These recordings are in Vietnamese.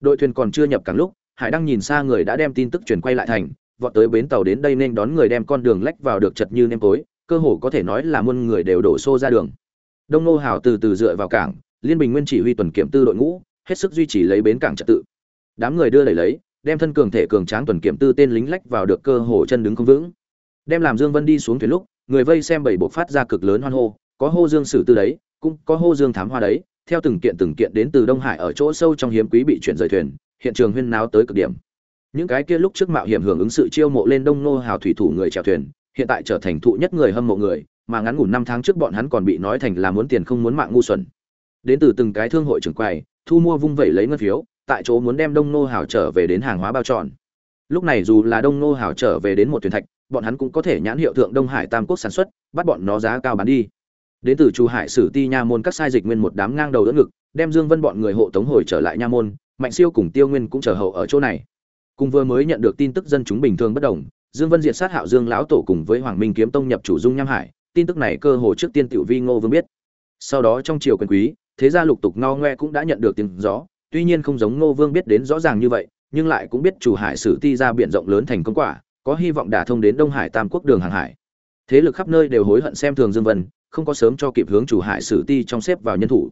đội thuyền còn chưa nhập cảng lúc, hải đăng nhìn xa người đã đem tin tức truyền quay lại thành, vọt tới bến tàu đến đây nên đón người đem con đường lách vào được chật như nêm tối, cơ hồ có thể nói là muôn người đều đổ xô ra đường. Đông nô hào từ từ dựa vào cảng, liên bình nguyên chỉ huy tuần kiểm tư đội ngũ, hết sức duy trì lấy bến cảng trật tự. Đám người đưa đẩy lấy, đem thân cường thể cường tráng tuần kiểm tư tên lính lách vào được cơ hồ chân đứng không vững. Đem làm dương vân đi xuống thuyền lúc, người vây xem bảy bộ phát ra cực lớn hoan hô, có hô dương sử tư đấy, cũng có hô dương thám hoa đấy theo từng kiện từng kiện đến từ đông hải ở chỗ sâu trong hiếm quý bị chuyển rời thuyền, hiện trường huyên náo tới cực điểm. Những cái kia lúc trước mạo hiểm hưởng ứng sự chiêu mộ lên đông nô hào thủy thủ người chèo thuyền, hiện tại trở thành thụ nhất người hâm mộ người, mà ngắn ngủn năm tháng trước bọn hắn còn bị nói thành là muốn tiền không muốn mạng ngu xuẩn. Đến từ từng cái thương hội trưởng quầy, thu mua vung vẩy lấy ngân phiếu, tại chỗ muốn đem đông nô hào trở về đến hàng hóa bao tròn lúc này dù là đông nô hào trở về đến một thuyền thạch, bọn hắn cũng có thể nhãn hiệu thượng đông hải tam quốc sản xuất, bắt bọn nó giá cao bán đi đến từ chu hải sử ti nha môn các sai dịch nguyên một đám ngang đầu đỡ ngực đem dương vân bọn người hộ tống hồi trở lại nha môn mạnh siêu cùng tiêu nguyên cũng chờ hậu ở chỗ này. Cùng vừa mới nhận được tin tức dân chúng bình thường bất đồng dương vân diệt sát hạo dương lão tổ cùng với hoàng minh kiếm tông nhập chủ dung nham hải tin tức này cơ hồ trước tiên tiểu vi ngô vương biết. Sau đó trong triều quyền quý thế gia lục tục ngao ngoe cũng đã nhận được tiếng rõ, tuy nhiên không giống ngô vương biết đến rõ ràng như vậy nhưng lại cũng biết chủ hải sử ti ra biển rộng lớn thành công quả có hy vọng đả thông đến đông hải tam quốc đường hàng hải. Thế lực khắp nơi đều hối hận xem thường dương vân không có sớm cho kịp hướng chủ hải sử ti trong xếp vào nhân thủ.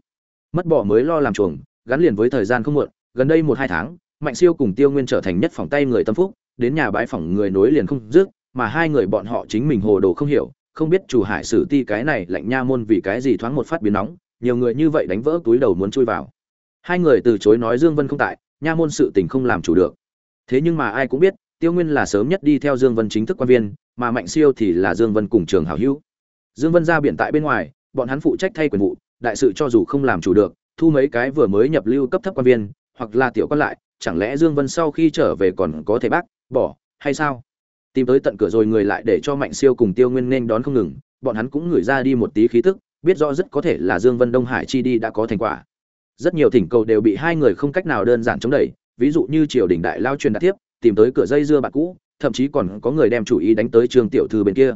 Mất bỏ mới lo làm chuồng, gắn liền với thời gian không muộn, gần đây một hai tháng, mạnh siêu cùng tiêu nguyên trở thành nhất phòng tay người tâm phúc, đến nhà bãi phòng người nối liền không dứt, mà hai người bọn họ chính mình hồ đồ không hiểu, không biết chủ hải sử ti cái này lạnh nha môn vì cái gì thoáng một phát biến nóng, nhiều người như vậy đánh vỡ túi đầu muốn chui vào. Hai người từ chối nói dương vân không tại, nha môn sự tình không làm chủ được. Thế nhưng mà ai cũng biết, tiêu nguyên là sớm nhất đi theo dương vân chính thức quan viên, mà mạnh siêu thì là dương vân cùng trường hảo hữu dương vân ra biển tại bên ngoài, bọn hắn phụ trách thay quyền vụ, đại sự cho dù không làm chủ được, thu mấy cái vừa mới nhập lưu cấp thấp quan viên, hoặc là tiểu quan lại, chẳng lẽ dương vân sau khi trở về còn có thể bác, bỏ, hay sao? Tìm tới tận cửa rồi người lại để cho mạnh siêu cùng tiêu nguyên nên đón không ngừng, bọn hắn cũng gửi ra đi một tí khí tức, biết rõ rất có thể là dương vân đông hải chi đi đã có thành quả. Rất nhiều thỉnh cầu đều bị hai người không cách nào đơn giản chống đẩy, ví dụ như triều đình đại lao truyền đạt tiếp tìm tới cửa dây dưa bạn cũ, thậm chí còn có người đem chủ ý đánh tới trương tiểu thư bên kia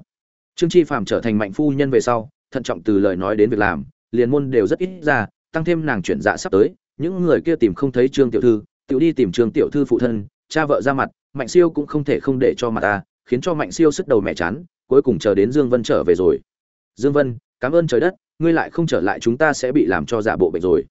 trương chi phàm trở thành mạnh phu nhân về sau, thận trọng từ lời nói đến việc làm, liền môn đều rất ít ra, tăng thêm nàng chuyển dạ sắp tới, những người kia tìm không thấy trương tiểu thư, tự đi tìm trương tiểu thư phụ thân, cha vợ ra mặt, mạnh siêu cũng không thể không để cho mặt ta, khiến cho mạnh siêu sức đầu mẹ chán, cuối cùng chờ đến dương vân trở về rồi. Dương vân, cảm ơn trời đất, ngươi lại không trở lại chúng ta sẽ bị làm cho giả bộ bệnh rồi.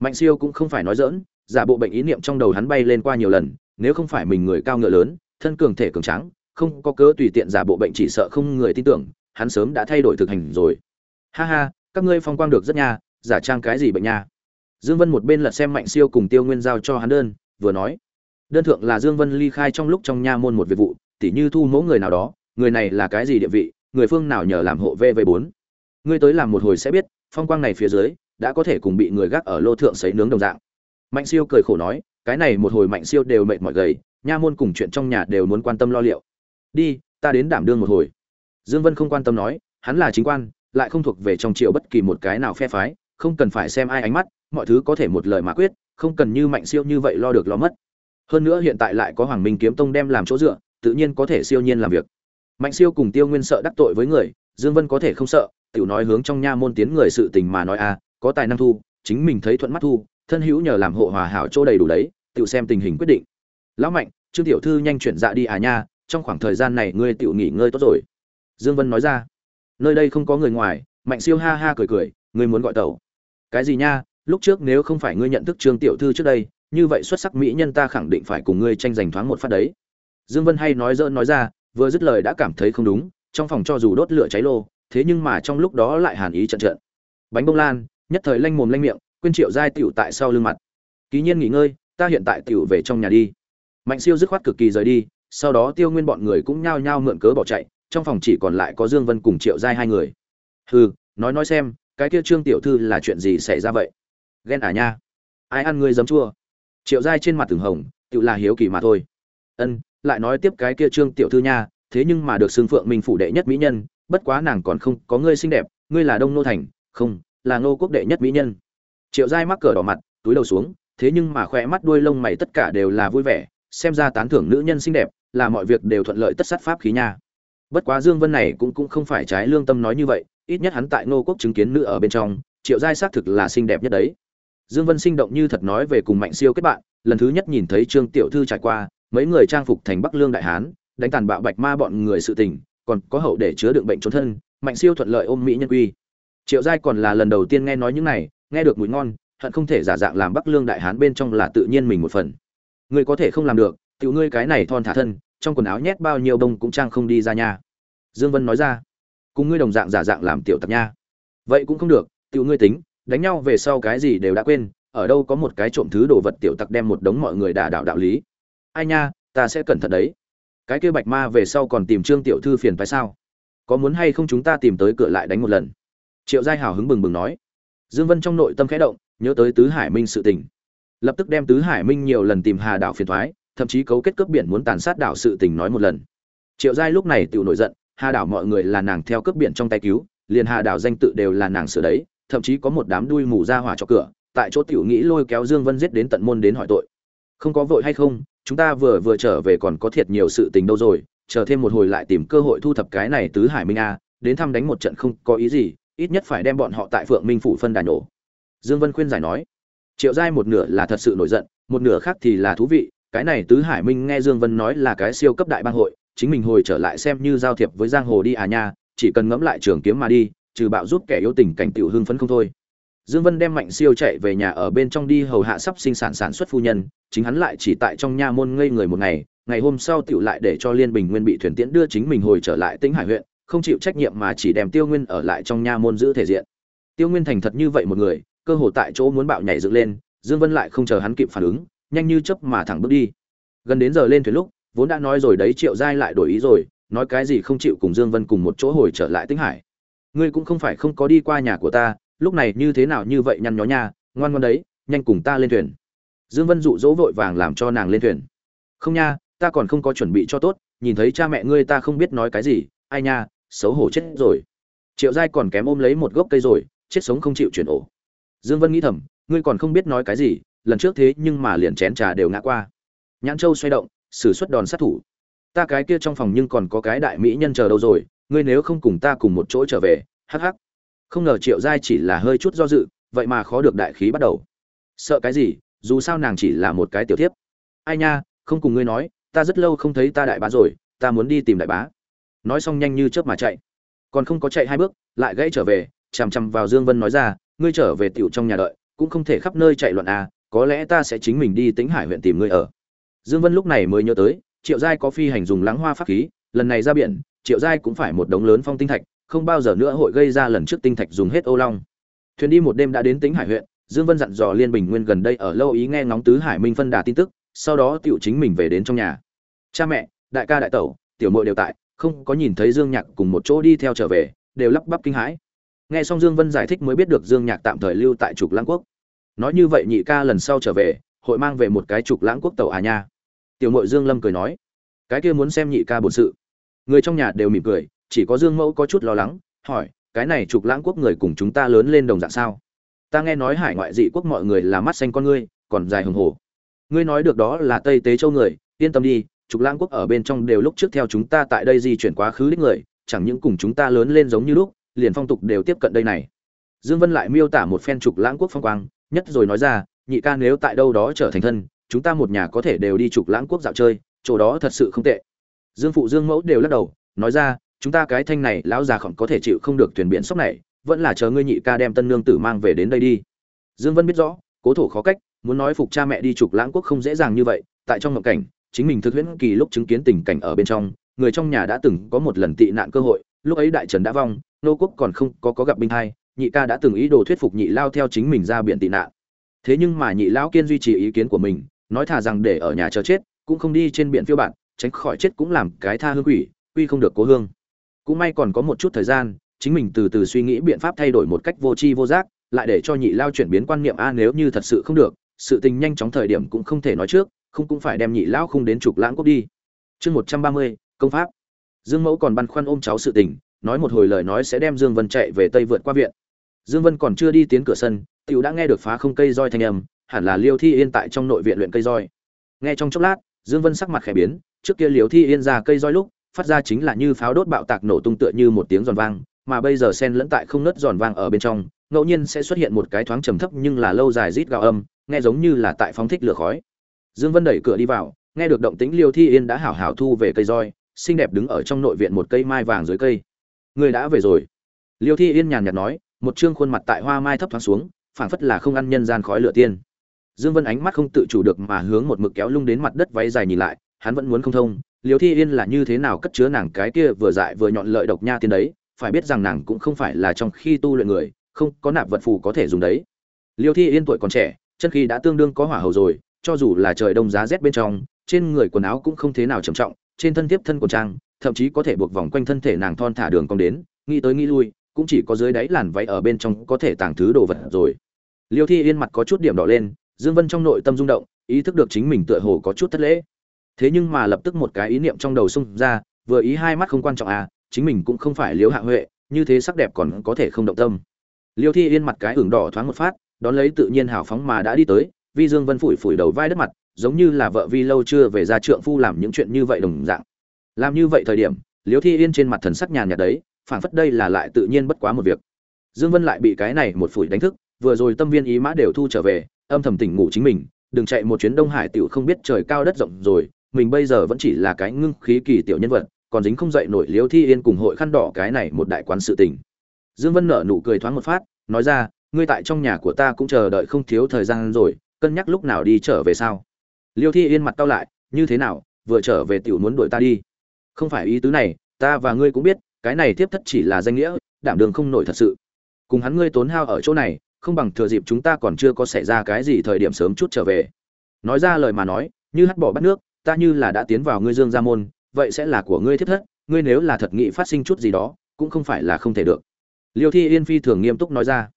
Mạnh siêu cũng không phải nói dỡn giả bộ bệnh ý niệm trong đầu hắn bay lên qua nhiều lần, nếu không phải mình người cao ngựa lớn, thân cường thể cường tráng không có cớ tùy tiện giả bộ bệnh chỉ sợ không người tin tưởng, hắn sớm đã thay đổi thực hành rồi. Ha ha, các ngươi phong quang được rất nha, giả trang cái gì bệnh nha? Dương vân một bên lật xem mạnh siêu cùng tiêu nguyên giao cho hắn đơn, vừa nói. Đơn thượng là dương vân ly khai trong lúc trong nha môn một việc vụ, tỉ như thu mẫu người nào đó, người này là cái gì địa vị, người phương nào nhờ làm hộ vv bốn. Ngươi tới làm một hồi sẽ biết, phong quang này phía dưới, đã có thể cùng bị người gác ở lô thượng sấy nướng đồng dạng. Mạnh siêu cười khổ nói, cái này một hồi mạnh siêu đều mệt mỏi gầy, nha môn cùng chuyện trong nhà đều muốn quan tâm lo liệu đi ta đến đảm đương một hồi. Dương vân không quan tâm nói hắn là chính quan lại không thuộc về trong triệu bất kỳ một cái nào phe phái không cần phải xem ai ánh mắt mọi thứ có thể một lời mà quyết không cần như mạnh siêu như vậy lo được lo mất. Hơn nữa hiện tại lại có hoàng minh kiếm tông đem làm chỗ dựa tự nhiên có thể siêu nhiên làm việc. Mạnh siêu cùng tiêu nguyên sợ đắc tội với người dương vân có thể không sợ tiểu nói hướng trong nha môn tiến người sự tình mà nói a à, có tài năng thu chính mình thấy thuận mắt thu thân hữu nhờ làm hộ hòa hảo chỗ đầy đủ đấy tiểu xem tình hình quyết định. Lão mạnh trương tiểu thư nhanh chuyển dạ đi à nha trong khoảng thời gian này ngươi tiểu nghỉ ngơi tốt rồi. Dương vân nói ra. Nơi đây không có người ngoài, mạnh siêu ha ha cười cười, ngươi muốn gọi tẩu cái gì nha, lúc trước nếu không phải ngươi nhận thức trương tiểu thư trước đây, như vậy xuất sắc mỹ nhân ta khẳng định phải cùng ngươi tranh giành thoáng một phát đấy. Dương vân hay nói dỡ nói ra, vừa dứt lời đã cảm thấy không đúng, trong phòng cho dù đốt lửa cháy lô, thế nhưng mà trong lúc đó lại hàn ý trận trận. Bánh bông lan, nhất thời lanh mồm lanh miệng, quên triệu giai tiểu tại sau lưng mặt. Ký nhiên nghỉ ngơi, ta hiện tại tiểu về trong nhà đi. Mạnh siêu dứt khoát cực kỳ rời đi sau đó tiêu nguyên bọn người cũng nhao nhao mượn cớ bỏ chạy, trong phòng chỉ còn lại có dương vân cùng triệu giai hai người. Hừ, nói nói xem, cái kia trương tiểu thư là chuyện gì xảy ra vậy? Ghen à nha. Ai ăn ngươi dấm chua? Triệu giai trên mặt từng hồng, tự là hiếu kỳ mà thôi. Ân, lại nói tiếp cái kia trương tiểu thư nha, thế nhưng mà được xưng phượng minh phủ đệ nhất mỹ nhân, bất quá nàng còn không có ngươi xinh đẹp, ngươi là đông nô thành, không, là ngô quốc đệ nhất mỹ nhân. Triệu giai mắc cờ đỏ mặt, túi đầu xuống, thế nhưng mà khoe mắt đuôi lông mày tất cả đều là vui vẻ, xem ra tán thưởng nữ nhân xinh đẹp là mọi việc đều thuận lợi tất sát pháp khí nha. Bất quá dương vân này cũng cũng không phải trái lương tâm nói như vậy, ít nhất hắn tại ngô quốc chứng kiến nữ ở bên trong, triệu giai xác thực là xinh đẹp nhất đấy. Dương vân sinh động như thật nói về cùng mạnh siêu kết bạn, lần thứ nhất nhìn thấy trương tiểu thư trải qua, mấy người trang phục thành bắc lương đại hán, đánh tàn bạo bạch ma bọn người sự tình, còn có hậu để chứa đựng bệnh trốn thân, mạnh siêu thuận lợi ôm mỹ nhân quy. Triệu giai còn là lần đầu tiên nghe nói những này, nghe được mùi ngon, hận không thể giả dạng làm bắc lương đại hán bên trong là tự nhiên mình một phần. Ngươi có thể không làm được tiểu ngươi cái này thon thả thân, trong quần áo nhét bao nhiêu đông cũng trang không đi ra nha. Dương vân nói ra, cùng ngươi đồng dạng giả dạng làm tiểu tặc nha. Vậy cũng không được, tiểu ngươi tính, đánh nhau về sau cái gì đều đã quên, ở đâu có một cái trộm thứ đồ vật tiểu tặc đem một đống mọi người đả đạo đạo lý. Ai nha, ta sẽ cẩn thận đấy. Cái kia bạch ma về sau còn tìm trương tiểu thư phiền phải sao? Có muốn hay không chúng ta tìm tới cửa lại đánh một lần? Triệu giai hào hứng bừng bừng nói. Dương vân trong nội tâm khẽ động, nhớ tới tứ hải minh sự tình. Lập tức đem tứ hải minh nhiều lần tìm hà Đạo phiền thoái thậm chí cấu kết cướp biển muốn tàn sát đảo sự tình nói một lần. Triệu giai lúc này tự nổi giận, hà đảo mọi người là nàng theo cướp biển trong tay cứu, liền hà đảo danh tự đều là nàng sửa đấy, thậm chí có một đám đuôi mù ra hỏa cho cửa, tại chỗ tiểu nghĩ lôi kéo dương vân giết đến tận môn đến hỏi tội. Không có vội hay không, chúng ta vừa vừa trở về còn có thiệt nhiều sự tình đâu rồi, chờ thêm một hồi lại tìm cơ hội thu thập cái này tứ hải minh a, đến thăm đánh một trận không có ý gì, ít nhất phải đem bọn họ tại phượng minh phủ phân đà nổ. Dương vân khuyên giải nói. Triệu giai một nửa là thật sự nổi giận, một nửa khác thì là thú vị cái này tứ hải minh nghe dương vân nói là cái siêu cấp đại bang hội, chính mình hồi trở lại xem như giao thiệp với giang hồ đi à nha, chỉ cần ngẫm lại trường kiếm mà đi, trừ bạo giúp kẻ yếu tình cảnh tiểu hưng phấn không thôi. Dương vân đem mạnh siêu chạy về nhà ở bên trong đi hầu hạ sắp sinh sản sản xuất phu nhân, chính hắn lại chỉ tại trong nha môn ngây người một ngày ngày hôm sau tiểu lại để cho liên bình nguyên bị thuyền tiễn đưa chính mình hồi trở lại tĩnh hải huyện, không chịu trách nhiệm mà chỉ đem tiêu nguyên ở lại trong nha môn giữ thể diện. Tiêu nguyên thành thật như vậy một người, cơ hồ tại chỗ muốn bạo nhảy dựng lên, dương vân lại không chờ hắn kịp phản ứng nhanh như chớp mà thẳng bước đi. Gần đến giờ lên thuyền lúc, vốn đã nói rồi đấy, triệu giai lại đổi ý rồi, nói cái gì không chịu cùng dương vân cùng một chỗ hồi trở lại tĩnh hải. Ngươi cũng không phải không có đi qua nhà của ta, lúc này như thế nào như vậy nhăn nhó nha, ngoan ngoan đấy, nhanh cùng ta lên thuyền. Dương vân dụ dỗ vội vàng làm cho nàng lên thuyền. Không nha, ta còn không có chuẩn bị cho tốt, nhìn thấy cha mẹ ngươi ta không biết nói cái gì, ai nha, xấu hổ chết rồi. Triệu giai còn kém ôm lấy một gốc cây rồi, chết sống không chịu chuyển ổ. Dương vân nghĩ thầm, ngươi còn không biết nói cái gì lần trước thế nhưng mà liền chén trà đều ngã qua. Nhãn châu xoay động, sử xuất đòn sát thủ. Ta cái kia trong phòng nhưng còn có cái đại mỹ nhân chờ đâu rồi, ngươi nếu không cùng ta cùng một chỗ trở về, hắc hắc. Không ngờ triệu giai chỉ là hơi chút do dự, vậy mà khó được đại khí bắt đầu. Sợ cái gì, dù sao nàng chỉ là một cái tiểu thiếp. Ai nha, không cùng ngươi nói, ta rất lâu không thấy ta đại bá rồi, ta muốn đi tìm đại bá. Nói xong nhanh như chớp mà chạy. Còn không có chạy hai bước, lại gãy trở về, chằm chằm vào dương vân nói ra, ngươi trở về tiểu trong nhà đợi, cũng không thể khắp nơi chạy loạn à có lẽ ta sẽ chính mình đi tính hải huyện tìm ngươi ở. Dương vân lúc này mới nhớ tới, triệu giai có phi hành dùng lãng hoa pháp khí, lần này ra biển, triệu giai cũng phải một đống lớn phong tinh thạch, không bao giờ nữa hội gây ra lần trước tinh thạch dùng hết ô long. Thuyền đi một đêm đã đến tính hải huyện, dương vân dặn dò liên bình nguyên gần đây ở lâu ý nghe ngóng tứ hải minh phân đà tin tức, sau đó tựu chính mình về đến trong nhà. Cha mẹ, đại ca đại tẩu, tiểu muội đều tại, không có nhìn thấy dương nhạc cùng một chỗ đi theo trở về, đều lắp bắp kinh hãi. Nghe xong dương vân giải thích mới biết được dương nhạc tạm thời lưu tại trục lãng quốc nói như vậy nhị ca lần sau trở về, hội mang về một cái trục lãng quốc tàu à nha. Tiểu muội dương lâm cười nói, cái kia muốn xem nhị ca bổn sự. Người trong nhà đều mỉm cười, chỉ có dương mẫu có chút lo lắng, hỏi, cái này trục lãng quốc người cùng chúng ta lớn lên đồng dạng sao? Ta nghe nói hải ngoại dị quốc mọi người là mắt xanh con ngươi, còn dài hùng hổ. Ngươi nói được đó là tây tế châu người, yên tâm đi, trục lãng quốc ở bên trong đều lúc trước theo chúng ta tại đây di chuyển quá khứ đích người, chẳng những cùng chúng ta lớn lên giống như lúc, liền phong tục đều tiếp cận đây này. Dương vân lại miêu tả một phen trục lãng quốc phong quang nhất rồi nói ra, nhị ca nếu tại đâu đó trở thành thân, chúng ta một nhà có thể đều đi trục lãng quốc dạo chơi, chỗ đó thật sự không tệ. Dương phụ dương mẫu đều lắc đầu, nói ra, chúng ta cái thanh này, lão già khổng có thể chịu không được thuyền biển sốc này, vẫn là chờ ngươi nhị ca đem tân nương tử mang về đến đây đi. Dương vân biết rõ, cố thổ khó cách, muốn nói phục cha mẹ đi trục lãng quốc không dễ dàng như vậy, tại trong ngộng cảnh, chính mình thực huyễn kỳ lúc chứng kiến tình cảnh ở bên trong, người trong nhà đã từng có một lần tị nạn cơ hội, lúc ấy đại trần đã vong, nô quốc còn không có có gặp binh hai nhị ca đã từng ý đồ thuyết phục nhị lao theo chính mình ra biển tị nạn. Thế nhưng mà nhị lão kiên duy trì ý kiến của mình, nói thà rằng để ở nhà chờ chết, cũng không đi trên biển phiêu bạn tránh khỏi chết cũng làm cái tha hương quỷ, quy không được cố hương. Cũng may còn có một chút thời gian, chính mình từ từ suy nghĩ biện pháp thay đổi một cách vô tri vô giác, lại để cho nhị lao chuyển biến quan niệm, a, nếu như thật sự không được, sự tình nhanh chóng thời điểm cũng không thể nói trước, không cũng phải đem nhị lão không đến trục lãng cốc đi. Chương một trăm ba mươi, công pháp. Dương mẫu còn băn khoăn ôm cháu sự tình, nói một hồi lời nói sẽ đem dương vân chạy về tây vượt qua viện dương vân còn chưa đi tiến cửa sân, tiểu đã nghe được phá không cây roi thanh âm, hẳn là liêu thi yên tại trong nội viện luyện cây roi. Nghe trong chốc lát, dương vân sắc mặt khẽ biến, trước kia liêu thi yên ra cây roi lúc, phát ra chính là như pháo đốt bạo tạc nổ tung tựa như một tiếng giòn vang, mà bây giờ sen lẫn tại không nứt giòn vang ở bên trong, ngẫu nhiên sẽ xuất hiện một cái thoáng trầm thấp nhưng là lâu dài rít gào âm, nghe giống như là tại phóng thích lửa khói. Dương vân đẩy cửa đi vào, nghe được động tĩnh liêu thi yên đã hảo hảo thu về cây roi, xinh đẹp đứng ở trong nội viện một cây mai vàng dưới cây. Người đã về rồi. Liêu thi yên nhàn nhạt nói một trương khuôn mặt tại hoa mai thấp thoáng xuống, phảng phất là không ăn nhân gian khói lửa tiên. Dương vân ánh mắt không tự chủ được mà hướng một mực kéo lung đến mặt đất váy dài nhìn lại, hắn vẫn muốn không thông, liêu thi yên là như thế nào cất chứa nàng cái kia vừa dại vừa nhọn lợi độc nha tiên đấy, phải biết rằng nàng cũng không phải là trong khi tu luyện người, không có nạp vật phù có thể dùng đấy. Liêu thi yên tuổi còn trẻ, chân khi đã tương đương có hỏa hầu rồi, cho dù là trời đông giá rét bên trong, trên người quần áo cũng không thế nào trầm trọng, trên thân tiếp thân quần trang, thậm chí có thể buộc vòng quanh thân thể nàng thon thả đường cong đến, nghĩ tới nghĩ lui cũng chỉ có dưới đáy làn váy ở bên trong có thể tàng thứ đồ vật rồi. Liêu thi yên mặt có chút điểm đỏ lên, dương vân trong nội tâm rung động, ý thức được chính mình tựa hồ có chút thất lễ. Thế nhưng mà lập tức một cái ý niệm trong đầu xung ra, vừa ý hai mắt không quan trọng à chính mình cũng không phải liếu hạ huệ, như thế sắc đẹp còn có thể không động tâm. Liêu thi yên mặt cái ửng đỏ thoáng một phát, đón lấy tự nhiên hào phóng mà đã đi tới, vi dương vân phủi phủi đầu vai đất mặt, giống như là vợ vi lâu chưa về ra trượng phu làm những chuyện như vậy đồng dạng. Làm như vậy thời điểm, liêu thi yên trên mặt thần sắc nhàn nhạt đấy phản phất đây là lại tự nhiên bất quá một việc. Dương vân lại bị cái này một phủi đánh thức, vừa rồi tâm viên ý mã đều thu trở về, âm thầm tỉnh ngủ chính mình, đừng chạy một chuyến đông hải tiểu không biết trời cao đất rộng rồi, mình bây giờ vẫn chỉ là cái ngưng khí kỳ tiểu nhân vật, còn dính không dậy nổi liêu thi yên cùng hội khăn đỏ cái này một đại quán sự tình. Dương vân nở nụ cười thoáng một phát, nói ra, ngươi tại trong nhà của ta cũng chờ đợi không thiếu thời gian rồi, cân nhắc lúc nào đi trở về sao? Liêu thi yên mặt tao lại, như thế nào, vừa trở về tiểu muốn đuổi ta đi? Không phải ý tứ này, ta và ngươi cũng biết cái này tiếp thất chỉ là danh nghĩa, đảm đường không nổi thật sự. Cùng hắn ngươi tốn hao ở chỗ này, không bằng thừa dịp chúng ta còn chưa có xảy ra cái gì thời điểm sớm chút trở về. Nói ra lời mà nói, như hắt bỏ bắt nước, ta như là đã tiến vào ngươi dương gia môn, vậy sẽ là của ngươi thiết thất, ngươi nếu là thật nghị phát sinh chút gì đó, cũng không phải là không thể được. Liêu thi yên phi thường nghiêm túc nói ra.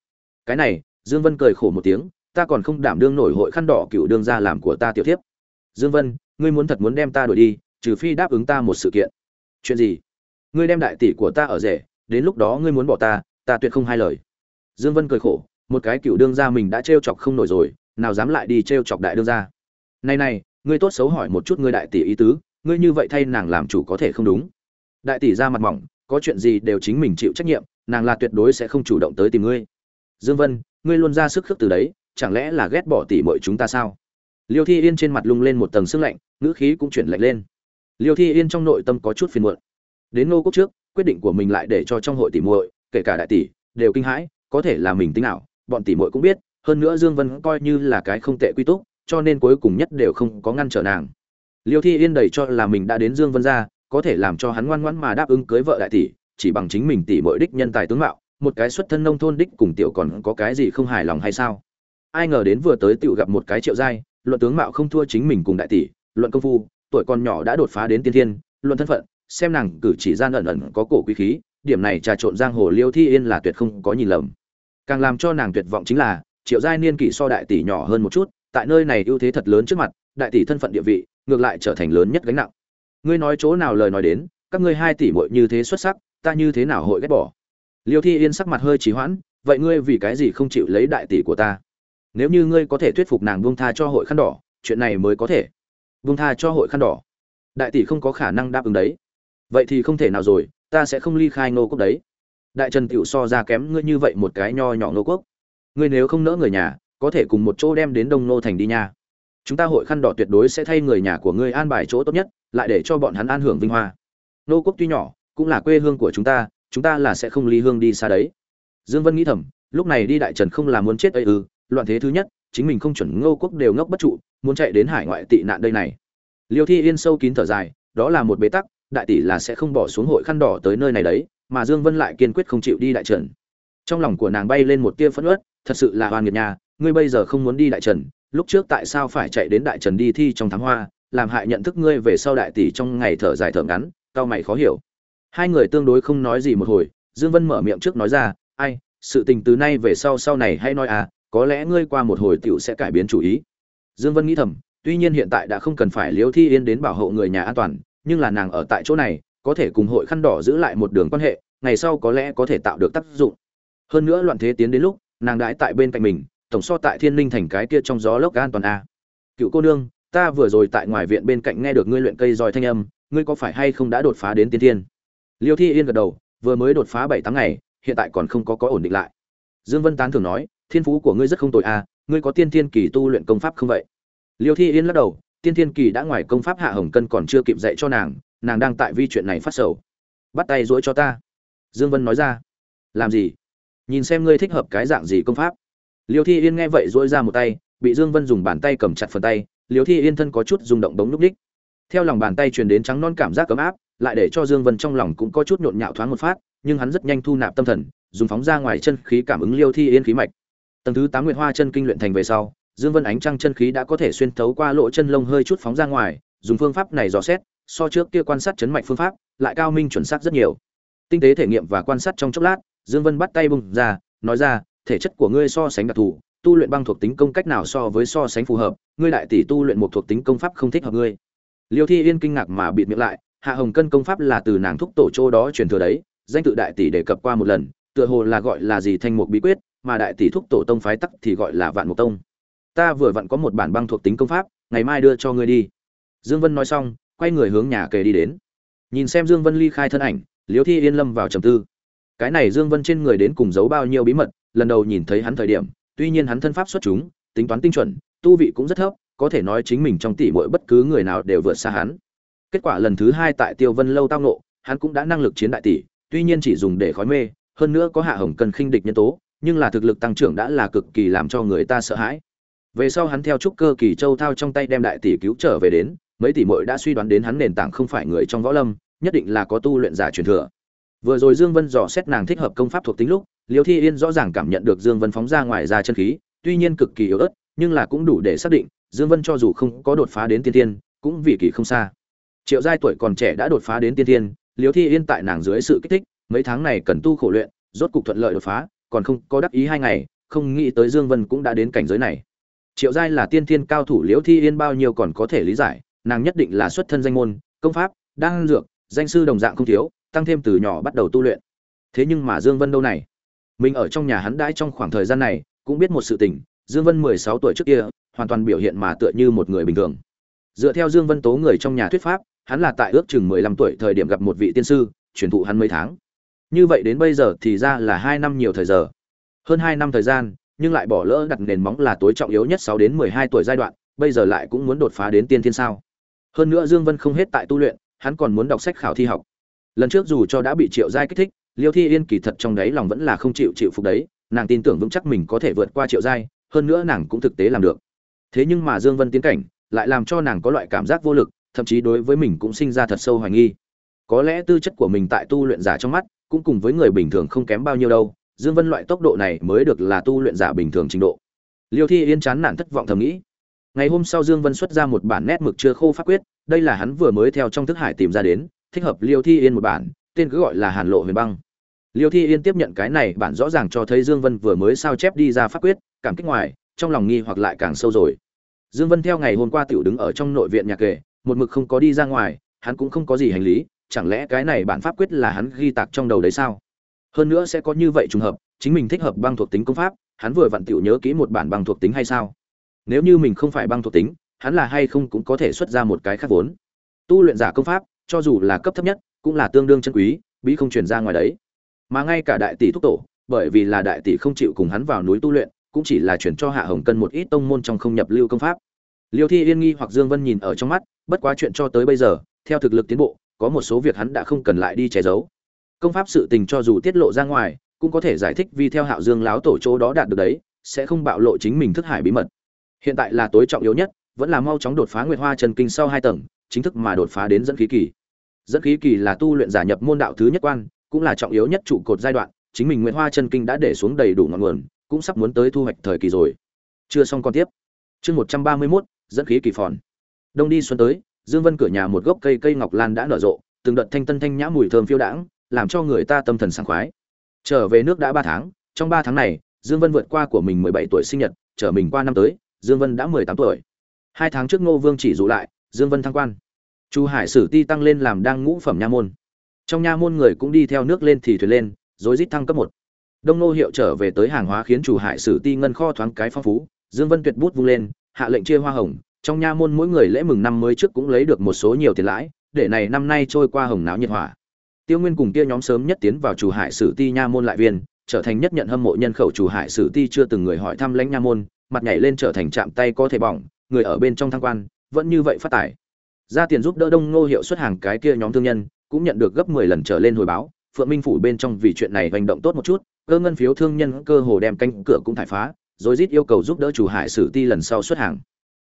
Cái này, dương vân cười khổ một tiếng, ta còn không đảm đương nổi hội khăn đỏ cựu đương gia làm của ta tiểu thiếp. Dương vân, ngươi muốn thật muốn đem ta đuổi đi, trừ phi đáp ứng ta một sự kiện. Chuyện gì? Ngươi đem đại tỷ của ta ở rể, đến lúc đó ngươi muốn bỏ ta ta tuyệt không hai lời. Dương vân cười khổ, một cái cựu đương gia mình đã trêu chọc không nổi rồi, nào dám lại đi trêu chọc đại đương gia. Này này, ngươi tốt xấu hỏi một chút ngươi đại tỷ ý tứ, ngươi như vậy thay nàng làm chủ có thể không đúng? Đại tỷ ra mặt mỏng, có chuyện gì đều chính mình chịu trách nhiệm, nàng là tuyệt đối sẽ không chủ động tới tìm ngươi. Dương vân, ngươi luôn ra sức khước từ đấy, chẳng lẽ là ghét bỏ tỷ muội chúng ta sao? Liêu thi yên trên mặt lung lên một tầng sương lạnh, ngữ khí cũng chuyển lạnh lên. Liêu thi yên trong nội tâm có chút phiền muộn đến ngô quốc trước, quyết định của mình lại để cho trong hội tỷ muội, kể cả đại tỷ, đều kinh hãi, có thể là mình tính nào bọn tỷ muội cũng biết, hơn nữa dương vân coi như là cái không tệ quy túc, cho nên cuối cùng nhất đều không có ngăn trở nàng. Liêu thi yên đầy cho là mình đã đến dương vân ra có thể làm cho hắn ngoan ngoãn mà đáp ứng cưới vợ đại tỷ, chỉ bằng chính mình tỷ muội đích nhân tài tướng mạo, một cái xuất thân nông thôn đích cùng tiểu còn có cái gì không hài lòng hay sao? Ai ngờ đến vừa tới tiểu gặp một cái triệu giai, luận tướng mạo không thua chính mình cùng đại tỷ, luận công phu, tuổi còn nhỏ đã đột phá đến tiên thiên, luận thân phận xem nàng cử chỉ gian ẩn ẩn có cổ quý khí, điểm này trà trộn giang hồ liêu thi yên là tuyệt không có nhìn lầm. Càng làm cho nàng tuyệt vọng chính là, triệu giai niên kỷ so đại tỷ nhỏ hơn một chút, tại nơi này ưu thế thật lớn trước mặt, đại tỷ thân phận địa vị, ngược lại trở thành lớn nhất gánh nặng. Ngươi nói chỗ nào lời nói đến, các ngươi hai tỷ muội như thế xuất sắc, ta như thế nào hội ghét bỏ? Liêu thi yên sắc mặt hơi trì hoãn, vậy ngươi vì cái gì không chịu lấy đại tỷ của ta? Nếu như ngươi có thể thuyết phục nàng buông tha cho hội khăn đỏ, chuyện này mới có thể. Buông tha cho hội khăn đỏ. Đại tỷ không có khả năng đáp ứng đấy vậy thì không thể nào rồi, ta sẽ không ly khai ngô quốc đấy. Đại trần tiểu so ra kém ngươi như vậy một cái nho nhỏ ngô quốc. Ngươi nếu không nỡ người nhà, có thể cùng một chỗ đem đến đông nô thành đi nha. Chúng ta hội khăn đỏ tuyệt đối sẽ thay người nhà của ngươi an bài chỗ tốt nhất, lại để cho bọn hắn an hưởng vinh hoa. Nô quốc tuy nhỏ, cũng là quê hương của chúng ta chúng ta là sẽ không ly hương đi xa đấy. Dương vân nghĩ thầm, lúc này đi đại trần không là muốn chết ấy ư, loạn thế thứ nhất, chính mình không chuẩn ngô quốc đều ngốc bất trụ, muốn chạy đến hải ngoại tị nạn đây này. Liêu thi yên sâu kín thở dài, đó là một bế tắc đại tỷ là sẽ không bỏ xuống hội khăn đỏ tới nơi này đấy, mà dương vân lại kiên quyết không chịu đi đại trần. Trong lòng của nàng bay lên một tia phẫn uất, thật sự là oan nghiệt nhà ngươi bây giờ không muốn đi đại trần, lúc trước tại sao phải chạy đến đại trần đi thi trong thám hoa, làm hại nhận thức ngươi về sau đại tỷ trong ngày thở dài thở ngắn cao mày khó hiểu. Hai người tương đối không nói gì một hồi, dương vân mở miệng trước nói ra, ai, sự tình từ nay về sau sau này hay nói à có lẽ ngươi qua một hồi tiểu sẽ cải biến chủ ý. Dương vân nghĩ thầm, tuy nhiên hiện tại đã không cần phải liễu thi yên đến bảo hộ người nhà an toàn nhưng là nàng ở tại chỗ này, có thể cùng hội khăn đỏ giữ lại một đường quan hệ, ngày sau có lẽ có thể tạo được tác dụng. Hơn nữa loạn thế tiến đến lúc, nàng đãi tại bên cạnh mình, tổng so tại thiên linh thành cái kia trong gió lốc an toàn a. Cựu cô nương, ta vừa rồi tại ngoài viện bên cạnh nghe được ngươi luyện cây giỏi thanh âm, ngươi có phải hay không đã đột phá đến tiên thiên? Liêu thi yên gật đầu, vừa mới đột phá bảy tháng ngày, hiện tại còn không có có ổn định lại. Dương vân tán thường nói, thiên phú của ngươi rất không tồi a, ngươi có tiên thiên kỳ tu luyện công pháp không vậy? Liêu thi yên lắc đầu tiên thiên kỳ đã ngoài công pháp hạ hồng cân còn chưa kịp dạy cho nàng nàng đang tại vi chuyện này phát sầu. Bắt tay dỗi cho ta. Dương vân nói ra. Làm gì? Nhìn xem ngươi thích hợp cái dạng gì công pháp. Liêu thi yên nghe vậy dỗi ra một tay, bị dương vân dùng bàn tay cầm chặt phần tay, liêu thi yên thân có chút rung động bóng núc đích. Theo lòng bàn tay truyền đến trắng non cảm giác cấm áp, lại để cho dương vân trong lòng cũng có chút nhộn nhạo thoáng một phát, nhưng hắn rất nhanh thu nạp tâm thần, dùng phóng ra ngoài chân khí cảm ứng liêu thi yên khí mạch. Tầng thứ tám nguyệt hoa chân kinh luyện thành về sau dương vân ánh trăng chân khí đã có thể xuyên thấu qua lỗ chân lông hơi chút phóng ra ngoài, dùng phương pháp này dò xét, so trước kia quan sát chấn mạch phương pháp, lại cao minh chuẩn xác rất nhiều. Tinh tế thể nghiệm và quan sát trong chốc lát, dương vân bắt tay bùng ra, nói ra, thể chất của ngươi so sánh đặc thù, tu luyện băng thuộc tính công cách nào so với so sánh phù hợp, ngươi đại tỷ tu luyện một thuộc tính công pháp không thích hợp ngươi. Liêu thi yên kinh ngạc mà bịt miệng lại, hạ hồng cân công pháp là từ nàng thúc tổ châu đó truyền thừa đấy, danh tự đại tỷ đề cập qua một lần, tựa hồ là gọi là gì thanh mục bí quyết, mà đại tỷ thúc tổ tông phái tắc thì gọi là vạn mục tông ta vừa vặn có một bản băng thuộc tính công pháp, ngày mai đưa cho ngươi đi. Dương vân nói xong, quay người hướng nhà kề đi đến. Nhìn xem dương vân ly khai thân ảnh, Liễu thi yên lâm vào trầm tư. Cái này dương vân trên người đến cùng giấu bao nhiêu bí mật, lần đầu nhìn thấy hắn thời điểm, tuy nhiên hắn thân pháp xuất chúng, tính toán tinh chuẩn, tu vị cũng rất thấp, có thể nói chính mình trong tỷ muội bất cứ người nào đều vượt xa hắn. Kết quả lần thứ hai tại tiêu vân lâu tao nộ hắn cũng đã năng lực chiến đại tỷ, tuy nhiên chỉ dùng để khói mê, hơn nữa có hạ hồng cần khinh địch nhân tố, nhưng là thực lực tăng trưởng đã là cực kỳ làm cho người ta sợ hãi về sau hắn theo trúc cơ kỳ châu thao trong tay đem đại tỷ cứu trở về đến, mấy tỷ muội đã suy đoán đến hắn nền tảng không phải người trong võ lâm, nhất định là có tu luyện giả truyền thừa. Vừa rồi dương vân dò xét nàng thích hợp công pháp thuộc tính lúc, liêu thi yên rõ ràng cảm nhận được dương vân phóng ra ngoài ra chân khí, tuy nhiên cực kỳ yếu ớt, nhưng là cũng đủ để xác định, dương vân cho dù không có đột phá đến tiên tiên cũng vì kỳ không xa. Triệu giai tuổi còn trẻ đã đột phá đến tiên tiên liêu thi yên tại nàng dưới sự kích thích, mấy tháng này cần tu khổ luyện, rốt cục thuận lợi đột phá, còn không có đắc ý hai ngày, không nghĩ tới dương vân cũng đã đến cảnh giới này triệu giai là tiên thiên cao thủ liễu thi yên bao nhiêu còn có thể lý giải, nàng nhất định là xuất thân danh môn, công pháp đang dược, danh sư đồng dạng không thiếu, tăng thêm từ nhỏ bắt đầu tu luyện. Thế nhưng mà dương vân đâu này? Mình ở trong nhà hắn đãi trong khoảng thời gian này, cũng biết một sự tình, dương vân 16 tuổi trước kia, hoàn toàn biểu hiện mà tựa như một người bình thường. Dựa theo dương vân tố người trong nhà thuyết pháp, hắn là tại ước chừng 15 tuổi thời điểm gặp một vị tiên sư, truyền thụ hắn mấy tháng. Như vậy đến bây giờ thì ra là hai năm nhiều thời giờ. Hơn hai năm thời gian nhưng lại bỏ lỡ đặt nền móng là tối trọng yếu nhất 6 đến 12 tuổi giai đoạn, bây giờ lại cũng muốn đột phá đến tiên thiên sao. Hơn nữa dương vân không hết tại tu luyện, hắn còn muốn đọc sách khảo thi học. Lần trước dù cho đã bị triệu giai kích thích, liêu thi yên kỳ thật trong đấy lòng vẫn là không chịu chịu phục đấy, nàng tin tưởng vững chắc mình có thể vượt qua triệu giai, hơn nữa nàng cũng thực tế làm được. Thế nhưng mà dương vân tiến cảnh, lại làm cho nàng có loại cảm giác vô lực, thậm chí đối với mình cũng sinh ra thật sâu hoài nghi. Có lẽ tư chất của mình tại tu luyện giả trong mắt, cũng cùng với người bình thường không kém bao nhiêu đâu dương vân loại tốc độ này mới được là tu luyện giả bình thường trình độ. Liêu thi yên chán nản thất vọng thầm nghĩ. Ngày hôm sau dương vân xuất ra một bản nét mực chưa khô pháp quyết, đây là hắn vừa mới theo trong thức hải tìm ra đến, thích hợp liêu thi yên một bản, tên cứ gọi là hàn lộ huyền băng. Liêu thi yên tiếp nhận cái này bản rõ ràng cho thấy dương vân vừa mới sao chép đi ra pháp quyết, cảm kích ngoài, trong lòng nghi hoặc lại càng sâu rồi. Dương vân theo ngày hôm qua tiểu đứng ở trong nội viện nhà kề một mực không có đi ra ngoài, hắn cũng không có gì hành lý, chẳng lẽ cái này bản pháp quyết là hắn ghi tạc trong đầu đấy sao? Hơn nữa sẽ có như vậy trùng hợp, chính mình thích hợp băng thuộc tính công pháp, hắn vừa vặn tiểu nhớ kỹ một bản băng thuộc tính hay sao? Nếu như mình không phải băng thuộc tính, hắn là hay không cũng có thể xuất ra một cái khác vốn. Tu luyện giả công pháp, cho dù là cấp thấp nhất, cũng là tương đương chân quý, bí không truyền ra ngoài đấy. Mà ngay cả đại tỷ thúc tổ, bởi vì là đại tỷ không chịu cùng hắn vào núi tu luyện, cũng chỉ là chuyển cho hạ hồng cân một ít tông môn trong không nhập lưu công pháp. Liêu thi yên nghi hoặc dương vân nhìn ở trong mắt, bất quá chuyện cho tới bây giờ, theo thực lực tiến bộ, có một số việc hắn đã không cần lại đi che giấu công pháp sự tình cho dù tiết lộ ra ngoài cũng có thể giải thích vì theo hạo dương láo tổ chỗ đó đạt được đấy sẽ không bạo lộ chính mình thức hải bí mật. Hiện tại là tối trọng yếu nhất vẫn là mau chóng đột phá nguyệt hoa trần kinh sau hai tầng chính thức mà đột phá đến dẫn khí kỳ. Dẫn khí kỳ là tu luyện giả nhập môn đạo thứ nhất quan cũng là trọng yếu nhất trụ cột giai đoạn chính mình nguyệt hoa chân kinh đã để xuống đầy đủ ngọn nguồn cũng sắp muốn tới thu hoạch thời kỳ rồi. Chưa xong con tiếp. Chương một trăm ba mươi 131, dẫn khí kỳ phòn. Đông đi xuân tới dương vân cửa nhà một gốc cây cây ngọc lan đã nở rộ từng đợt thanh tân thanh nhã mùi thơm phiêu đãng làm cho người ta tâm thần sảng khoái. Trở về nước đã ba tháng, trong ba tháng này, dương vân vượt qua của mình mười bảy tuổi sinh nhật, trở mình qua năm tới, dương vân đã mười tám tuổi. Hai tháng trước ngô vương chỉ dụ lại, dương vân thăng quan. Chu hải sử ti tăng lên làm đang ngũ phẩm nha môn. Trong nha môn người cũng đi theo nước lên thì thuyền lên, rồi rít thăng cấp một. Đông Ngô hiệu trở về tới hàng hóa khiến chủ hải sử ti ngân kho thoáng cái phong phú, dương vân tuyệt bút vung lên, hạ lệnh chia hoa hồng. Trong nha môn mỗi người lễ mừng năm mới trước cũng lấy được một số nhiều tiền lãi, để này năm nay trôi qua hồng náo nhiệt hỏa tiêu nguyên cùng kia nhóm sớm nhất tiến vào chủ hải sử ti nha môn lại viên, trở thành nhất nhận hâm mộ nhân khẩu chủ hải sử ti chưa từng người hỏi thăm lãnh nha môn, mặt nhảy lên trở thành chạm tay có thể bỏng, người ở bên trong thăng quan, vẫn như vậy phát tài. Ra tiền giúp đỡ đông ngô hiệu xuất hàng cái kia nhóm thương nhân, cũng nhận được gấp 10 lần trở lên hồi báo, phượng minh phủ bên trong vì chuyện này hành động tốt một chút, cơ ngân phiếu thương nhân cơ hồ đem canh cửa cũng thải phá, rồi rít yêu cầu giúp đỡ chủ hải sử ti lần sau xuất hàng.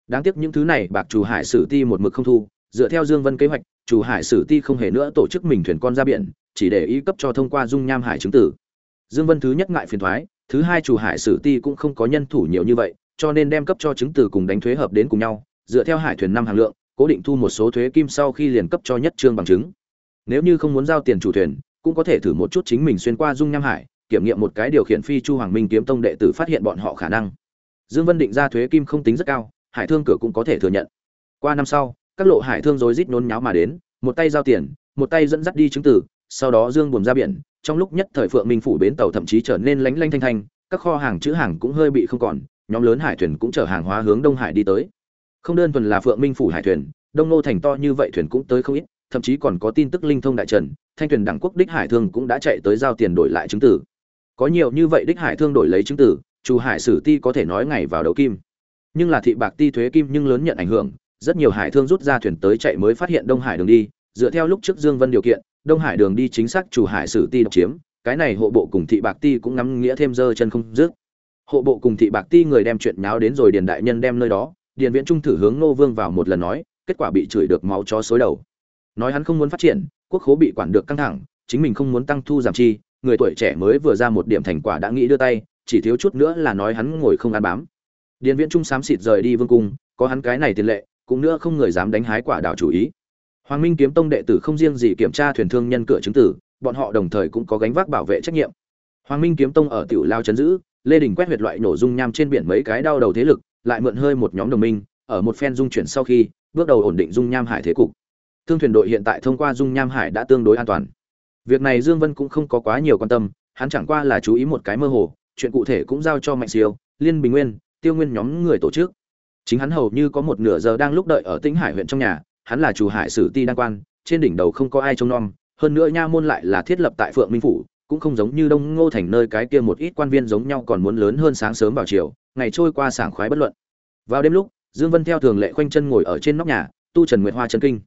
Đáng tiếc những thứ này bạc chủ hải sử ti một mực không thu, dựa theo dương vân kế hoạch chủ hải sử ti không hề nữa tổ chức mình thuyền con ra biển, chỉ để ý cấp cho thông qua dung nham hải chứng tử. Dương vân thứ nhất ngại phiền thoái, thứ hai chủ hải sử ti cũng không có nhân thủ nhiều như vậy, cho nên đem cấp cho chứng tử cùng đánh thuế hợp đến cùng nhau, dựa theo hải thuyền năm hàng lượng, cố định thu một số thuế kim sau khi liền cấp cho nhất trương bằng chứng. Nếu như không muốn giao tiền chủ thuyền, cũng có thể thử một chút chính mình xuyên qua dung nham hải, kiểm nghiệm một cái điều khiển phi chu hoàng minh kiếm tông đệ tử phát hiện bọn họ khả năng. Dương vân định ra thuế kim không tính rất cao, hải thương cửa cũng có thể thừa nhận. Qua năm sau các lộ hải thương rối rít nôn nháo mà đến, một tay giao tiền, một tay dẫn dắt đi chứng tử, sau đó dương buồm ra biển, trong lúc nhất thời phượng minh phủ bến tàu thậm chí trở nên lánh lanh thanh thanh, các kho hàng chữ hàng cũng hơi bị không còn, nhóm lớn hải thuyền cũng chở hàng hóa hướng đông hải đi tới. Không đơn thuần là phượng minh phủ hải thuyền, đông nô thành to như vậy thuyền cũng tới không ít, thậm chí còn có tin tức linh thông đại trần, thanh thuyền đảng quốc đích hải thương cũng đã chạy tới giao tiền đổi lại chứng tử. Có nhiều như vậy đích hải thương đổi lấy chứng tử chủ hải sử ti có thể nói ngày vào đầu kim. Nhưng là thị bạc ti thuế kim nhưng lớn nhận ảnh hưởng rất nhiều hải thương rút ra thuyền tới chạy mới phát hiện đông hải đường đi, dựa theo lúc trước dương vân điều kiện, đông hải đường đi chính xác chủ hải sử ti độc chiếm, cái này hộ bộ cùng thị bạc ti cũng ngắm nghĩa thêm dơ chân không dứt. Hộ bộ cùng thị bạc ti người đem chuyện nháo đến rồi điền đại nhân đem nơi đó, điền viễn trung thử hướng nô vương vào một lần nói, kết quả bị chửi được máu chó xối đầu. Nói hắn không muốn phát triển, quốc khố bị quản được căng thẳng, chính mình không muốn tăng thu giảm chi, người tuổi trẻ mới vừa ra một điểm thành quả đã nghĩ đưa tay, chỉ thiếu chút nữa là nói hắn ngồi không ăn bám. Điền viễn trung xám xịt rời đi vương cung, có hắn cái này tiền lệ cũng nữa không người dám đánh hái quả đào chủ ý. Hoàng minh kiếm tông đệ tử không riêng gì kiểm tra thuyền thương nhân cửa chứng tử, bọn họ đồng thời cũng có gánh vác bảo vệ trách nhiệm. Hoàng minh kiếm tông ở tiểu lao chấn giữ, lê đình quét huyệt loại nổ dung nham trên biển mấy cái đau đầu thế lực, lại mượn hơi một nhóm đồng minh, ở một phen dung chuyển sau khi, bước đầu ổn định dung nham hải thế cục. Thương thuyền đội hiện tại thông qua dung nham hải đã tương đối an toàn. Việc này dương vân cũng không có quá nhiều quan tâm, hắn chẳng qua là chú ý một cái mơ hồ, chuyện cụ thể cũng giao cho mạnh siêu, liên bình nguyên, tiêu nguyên nhóm người tổ chức chính hắn hầu như có một nửa giờ đang lúc đợi ở tĩnh hải huyện trong nhà, hắn là chủ hải sử ti đăng quan, trên đỉnh đầu không có ai trông nom, hơn nữa nha môn lại là thiết lập tại phượng minh phủ, cũng không giống như đông ngô thành nơi cái kia một ít quan viên giống nhau còn muốn lớn hơn sáng sớm vào chiều, ngày trôi qua sảng khoái bất luận. Vào đêm lúc, dương vân theo thường lệ khoanh chân ngồi ở trên nóc nhà, tu trần nguyệt hoa chân kinh.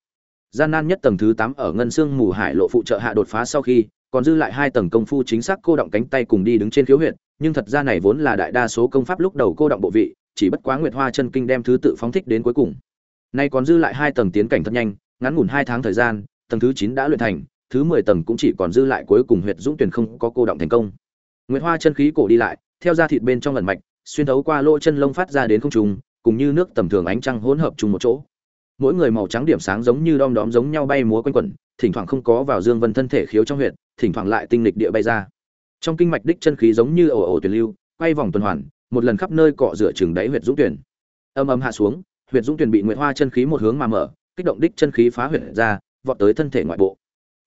Gian nan nhất tầng thứ tám ở ngân xương mù hải lộ phụ trợ hạ đột phá sau khi, còn dư lại hai tầng công phu chính xác cô động cánh tay cùng đi đứng trên khiếu huyệt, nhưng thật ra này vốn là đại đa số công pháp lúc đầu cô động bộ vị chỉ bất quá nguyệt hoa chân kinh đem thứ tự phóng thích đến cuối cùng. Nay còn dư lại hai tầng tiến cảnh thật nhanh, ngắn ngủn hai tháng thời gian, tầng thứ chín đã luyện thành, thứ mười tầng cũng chỉ còn dư lại cuối cùng huyệt dũng tuyển không có cô động thành công. Nguyệt hoa chân khí cổ đi lại, theo ra thịt bên trong lần mạch, xuyên thấu qua lỗ chân lông phát ra đến không trùng cùng như nước tầm thường ánh trăng hỗn hợp chung một chỗ. Mỗi người màu trắng điểm sáng giống như đom đóm giống nhau bay múa quanh quẩn, thỉnh thoảng không có vào dương vân thân thể khiếu trong huyệt, thỉnh thoảng lại tinh lịch địa bay ra. Trong kinh mạch đích chân khí giống như ồ ồ tuyển lưu, quay vòng tuần hoàn một lần khắp nơi cọ rửa chừng đáy huyệt dũng tuyển. Âm âm hạ xuống, huyệt dũng tuyển bị nguyệt hoa chân khí một hướng mà mở, kích động đích chân khí phá huyệt ra, vọt tới thân thể ngoại bộ.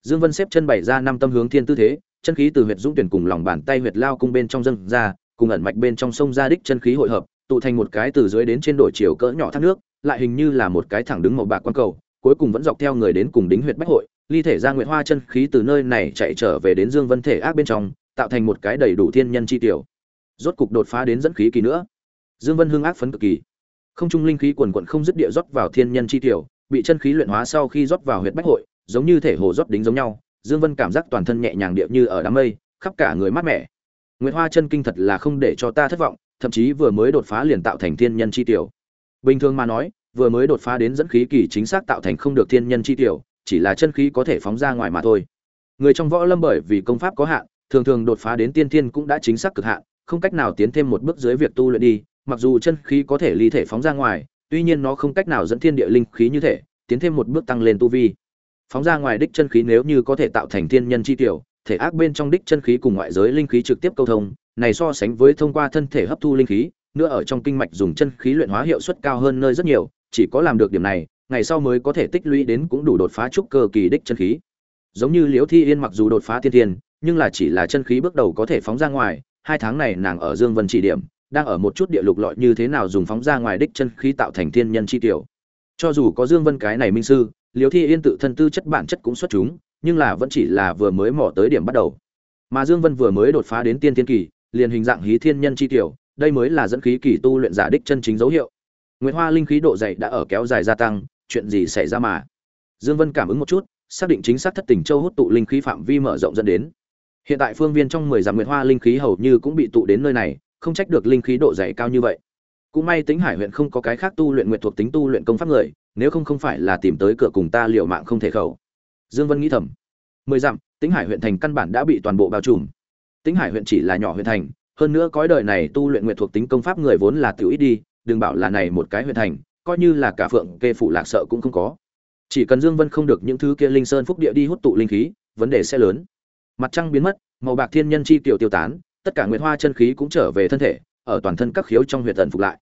Dương vân xếp chân bày ra năm tâm hướng thiên tư thế, chân khí từ huyệt dũng tuyển cùng lòng bàn tay huyệt lao cung bên trong dâng ra, cùng ẩn mạch bên trong sông ra đích chân khí hội hợp, tụ thành một cái từ dưới đến trên đổi chiều cỡ nhỏ thác nước, lại hình như là một cái thẳng đứng màu bạc quan cầu, cuối cùng vẫn dọc theo người đến cùng đính huyệt bách hội, ly thể ra nguyệt hoa chân khí từ nơi này chạy trở về đến dương vân thể ác bên trong, tạo thành một cái đầy đủ thiên nhân chi tiểu rốt cục đột phá đến dẫn khí kỳ nữa. Dương vân hưng ác phấn cực kỳ. Không trung linh khí quần quần không dứt địa rót vào thiên nhân chi tiểu, bị chân khí luyện hóa sau khi rót vào huyệt bách hội, giống như thể hồ rót đính giống nhau, dương vân cảm giác toàn thân nhẹ nhàng địa như ở đám mây, khắp cả người mát mẻ. Nguyệt hoa chân kinh thật là không để cho ta thất vọng, thậm chí vừa mới đột phá liền tạo thành thiên nhân chi tiểu. Bình thường mà nói, vừa mới đột phá đến dẫn khí kỳ chính xác tạo thành không được thiên nhân chi tiểu, chỉ là chân khí có thể phóng ra ngoài mà thôi. Người trong võ lâm bởi vì công pháp có hạn, thường thường đột phá đến tiên thiên cũng đã chính xác cực hạn không cách nào tiến thêm một bước dưới việc tu luyện đi, mặc dù chân khí có thể ly thể phóng ra ngoài, tuy nhiên nó không cách nào dẫn thiên địa linh khí như thể, tiến thêm một bước tăng lên tu vi. Phóng ra ngoài đích chân khí nếu như có thể tạo thành thiên nhân chi tiểu, thể ác bên trong đích chân khí cùng ngoại giới linh khí trực tiếp câu thông, này so sánh với thông qua thân thể hấp thu linh khí, nữa ở trong kinh mạch dùng chân khí luyện hóa hiệu suất cao hơn nơi rất nhiều, chỉ có làm được điểm này, ngày sau mới có thể tích lũy đến cũng đủ đột phá trúc cơ kỳ đích chân khí. Giống như liễu thi yên mặc dù đột phá thiên thiên, nhưng là chỉ là chân khí bước đầu có thể phóng ra ngoài hai tháng này nàng ở dương vân chỉ điểm, đang ở một chút địa lục lọi như thế nào dùng phóng ra ngoài đích chân khí tạo thành thiên nhân chi tiểu. Cho dù có dương vân cái này minh sư liễu thi yên tự thân tư chất bản chất cũng xuất chúng, nhưng là vẫn chỉ là vừa mới mò tới điểm bắt đầu. Mà dương vân vừa mới đột phá đến tiên thiên kỳ, liền hình dạng hí thiên nhân chi tiểu, đây mới là dẫn khí kỳ tu luyện giả đích chân chính dấu hiệu. Nguyệt hoa linh khí độ dày đã ở kéo dài gia tăng, chuyện gì xảy ra mà? Dương vân cảm ứng một chút, xác định chính xác thất tình châu hút tụ linh khí phạm vi mở rộng dẫn đến hiện tại phương viên trong mười dặm nguyệt hoa linh khí hầu như cũng bị tụ đến nơi này, không trách được linh khí độ dày cao như vậy. Cũng may tính hải huyện không có cái khác tu luyện nguyệt thuộc tính tu luyện công pháp người, nếu không không phải là tìm tới cửa cùng ta liều mạng không thể khẩu. Dương vân nghĩ thầm. Mười dặm tính hải huyện thành căn bản đã bị toàn bộ bao trùm. Tính hải huyện chỉ là nhỏ huyện thành, hơn nữa cõi đời này tu luyện nguyệt thuộc tính công pháp người vốn là tiểu ít đi, đừng bảo là này một cái huyện thành, coi như là cả phượng, kê phủ lạc sợ cũng không có. Chỉ cần dương vân không được những thứ kia linh sơn phúc địa đi hút tụ linh khí, vấn đề sẽ lớn mặt trăng biến mất, màu bạc thiên nhân chi tiểu tiêu tán, tất cả nguyệt hoa chân khí cũng trở về thân thể, ở toàn thân các khiếu trong huyệt tần phục lại.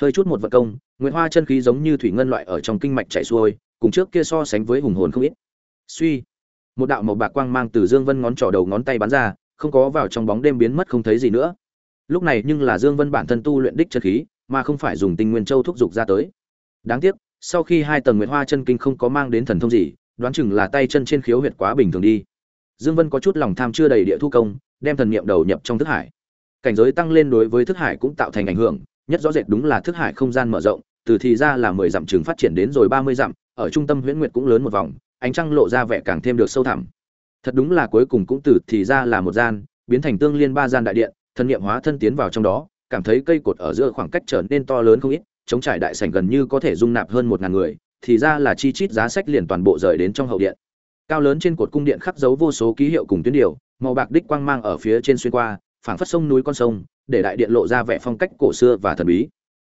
Hơi chút một vận công, nguyệt hoa chân khí giống như thủy ngân loại ở trong kinh mạch chảy xuôi, cùng trước kia so sánh với hùng hồn không ít. Suy, một đạo màu bạc quang mang từ dương vân ngón trỏ đầu ngón tay bắn ra, không có vào trong bóng đêm biến mất không thấy gì nữa. Lúc này nhưng là dương vân bản thân tu luyện đích chân khí, mà không phải dùng tinh nguyên châu thúc dục ra tới. Đáng tiếc, sau khi hai tầng nguyệt hoa chân kinh không có mang đến thần thông gì, đoán chừng là tay chân trên khiếu huyệt quá bình thường đi dương vân có chút lòng tham chưa đầy địa thu công, đem thần niệm đầu nhập trong thức hải. Cảnh giới tăng lên đối với thức hải cũng tạo thành ảnh hưởng, nhất rõ rệt đúng là thức hải không gian mở rộng, từ thì ra là mười dặm trường phát triển đến rồi ba mươi dặm, ở trung tâm huyễn nguyệt cũng lớn một vòng, ánh trăng lộ ra vẻ càng thêm được sâu thẳm. Thật đúng là cuối cùng cũng từ thì ra là một gian, biến thành tương liên ba gian đại điện, thần niệm hóa thân tiến vào trong đó, cảm thấy cây cột ở giữa khoảng cách trở nên to lớn không ít, chống trải đại sảnh gần như có thể dung nạp hơn một ngàn người, thì ra là chi chít giá sách liền toàn bộ rời đến trong hậu điện cao lớn trên cột cung điện khắc dấu vô số ký hiệu cùng tuyến điều, màu bạc đích quang mang ở phía trên xuyên qua, phảng phất sông núi con sông, để đại điện lộ ra vẻ phong cách cổ xưa và thần bí.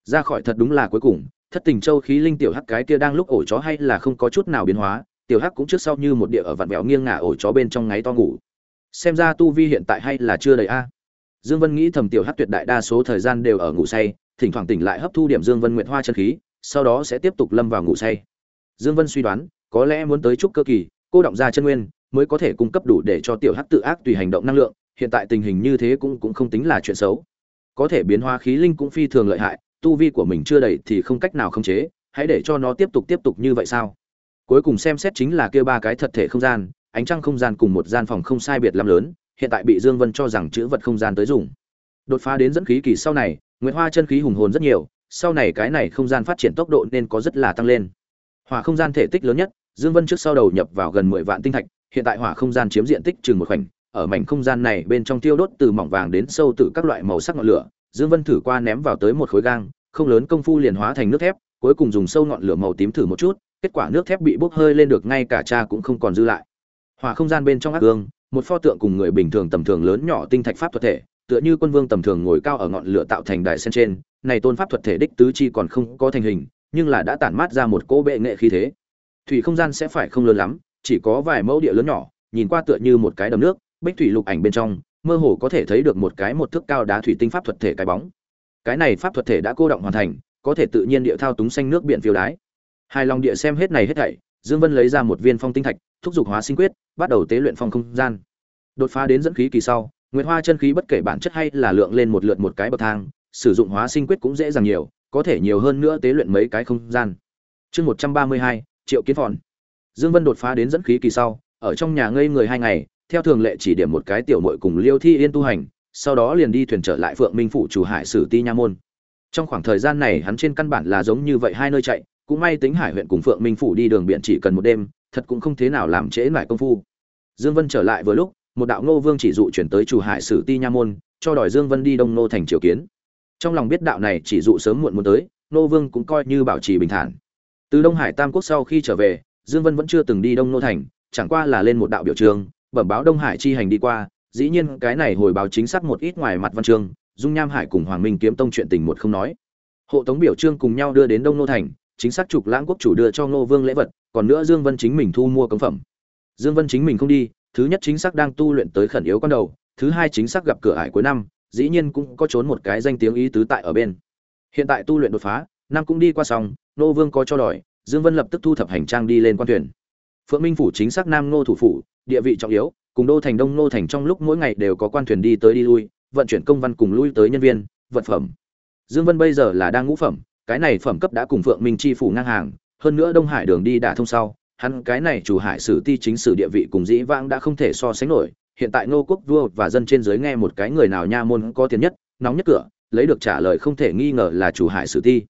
Ra khỏi thật đúng là cuối cùng, thất tình châu khí linh tiểu hắc cái kia đang lúc ổ chó hay là không có chút nào biến hóa, tiểu hắc cũng trước sau như một địa ở vạn vẹo nghiêng ngả ổ chó bên trong ngáy to ngủ. Xem ra tu vi hiện tại hay là chưa đầy a. Dương vân nghĩ thầm tiểu hắc tuyệt đại đa số thời gian đều ở ngủ say, thỉnh thoảng tỉnh lại hấp thu điểm dương vân nguyệt hoa chân khí, sau đó sẽ tiếp tục lâm vào ngủ say. Dương vân suy đoán, có lẽ muốn tới trúc cơ kỳ cô động ra chân nguyên, mới có thể cung cấp đủ để cho tiểu hắc tự ác tùy hành động năng lượng, hiện tại tình hình như thế cũng cũng không tính là chuyện xấu. Có thể biến hóa khí linh cũng phi thường lợi hại, tu vi của mình chưa đầy thì không cách nào khống chế, hãy để cho nó tiếp tục tiếp tục như vậy sao? Cuối cùng xem xét chính là kia ba cái thật thể không gian, ánh trăng không gian cùng một gian phòng không sai biệt lắm lớn, hiện tại bị dương vân cho rằng chữ vật không gian tới dùng. Đột phá đến dẫn khí kỳ sau này, nguyệt hoa chân khí hùng hồn rất nhiều, sau này cái này không gian phát triển tốc độ nên có rất là tăng lên. Hỏa không gian thể tích lớn nhất dương vân trước sau đầu nhập vào gần mười vạn tinh thạch, hiện tại hỏa không gian chiếm diện tích chừng một khoảnh, ở mảnh không gian này bên trong tiêu đốt từ mỏng vàng đến sâu từ các loại màu sắc ngọn lửa, dương vân thử qua ném vào tới một khối gang, không lớn công phu liền hóa thành nước thép, cuối cùng dùng sâu ngọn lửa màu tím thử một chút, kết quả nước thép bị bốc hơi lên được ngay cả cha cũng không còn dư lại. Hỏa không gian bên trong ác gương, một pho tượng cùng người bình thường tầm thường lớn nhỏ tinh thạch pháp thuật thể, tựa như quân vương tầm thường ngồi cao ở ngọn lửa tạo thành đài sen trên, này tôn pháp thuật thể đích tứ chi còn không có thành hình, nhưng là đã tản mát ra một cỗ bệ nghệ khí thế thủy không gian sẽ phải không lớn lắm, chỉ có vài mẫu địa lớn nhỏ, nhìn qua tựa như một cái đầm nước, bích thủy lục ảnh bên trong, mơ hồ có thể thấy được một cái một thước cao đá thủy tinh pháp thuật thể cái bóng. Cái này pháp thuật thể đã cô động hoàn thành, có thể tự nhiên địa thao túng xanh nước biển phiêu đái. Hai lòng địa xem hết này hết thảy, dương vân lấy ra một viên phong tinh thạch, thúc giục hóa sinh quyết, bắt đầu tế luyện phong không gian. Đột phá đến dẫn khí kỳ sau, nguyệt hoa chân khí bất kể bản chất hay là lượng lên một lượt một cái bậc thang, sử dụng hóa sinh quyết cũng dễ dàng nhiều, có thể nhiều hơn nữa tế luyện mấy cái không gian. Chương một trăm ba mươi hai triệu kiến phòn. Dương vân đột phá đến dẫn khí kỳ sau, ở trong nhà ngây người hai ngày, theo thường lệ chỉ điểm một cái tiểu muội cùng liêu thi yên tu hành, sau đó liền đi thuyền trở lại phượng minh phủ chủ hải sử ti nha môn. Trong khoảng thời gian này hắn trên căn bản là giống như vậy hai nơi chạy, cũng may tính hải huyện cùng phượng minh phủ đi đường biển chỉ cần một đêm, thật cũng không thế nào làm trễ lại công phu. Dương vân trở lại vừa lúc, một đạo ngô vương chỉ dụ chuyển tới chủ hải sử ti nha môn, cho đòi dương vân đi đông nô thành triều kiến. Trong lòng biết đạo này chỉ dụ sớm muộn muốn tới nô vương cũng coi như bảo trì bình thản từ đông hải tam quốc sau khi trở về, dương vân vẫn chưa từng đi đông nô thành, chẳng qua là lên một đạo biểu trường, bẩm báo đông hải chi hành đi qua, dĩ nhiên cái này hồi báo chính xác một ít ngoài mặt văn chương, dung nham hải cùng hoàng minh kiếm tông chuyện tình một không nói. Hộ tống biểu trương cùng nhau đưa đến đông nô thành, chính xác trục lãng quốc chủ đưa cho ngô vương lễ vật, còn nữa dương vân chính mình thu mua cống phẩm. Dương vân chính mình không đi, thứ nhất chính xác đang tu luyện tới khẩn yếu con đầu, thứ hai chính xác gặp cửa ải cuối năm, dĩ nhiên cũng có trốn một cái danh tiếng ý tứ tại ở bên. Hiện tại tu luyện đột phá năm cũng đi qua xong nô vương có cho đòi, dương vân lập tức thu thập hành trang đi lên quan thuyền. Phượng minh phủ chính xác nam nô thủ phủ, địa vị trọng yếu, cùng đô thành đông nô thành trong lúc mỗi ngày đều có quan thuyền đi tới đi lui, vận chuyển công văn cùng lui tới nhân viên, vật phẩm. Dương vân bây giờ là đang ngũ phẩm, cái này phẩm cấp đã cùng phượng minh chi phủ ngang hàng, hơn nữa đông hải đường đi đã thông sau, hắn cái này chủ hải sử ti chính sử địa vị cùng dĩ vãng đã không thể so sánh nổi, hiện tại ngô quốc vua và dân trên dưới nghe một cái người nào nha môn có tiền nhất, nóng nhất cửa, lấy được trả lời không thể nghi ngờ là chủ hải sử ti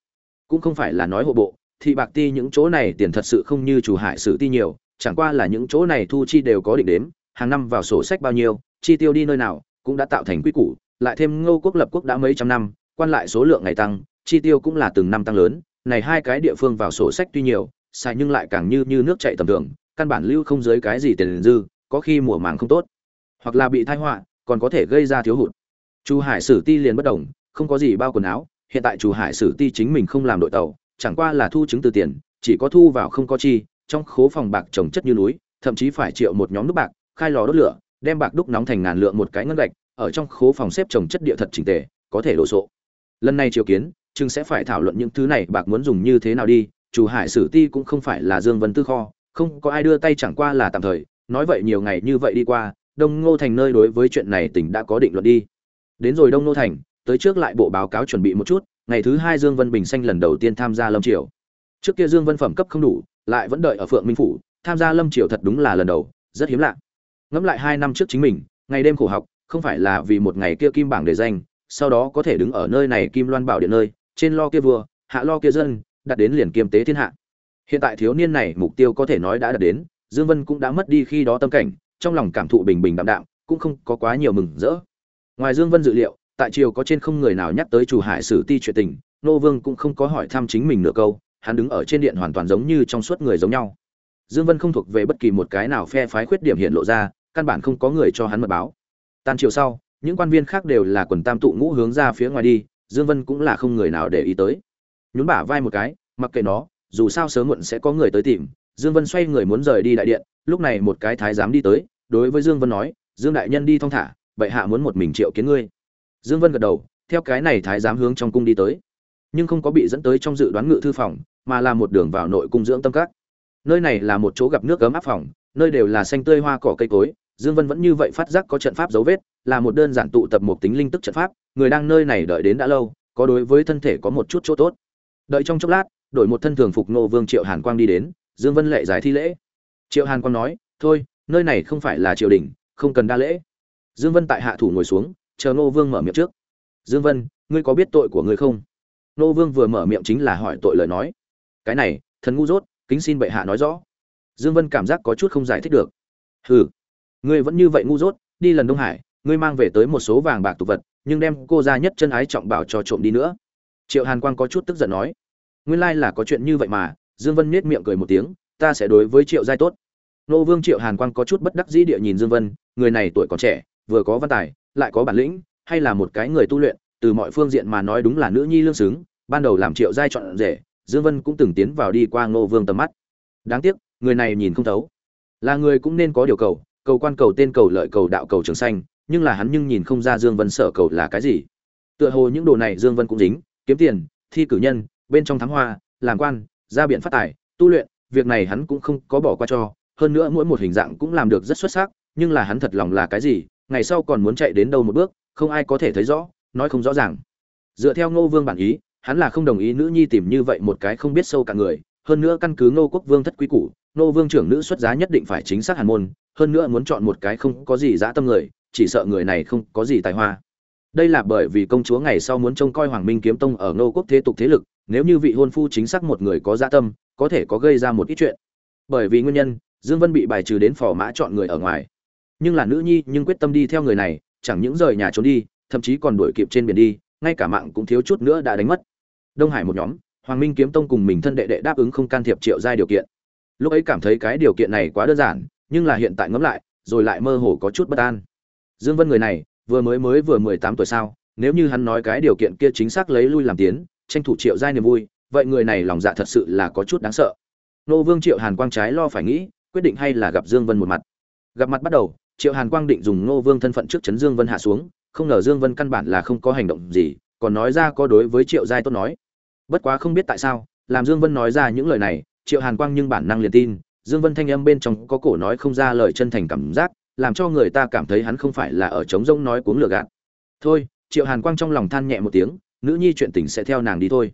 cũng không phải là nói hộ bộ thị bạc ti những chỗ này tiền thật sự không như chủ hải sử ti nhiều, chẳng qua là những chỗ này thu chi đều có định đếm, hàng năm vào sổ sách bao nhiêu, chi tiêu đi nơi nào, cũng đã tạo thành quy củ, lại thêm ngô quốc lập quốc đã mấy trăm năm, quan lại số lượng ngày tăng, chi tiêu cũng là từng năm tăng lớn, này hai cái địa phương vào sổ sách tuy nhiều, xài nhưng lại càng như như nước chảy tầm thường, căn bản lưu không dưới cái gì tiền dư, có khi mùa màng không tốt, hoặc là bị tai họa, còn có thể gây ra thiếu hụt. Chu hải sử ti liền bất đồng, không có gì bao quần áo hiện tại chủ hải sử ti chính mình không làm đội tàu, chẳng qua là thu chứng từ tiền, chỉ có thu vào không có chi, trong khố phòng bạc trồng chất như núi, thậm chí phải triệu một nhóm nước bạc, khai lò đốt lửa, đem bạc đúc nóng thành ngàn lượng một cái ngân gạch, ở trong khố phòng xếp trồng chất địa thật chỉnh tề, có thể đồ sộ. Lần này triều kiến chừng sẽ phải thảo luận những thứ này bạc muốn dùng như thế nào đi, chủ hải sử ti cũng không phải là dương vân tư kho, không có ai đưa tay chẳng qua là tạm thời, nói vậy nhiều ngày như vậy đi qua, đông ngô thành nơi đối với chuyện này tỉnh đã có định luận đi. Đến rồi đông ngô thành tới trước lại bộ báo cáo chuẩn bị một chút, ngày thứ hai dương vân bình xanh lần đầu tiên tham gia lâm triều. Trước kia dương vân phẩm cấp không đủ, lại vẫn đợi ở phượng minh phủ, tham gia lâm triều thật đúng là lần đầu, rất hiếm lạ. Ngẫm lại hai năm trước chính mình, ngày đêm khổ học, không phải là vì một ngày kia kim bảng để danh, sau đó có thể đứng ở nơi này kim loan bảo điện nơi, trên lo kia vua, hạ lo kia dân đặt đến liền kiềm tế thiên hạ. Hiện tại thiếu niên này mục tiêu có thể nói đã đạt đến, dương vân cũng đã mất đi khi đó tâm cảnh, trong lòng cảm thụ bình bình đạm đạm, cũng không có quá nhiều mừng rỡ. Ngoài dương vân dự liệu tại triều có trên không người nào nhắc tới chủ hải sử ti chuyện tình, nô vương cũng không có hỏi thăm chính mình nửa câu, hắn đứng ở trên điện hoàn toàn giống như trong suốt người giống nhau. Dương vân không thuộc về bất kỳ một cái nào phe phái khuyết điểm hiện lộ ra, căn bản không có người cho hắn mật báo. Tan chiều sau, những quan viên khác đều là quần tam tụ ngũ hướng ra phía ngoài đi, dương vân cũng là không người nào để ý tới. Nhún bả vai một cái, mặc kệ nó, dù sao sớm muộn sẽ có người tới tìm, dương vân xoay người muốn rời đi đại điện, lúc này một cái thái giám đi tới, đối với dương vân nói, dương đại nhân đi thong thả, bệ hạ muốn một mình triệu kiến ngươi dương vân gật đầu, theo cái này thái giám hướng trong cung đi tới. Nhưng không có bị dẫn tới trong dự đoán ngự thư phòng, mà là một đường vào nội cung dưỡng tâm các. Nơi này là một chỗ gặp nước cấm áp phòng, nơi đều là xanh tươi hoa cỏ cây cối. Dương vân vẫn như vậy phát giác có trận pháp dấu vết, là một đơn giản tụ tập một tính linh tức trận pháp, người đang nơi này đợi đến đã lâu, có đối với thân thể có một chút chỗ tốt. Đợi trong chốc lát, đổi một thân thường phục nô vương triệu hàn quang đi đến, dương vân lệ giải thi lễ. Triệu hàn quang nói, thôi, nơi này không phải là triều đình, không cần đa lễ. Dương vân tại hạ thủ ngồi xuống chờ nô vương mở miệng trước. Dương vân, ngươi có biết tội của ngươi không? Nô vương vừa mở miệng chính là hỏi tội lời nói. Cái này, thần ngu dốt, kính xin bệ hạ nói rõ. Dương vân cảm giác có chút không giải thích được. Hừ, ngươi vẫn như vậy ngu dốt, đi lần đông hải, ngươi mang về tới một số vàng bạc tụ vật, nhưng đem cô gia nhất chân ái trọng bảo cho trộm đi nữa. Triệu hàn quang có chút tức giận nói. Nguyên lai là có chuyện như vậy mà, dương vân nhếch miệng cười một tiếng, ta sẽ đối với triệu giai tốt. Nô vương triệu hàn quang có chút bất đắc dĩ địa nhìn dương vân, người này tuổi còn trẻ, vừa có văn tài lại có bản lĩnh, hay là một cái người tu luyện, từ mọi phương diện mà nói đúng là nữ nhi lương xứng, ban đầu làm triệu giai chọn rể, dương vân cũng từng tiến vào đi qua Ngô vương tầm mắt. Đáng tiếc, người này nhìn không thấu. Là người cũng nên có điều cầu cầu quan cầu tên cầu lợi cầu đạo cầu trường xanh nhưng là hắn nhưng nhìn không ra dương vân sợ cầu là cái gì. Tựa hồ những đồ này dương vân cũng dính, kiếm tiền, thi cử nhân, bên trong thám hoa, làm quan ra biển phát tài, tu luyện, việc này hắn cũng không có bỏ qua cho, hơn nữa mỗi một hình dạng cũng làm được rất xuất sắc, nhưng là hắn thật lòng là cái gì ngày sau còn muốn chạy đến đâu một bước, không ai có thể thấy rõ, nói không rõ ràng. Dựa theo ngô vương bản ý, hắn là không đồng ý nữ nhi tìm như vậy một cái không biết sâu cả người, hơn nữa căn cứ ngô quốc vương thất quý củ, ngô vương trưởng nữ xuất giá nhất định phải chính xác hàn môn, hơn nữa muốn chọn một cái không có gì dã tâm người, chỉ sợ người này không có gì tài hoa. Đây là bởi vì công chúa ngày sau muốn trông coi hoàng minh kiếm tông ở ngô quốc thế tục thế lực, nếu như vị hôn phu chính xác một người có dã tâm, có thể có gây ra một ít chuyện. Bởi vì nguyên nhân, dương vân bị bài trừ đến phò mã chọn người ở ngoài nhưng là nữ nhi nhưng quyết tâm đi theo người này, chẳng những rời nhà trốn đi, thậm chí còn đuổi kịp trên biển đi, ngay cả mạng cũng thiếu chút nữa đã đánh mất. Đông hải một nhóm, hoàng minh kiếm tông cùng mình thân đệ đệ đáp ứng không can thiệp triệu giai điều kiện. Lúc ấy cảm thấy cái điều kiện này quá đơn giản, nhưng là hiện tại ngẫm lại, rồi lại mơ hồ có chút bất an. Dương vân người này, vừa mới mới vừa mười tám tuổi sao, nếu như hắn nói cái điều kiện kia chính xác lấy lui làm tiến, tranh thủ triệu giai niềm vui, vậy người này lòng dạ thật sự là có chút đáng sợ. Nô vương triệu hàn quang trái lo phải nghĩ, quyết định hay là gặp dương vân một mặt. Gặp mặt bắt đầu triệu hàn quang định dùng nô vương thân phận trước chấn dương vân hạ xuống, không ngờ dương vân căn bản là không có hành động gì, còn nói ra có đối với triệu giai tốt nói. Bất quá không biết tại sao, làm dương vân nói ra những lời này, triệu hàn quang nhưng bản năng liền tin, dương vân thanh âm bên trong có cổ nói không ra lời chân thành cảm giác, làm cho người ta cảm thấy hắn không phải là ở trống rỗng nói cuống lừa gạt. Thôi, triệu hàn quang trong lòng than nhẹ một tiếng, nữ nhi chuyện tình sẽ theo nàng đi thôi.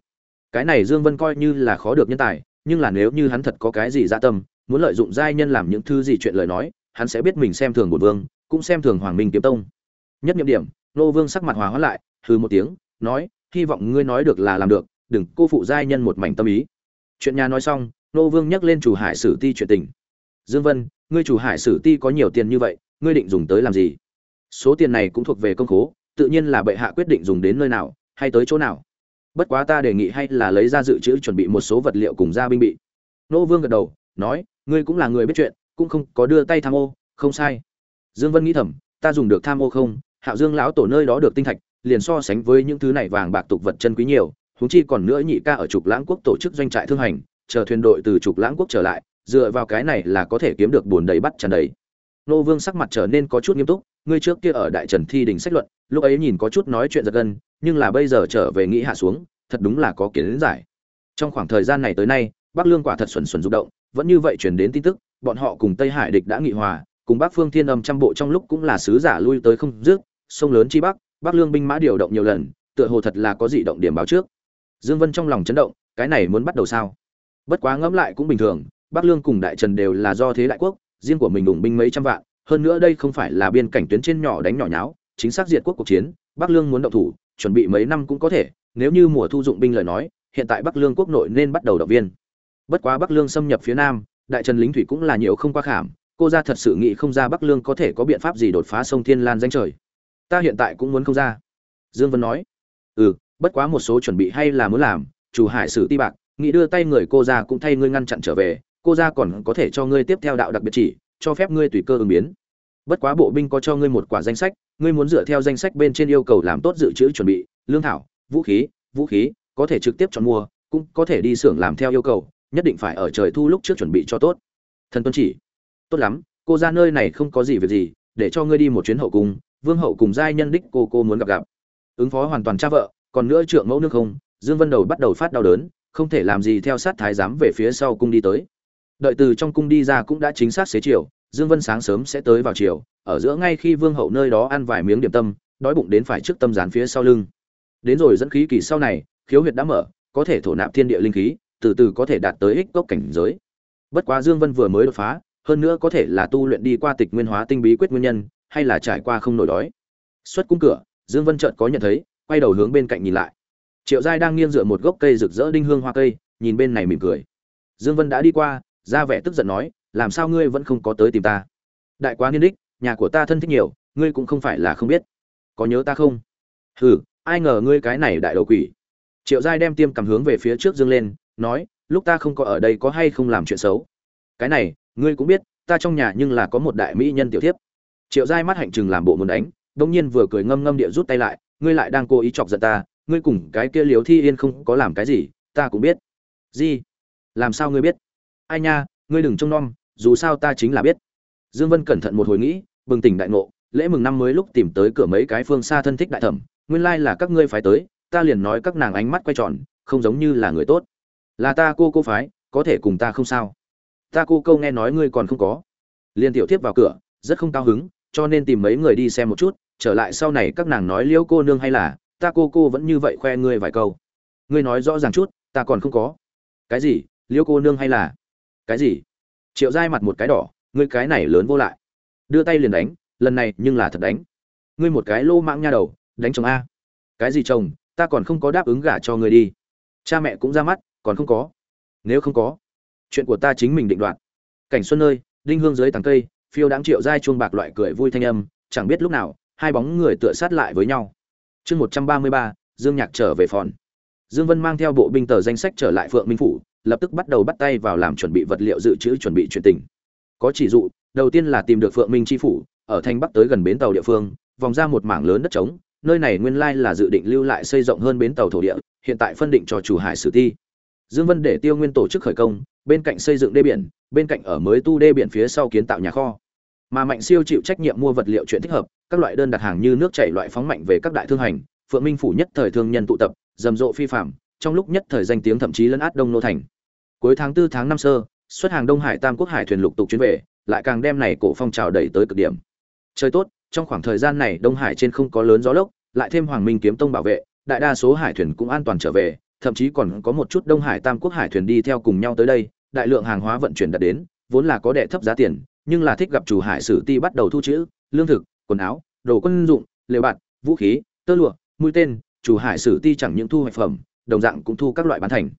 Cái này dương vân coi như là khó được nhân tài, nhưng là nếu như hắn thật có cái gì dạ tâm, muốn lợi dụng giai nhân làm những thứ gì chuyện lời nói hắn sẽ biết mình xem thường bổn vương, cũng xem thường hoàng minh kiếm tông. Nhất nhiệm điểm, nô vương sắc mặt hòa hóa lại, hừ một tiếng, nói, hy vọng ngươi nói được là làm được, đừng cô phụ giai nhân một mảnh tâm ý. Chuyện nhà nói xong, nô vương nhắc lên chủ hải sử ti chuyện tình. Dương vân, ngươi chủ hải sử ti có nhiều tiền như vậy, ngươi định dùng tới làm gì? Số tiền này cũng thuộc về công khố, tự nhiên là bệ hạ quyết định dùng đến nơi nào, hay tới chỗ nào. Bất quá ta đề nghị hay là lấy ra dự trữ chuẩn bị một số vật liệu cùng gia binh bị. Nô vương gật đầu, nói, ngươi cũng là người biết chuyện cũng không có đưa tay tham ô, không sai. Dương vân nghĩ thầm, ta dùng được tham ô không? Hạo dương lão tổ nơi đó được tinh thạch, liền so sánh với những thứ này vàng bạc tục vật chân quý nhiều, huống chi còn nữa nhị ca ở trục lãng quốc tổ chức doanh trại thương hành, chờ thuyền đội từ trục lãng quốc trở lại, dựa vào cái này là có thể kiếm được buồn đầy bắt tràn đầy. Nô vương sắc mặt trở nên có chút nghiêm túc, ngươi trước kia ở đại trần thi đình sách luận, lúc ấy nhìn có chút nói chuyện giật gân, nhưng là bây giờ trở về nghĩ hạ xuống, thật đúng là có kiến giải. Trong khoảng thời gian này tới nay, bắc lương quả thật xuẩn xuẩn rụng động, vẫn như vậy truyền đến tin tức bọn họ cùng tây hải địch đã nghị hòa, cùng bắc phương thiên âm trăm bộ trong lúc cũng là sứ giả lui tới không dứt, sông lớn chi bắc bắc lương binh mã điều động nhiều lần, tựa hồ thật là có dị động điểm báo trước. Dương vân trong lòng chấn động, cái này muốn bắt đầu sao? Bất quá ngẫm lại cũng bình thường, bắc lương cùng đại trần đều là do thế đại quốc, riêng của mình ủng binh mấy trăm vạn, hơn nữa đây không phải là biên cảnh tuyến trên nhỏ đánh nhỏ nháo, chính xác diệt quốc cuộc chiến, bắc lương muốn động thủ, chuẩn bị mấy năm cũng có thể, nếu như mùa thu dụng binh lời nói, hiện tại bắc lương quốc nội nên bắt đầu động viên. Bất quá bắc lương xâm nhập phía nam đại trần lính thủy cũng là nhiều không qua khảm, cô ra thật sự nghĩ không ra bắc lương có thể có biện pháp gì đột phá sông thiên lan danh trời. Ta hiện tại cũng muốn không ra. Dương vân nói. Ừ bất quá một số chuẩn bị hay là muốn làm, chủ hải sử ti bạc, nghĩ đưa tay người cô ra cũng thay ngươi ngăn chặn trở về, cô ra còn có thể cho ngươi tiếp theo đạo đặc biệt chỉ, cho phép ngươi tùy cơ ứng biến. Bất quá bộ binh có cho ngươi một quả danh sách, ngươi muốn dựa theo danh sách bên trên yêu cầu làm tốt dự trữ chuẩn bị, lương thảo, vũ khí vũ khí, có thể trực tiếp chọn mua, cũng có thể đi xưởng làm theo yêu cầu nhất định phải ở trời thu lúc trước chuẩn bị cho tốt. Thần tuân chỉ, tốt lắm, cô ra nơi này không có gì việc gì, để cho ngươi đi một chuyến hậu cung, vương hậu cùng giai nhân đích cô cô muốn gặp gặp. Ứng phó hoàn toàn cha vợ, còn nữa trượng mẫu nước không, dương vân đầu bắt đầu phát đau đớn, không thể làm gì theo sát thái giám về phía sau cung đi tới. Đợi từ trong cung đi ra cũng đã chính xác xế chiều, dương vân sáng sớm sẽ tới vào chiều, ở giữa ngay khi vương hậu nơi đó ăn vài miếng điểm tâm, đói bụng đến phải trước tâm dán phía sau lưng. Đến rồi dẫn khí kỳ sau này, khiếu huyệt đã mở, có thể thổ nạp thiên địa linh khí từ từ có thể đạt tới ích cốc cảnh giới. Bất quá dương vân vừa mới đột phá, hơn nữa có thể là tu luyện đi qua tịch nguyên hóa tinh bí quyết nguyên nhân, hay là trải qua không nổi đói. Xuất cung cửa, dương vân chợt có nhận thấy, quay đầu hướng bên cạnh nhìn lại. Triệu giai đang nghiêng dựa một gốc cây rực rỡ đinh hương hoa cây, nhìn bên này mỉm cười. Dương vân đã đi qua, ra vẻ tức giận nói, làm sao ngươi vẫn không có tới tìm ta? Đại quá niên đích, nhà của ta thân thích nhiều, ngươi cũng không phải là không biết. Có nhớ ta không? Hừ, ai ngờ ngươi cái này đại đầu quỷ. Triệu giai đem tiêm cầm hướng về phía trước dương lên nói, lúc ta không có ở đây có hay không làm chuyện xấu? Cái này, ngươi cũng biết, ta trong nhà nhưng là có một đại mỹ nhân tiểu thiếp. Triệu giai mắt hạnh chừng làm bộ muốn đánh đông nhiên vừa cười ngâm ngâm địa rút tay lại, ngươi lại đang cố ý chọc giận ta, ngươi cùng cái kia liếu thi yên không có làm cái gì, ta cũng biết. Gì? Làm sao ngươi biết? Ai nha, ngươi đừng trông nom, dù sao ta chính là biết. Dương vân cẩn thận một hồi nghĩ, bừng tỉnh đại ngộ, lễ mừng năm mới lúc tìm tới cửa mấy cái phương xa thân thích đại thẩm, nguyên lai là các ngươi phải tới, ta liền nói các nàng ánh mắt quay tròn, không giống như là người tốt là ta cô cô phái, có thể cùng ta không sao. Ta cô câu nghe nói ngươi còn không có. Liền tiểu tiếp vào cửa, rất không cao hứng, cho nên tìm mấy người đi xem một chút, trở lại sau này các nàng nói liễu cô nương hay là, ta cô cô vẫn như vậy khoe ngươi vài câu. Ngươi nói rõ ràng chút, ta còn không có. Cái gì? Liễu cô nương hay là? Cái gì? Triệu dai mặt một cái đỏ, ngươi cái này lớn vô lại. Đưa tay liền đánh, lần này nhưng là thật đánh. Ngươi một cái lô mãng nha đầu, đánh chồng a. Cái gì chồng, ta còn không có đáp ứng gả cho ngươi đi. Cha mẹ cũng ra mắt còn không có. Nếu không có, chuyện của ta chính mình định đoạt. Cảnh xuân nơi đinh hương dưới tàng cây, phiêu đáng triệu dai chuông bạc loại cười vui thanh âm, chẳng biết lúc nào, hai bóng người tựa sát lại với nhau. Chương một trăm ba mươi ba, dương nhạc trở về phòn dương vân mang theo bộ binh tờ danh sách trở lại phượng minh phủ, lập tức bắt đầu bắt tay vào làm chuẩn bị vật liệu dự trữ chuẩn bị chuyển tình. Có chỉ dụ, đầu tiên là tìm được phượng minh tri phủ, ở thanh bắc tới gần bến tàu địa phương, vòng ra một mảng lớn đất trống, nơi này nguyên lai là dự định lưu lại xây rộng hơn bến tàu thổ địa, hiện tại phân định cho chủ hải sử thi dương vân để tiêu nguyên tổ chức khởi công bên cạnh xây dựng đê biển bên cạnh ở mới tu đê biển phía sau kiến tạo nhà kho. Mà mạnh siêu chịu trách nhiệm mua vật liệu chuyện thích hợp các loại đơn đặt hàng như nước chảy loại phóng mạnh về các đại thương hành phượng minh phủ nhất thời thương nhân tụ tập rầm rộ phi phàm, trong lúc nhất thời danh tiếng thậm chí lấn át đông nô thành. Cuối tháng tư tháng năm sơ xuất hàng đông hải tam quốc hải thuyền lục tục chuyến về lại càng đem này cổ phong trào đẩy tới cực điểm. Trời tốt trong khoảng thời gian này đông hải trên không có lớn gió lốc lại thêm hoàng minh kiếm tông bảo vệ đại đa số hải thuyền cũng an toàn trở về thậm chí còn có một chút đông hải tam quốc hải thuyền đi theo cùng nhau tới đây, đại lượng hàng hóa vận chuyển đạt đến, vốn là có đệ thấp giá tiền, nhưng là thích gặp chủ hải sử ti bắt đầu thu chữ, lương thực, quần áo, đồ quân dụng, lều bạt, vũ khí, tơ lụa, mũi tên, chủ hải sử ti chẳng những thu hoạch phẩm, đồng dạng cũng thu các loại bán thành.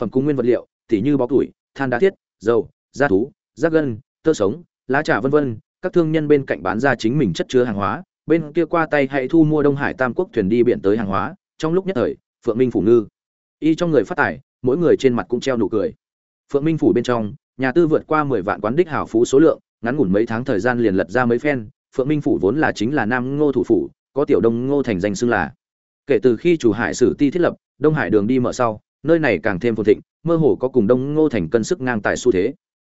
Phẩm cung nguyên vật liệu, tỉ như bó củi, than đá thiết, dầu, da thú, da gân, tơ sống, lá trà vân vân, các thương nhân bên cạnh bán ra chính mình chất chứa hàng hóa, bên kia qua tay hãy thu mua đông hải tam quốc thuyền đi biển tới hàng hóa, trong lúc nhất thời, phượng minh phủ ngư y trong người phát tài mỗi người trên mặt cũng treo nụ cười. Phượng minh phủ bên trong, nhà tư vượt qua mười vạn quán đích hảo phú số lượng, ngắn ngủn mấy tháng thời gian liền lật ra mấy phen, phượng minh phủ vốn là chính là nam ngô thủ phủ, có tiểu đông ngô thành danh xưng là. Kể từ khi chủ hải sử ti thiết lập, đông hải đường đi mở sau, nơi này càng thêm phồn thịnh, mơ hồ có cùng đông ngô thành cân sức ngang tài xu thế.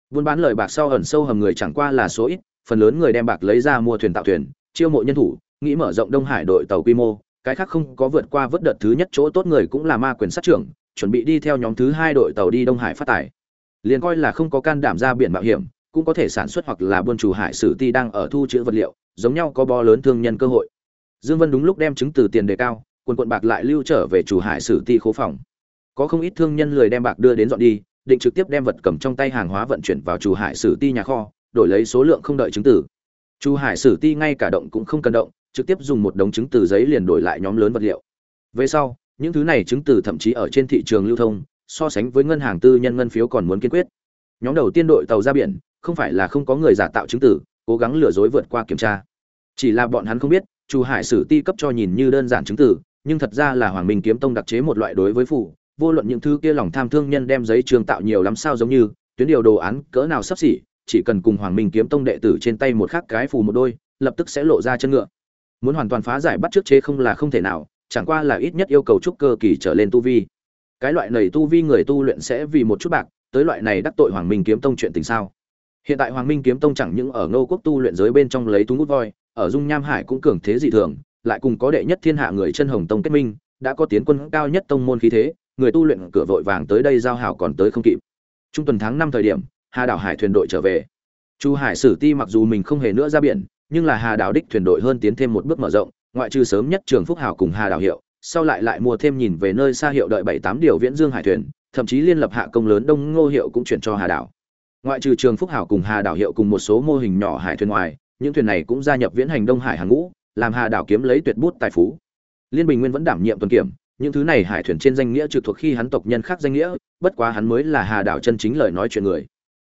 Buôn bán lời bạc sau ẩn sâu hầm người chẳng qua là số ít, phần lớn người đem bạc lấy ra mua thuyền tạo thuyền, chiêu mộ nhân thủ, nghĩ mở rộng đông hải đội tàu quy mô cái khác không có vượt qua vớt đợt thứ nhất chỗ tốt người cũng là ma quyền sát trưởng, chuẩn bị đi theo nhóm thứ hai đội tàu đi đông hải phát tài liền coi là không có can đảm ra biển mạo hiểm, cũng có thể sản xuất hoặc là buôn chủ hải sử ti đang ở thu chữ vật liệu, giống nhau có bo lớn thương nhân cơ hội. Dương vân đúng lúc đem chứng từ tiền đề cao, quần quận bạc lại lưu trở về chủ hải sử ti khố phòng. Có không ít thương nhân lười đem bạc đưa đến dọn đi, định trực tiếp đem vật cầm trong tay hàng hóa vận chuyển vào chủ hải sử ti nhà kho, đổi lấy số lượng không đợi chứng tử chủ hải sử ti ngay cả động cũng không cần động trực tiếp dùng một đống chứng từ giấy liền đổi lại nhóm lớn vật liệu. Về sau, những thứ này chứng từ thậm chí ở trên thị trường lưu thông, so sánh với ngân hàng tư nhân ngân phiếu còn muốn kiên quyết. Nhóm đầu tiên đội tàu ra biển, không phải là không có người giả tạo chứng từ, cố gắng lừa dối vượt qua kiểm tra. Chỉ là bọn hắn không biết, chu hải sử ti cấp cho nhìn như đơn giản chứng từ, nhưng thật ra là hoàng minh kiếm tông đặc chế một loại đối với phủ, vô luận những thứ kia lòng tham thương nhân đem giấy trường tạo nhiều lắm sao giống như, tuyến điều đồ án cỡ nào sắp xỉ, chỉ cần cùng hoàng minh kiếm tông đệ tử trên tay một khắc cái phù một đôi, lập tức sẽ lộ ra chân ngựa muốn hoàn toàn phá giải bắt trước chế không là không thể nào, chẳng qua là ít nhất yêu cầu trúc cơ kỳ trở lên tu vi. Cái loại này tu vi người tu luyện sẽ vì một chút bạc, tới loại này đắc tội hoàng minh kiếm tông chuyện tình sao? Hiện tại hoàng minh kiếm tông chẳng những ở ngô quốc tu luyện giới bên trong lấy túng út voi, ở dung nham hải cũng cường thế dị thường, lại cùng có đệ nhất thiên hạ người chân hồng tông kết minh, đã có tiến quân cao nhất tông môn khí thế, người tu luyện cửa vội vàng tới đây giao hảo còn tới không kịp. Trung tuần tháng năm thời điểm, hà đảo hải thuyền đội trở về. Chu hải sử ti mặc dù mình không hề nữa ra biển nhưng là hà Đào đích thuyền đội hơn tiến thêm một bước mở rộng, ngoại trừ sớm nhất trường phúc hảo cùng hà Đào hiệu, sau lại lại mua thêm nhìn về nơi xa hiệu đợi bảy tám điều viễn dương hải thuyền, thậm chí liên lập hạ công lớn đông ngô hiệu cũng chuyển cho hà Đào. ngoại trừ trường phúc hảo cùng hà Đào hiệu cùng một số mô hình nhỏ hải thuyền ngoài, những thuyền này cũng gia nhập viễn hành đông hải hàng ngũ, làm hà Đào kiếm lấy tuyệt bút tài phú liên bình nguyên vẫn đảm nhiệm tuần kiểm, những thứ này hải thuyền trên danh nghĩa trực thuộc khi hắn tộc nhân khác danh nghĩa, bất quá hắn mới là hà đảo chân chính lời nói chuyện người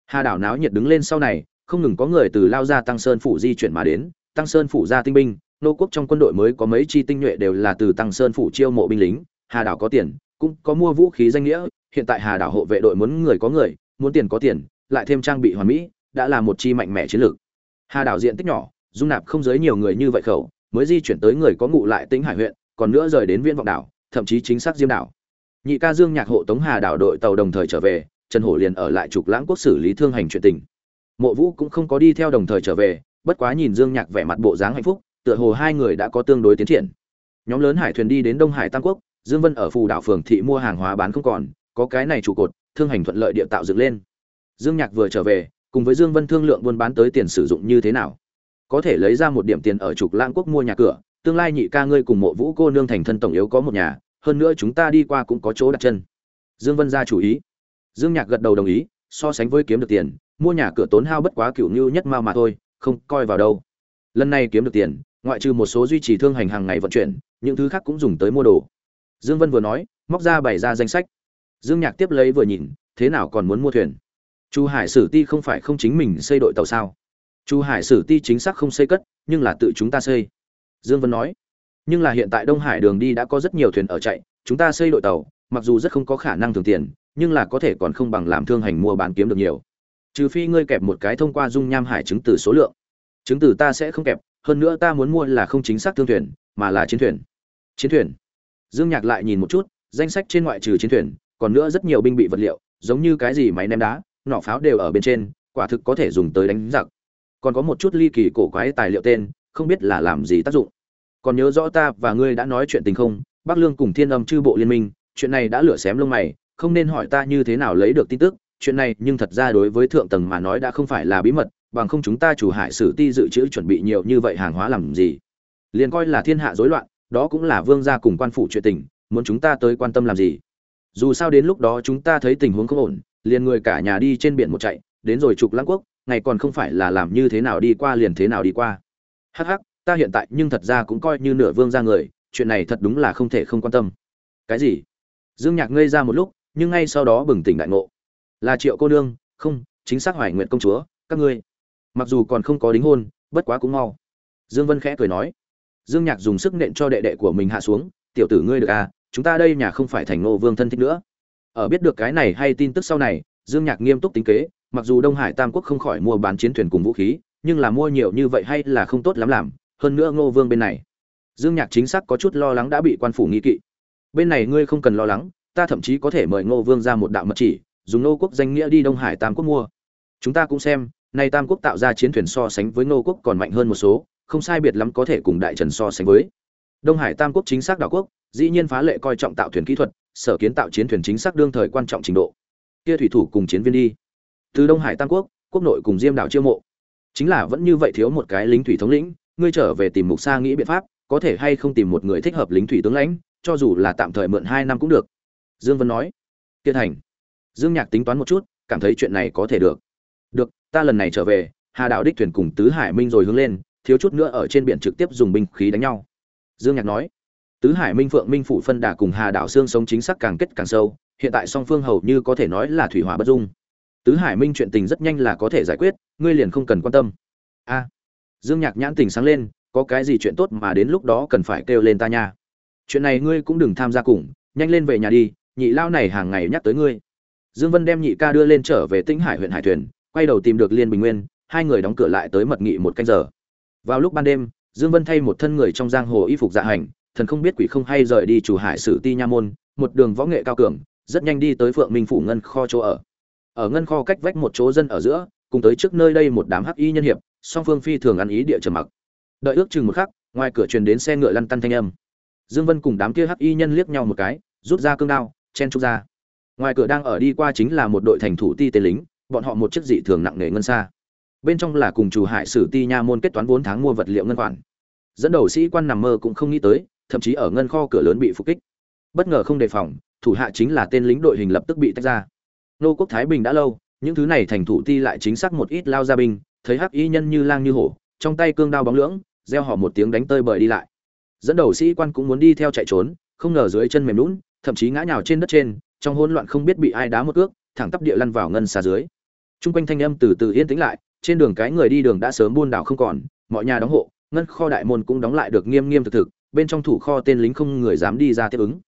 hà đảo náo nhiệt đứng lên sau này không ngừng có người từ lao ra tăng sơn phủ di chuyển mà đến, tăng sơn phủ ra tinh binh, nô quốc trong quân đội mới có mấy chi tinh nhuệ đều là từ tăng sơn phủ chiêu mộ binh lính, hà đảo có tiền, cũng có mua vũ khí danh nghĩa, hiện tại hà đảo hộ vệ đội muốn người có người, muốn tiền có tiền, lại thêm trang bị hoàn mỹ, đã là một chi mạnh mẽ chiến lược. Hà đảo diện tích nhỏ, dung nạp không giới nhiều người như vậy khẩu, mới di chuyển tới người có ngụ lại tính hải huyện, còn nữa rời đến viên vọng đảo, thậm chí chính xác diêm đảo. Nhị ca dương nhạc hộ tống hà đảo đội tàu đồng thời trở về, trần hổ liền ở lại trục lãng quốc xử lý thương hành chuyện tình mộ vũ cũng không có đi theo đồng thời trở về, bất quá nhìn dương nhạc vẻ mặt bộ dáng hạnh phúc, tựa hồ hai người đã có tương đối tiến triển. Nhóm lớn hải thuyền đi đến đông hải tam quốc, dương vân ở phù đảo phường thị mua hàng hóa bán không còn, có cái này trụ cột, thương hành thuận lợi địa tạo dựng lên. Dương nhạc vừa trở về, cùng với dương vân thương lượng buôn bán tới tiền sử dụng như thế nào. Có thể lấy ra một điểm tiền ở trục lãng quốc mua nhà cửa, tương lai nhị ca ngươi cùng mộ vũ cô nương thành thân tổng yếu có một nhà, hơn nữa chúng ta đi qua cũng có chỗ đặt chân. Dương vân ra chủ ý. Dương nhạc gật đầu đồng ý, so sánh với kiếm được tiền mua nhà cửa tốn hao bất quá cựu như nhất mao mà thôi, không coi vào đâu. Lần này kiếm được tiền, ngoại trừ một số duy trì thương hành hàng ngày vận chuyển, những thứ khác cũng dùng tới mua đồ. Dương vân vừa nói, móc ra bày ra danh sách. Dương nhạc tiếp lấy vừa nhìn, thế nào còn muốn mua thuyền? Chu hải sử ti không phải không chính mình xây đội tàu sao? Chu hải sử ti chính xác không xây cất, nhưng là tự chúng ta xây. Dương vân nói, nhưng là hiện tại đông hải đường đi đã có rất nhiều thuyền ở chạy, chúng ta xây đội tàu, mặc dù rất không có khả năng thường tiền, nhưng là có thể còn không bằng làm thương hành mua bán kiếm được nhiều trừ phi ngươi kẹp một cái thông qua dung nham hải chứng từ số lượng. Chứng từ ta sẽ không kẹp, hơn nữa ta muốn mua là không chính xác thương thuyền mà là chiến thuyền chiến thuyền dương nhạc lại nhìn một chút, danh sách trên ngoại trừ chiến thuyền còn nữa rất nhiều binh bị vật liệu, giống như cái gì máy ném đá, nỏ pháo đều ở bên trên, quả thực có thể dùng tới đánh giặc. Còn có một chút ly kỳ cổ quái tài liệu tên, không biết là làm gì tác dụng. Còn nhớ rõ ta và ngươi đã nói chuyện tình không? Bắc lương cùng thiên âm chư bộ liên minh, chuyện này đã lửa xém lông mày, không nên hỏi ta như thế nào lấy được tin tức chuyện này nhưng thật ra đối với thượng tầng mà nói đã không phải là bí mật, bằng không chúng ta chủ hải sử ti dự trữ chuẩn bị nhiều như vậy hàng hóa làm gì? Liền coi là thiên hạ rối loạn, đó cũng là vương gia cùng quan phủ chuyện tình, muốn chúng ta tới quan tâm làm gì? Dù sao đến lúc đó chúng ta thấy tình huống không ổn, liền người cả nhà đi trên biển một chạy, đến rồi trục lãng quốc, ngày còn không phải là làm như thế nào đi qua liền thế nào đi qua. Hắc hắc, ta hiện tại nhưng thật ra cũng coi như nửa vương ra người, chuyện này thật đúng là không thể không quan tâm. Cái gì? Dương nhạc ngây ra một lúc, nhưng ngay sau đó bừng tỉnh đại ngộ là triệu cô nương, không, chính xác hoài nguyện công chúa, các ngươi. Mặc dù còn không có đính hôn, bất quá cũng mau. Dương vân khẽ cười nói. Dương nhạc dùng sức nện cho đệ đệ của mình hạ xuống, tiểu tử ngươi được à chúng ta đây nhà không phải thành Ngô vương thân thích nữa. Ở biết được cái này hay tin tức sau này, dương nhạc nghiêm túc tính kế, mặc dù đông hải tam quốc không khỏi mua bán chiến thuyền cùng vũ khí, nhưng là mua nhiều như vậy hay là không tốt lắm làm, hơn nữa ngô vương bên này. Dương nhạc chính xác có chút lo lắng đã bị quan phủ nghi kỵ. Bên này ngươi không cần lo lắng, ta thậm chí có thể mời ngô vương ra một đạo mật chỉ dùng nô quốc danh nghĩa đi đông hải tam quốc mua. Chúng ta cũng xem, nay tam quốc tạo ra chiến thuyền so sánh với nô quốc còn mạnh hơn một số, không sai biệt lắm có thể cùng đại trần so sánh với. Đông hải tam quốc chính xác đảo quốc, dĩ nhiên phá lệ coi trọng tạo thuyền kỹ thuật, sở kiến tạo chiến thuyền chính xác đương thời quan trọng trình độ. Kia thủy thủ cùng chiến viên đi. Từ đông hải tam quốc quốc nội cùng diêm đảo chiêu mộ. Chính là vẫn như vậy thiếu một cái lính thủy thống lĩnh, ngươi trở về tìm mục sa nghĩ biện pháp, có thể hay không tìm một người thích hợp lính thủy tướng lãnh, cho dù là tạm thời mượn hai năm cũng được. Dương vân nói. Kia thành dương nhạc tính toán một chút, cảm thấy chuyện này có thể được. Được, ta lần này trở về, hà đạo đích thuyền cùng tứ hải minh rồi hướng lên, thiếu chút nữa ở trên biển trực tiếp dùng binh khí đánh nhau. Dương nhạc nói, tứ hải minh phượng minh phủ phân đà cùng hà đạo xương sống chính xác càng kết càng sâu, hiện tại song phương hầu như có thể nói là thủy hỏa bất dung. Tứ hải minh chuyện tình rất nhanh là có thể giải quyết, ngươi liền không cần quan tâm. A. Dương nhạc nhãn tình sáng lên, có cái gì chuyện tốt mà đến lúc đó cần phải kêu lên ta nha. Chuyện này ngươi cũng đừng tham gia cùng, nhanh lên về nhà đi, nhị lao này hàng ngày nhắc tới ngươi dương vân đem nhị ca đưa lên trở về tĩnh hải huyện hải thuyền, quay đầu tìm được liên bình nguyên, hai người đóng cửa lại tới mật nghị một canh giờ. Vào lúc ban đêm, dương vân thay một thân người trong giang hồ y phục dạ hành, thần không biết quỷ không hay rời đi chủ hải sử ti nha môn, một đường võ nghệ cao cường, rất nhanh đi tới phượng minh phủ ngân kho chỗ ở. Ở ngân kho cách vách một chỗ dân ở giữa, cùng tới trước nơi đây một đám hắc y nhân hiệp, song phương phi thường ăn ý địa trầm mặc. Đợi ước chừng một khắc, ngoài cửa truyền đến xe ngựa lăn tăn thanh âm. Dương vân cùng đám kia hắc y nhân liếc nhau một cái, rút ra cương đao, chen trúc ra ngoài cửa đang ở đi qua chính là một đội thành thủ ti tên lính, bọn họ một chiếc dị thường nặng nề ngân xa. Bên trong là cùng chủ hải sử ti nha môn kết toán vốn tháng mua vật liệu ngân khoản. Dẫn đầu sĩ quan nằm mơ cũng không nghĩ tới, thậm chí ở ngân kho cửa lớn bị phục kích. Bất ngờ không đề phòng, thủ hạ chính là tên lính đội hình lập tức bị tách ra. Nô quốc thái bình đã lâu, những thứ này thành thủ ti lại chính xác một ít lao ra binh, thấy hắc y nhân như lang như hổ, trong tay cương đao bóng lưỡng gieo họ một tiếng đánh tơi bời đi lại. Dẫn đầu sĩ quan cũng muốn đi theo chạy trốn, không ngờ dưới chân mềm lún thậm chí ngã nhào trên đất trên trong hỗn loạn không biết bị ai đá một cước, thẳng tắp địa lăn vào ngân xa dưới. Trung quanh thanh âm từ từ yên tĩnh lại, trên đường cái người đi đường đã sớm buôn đảo không còn, mọi nhà đóng hộ, ngân kho đại môn cũng đóng lại được nghiêm nghiêm thực thực, bên trong thủ kho tên lính không người dám đi ra tiếp ứng.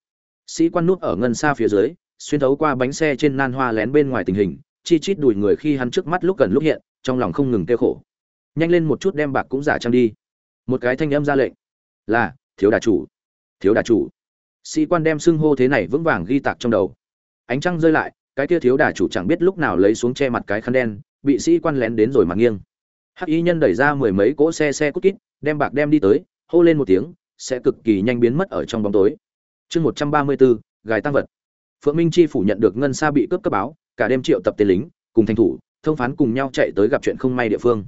Sĩ quan nút ở ngân xa phía dưới, xuyên thấu qua bánh xe trên nan hoa lén bên ngoài tình hình, chi chít đùi người khi hắn trước mắt lúc gần lúc hiện, trong lòng không ngừng tiêu khổ. Nhanh lên một chút đem bạc cũng giả trang đi. Một cái thanh âm ra lệnh. Là, thiếu đà chủ. Thiếu đà chủ. Sĩ quan đem xưng hô thế này vững vàng ghi tạc trong đầu ánh trăng rơi lại, cái kia thiếu đà chủ chẳng biết lúc nào lấy xuống che mặt cái khăn đen, bị sĩ quan lén đến rồi mặt nghiêng. Hắc y nhân đẩy ra mười mấy cỗ xe xe cút kít, đem bạc đem đi tới, hô lên một tiếng, sẽ cực kỳ nhanh biến mất ở trong bóng tối. Chương một trăm ba mươi bốn, gài tăng vật. Phượng minh chi phủ nhận được ngân xa bị cướp cấp báo, cả đêm triệu tập tên lính, cùng thành thủ, thông phán cùng nhau chạy tới gặp chuyện không may địa phương.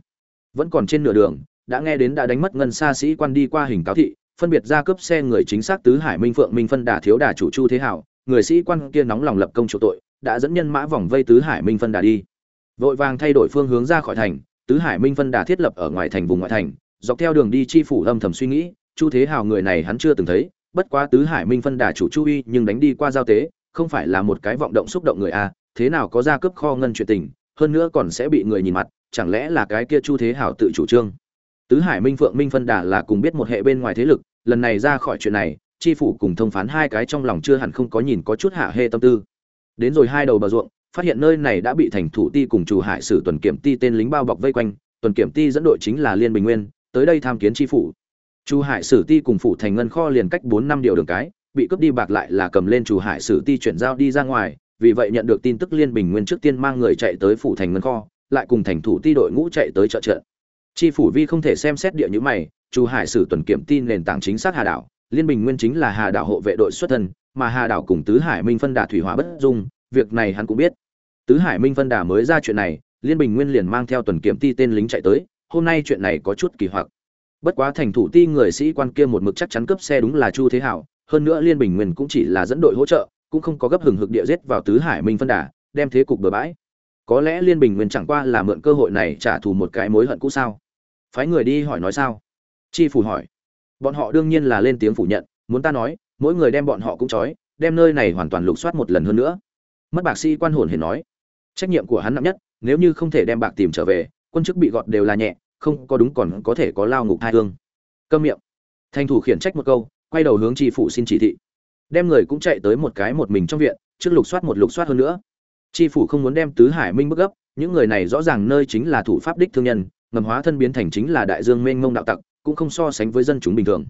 Vẫn còn trên nửa đường, đã nghe đến đã đánh mất ngân xa sĩ quan đi qua hình cáo thị, phân biệt ra cướp xe người chính xác tứ hải minh phượng minh phân đà thiếu đà chủ chu thế hảo người sĩ quan kia nóng lòng lập công chỗ tội, đã dẫn nhân mã vòng vây tứ hải minh phân đà đi. Vội vàng thay đổi phương hướng ra khỏi thành, tứ hải minh phân đà thiết lập ở ngoài thành vùng ngoại thành, dọc theo đường đi chi phủ âm thầm suy nghĩ, chu thế hào người này hắn chưa từng thấy, bất quá tứ hải minh phân đà chủ chu uy nhưng đánh đi qua giao tế, không phải là một cái vọng động xúc động người a thế nào có ra cướp kho ngân chuyện tình, hơn nữa còn sẽ bị người nhìn mặt, chẳng lẽ là cái kia chu thế hảo tự chủ trương? Tứ hải minh phượng minh phân đà là cùng biết một hệ bên ngoài thế lực, lần này ra khỏi chuyện này chi phủ cùng thông phán hai cái trong lòng chưa hẳn không có nhìn có chút hạ hê tâm tư. Đến rồi hai đầu bờ ruộng, phát hiện nơi này đã bị thành thủ ti cùng chủ hải sử tuần kiểm ti tên lính bao bọc vây quanh, tuần kiểm ti dẫn đội chính là liên bình nguyên, tới đây tham kiến chi phủ. Chu hải sử ti cùng phủ thành ngân kho liền cách bốn năm điều đường cái, bị cướp đi bạc lại là cầm lên chủ hải sử ti chuyển giao đi ra ngoài, vì vậy nhận được tin tức liên bình nguyên trước tiên mang người chạy tới phủ thành ngân kho, lại cùng thành thủ ti đội ngũ chạy tới trợ trận. Chi phủ vi không thể xem xét địa như mày chu hải sử tuần kiểm tin nền tảng chính xác hà đảo liên bình nguyên chính là hà đảo hộ vệ đội xuất thân, mà hà đảo cùng tứ hải minh phân đà thủy hỏa bất dung, việc này hắn cũng biết. Tứ hải minh phân đà mới ra chuyện này, liên bình nguyên liền mang theo tuần kiếm ti tên lính chạy tới, hôm nay chuyện này có chút kỳ hoặc. Bất quá thành thủ ti người sĩ quan kia một mực chắc chắn cướp xe đúng là chu thế hảo, hơn nữa liên bình nguyên cũng chỉ là dẫn đội hỗ trợ, cũng không có gấp hừng hực địa giết vào tứ hải minh phân đà, đem thế cục bừa bãi. Có lẽ liên bình nguyên chẳng qua là mượn cơ hội này trả thù một cái mối hận cũ sao? Phái người đi hỏi nói sao? Chi phủ hỏi bọn họ đương nhiên là lên tiếng phủ nhận, muốn ta nói, mỗi người đem bọn họ cũng trói, đem nơi này hoàn toàn lục soát một lần hơn nữa. Mất bạc sĩ quan hồn hiền nói, trách nhiệm của hắn nặng nhất, nếu như không thể đem bạc tìm trở về, quân chức bị gọt đều là nhẹ, không có đúng còn có thể có lao ngục hai thương câm miệng. Thành thủ khiển trách một câu, quay đầu hướng tri phủ xin chỉ thị. Đem người cũng chạy tới một cái một mình trong viện, trước lục soát một lục soát hơn nữa. Tri phủ không muốn đem tứ hải minh bức gấp, những người này rõ ràng nơi chính là thủ pháp đích thương nhân, ngầm hóa thân biến thành chính là đại dương mênh mông đạo tặc cũng không so sánh với dân chúng bình thường.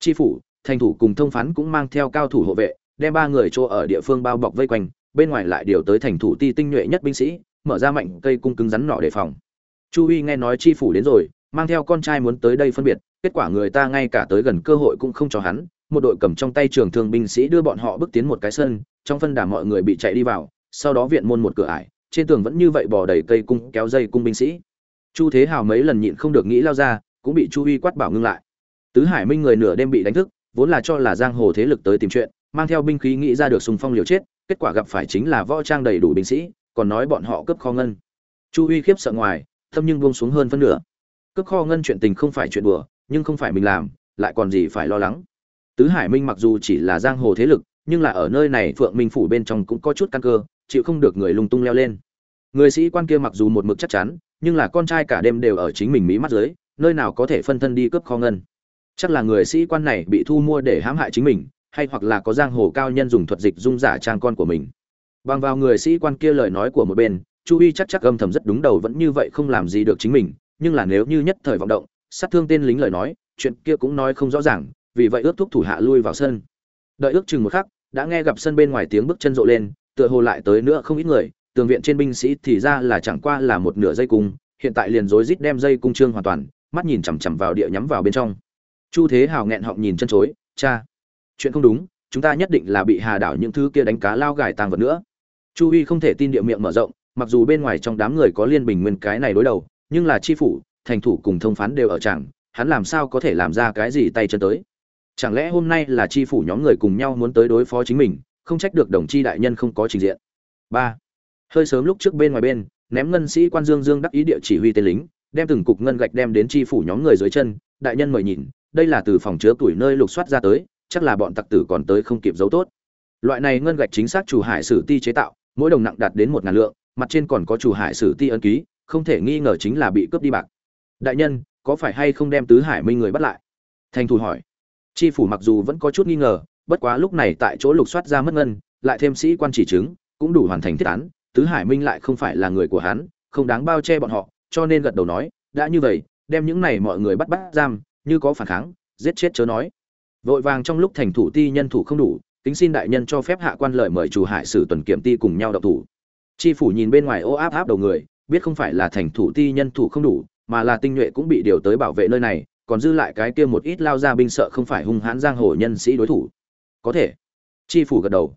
Tri phủ, thành thủ cùng thông phán cũng mang theo cao thủ hộ vệ, đem ba người chỗ ở địa phương bao bọc vây quanh, bên ngoài lại điều tới thành thủ ti tinh nhuệ nhất binh sĩ, mở ra mạnh cây cung cứng rắn nọ đề phòng. Chu huy nghe nói chi phủ đến rồi, mang theo con trai muốn tới đây phân biệt, kết quả người ta ngay cả tới gần cơ hội cũng không cho hắn, một đội cầm trong tay trường thương binh sĩ đưa bọn họ bước tiến một cái sân, trong phân đà mọi người bị chạy đi vào, sau đó viện môn một cửa ải, trên tường vẫn như vậy bò đầy cây cung, kéo dây cung binh sĩ. Chu thế hào mấy lần nhịn không được nghĩ lao ra cũng bị chu huy quát bảo ngưng lại. Tứ hải minh người nửa đêm bị đánh thức, vốn là cho là giang hồ thế lực tới tìm chuyện, mang theo binh khí nghĩ ra được sùng phong liều chết, kết quả gặp phải chính là võ trang đầy đủ binh sĩ, còn nói bọn họ cướp kho ngân. Chu huy khiếp sợ ngoài, thâm nhưng buông xuống hơn phân nửa. Cướp kho ngân chuyện tình không phải chuyện đùa, nhưng không phải mình làm, lại còn gì phải lo lắng. Tứ hải minh mặc dù chỉ là giang hồ thế lực, nhưng là ở nơi này phượng minh phủ bên trong cũng có chút căn cơ, chịu không được người lung tung leo lên. Người sĩ quan kia mặc dù một mực chắc chắn, nhưng là con trai cả đêm đều ở chính mình mỹ mắt dưới nơi nào có thể phân thân đi cướp kho ngân. Chắc là người sĩ quan này bị thu mua để hãm hại chính mình, hay hoặc là có giang hồ cao nhân dùng thuật dịch dung giả trang con của mình. Bằng vào người sĩ quan kia lời nói của một bên, chu huy chắc chắc âm thầm rất đúng đầu vẫn như vậy không làm gì được chính mình, nhưng là nếu như nhất thời vọng động, sát thương tên lính lời nói, chuyện kia cũng nói không rõ ràng, vì vậy ước thúc thủ hạ lui vào sân. Đợi ước chừng một khắc, đã nghe gặp sân bên ngoài tiếng bước chân rộ lên, tựa hồ lại tới nữa không ít người, tường viện trên binh sĩ thì ra là chẳng qua là một nửa dây cung, hiện tại liền rối rít đem dây cung trương hoàn toàn mắt nhìn chằm chằm vào địa nhắm vào bên trong. Chu thế hào nghẹn họng nhìn chân chối, cha, chuyện không đúng, chúng ta nhất định là bị hà đảo những thứ kia đánh cá lao gài tàng vật nữa. Chu huy không thể tin địa miệng mở rộng, mặc dù bên ngoài trong đám người có liên bình nguyên cái này đối đầu, nhưng là chi phủ, thành thủ cùng thông phán đều ở chẳng, hắn làm sao có thể làm ra cái gì tay chân tới? Chẳng lẽ hôm nay là chi phủ nhóm người cùng nhau muốn tới đối phó chính mình, không trách được đồng chi đại nhân không có trình diện? Ba, hơi sớm lúc trước bên ngoài bên, ném ngân sĩ quan dương dương đắc ý địa chỉ huy tên lính đem từng cục ngân gạch đem đến chi phủ nhóm người dưới chân, đại nhân mời nhìn, đây là từ phòng chứa tuổi nơi lục soát ra tới, chắc là bọn tặc tử còn tới không kịp giấu tốt. Loại này ngân gạch chính xác chủ hải sử ti chế tạo, mỗi đồng nặng đạt đến một ngàn lượng, mặt trên còn có chủ hải sử ti ấn ký, không thể nghi ngờ chính là bị cướp đi bạc. Đại nhân, có phải hay không đem tứ hải minh người bắt lại? Thành thủ hỏi. Tri phủ mặc dù vẫn có chút nghi ngờ, bất quá lúc này tại chỗ lục soát ra mất ngân, lại thêm sĩ quan chỉ chứng, cũng đủ hoàn thành thiết án, tứ hải minh lại không phải là người của hắn, không đáng bao che bọn họ cho nên gật đầu nói, đã như vậy, đem những này mọi người bắt bắt giam, như có phản kháng, giết chết chớ nói. Vội vàng trong lúc thành thủ ti nhân thủ không đủ, kính xin đại nhân cho phép hạ quan lợi mời chủ hải sử tuần kiểm ti cùng nhau đậu thủ. Tri phủ nhìn bên ngoài ô áp áp đầu người, biết không phải là thành thủ ti nhân thủ không đủ, mà là tinh nhuệ cũng bị điều tới bảo vệ nơi này, còn dư lại cái kia một ít lao ra binh sợ không phải hung hãn giang hồ nhân sĩ đối thủ. Có thể. Tri phủ gật đầu.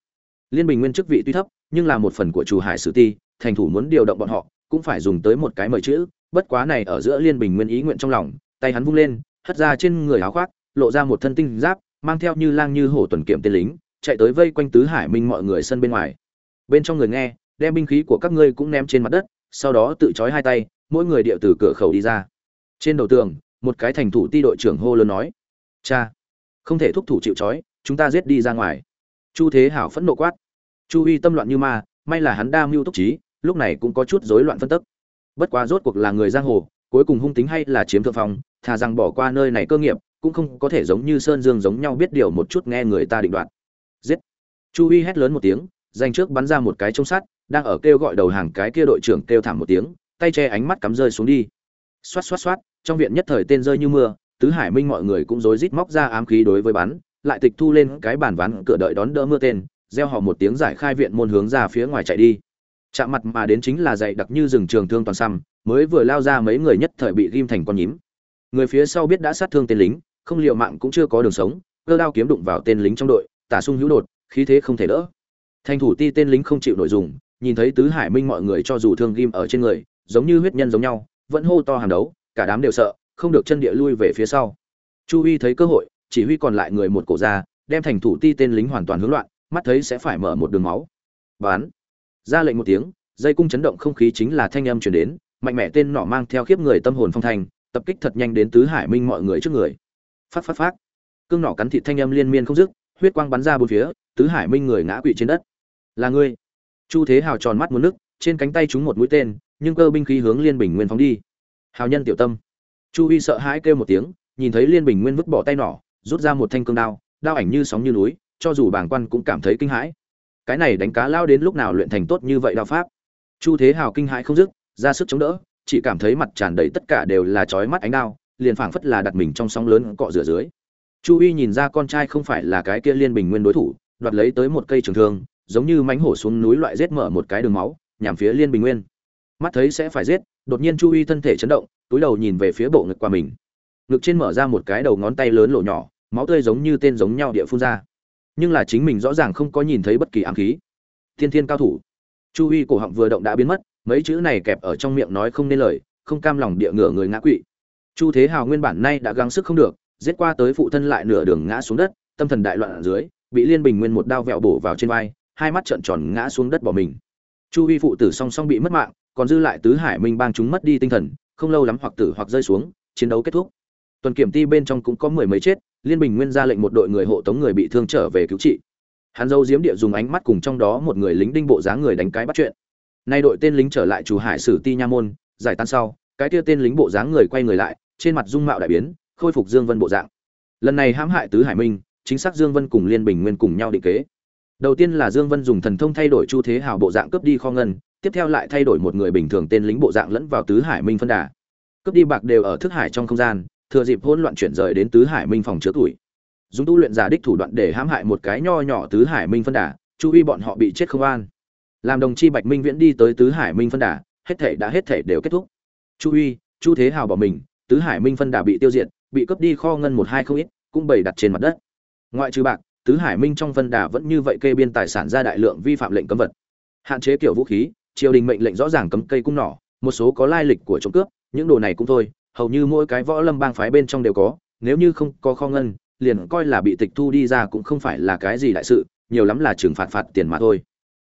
Liên bình nguyên chức vị tuy thấp, nhưng là một phần của chủ hải sử ti, thành thủ muốn điều động bọn họ cũng phải dùng tới một cái mời chữ, bất quá này ở giữa liên bình nguyên ý nguyện trong lòng, tay hắn vung lên, hất ra trên người áo khoác, lộ ra một thân tinh giáp, mang theo như lang như hổ tuần kiểm tên lính, chạy tới vây quanh tứ hải minh mọi người sân bên ngoài. Bên trong người nghe, đem binh khí của các ngươi cũng ném trên mặt đất, sau đó tự trói hai tay, mỗi người điệu từ cửa khẩu đi ra. Trên đầu tường, một cái thành thủ ti đội trưởng hô lớn nói, cha, không thể thúc thủ chịu trói, chúng ta giết đi ra ngoài. Chu thế hảo phẫn nộ quát, chu uy tâm loạn như ma, may là hắn đa mưu túc trí lúc này cũng có chút rối loạn phân tức. Bất quá rốt cuộc là người giang hồ, cuối cùng hung tính hay là chiếm thượng phong, thà rằng bỏ qua nơi này cơ nghiệp, cũng không có thể giống như sơn dương giống nhau biết điều một chút nghe người ta định đoạt. Giết. Chu huy hét lớn một tiếng danh trước bắn ra một cái trông sắt, đang ở kêu gọi đầu hàng cái kia đội trưởng kêu thảm một tiếng, tay che ánh mắt cắm rơi xuống đi. Xoát xoát xoát, trong viện nhất thời tên rơi như mưa, tứ hải minh mọi người cũng rối rít móc ra ám khí đối với bắn, lại tịch thu lên cái bản ván cửa đợi đón đỡ mưa tên, gieo họ một tiếng giải khai viện môn hướng ra phía ngoài chạy đi chạm mặt mà đến chính là dạy đặc như rừng trường thương toàn xăm, mới vừa lao ra mấy người nhất thời bị ghim thành con nhím. Người phía sau biết đã sát thương tên lính, không liệu mạng cũng chưa có đường sống, cơ đao kiếm đụng vào tên lính trong đội, tả sung hữu đột, khí thế không thể đỡ. Thành thủ ti tên lính không chịu nội dùng, nhìn thấy tứ hải minh mọi người cho dù thương ghim ở trên người, giống như huyết nhân giống nhau, vẫn hô to hàng đấu, cả đám đều sợ, không được chân địa lui về phía sau. Chu huy thấy cơ hội, chỉ huy còn lại người một cổ ra, đem thành thủ ti tên lính hoàn toàn hỗn loạn, mắt thấy sẽ phải mở một đường máu. Bán ra lệnh một tiếng, dây cung chấn động không khí chính là thanh âm truyền đến, mạnh mẽ tên nọ mang theo khiếp người tâm hồn phong thành, tập kích thật nhanh đến tứ hải minh mọi người trước người. Phát phát phát cương nỏ cắn thịt thanh âm liên miên không dứt, huyết quang bắn ra bốn phía, tứ hải minh người ngã quỵ trên đất. Là ngươi. Chu thế hào tròn mắt muốn nước, trên cánh tay trúng một mũi tên, nhưng cơ binh khí hướng liên bình nguyên phóng đi. Hào nhân tiểu tâm. Chu uy sợ hãi kêu một tiếng, nhìn thấy liên bình nguyên vứt bỏ tay nỏ, rút ra một thanh cương đao đao ảnh như sóng như núi, cho dù bàng quan cũng cảm thấy kinh hãi cái này đánh cá lao đến lúc nào luyện thành tốt như vậy đao pháp. Chu thế hào kinh hãi không dứt, ra sức chống đỡ, chỉ cảm thấy mặt tràn đầy tất cả đều là chói mắt ánh đao, liền phảng phất là đặt mình trong sóng lớn cọ rửa dưới. Chu uy nhìn ra con trai không phải là cái kia liên bình nguyên đối thủ, đoạt lấy tới một cây trường thương, giống như mánh hổ xuống núi loại rết mở một cái đường máu, nhằm phía liên bình nguyên. Mắt thấy sẽ phải giết, đột nhiên chu uy thân thể chấn động, túi đầu nhìn về phía bộ ngực qua mình. Ngực trên mở ra một cái đầu ngón tay lớn lộ nhỏ, máu tươi giống như tên giống nhau địa phun ra nhưng là chính mình rõ ràng không có nhìn thấy bất kỳ ám khí. Thiên thiên cao thủ. Chu Huy cổ họng vừa động đã biến mất, mấy chữ này kẹp ở trong miệng nói không nên lời, không cam lòng địa ngửa người ngã quỵ. Chu thế hào nguyên bản nay đã gắng sức không được, giết qua tới phụ thân lại nửa đường ngã xuống đất, tâm thần đại loạn ở dưới, bị liên bình nguyên một đao vẹo bổ vào trên vai, hai mắt trợn tròn ngã xuống đất bỏ mình. Chu Huy phụ tử song song bị mất mạng, còn dư lại tứ hải minh bang chúng mất đi tinh thần, không lâu lắm hoặc tử hoặc rơi xuống, chiến đấu kết thúc. Tuần kiểm ti bên trong cũng có mười mấy chết liên bình nguyên ra lệnh một đội người hộ tống người bị thương trở về cứu trị. Hắn dâu diếm địa dùng ánh mắt cùng trong đó một người lính đinh bộ dáng người đánh cái bắt chuyện. Nay đội tên lính trở lại chủ hải sử ti nha môn, giải tan sau, cái kia tên lính bộ dáng người quay người lại, trên mặt dung mạo đại biến, khôi phục dương vân bộ dạng. Lần này hãm hại tứ hải minh, chính xác dương vân cùng liên bình nguyên cùng nhau định kế. Đầu tiên là dương vân dùng thần thông thay đổi chu thế hào bộ dạng cướp đi kho ngân, tiếp theo lại thay đổi một người bình thường tên lính bộ dạng lẫn vào tứ hải minh phân đà. Cướp đi bạc đều ở thức hải trong không gian thừa dịp hỗn loạn chuyển rời đến tứ hải minh phòng chứa tuổi. Dùng tu luyện giả đích thủ đoạn để hãm hại một cái nho nhỏ tứ hải minh phân đà, chu uy bọn họ bị chết không an. Làm đồng chi bạch minh viễn đi tới tứ hải minh phân đà, hết thể đã hết thể đều kết thúc. Chu uy, chu thế hào bỏ mình, tứ hải minh phân đà bị tiêu diệt, bị cướp đi kho ngân một hai không ít, cũng bày đặt trên mặt đất. Ngoại trừ bạc, tứ hải minh trong phân đà vẫn như vậy kê biên tài sản ra đại lượng vi phạm lệnh cấm vật. Hạn chế kiểu vũ khí, triều đình mệnh lệnh rõ ràng cấm cây cung nỏ, một số có lai lịch của trộm cướp, những đồ này cũng thôi hầu như mỗi cái võ lâm bang phái bên trong đều có, nếu như không có kho ngân, liền coi là bị tịch thu đi ra cũng không phải là cái gì đại sự, nhiều lắm là trừng phạt phạt tiền mà thôi.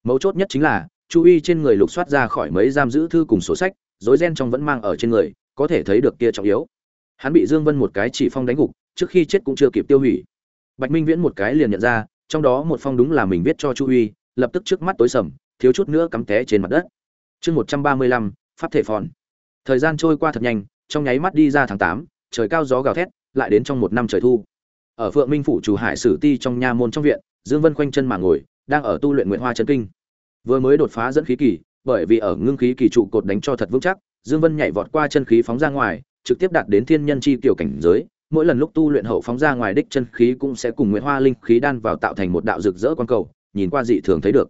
Mấu chốt nhất chính là, chu y trên người lục soát ra khỏi mấy giam giữ thư cùng sổ sách, rối ren trong vẫn mang ở trên người, có thể thấy được kia trọng yếu. Hắn bị dương vân một cái chỉ phong đánh gục, trước khi chết cũng chưa kịp tiêu hủy. Bạch minh viễn một cái liền nhận ra, trong đó một phong đúng là mình viết cho chu uy, lập tức trước mắt tối sầm, thiếu chút nữa cắm té trên mặt đất. Chương một trăm ba mươi lăm, pháp thể phòn. Thời gian trôi qua thật nhanh trong nháy mắt đi ra tháng tám, trời cao gió gào thét, lại đến trong một năm trời thu. Ở phượng minh phủ chủ hải sử ti trong nha môn trong viện, dương vân khoanh chân mà ngồi, đang ở tu luyện nguyện hoa chân kinh. Vừa mới đột phá dẫn khí kỳ, bởi vì ở ngưng khí kỳ trụ cột đánh cho thật vững chắc, dương vân nhảy vọt qua chân khí phóng ra ngoài, trực tiếp đạt đến thiên nhân chi tiểu cảnh giới. Mỗi lần lúc tu luyện hậu phóng ra ngoài đích chân khí cũng sẽ cùng nguyện hoa linh khí đan vào tạo thành một đạo rực rỡ quan cầu, nhìn qua dị thường thấy được.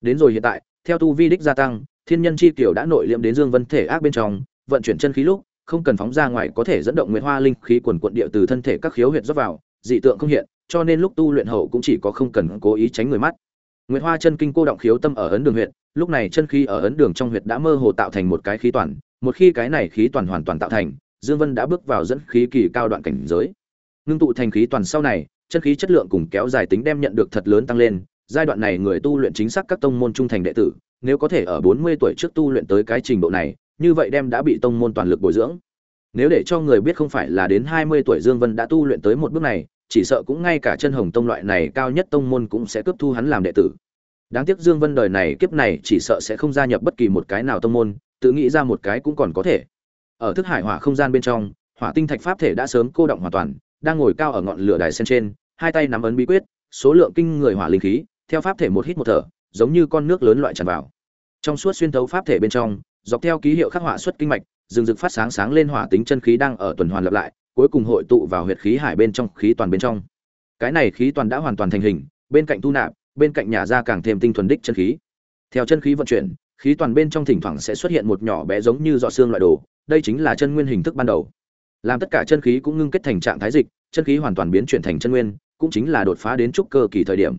Đến rồi hiện tại, theo tu vi đích gia tăng, thiên nhân chi tiểu đã nội liệm đến dương vân thể ác bên trong, vận chuyển chân khí lúc không cần phóng ra ngoài có thể dẫn động Nguyệt hoa linh khí quần quận địa từ thân thể các khiếu huyệt rót vào, dị tượng không hiện, cho nên lúc tu luyện hậu cũng chỉ có không cần cố ý tránh người mắt. Nguyệt hoa chân kinh cô động khiếu tâm ở ấn đường huyệt, lúc này chân khí ở ấn đường trong huyệt đã mơ hồ tạo thành một cái khí toàn, một khi cái này khí toàn hoàn toàn tạo thành, dương vân đã bước vào dẫn khí kỳ cao đoạn cảnh giới. Ngưng tụ thành khí toàn sau này, chân khí chất lượng cùng kéo dài tính đem nhận được thật lớn tăng lên, giai đoạn này người tu luyện chính xác các tông môn trung thành đệ tử, nếu có thể ở 40 tuổi trước tu luyện tới cái trình độ này như vậy đem đã bị tông môn toàn lực bồi dưỡng nếu để cho người biết không phải là đến 20 tuổi Dương Vân đã tu luyện tới một bước này, chỉ sợ cũng ngay cả chân hồng tông loại này cao nhất tông môn cũng sẽ cướp thu hắn làm đệ tử. Đáng tiếc Dương Vân đời này kiếp này chỉ sợ sẽ không gia nhập bất kỳ một cái nào tông môn, tự nghĩ ra một cái cũng còn có thể. Ở thức hải hỏa không gian bên trong, hỏa tinh thạch pháp thể đã sớm cô động hoàn toàn, đang ngồi cao ở ngọn lửa đài sen trên, hai tay nắm ấn bí quyết, số lượng kinh người hỏa linh khí, theo pháp thể một hít một thở, giống như con nước lớn loại tràn vào. Trong suốt xuyên thấu pháp thể bên trong, dọc theo ký hiệu khắc họa xuất kinh mạch, rừng rực phát sáng sáng lên hỏa tính chân khí đang ở tuần hoàn lặp lại, cuối cùng hội tụ vào huyệt khí hải bên trong khí toàn bên trong. Cái này khí toàn đã hoàn toàn thành hình, bên cạnh tu nạp, bên cạnh nhà ra càng thêm tinh thuần đích chân khí. Theo chân khí vận chuyển, khí toàn bên trong thỉnh thoảng sẽ xuất hiện một nhỏ bé giống như giọt xương loại đồ, đây chính là chân nguyên hình thức ban đầu. Làm tất cả chân khí cũng ngưng kết thành trạng thái dịch, chân khí hoàn toàn biến chuyển thành chân nguyên, cũng chính là đột phá đến trúc cơ kỳ thời điểm.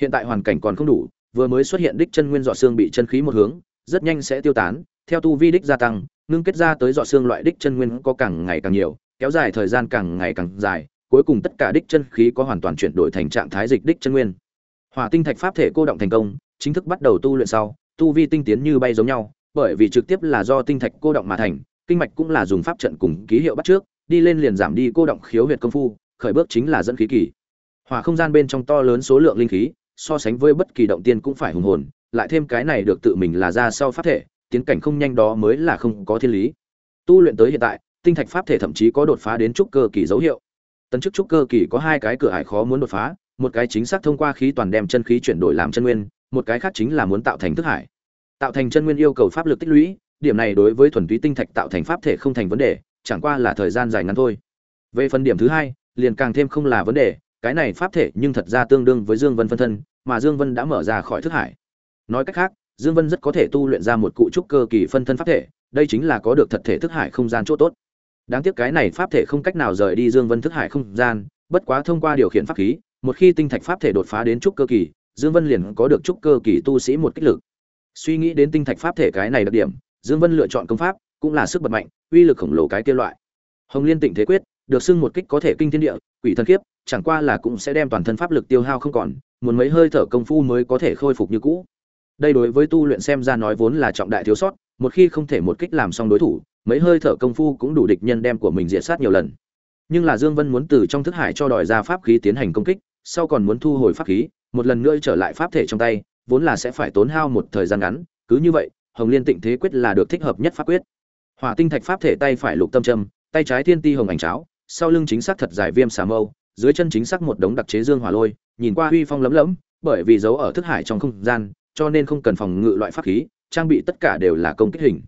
Hiện tại hoàn cảnh còn không đủ, vừa mới xuất hiện đích chân nguyên giọt xương bị chân khí một hướng, rất nhanh sẽ tiêu tán, theo tu vi đích gia tăng, ngưng kết ra tới dọ xương loại đích chân nguyên có càng ngày càng nhiều, kéo dài thời gian càng ngày càng dài, cuối cùng tất cả đích chân khí có hoàn toàn chuyển đổi thành trạng thái dịch đích chân nguyên. Hỏa tinh thạch pháp thể cô động thành công, chính thức bắt đầu tu luyện sau, tu vi tinh tiến như bay giống nhau, bởi vì trực tiếp là do tinh thạch cô động mà thành, kinh mạch cũng là dùng pháp trận cùng ký hiệu bắt trước đi lên liền giảm đi cô động khiếu huyệt công phu khởi bước chính là dẫn khí kỳ hỏa không gian bên trong to lớn số lượng linh khí so sánh với bất kỳ động tiên cũng phải hùng hồn lại thêm cái này được tự mình là ra sau pháp thể tiến cảnh không nhanh đó mới là không có thiên lý. Tu luyện tới hiện tại, tinh thạch pháp thể thậm chí có đột phá đến trúc cơ kỳ dấu hiệu. Tấn chức trúc cơ kỳ có hai cái cửa ải khó muốn đột phá, một cái chính xác thông qua khí toàn đem chân khí chuyển đổi làm chân nguyên, một cái khác chính là muốn tạo thành thức hải. Tạo thành chân nguyên yêu cầu pháp lực tích lũy, điểm này đối với thuần túy tinh thạch tạo thành pháp thể không thành vấn đề, chẳng qua là thời gian dài ngắn thôi. Về phần điểm thứ hai, liền càng thêm không là vấn đề, cái này pháp thể nhưng thật ra tương đương với dương vân phân thân, mà dương vân đã mở ra khỏi thức hải. Nói cách khác dương vân rất có thể tu luyện ra một cụ trúc cơ kỳ phân thân pháp thể, đây chính là có được thật thể thức hải không gian chỗ tốt. Đáng tiếc cái này pháp thể không cách nào rời đi dương vân thức hải không gian, bất quá thông qua điều khiển pháp khí, một khi tinh thạch pháp thể đột phá đến trúc cơ kỳ, dương vân liền có được trúc cơ kỳ tu sĩ một kích lực. Suy nghĩ đến tinh thạch pháp thể cái này đặc điểm, dương vân lựa chọn công pháp, cũng là sức bật mạnh, uy lực khổng lồ cái kia loại. Hồng liên tịnh thế quyết, được xưng một kích có thể kinh thiên địa, quỷ thần kiếp, chẳng qua là cũng sẽ đem toàn thân pháp lực tiêu hao không còn, muốn mấy hơi thở công phu mới có thể khôi phục như cũ đây đối với tu luyện xem ra nói vốn là trọng đại thiếu sót, một khi không thể một kích làm xong đối thủ, mấy hơi thở công phu cũng đủ địch nhân đem của mình diệt sát nhiều lần. Nhưng là dương vân muốn từ trong thức hải cho đòi ra pháp khí tiến hành công kích, sau còn muốn thu hồi pháp khí, một lần nữa trở lại pháp thể trong tay, vốn là sẽ phải tốn hao một thời gian ngắn, cứ như vậy, hồng liên tịnh thế quyết là được thích hợp nhất pháp quyết. Hỏa tinh thạch pháp thể tay phải lục tâm châm, tay trái thiên ti hồng ảnh cháo, sau lưng chính xác thật dài viêm xà mâu, dưới chân chính xác một đống đặc chế dương hỏa lôi, nhìn qua uy phong lấm lấm bởi vì giấu ở thức hải trong không gian cho nên không cần phòng ngự loại pháp khí, trang bị tất cả đều là công kích hình.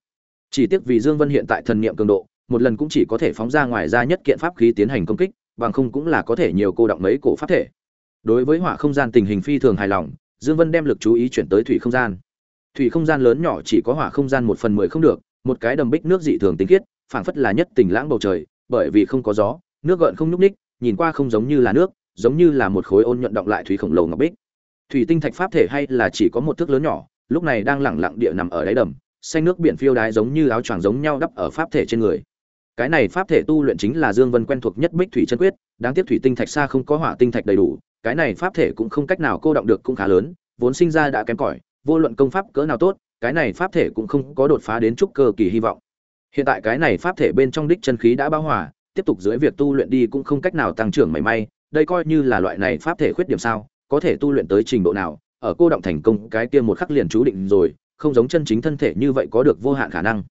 Chỉ tiếc vì dương vân hiện tại thần niệm cường độ, một lần cũng chỉ có thể phóng ra ngoài ra nhất kiện pháp khí tiến hành công kích, bằng không cũng là có thể nhiều cô động mấy cổ pháp thể. Đối với hỏa không gian tình hình phi thường hài lòng, dương vân đem lực chú ý chuyển tới thủy không gian. Thủy không gian lớn nhỏ chỉ có hỏa không gian một phần mười không được, một cái đầm bích nước dị thường tinh khiết, phảng phất là nhất tình lãng bầu trời, bởi vì không có gió, nước gợn không nhúc ních nhìn qua không giống như là nước, giống như là một khối ôn nhuận động lại thủy khổng lồ ngọc bích thủy tinh thạch pháp thể hay là chỉ có một thước lớn nhỏ, lúc này đang lẳng lặng địa nằm ở đáy đầm, xanh nước biển phiêu đái giống như áo choàng giống nhau đắp ở pháp thể trên người. Cái này pháp thể tu luyện chính là dương vân quen thuộc nhất bích thủy chân quyết, đáng tiếc thủy tinh thạch xa không có hỏa tinh thạch đầy đủ, cái này pháp thể cũng không cách nào cô động được cũng khá lớn, vốn sinh ra đã kém cỏi, vô luận công pháp cỡ nào tốt, cái này pháp thể cũng không có đột phá đến trúc cơ kỳ hy vọng. Hiện tại cái này pháp thể bên trong đích chân khí đã bao hòa, tiếp tục dưới việc tu luyện đi cũng không cách nào tăng trưởng mảy may, đây coi như là loại này pháp thể khuyết điểm sao? Có thể tu luyện tới trình độ nào, ở cô động thành công, cái kia một khắc liền chú định rồi, không giống chân chính thân thể như vậy có được vô hạn khả năng.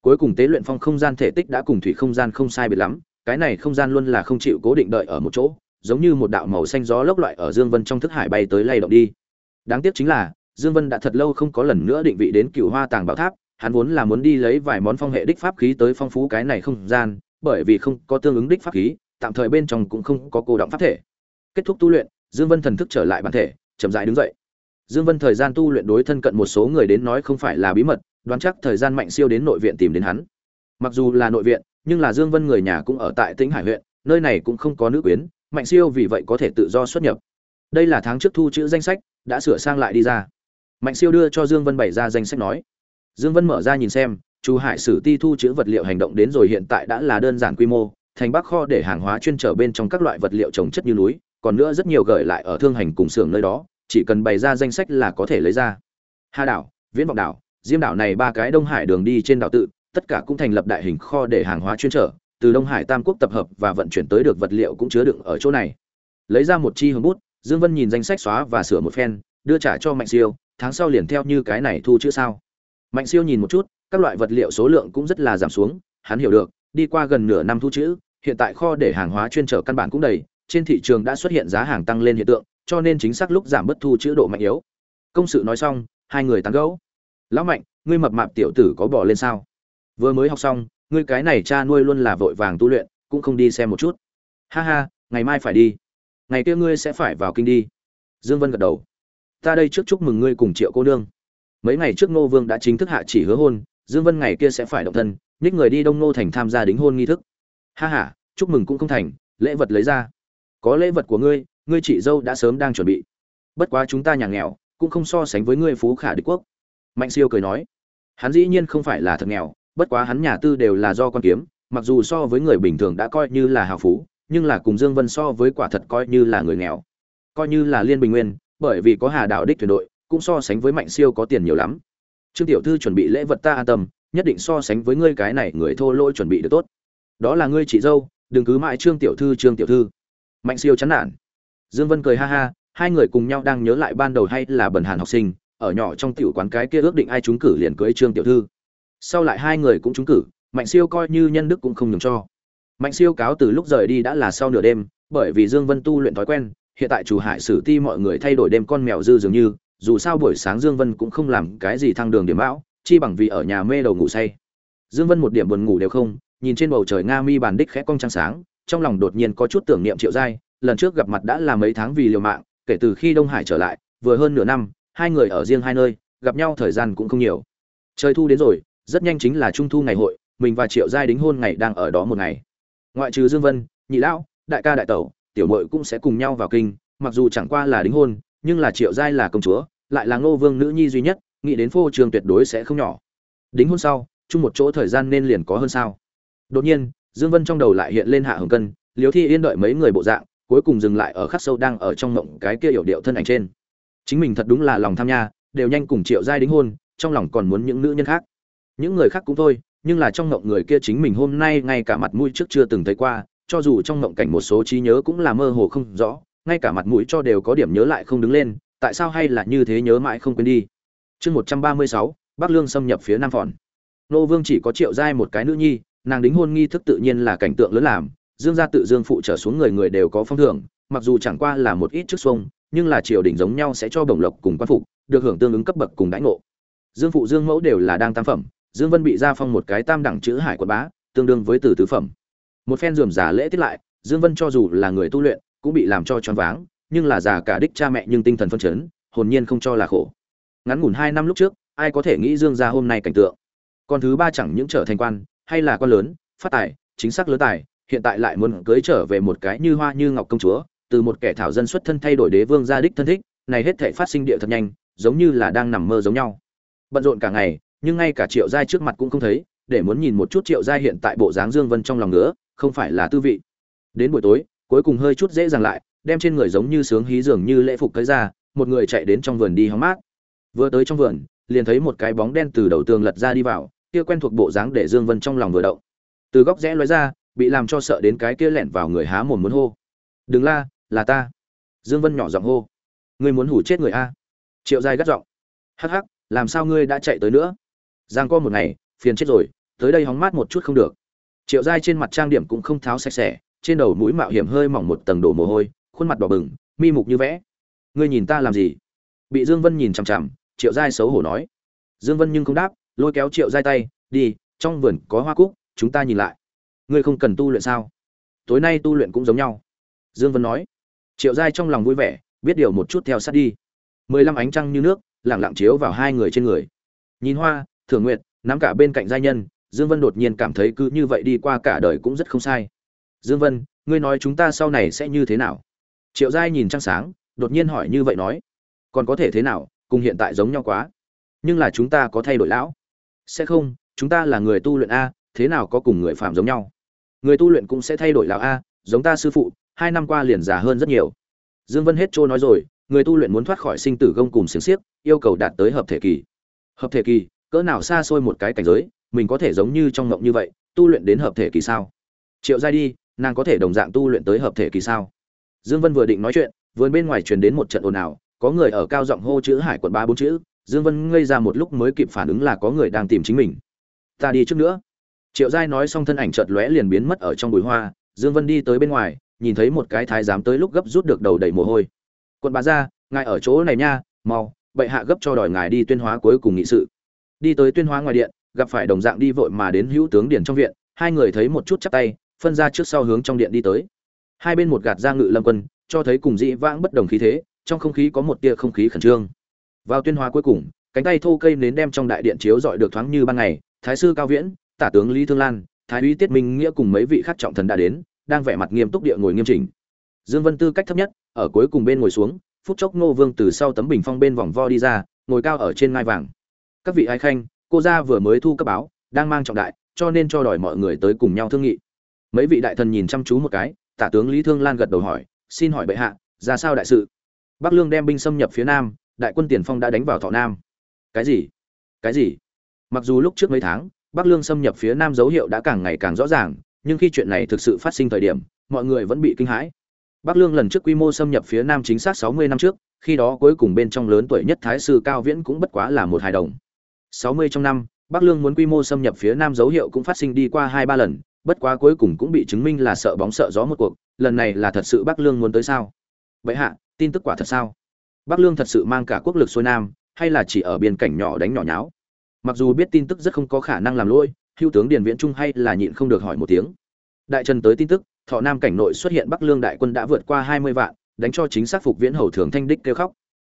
Cuối cùng tế luyện phong không gian thể tích đã cùng thủy không gian không sai biệt lắm, cái này không gian luôn là không chịu cố định đợi ở một chỗ, giống như một đạo màu xanh gió lốc loại ở dương vân trong thức hải bay tới lay động đi. Đáng tiếc chính là, dương vân đã thật lâu không có lần nữa định vị đến cựu hoa tàng bảo tháp, hắn vốn là muốn đi lấy vài món phong hệ đích pháp khí tới phong phú cái này không gian, bởi vì không có tương ứng đích pháp khí, tạm thời bên trong cũng không có cô động pháp thể. Kết thúc tu luyện dương vân thần thức trở lại bản thể, chậm rãi đứng dậy. Dương vân thời gian tu luyện đối thân cận một số người đến nói không phải là bí mật, đoán chắc thời gian mạnh siêu đến nội viện tìm đến hắn. Mặc dù là nội viện, nhưng là dương vân người nhà cũng ở tại tĩnh hải huyện, nơi này cũng không có nữ quyến, mạnh siêu vì vậy có thể tự do xuất nhập. Đây là tháng trước thu chữ danh sách, đã sửa sang lại đi ra. Mạnh siêu đưa cho dương vân bày ra danh sách nói. Dương vân mở ra nhìn xem, chu hải sử ti thu chữ vật liệu hành động đến rồi hiện tại đã là đơn giản quy mô, thành bắc kho để hàng hóa chuyên trở bên trong các loại vật liệu trồng chất như núi còn nữa rất nhiều gửi lại ở thương hành cùng xưởng nơi đó, chỉ cần bày ra danh sách là có thể lấy ra. Hà đảo, viễn vọng đảo, diêm đảo này ba cái đông hải đường đi trên đảo tự, tất cả cũng thành lập đại hình kho để hàng hóa chuyên trở, từ đông hải tam quốc tập hợp và vận chuyển tới được vật liệu cũng chứa đựng ở chỗ này. Lấy ra một chi hướng bút, dương vân nhìn danh sách xóa và sửa một phen, đưa trả cho mạnh siêu, tháng sau liền theo như cái này thu chữ sao. Mạnh siêu nhìn một chút, các loại vật liệu số lượng cũng rất là giảm xuống, hắn hiểu được, đi qua gần nửa năm thu chữ, hiện tại kho để hàng hóa chuyên trở căn bản cũng đầy trên thị trường đã xuất hiện giá hàng tăng lên hiện tượng, cho nên chính xác lúc giảm bất thu chữ độ mạnh yếu. Công sự nói xong, hai người tán gẫu. Lão mạnh, ngươi mập mạp tiểu tử có bỏ lên sao? Vừa mới học xong, ngươi cái này cha nuôi luôn là vội vàng tu luyện, cũng không đi xem một chút. Ha ha, ngày mai phải đi. Ngày kia ngươi sẽ phải vào kinh đi. Dương vân gật đầu. Ta đây trước chúc mừng ngươi cùng triệu cô nương. Mấy ngày trước ngô vương đã chính thức hạ chỉ hứa hôn, dương vân ngày kia sẽ phải động thân, nhích người đi đông ngô thành tham gia đính hôn nghi thức. Ha ha, chúc mừng cũng không thành, lễ vật lấy ra có lễ vật của ngươi ngươi chị dâu đã sớm đang chuẩn bị. Bất quá chúng ta nhà nghèo, cũng không so sánh với ngươi phú khả đế quốc. Mạnh siêu cười nói. Hắn dĩ nhiên không phải là thật nghèo, bất quá hắn nhà tư đều là do con kiếm, mặc dù so với người bình thường đã coi như là hào phú, nhưng là cùng dương vân so với quả thật coi như là người nghèo. Coi như là liên bình nguyên, bởi vì có hà đạo đích thuyền đội, cũng so sánh với mạnh siêu có tiền nhiều lắm. Trương tiểu thư chuẩn bị lễ vật ta an tâm, nhất định so sánh với ngươi cái này người thô lỗ chuẩn bị được tốt. Đó là ngươi chị dâu, đừng cứ mãi trương tiểu thư, trương tiểu thư mạnh siêu chán nản. Dương vân cười ha ha, hai người cùng nhau đang nhớ lại ban đầu hay là bần hàn học sinh, ở nhỏ trong tiểu quán cái kia ước định ai trúng cử liền cưới trương tiểu thư. Sau lại hai người cũng trúng cử, mạnh siêu coi như nhân đức cũng không nhường cho. Mạnh siêu cáo từ lúc rời đi đã là sau nửa đêm, bởi vì dương vân tu luyện thói quen, hiện tại chủ hải sử ti mọi người thay đổi đêm con mèo dư dường như, dù sao buổi sáng dương vân cũng không làm cái gì thăng đường điểm bão, chi bằng vì ở nhà mê đầu ngủ say. Dương vân một điểm buồn ngủ đều không, nhìn trên bầu trời nga mi bàn đích khẽ cong trăng sáng trong lòng đột nhiên có chút tưởng niệm triệu giai, lần trước gặp mặt đã là mấy tháng vì liều mạng, kể từ khi đông hải trở lại, vừa hơn nửa năm, hai người ở riêng hai nơi, gặp nhau thời gian cũng không nhiều. Trời thu đến rồi, rất nhanh chính là trung thu ngày hội, mình và triệu giai đính hôn ngày đang ở đó một ngày. Ngoại trừ dương vân, nhị lão, đại ca đại tẩu, tiểu mội cũng sẽ cùng nhau vào kinh, mặc dù chẳng qua là đính hôn, nhưng là triệu giai là công chúa, lại là ngô vương nữ nhi duy nhất, nghĩ đến phô trường tuyệt đối sẽ không nhỏ. Đính hôn sau, chung một chỗ thời gian nên liền có hơn sao. Đột nhiên dương vân trong đầu lại hiện lên hạ hồng cân liếu thi yên đợi mấy người bộ dạng, cuối cùng dừng lại ở khắc sâu đang ở trong mộng cái kia hiểu điệu thân ảnh trên. Chính mình thật đúng là lòng tham nha, đều nhanh cùng triệu giai đính hôn, trong lòng còn muốn những nữ nhân khác. Những người khác cũng thôi, nhưng là trong mộng người kia chính mình hôm nay ngay cả mặt mũi trước chưa từng thấy qua, cho dù trong mộng cảnh một số trí nhớ cũng là mơ hồ không rõ, ngay cả mặt mũi cho đều có điểm nhớ lại không đứng lên, tại sao hay là như thế nhớ mãi không quên đi. Chương một trăm ba mươi sáu, bắc lương xâm nhập phía nam phòn. Nô vương chỉ có triệu giai một cái nữ nhi nàng đính hôn nghi thức tự nhiên là cảnh tượng lớn làm, dương gia tự dương phụ trở xuống người người đều có phong thưởng, mặc dù chẳng qua là một ít chức xuông nhưng là triều đình giống nhau sẽ cho bổng lộc cùng quan phục, được hưởng tương ứng cấp bậc cùng đãi ngộ. Dương phụ dương mẫu đều là đang tam phẩm, dương vân bị gia phong một cái tam đẳng chữ hải quận bá, tương đương với từ tứ phẩm. Một phen dườm giả lễ tiết lại, dương vân cho dù là người tu luyện, cũng bị làm cho choáng váng, nhưng là già cả đích cha mẹ nhưng tinh thần phân chấn, hồn nhiên không cho là khổ. Ngắn ngủn hai năm lúc trước, ai có thể nghĩ dương gia hôm nay cảnh tượng? Còn thứ ba chẳng những trở thành quan hay là con lớn, phát tài, chính xác lớn tài, hiện tại lại muốn cưới trở về một cái như hoa như ngọc công chúa, từ một kẻ thảo dân xuất thân thay đổi đế vương gia đích thân thích, này hết thể phát sinh địa thật nhanh, giống như là đang nằm mơ giống nhau. Bận rộn cả ngày, nhưng ngay cả triệu giai trước mặt cũng không thấy, để muốn nhìn một chút triệu giai hiện tại bộ dáng dương vân trong lòng nữa không phải là tư vị. Đến buổi tối, cuối cùng hơi chút dễ dàng lại, đem trên người giống như sướng hí dường như lễ phục tới ra, một người chạy đến trong vườn đi hóng mát. Vừa tới trong vườn, liền thấy một cái bóng đen từ đầu tường lật ra đi vào kia quen thuộc bộ dáng để dương vân trong lòng vừa động. Từ góc rẽ lóe ra, bị làm cho sợ đến cái kia lẻn vào người há mồm muốn hô. Đừng la, là ta. Dương vân nhỏ giọng hô. Ngươi muốn hủ chết người a? Triệu giai gắt giọng. Hắc hắc, làm sao ngươi đã chạy tới nữa? Giang co một ngày, phiền chết rồi, tới đây hóng mát một chút không được. Triệu giai trên mặt trang điểm cũng không tháo sạch sẽ, trên đầu mũi mạo hiểm hơi mỏng một tầng đổ mồ hôi, khuôn mặt đỏ bừng, mi mục như vẽ. Ngươi nhìn ta làm gì? Bị dương vân nhìn chằm chằm, triệu giai xấu hổ nói. Dương vân nhưng không đáp lôi kéo triệu giai tay, đi, trong vườn có hoa cúc, chúng ta nhìn lại. Ngươi không cần tu luyện sao? Tối nay tu luyện cũng giống nhau. Dương vân nói. Triệu giai trong lòng vui vẻ, biết điều một chút theo sát đi. Mười lăm ánh trăng như nước lẳng lặng chiếu vào hai người trên người. Nhìn hoa thường nguyện nắm cả bên cạnh giai nhân, dương vân đột nhiên cảm thấy cứ như vậy đi qua cả đời cũng rất không sai. Dương vân, ngươi nói chúng ta sau này sẽ như thế nào? Triệu giai nhìn trăng sáng, đột nhiên hỏi như vậy nói. Còn có thể thế nào, cùng hiện tại giống nhau quá? Nhưng là chúng ta có thay đổi lão sẽ không, chúng ta là người tu luyện a, thế nào có cùng người phạm giống nhau? Người tu luyện cũng sẽ thay đổi lão a, giống ta sư phụ, hai năm qua liền già hơn rất nhiều. Dương vân hết trôi nói rồi, người tu luyện muốn thoát khỏi sinh tử gông cùng xiềng xiếc, yêu cầu đạt tới hợp thể kỳ. Hợp thể kỳ, cỡ nào xa xôi một cái cảnh giới, mình có thể giống như trong ngộng như vậy, tu luyện đến hợp thể kỳ sao? Triệu giai đi, nàng có thể đồng dạng tu luyện tới hợp thể kỳ sao? Dương vân vừa định nói chuyện, vườn bên ngoài truyền đến một trận ồn ào, có người ở cao giọng hô chữ hải quận ba bốn chữ dương vân ngây ra một lúc mới kịp phản ứng là có người đang tìm chính mình. Ta đi trước nữa. Triệu giai nói xong thân ảnh chợt lóe liền biến mất ở trong bụi hoa. Dương vân đi tới bên ngoài, nhìn thấy một cái thái giám tới lúc gấp rút được đầu đầy mồ hôi. Quận bà ra ngài ở chỗ này nha, mau, bệ hạ gấp cho đòi ngài đi tuyên hóa cuối cùng nghị sự. Đi tới tuyên hóa ngoài điện, gặp phải đồng dạng đi vội mà đến hữu tướng điển trong viện, hai người thấy một chút chắp tay, phân ra trước sau hướng trong điện đi tới. Hai bên một gạt ra ngự lâm quân, cho thấy cùng dĩ vãng bất đồng khí thế, trong không khí có một tia không khí khẩn trương vào tuyên hóa cuối cùng, cánh tay thô cây nến đem trong đại điện chiếu dọi được thoáng như ban ngày, thái sư cao viễn, tả tướng lý thương lan, thái úy tiết minh nghĩa cùng mấy vị khác trọng thần đã đến, đang vẻ mặt nghiêm túc địa ngồi nghiêm chỉnh. Dương vân tư cách thấp nhất, ở cuối cùng bên ngồi xuống, phút chốc ngô vương từ sau tấm bình phong bên vòng vo đi ra, ngồi cao ở trên ngai vàng. Các vị ai khanh, cô gia vừa mới thu cấp báo, đang mang trọng đại, cho nên cho đòi mọi người tới cùng nhau thương nghị. Mấy vị đại thần nhìn chăm chú một cái, tả tướng lý thương lan gật đầu hỏi, xin hỏi bệ hạ, ra sao đại sự? Bắc lương đem binh xâm nhập phía nam đại quân tiền phong đã đánh vào thọ nam. Cái gì? Cái gì? Mặc dù lúc trước mấy tháng, bắc lương xâm nhập phía nam dấu hiệu đã càng ngày càng rõ ràng, nhưng khi chuyện này thực sự phát sinh thời điểm, mọi người vẫn bị kinh hãi. Bắc lương lần trước quy mô xâm nhập phía nam chính xác sáu mươi năm trước, khi đó cuối cùng bên trong lớn tuổi nhất thái sư cao viễn cũng bất quá là một hài đồng. sáu mươi trong năm, bắc lương muốn quy mô xâm nhập phía nam dấu hiệu cũng phát sinh đi qua hai ba lần, bất quá cuối cùng cũng bị chứng minh là sợ bóng sợ gió một cuộc, lần này là thật sự bắc lương muốn tới sao? Vậy hạ, tin tức quả thật sao? Bắc lương thật sự mang cả quốc lực xuôi nam hay là chỉ ở biên cảnh nhỏ đánh nhỏ nháo? Mặc dù biết tin tức rất không có khả năng làm lỗi Hưu tướng điền viễn trung hay là nhịn không được hỏi một tiếng. Đại trần tới tin tức thọ nam cảnh nội xuất hiện bắc lương đại quân đã vượt qua hai mươi vạn đánh cho chính xác phục viễn hầu thường thanh đích kêu khóc.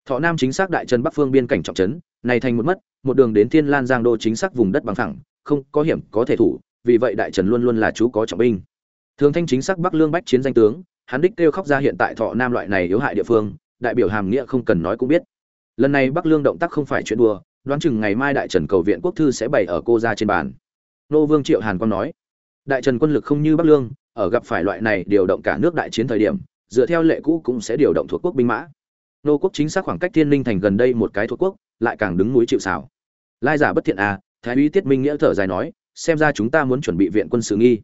Thọ nam chính xác đại trần bắc phương biên cảnh trọng trấn này thành một mất một đường đến thiên lan giang đô chính xác vùng đất bằng phẳng, không có hiểm có thể thủ vì vậy đại trần luôn luôn là chú có trọng binh. Thường thanh chính xác bắc lương bách chiến danh tướng hắn đích kêu khóc ra hiện tại thọ nam loại này yếu hại địa phương đại biểu hàm nghĩa không cần nói cũng biết. Lần này bắc lương động tác không phải chuyện đùa, đoán chừng ngày mai đại trần cầu viện quốc thư sẽ bày ở cô ra trên bàn. Nô vương triệu hàn quang nói, đại trần quân lực không như bắc lương, ở gặp phải loại này điều động cả nước đại chiến thời điểm, dựa theo lệ cũ cũng sẽ điều động thuộc quốc binh mã. Nô quốc chính xác khoảng cách thiên linh thành gần đây một cái thuộc quốc, lại càng đứng núi chịu xảo lai giả bất thiện à thái úy tiết minh nghĩa thở dài nói, xem ra chúng ta muốn chuẩn bị viện quân sự nghi.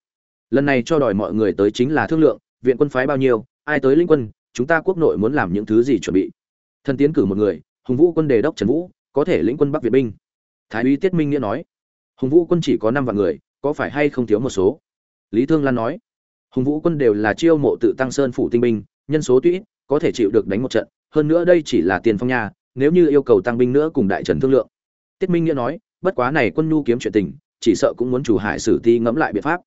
Lần này cho đòi mọi người tới chính là thương lượng, viện quân phái bao nhiêu, ai tới linh quân chúng ta quốc nội muốn làm những thứ gì chuẩn bị? Thần tiến cử một người, hùng vũ quân đề đốc trần vũ, có thể lĩnh quân bắc việt binh. Thái úy tiết minh nghĩa nói, hùng vũ quân chỉ có năm vạn người, có phải hay không thiếu một số? Lý thương lan nói, hùng vũ quân đều là chiêu mộ tự tăng sơn phủ tinh binh, nhân số tuy có thể chịu được đánh một trận, hơn nữa đây chỉ là tiền phong nha, nếu như yêu cầu tăng binh nữa cùng đại trần thương lượng. Tiết minh nghĩa nói, bất quá này quân nhu kiếm chuyện tình, chỉ sợ cũng muốn chủ hải sử ti ngẫm lại biện pháp.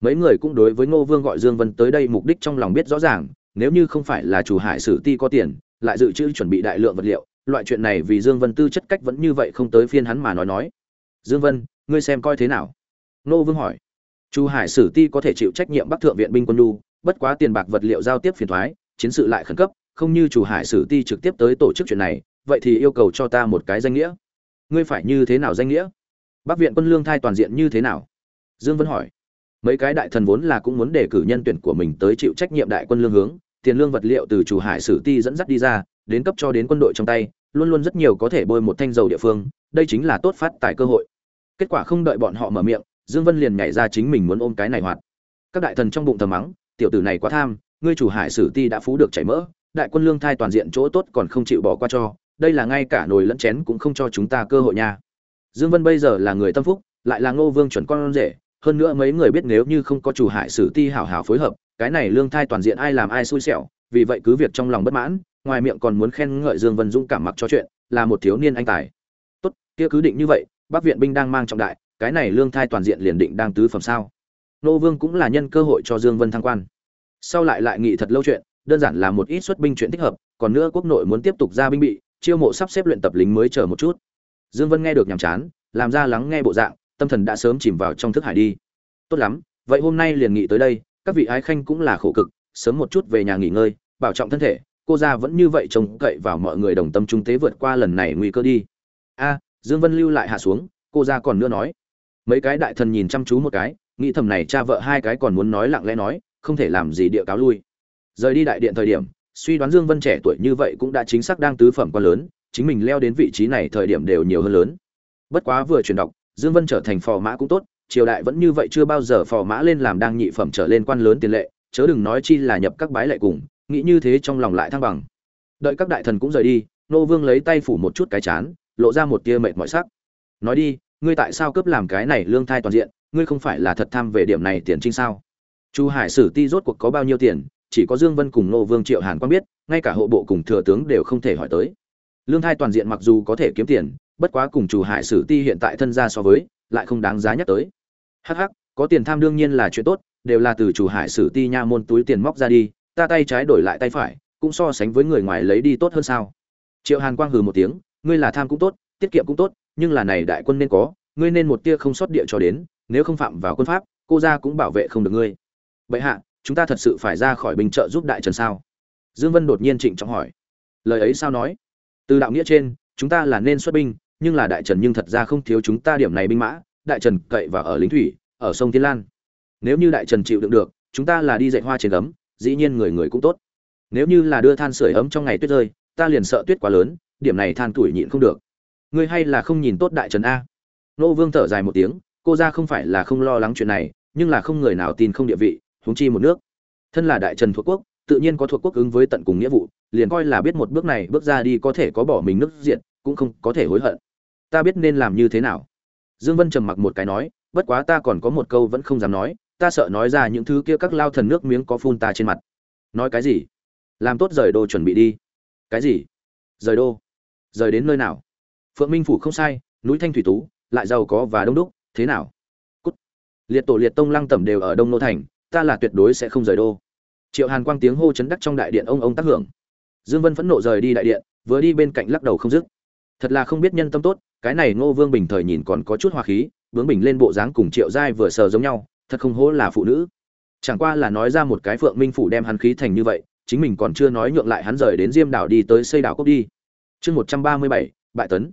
Mấy người cũng đối với ngô vương gọi dương vân tới đây mục đích trong lòng biết rõ ràng nếu như không phải là chủ hải sử ti có tiền, lại dự trữ chuẩn bị đại lượng vật liệu, loại chuyện này vì dương vân tư chất cách vẫn như vậy không tới phiên hắn mà nói nói. Dương vân, ngươi xem coi thế nào? Nô vương hỏi. Chu hải sử ti có thể chịu trách nhiệm bắc thượng viện binh quân lu bất quá tiền bạc vật liệu giao tiếp phiền thoái, chiến sự lại khẩn cấp, không như chủ hải sử ti trực tiếp tới tổ chức chuyện này, vậy thì yêu cầu cho ta một cái danh nghĩa. Ngươi phải như thế nào danh nghĩa? Bắc viện quân lương thai toàn diện như thế nào? Dương vân hỏi mấy cái đại thần vốn là cũng muốn đề cử nhân tuyển của mình tới chịu trách nhiệm đại quân lương hướng, tiền lương vật liệu từ chủ hải sử ti dẫn dắt đi ra, đến cấp cho đến quân đội trong tay, luôn luôn rất nhiều có thể bôi một thanh dầu địa phương, đây chính là tốt phát tài cơ hội. Kết quả không đợi bọn họ mở miệng, dương vân liền nhảy ra chính mình muốn ôm cái này hoạt. Các đại thần trong bụng thầm mắng, tiểu tử này quá tham, ngươi chủ hải sử ti đã phú được chảy mỡ, đại quân lương thai toàn diện chỗ tốt còn không chịu bỏ qua cho, đây là ngay cả nồi lẫn chén cũng không cho chúng ta cơ hội nha. Dương vân bây giờ là người tâm phúc, lại là ngô vương chuẩn con rể hơn nữa mấy người biết nếu như không có chủ hải sử ti hảo hảo phối hợp, cái này lương thai toàn diện ai làm ai xui xẻo, vì vậy cứ việc trong lòng bất mãn, ngoài miệng còn muốn khen ngợi dương vân dũng cảm mặc cho chuyện, là một thiếu niên anh tài. Tốt, kia cứ định như vậy, bắc viện binh đang mang trọng đại, cái này lương thai toàn diện liền định đang tứ phẩm sao? Nô vương cũng là nhân cơ hội cho dương vân thăng quan. Sau lại lại nghị thật lâu chuyện, đơn giản là một ít xuất binh chuyện thích hợp, còn nữa quốc nội muốn tiếp tục ra binh bị, chiêu mộ sắp xếp luyện tập lính mới chờ một chút. Dương vân nghe được nhàm chán, làm ra lắng nghe bộ dạng tâm thần đã sớm chìm vào trong thức hải đi. Tốt lắm, vậy hôm nay liền nghị tới đây, các vị ái khanh cũng là khổ cực, sớm một chút về nhà nghỉ ngơi, bảo trọng thân thể, cô gia vẫn như vậy trông cậy vào mọi người đồng tâm trung tế vượt qua lần này nguy cơ đi. A, dương vân lưu lại hạ xuống, cô gia còn nữa nói. Mấy cái đại thần nhìn chăm chú một cái, nghĩ thầm này cha vợ hai cái còn muốn nói lặng lẽ nói, không thể làm gì địa cáo lui. Rời đi đại điện thời điểm, suy đoán dương vân trẻ tuổi như vậy cũng đã chính xác đang tứ phẩm quá lớn, chính mình leo đến vị trí này thời điểm đều nhiều hơn lớn. Bất quá vừa chuyển đọc dương vân trở thành phò mã cũng tốt, triều đại vẫn như vậy chưa bao giờ phò mã lên làm đang nhị phẩm trở lên quan lớn tiền lệ, chớ đừng nói chi là nhập các bái lệ cùng, nghĩ như thế trong lòng lại thăng bằng. Đợi các đại thần cũng rời đi, nô vương lấy tay phủ một chút cái chán, lộ ra một tia mệt mỏi sắc. Nói đi, ngươi tại sao cướp làm cái này lương thai toàn diện, ngươi không phải là thật tham về điểm này tiền trinh sao? Chu hải sử ti rốt cuộc có bao nhiêu tiền, chỉ có dương vân cùng nô vương triệu hàn quan biết, ngay cả hộ bộ cùng thừa tướng đều không thể hỏi tới. Lương thai toàn diện mặc dù có thể kiếm tiền bất quá cùng chủ hải sử ti hiện tại thân gia so với, lại không đáng giá nhắc tới. Hắc hắc, có tiền tham đương nhiên là chuyện tốt, đều là từ chủ hải sử ti nha môn túi tiền móc ra đi, ta tay trái đổi lại tay phải, cũng so sánh với người ngoài lấy đi tốt hơn sao? Triệu hàn quang hừ một tiếng, ngươi là tham cũng tốt, tiết kiệm cũng tốt, nhưng là này đại quân nên có, ngươi nên một tia không sót địa cho đến, nếu không phạm vào quân pháp, cô gia cũng bảo vệ không được ngươi. Bệ hạ, chúng ta thật sự phải ra khỏi bình trợ giúp đại trần sao? Dương vân đột nhiên trịnh trọng hỏi. Lời ấy sao nói? Từ đạo nghĩa trên, chúng ta là nên xuất binh nhưng là đại trần nhưng thật ra không thiếu chúng ta điểm này binh mã, đại trần cậy và ở lính thủy, ở sông thiên lan. Nếu như đại trần chịu đựng được, chúng ta là đi dạy hoa trên gấm, dĩ nhiên người người cũng tốt. Nếu như là đưa than sưởi ấm trong ngày tuyết rơi, ta liền sợ tuyết quá lớn, điểm này than tuổi nhịn không được. Ngươi hay là không nhìn tốt đại trần a? Nô vương thở dài một tiếng, cô ra không phải là không lo lắng chuyện này, nhưng là không người nào tin không địa vị, huống chi một nước. Thân là đại trần thuộc quốc, tự nhiên có thuộc quốc ứng với tận cùng nghĩa vụ, liền coi là biết một bước này bước ra đi có thể có bỏ mình nước diện cũng không có thể hối hận ta biết nên làm như thế nào. Dương vân trầm mặc một cái nói, bất quá ta còn có một câu vẫn không dám nói, ta sợ nói ra những thứ kia các lao thần nước miếng có phun ta trên mặt. Nói cái gì? Làm tốt rời đô chuẩn bị đi. Cái gì? Rời đô? Rời đến nơi nào? Phượng minh phủ không sai, núi thanh thủy tú, lại giàu có và đông đúc, thế nào? Cút. Liệt tổ liệt tông lăng tẩm đều ở đông nô thành, ta là tuyệt đối sẽ không rời đô. Triệu hàn quang tiếng hô chấn đắc trong đại điện ông ông tác hưởng. Dương vân phẫn nộ rời đi đại điện, vừa đi bên cạnh lắc đầu không dứt. Thật là không biết nhân tâm tốt cái này ngô vương bình thời nhìn còn có chút hoa khí, bướng bình lên bộ dáng cùng triệu giai vừa sờ giống nhau, thật không hố là phụ nữ. Chẳng qua là nói ra một cái phượng minh phủ đem hắn khí thành như vậy, chính mình còn chưa nói nhượng lại hắn rời đến diêm đảo đi tới xây đảo cốc đi. Chương một trăm ba mươi bảy, bại tấn.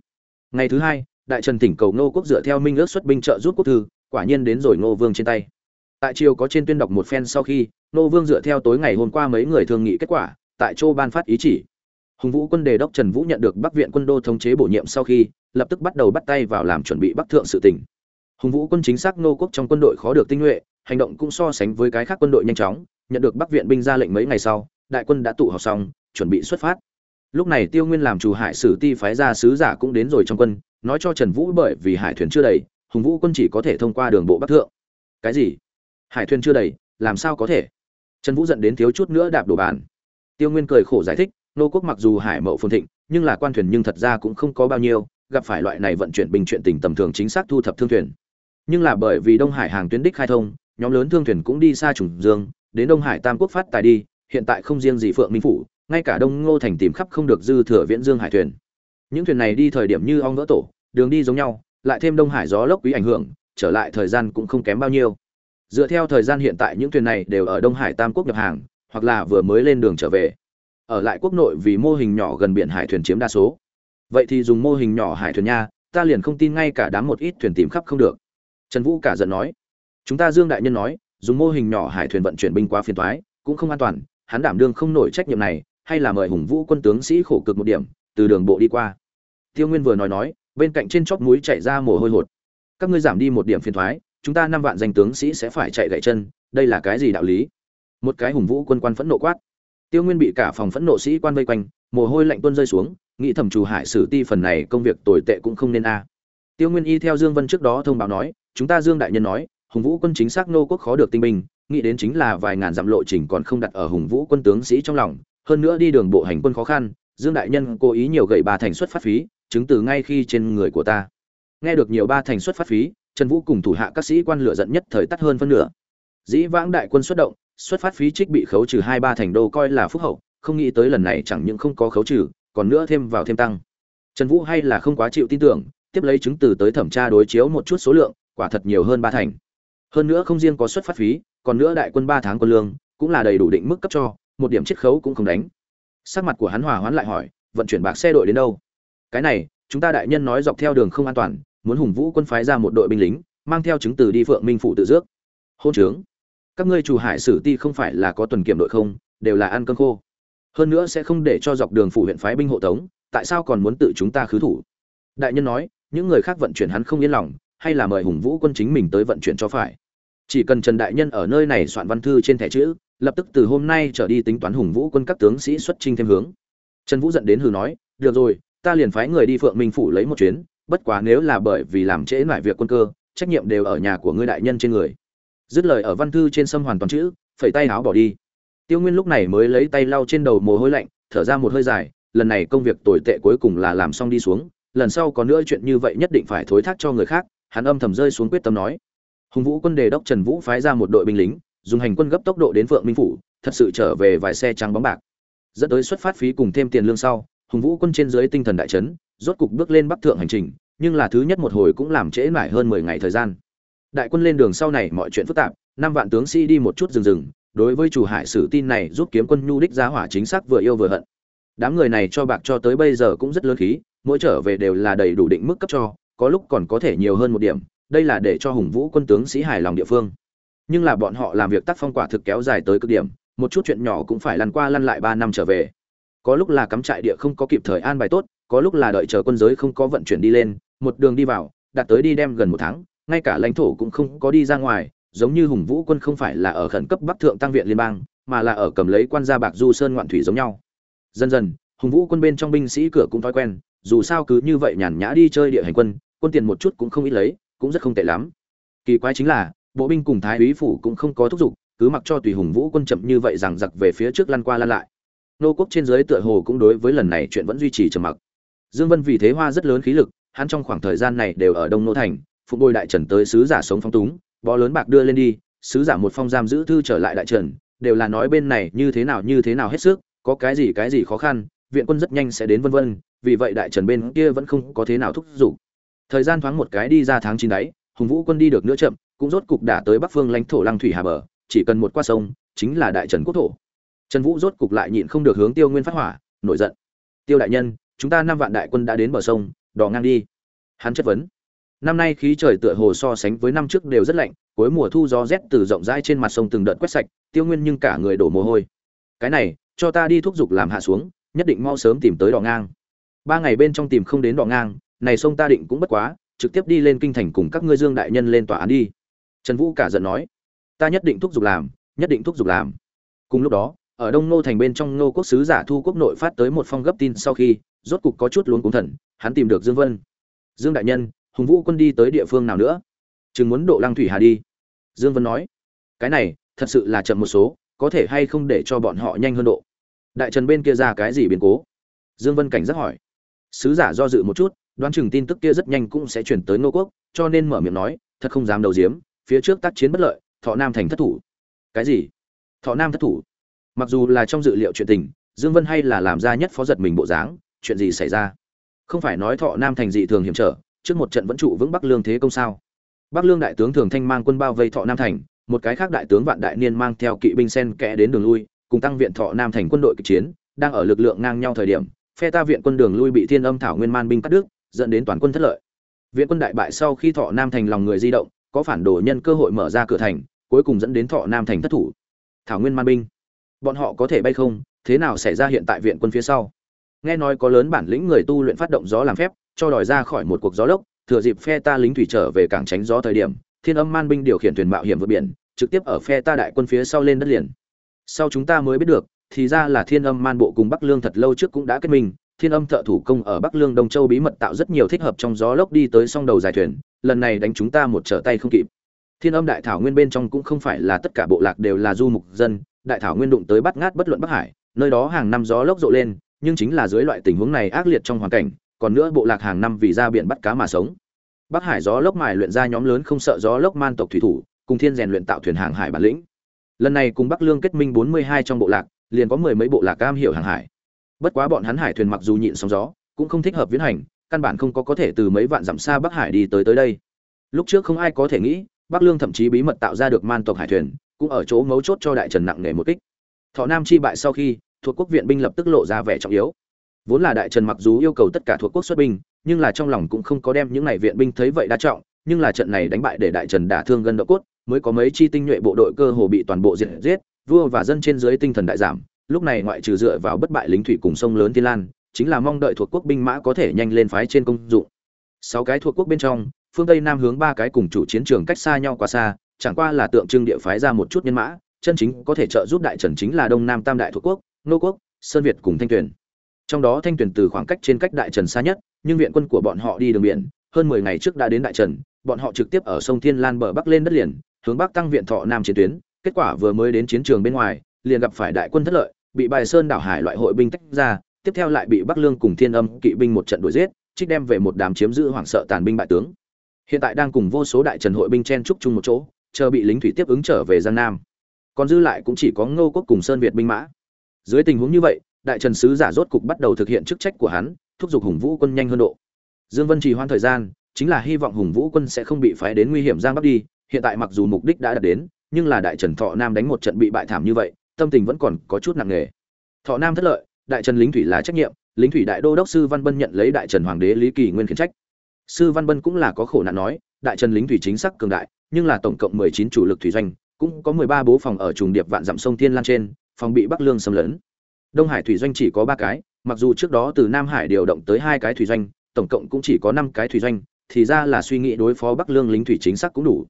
Ngày thứ hai, đại trần tỉnh cầu ngô quốc dựa theo minh ước xuất binh trợ giúp quốc thư, quả nhiên đến rồi ngô vương trên tay. Tại triều có trên tuyên đọc một phen sau khi, ngô vương dựa theo tối ngày hôm qua mấy người thương nghị kết quả, tại châu ban phát ý chỉ. Hùng vũ quân đề đốc trần vũ nhận được bắc viện quân đô thống chế bổ nhiệm sau khi lập tức bắt đầu bắt tay vào làm chuẩn bị bắc thượng sự tỉnh hùng vũ quân chính xác nô quốc trong quân đội khó được tinh nhuệ, hành động cũng so sánh với cái khác quân đội nhanh chóng, nhận được bắc viện binh ra lệnh mấy ngày sau, đại quân đã tụ họp xong, chuẩn bị xuất phát. Lúc này tiêu nguyên làm chủ hải sử ti phái ra sứ giả cũng đến rồi trong quân, nói cho trần vũ bởi vì hải thuyền chưa đầy, hùng vũ quân chỉ có thể thông qua đường bộ bắc thượng. Cái gì? Hải thuyền chưa đầy, làm sao có thể? Trần vũ giận đến thiếu chút nữa đạp đổ bàn. Tiêu nguyên cười khổ giải thích, nô quốc mặc dù hải mậu phồn thịnh, nhưng là quan thuyền nhưng thật ra cũng không có bao nhiêu gặp phải loại này vận chuyển bình chuyện tình tầm thường chính xác thu thập thương thuyền. Nhưng là bởi vì đông hải hàng tuyến đích khai thông, nhóm lớn thương thuyền cũng đi xa trùng dương, đến đông hải tam quốc phát tài đi, hiện tại không riêng gì phượng minh phủ, ngay cả đông ngô thành tìm khắp không được dư thừa viễn dương hải thuyền. Những thuyền này đi thời điểm như ong vỡ tổ, đường đi giống nhau, lại thêm đông hải gió lốc quý ảnh hưởng, trở lại thời gian cũng không kém bao nhiêu. Dựa theo thời gian hiện tại những thuyền này đều ở đông hải tam quốc nhập hàng, hoặc là vừa mới lên đường trở về. Ở lại quốc nội vì mô hình nhỏ gần biển hải thuyền chiếm đa số vậy thì dùng mô hình nhỏ hải thuyền nha, ta liền không tin ngay cả đám một ít thuyền tìm khắp không được. Trần vũ cả giận nói. Chúng ta dương đại nhân nói, dùng mô hình nhỏ hải thuyền vận chuyển binh qua phiền thoái cũng không an toàn, hắn đảm đương không nổi trách nhiệm này, hay là mời hùng vũ quân tướng sĩ khổ cực một điểm, từ đường bộ đi qua. Tiêu nguyên vừa nói nói, bên cạnh trên chóp núi chạy ra mồ hôi hột. Các ngươi giảm đi một điểm phiền thoái chúng ta năm vạn danh tướng sĩ sẽ phải chạy gậy chân, đây là cái gì đạo lý? Một cái hùng vũ quân quan phẫn nộ quát. Tiêu nguyên bị cả phòng phẫn nộ sĩ quan vây quanh, mồ hôi lạnh tuôn rơi xuống nghĩ thẩm chủ hải sử ti phần này công việc tồi tệ cũng không nên a. Tiêu nguyên y theo dương vân trước đó thông báo nói, chúng ta dương đại nhân nói, hùng vũ quân chính xác nô quốc khó được tinh binh, nghĩ đến chính là vài ngàn dặm lộ trình còn không đặt ở hùng vũ quân tướng sĩ trong lòng, hơn nữa đi đường bộ hành quân khó khăn, dương đại nhân cố ý nhiều gậy ba thành xuất phát phí, chứng từ ngay khi trên người của ta. Nghe được nhiều ba thành xuất phát phí, trần vũ cùng thủ hạ các sĩ quan lựa giận nhất thời tắt hơn phân nửa. Dĩ vãng đại quân xuất động, xuất phát phí trích bị khấu trừ hai ba thành đô coi là phúc hậu, không nghĩ tới lần này chẳng những không có khấu trừ còn nữa thêm vào thêm tăng. Trần vũ hay là không quá chịu tin tưởng, tiếp lấy chứng từ tới thẩm tra đối chiếu một chút số lượng, quả thật nhiều hơn ba thành. Hơn nữa không riêng có xuất phát phí, còn nữa đại quân ba tháng quân lương, cũng là đầy đủ định mức cấp cho, một điểm chiết khấu cũng không đánh. Sắc mặt của hắn hòa hoãn lại hỏi, vận chuyển bạc xe đội đến đâu? Cái này, chúng ta đại nhân nói dọc theo đường không an toàn, muốn hùng vũ quân phái ra một đội binh lính, mang theo chứng từ đi phượng minh phụ tự dước hôn trướng. Các ngươi chủ hải sử ti không phải là có tuần kiểm đội không, đều là ăn cơm khô hơn nữa sẽ không để cho dọc đường phủ huyện phái binh hộ tống, tại sao còn muốn tự chúng ta khứ thủ? Đại nhân nói, những người khác vận chuyển hắn không yên lòng, hay là mời hùng vũ quân chính mình tới vận chuyển cho phải. Chỉ cần trần đại nhân ở nơi này soạn văn thư trên thẻ chữ, lập tức từ hôm nay trở đi tính toán hùng vũ quân các tướng sĩ xuất trinh thêm hướng. Trần vũ dẫn đến hừ nói, được rồi, ta liền phái người đi phượng minh phủ lấy một chuyến, bất quá nếu là bởi vì làm trễ lại việc quân cơ, trách nhiệm đều ở nhà của ngươi đại nhân trên người. Dứt lời ở văn thư trên sâm hoàn toàn chữ, phẩy tay áo bỏ đi tiêu nguyên lúc này mới lấy tay lau trên đầu mồ hôi lạnh, thở ra một hơi dài, lần này công việc tồi tệ cuối cùng là làm xong đi xuống, lần sau có nữa chuyện như vậy nhất định phải thối thác cho người khác, hắn âm thầm rơi xuống quyết tâm nói. Hùng vũ quân đề đốc trần vũ phái ra một đội binh lính, dùng hành quân gấp tốc độ đến phượng minh phủ, thật sự trở về vài xe trắng bóng bạc. Dẫn tới xuất phát phí cùng thêm tiền lương sau, hùng vũ quân trên dưới tinh thần đại chấn, rốt cục bước lên bắc thượng hành trình, nhưng là thứ nhất một hồi cũng làm trễ mãi hơn mười ngày thời gian. Đại quân lên đường sau này mọi chuyện phức tạp, năm vạn tướng sĩ đi một chút rừng rừng đối với chủ hải sử tin này giúp kiếm quân nhu đích giá hỏa chính xác vừa yêu vừa hận. Đám người này cho bạc cho tới bây giờ cũng rất lớn khí, mỗi trở về đều là đầy đủ định mức cấp cho, có lúc còn có thể nhiều hơn một điểm, đây là để cho hùng vũ quân tướng sĩ hài lòng địa phương. Nhưng là bọn họ làm việc tác phong quả thực kéo dài tới cực điểm, một chút chuyện nhỏ cũng phải lăn qua lăn lại ba năm trở về. Có lúc là cắm trại địa không có kịp thời an bài tốt, có lúc là đợi chờ quân giới không có vận chuyển đi lên, một đường đi vào đạt tới đi đem gần một tháng, ngay cả lãnh thổ cũng không có đi ra ngoài giống như hùng vũ quân không phải là ở khẩn cấp bắc thượng tăng viện liên bang, mà là ở cầm lấy quan gia bạc du sơn ngoạn thủy giống nhau. Dần dần, hùng vũ quân bên trong binh sĩ cửa cũng thói quen, dù sao cứ như vậy nhàn nhã đi chơi địa hành quân quân tiền một chút cũng không ít lấy, cũng rất không tệ lắm. Kỳ quái chính là, bộ binh cùng thái úy phủ cũng không có thúc giục, cứ mặc cho tùy hùng vũ quân chậm như vậy rằng giặc về phía trước lăn qua lăn lại. Nô quốc trên dưới tựa hồ cũng đối với lần này chuyện vẫn duy trì trầm mặc. Dương vân vì thế hoa rất lớn khí lực, hắn trong khoảng thời gian này đều ở đông nô thành phục bồi đại trần tới sứ giả sống phong túng bó lớn bạc đưa lên đi, sứ giả một phong giam giữ thư trở lại đại trần, đều là nói bên này như thế nào như thế nào hết sức, có cái gì cái gì khó khăn, viện quân rất nhanh sẽ đến vân vân, vì vậy đại trần bên kia vẫn không có thế nào thúc giục. Thời gian thoáng một cái đi ra tháng chín đấy, hùng vũ quân đi được nữa chậm, cũng rốt cục đã tới bắc phương lãnh thổ lăng thủy hà bờ, chỉ cần một qua sông, chính là đại trần quốc thổ. Trần vũ rốt cục lại nhịn không được hướng tiêu nguyên phát hỏa, nổi giận. Tiêu đại nhân, chúng ta năm vạn đại quân đã đến bờ sông, đò ngang đi. Hắn chất vấn năm nay khí trời tựa hồ so sánh với năm trước đều rất lạnh, cuối mùa thu gió rét từ rộng rãi trên mặt sông từng đợt quét sạch, tiêu nguyên nhưng cả người đổ mồ hôi. Cái này, cho ta đi thúc giục làm hạ xuống, nhất định mau sớm tìm tới đỏ ngang. Ba ngày bên trong tìm không đến đỏ ngang, này sông ta định cũng bất quá, trực tiếp đi lên kinh thành cùng các ngươi dương đại nhân lên tòa án đi. Trần vũ cả giận nói. Ta nhất định thúc giục làm, nhất định thúc giục làm. Cùng lúc đó, ở đông nô thành bên trong nô quốc sứ giả thu quốc nội phát tới một phong gấp tin sau khi, rốt cục có chút luống cúng thần, hắn tìm được dương vân. Dương đại nhân hùng vũ quân đi tới địa phương nào nữa? Chừng muốn độ lăng thủy hà đi. Dương vân nói, cái này, thật sự là chậm một số, có thể hay không để cho bọn họ nhanh hơn độ? Đại trần bên kia ra cái gì biến cố? Dương vân cảnh giác hỏi. Sứ giả do dự một chút, đoán chừng tin tức kia rất nhanh cũng sẽ chuyển tới nô quốc, cho nên mở miệng nói, thật không dám đầu diếm phía trước tác chiến bất lợi, thọ nam thành thất thủ. Cái gì? Thọ nam thất thủ? Mặc dù là trong dự liệu chuyện tình, dương vân hay là làm ra nhất phó giật mình bộ dáng, chuyện gì xảy ra? Không phải nói thọ nam thành dị thường hiểm trở trước một trận vẫn trụ vững bắc lương thế công sao? Bắc lương đại tướng thường thanh mang quân bao vây thọ nam thành, một cái khác đại tướng vạn đại niên mang theo kỵ binh sen kẽ đến đường lui, cùng tăng viện thọ nam thành quân đội kịch chiến, đang ở lực lượng ngang nhau thời điểm, phe ta viện quân đường lui bị thiên âm thảo nguyên man binh cắt đứt, dẫn đến toàn quân thất lợi. Viện quân đại bại sau khi thọ nam thành lòng người di động, có phản đồ nhân cơ hội mở ra cửa thành, cuối cùng dẫn đến thọ nam thành thất thủ. Thảo nguyên man binh, bọn họ có thể bay không? Thế nào xảy ra hiện tại viện quân phía sau? Nghe nói có lớn bản lĩnh người tu luyện phát động gió làm phép cho đòi ra khỏi một cuộc gió lốc, thừa dịp phe ta lính thủy trở về cảng tránh gió thời điểm, thiên âm man binh điều khiển thuyền mạo hiểm vượt biển, trực tiếp ở phe ta đại quân phía sau lên đất liền. Sau chúng ta mới biết được, thì ra là thiên âm man bộ cùng bắc lương thật lâu trước cũng đã kết minh, thiên âm thợ thủ công ở bắc lương đông châu bí mật tạo rất nhiều thích hợp trong gió lốc đi tới song đầu dài thuyền, lần này đánh chúng ta một trở tay không kịp. Thiên âm đại thảo nguyên bên trong cũng không phải là tất cả bộ lạc đều là du mục dân, đại thảo nguyên đụng tới bắt ngát bất luận bắc hải, nơi đó hàng năm gió lốc rộ lên, nhưng chính là dưới loại tình huống này ác liệt trong hoàn cảnh còn nữa bộ lạc hàng năm vì ra biển bắt cá mà sống. Bắc hải gió lốc mài luyện ra nhóm lớn không sợ gió lốc man tộc thủy thủ, cùng thiên rèn luyện tạo thuyền hàng hải bản lĩnh. Lần này cùng bắc lương kết minh bốn mươi hai trong bộ lạc, liền có mười mấy bộ lạc cam hiểu hàng hải. Bất quá bọn hắn hải thuyền mặc dù nhịn sóng gió, cũng không thích hợp viễn hành, căn bản không có có thể từ mấy vạn dặm xa bắc hải đi tới tới đây. Lúc trước không ai có thể nghĩ, bắc lương thậm chí bí mật tạo ra được man tộc hải thuyền, cũng ở chỗ mấu chốt cho đại trần nặng nề một kích. Thọ nam chi bại sau khi, thuộc quốc viện binh lập tức lộ ra vẻ trọng yếu vốn là đại trần mặc dù yêu cầu tất cả thuộc quốc xuất binh, nhưng là trong lòng cũng không có đem những này viện binh thấy vậy đa trọng, nhưng là trận này đánh bại để đại trần đả thương gần độ cốt, mới có mấy chi tinh nhuệ bộ đội cơ hồ bị toàn bộ diệt giết, vua và dân trên dưới tinh thần đại giảm. Lúc này ngoại trừ dựa vào bất bại lính thủy cùng sông lớn thiên lan, chính là mong đợi thuộc quốc binh mã có thể nhanh lên phái trên công dụng. Sáu cái thuộc quốc bên trong, phương tây nam hướng ba cái cùng chủ chiến trường cách xa nhau quá xa, chẳng qua là tượng trưng địa phái ra một chút nhân mã, chân chính có thể trợ giúp đại trần chính là đông nam tam đại thuộc quốc, nô quốc, sơn việt cùng thanh tuyền trong đó thanh tuyển từ khoảng cách trên cách đại trần xa nhất, nhưng viện quân của bọn họ đi đường biển, hơn mười ngày trước đã đến đại trần, bọn họ trực tiếp ở sông thiên lan bờ bắc lên đất liền, hướng bắc tăng viện thọ nam chiến tuyến, kết quả vừa mới đến chiến trường bên ngoài, liền gặp phải đại quân thất lợi, bị bài sơn đảo hải loại hội binh tách ra, tiếp theo lại bị bắc lương cùng thiên âm kỵ binh một trận đuổi giết, trích đem về một đám chiếm giữ hoảng sợ tàn binh bại tướng. Hiện tại đang cùng vô số đại trần hội binh chen trúc chung một chỗ, chờ bị lính thủy tiếp ứng trở về giang nam. Còn dư lại cũng chỉ có ngô quốc cùng sơn việt binh mã. Dưới tình huống như vậy đại trần sứ giả rốt cục bắt đầu thực hiện chức trách của hắn, thúc giục hùng vũ quân nhanh hơn độ. Dương vân trì hoãn thời gian, chính là hy vọng hùng vũ quân sẽ không bị phái đến nguy hiểm giang bắc đi, hiện tại mặc dù mục đích đã đạt đến, nhưng là đại trần thọ nam đánh một trận bị bại thảm như vậy, tâm tình vẫn còn có chút nặng nề. Thọ nam thất lợi, đại trần lính thủy là trách nhiệm, lính thủy đại đô đốc sư văn bân nhận lấy đại trần hoàng đế lý kỳ nguyên khiển trách. Sư văn bân cũng là có khổ nạn nói, đại trần lính thủy chính xác cường đại, nhưng là tổng cộng mười chín chủ lực thủy doanh, cũng có mười ba bố phòng ở trùng điệp vạn dặm sông thiên lan trên, phòng bị bắc lương xâm lấn đông hải thủy doanh chỉ có ba cái, mặc dù trước đó từ nam hải điều động tới hai cái thủy doanh, tổng cộng cũng chỉ có năm cái thủy doanh, thì ra là suy nghĩ đối phó bắc lương lính thủy chính xác cũng đủ.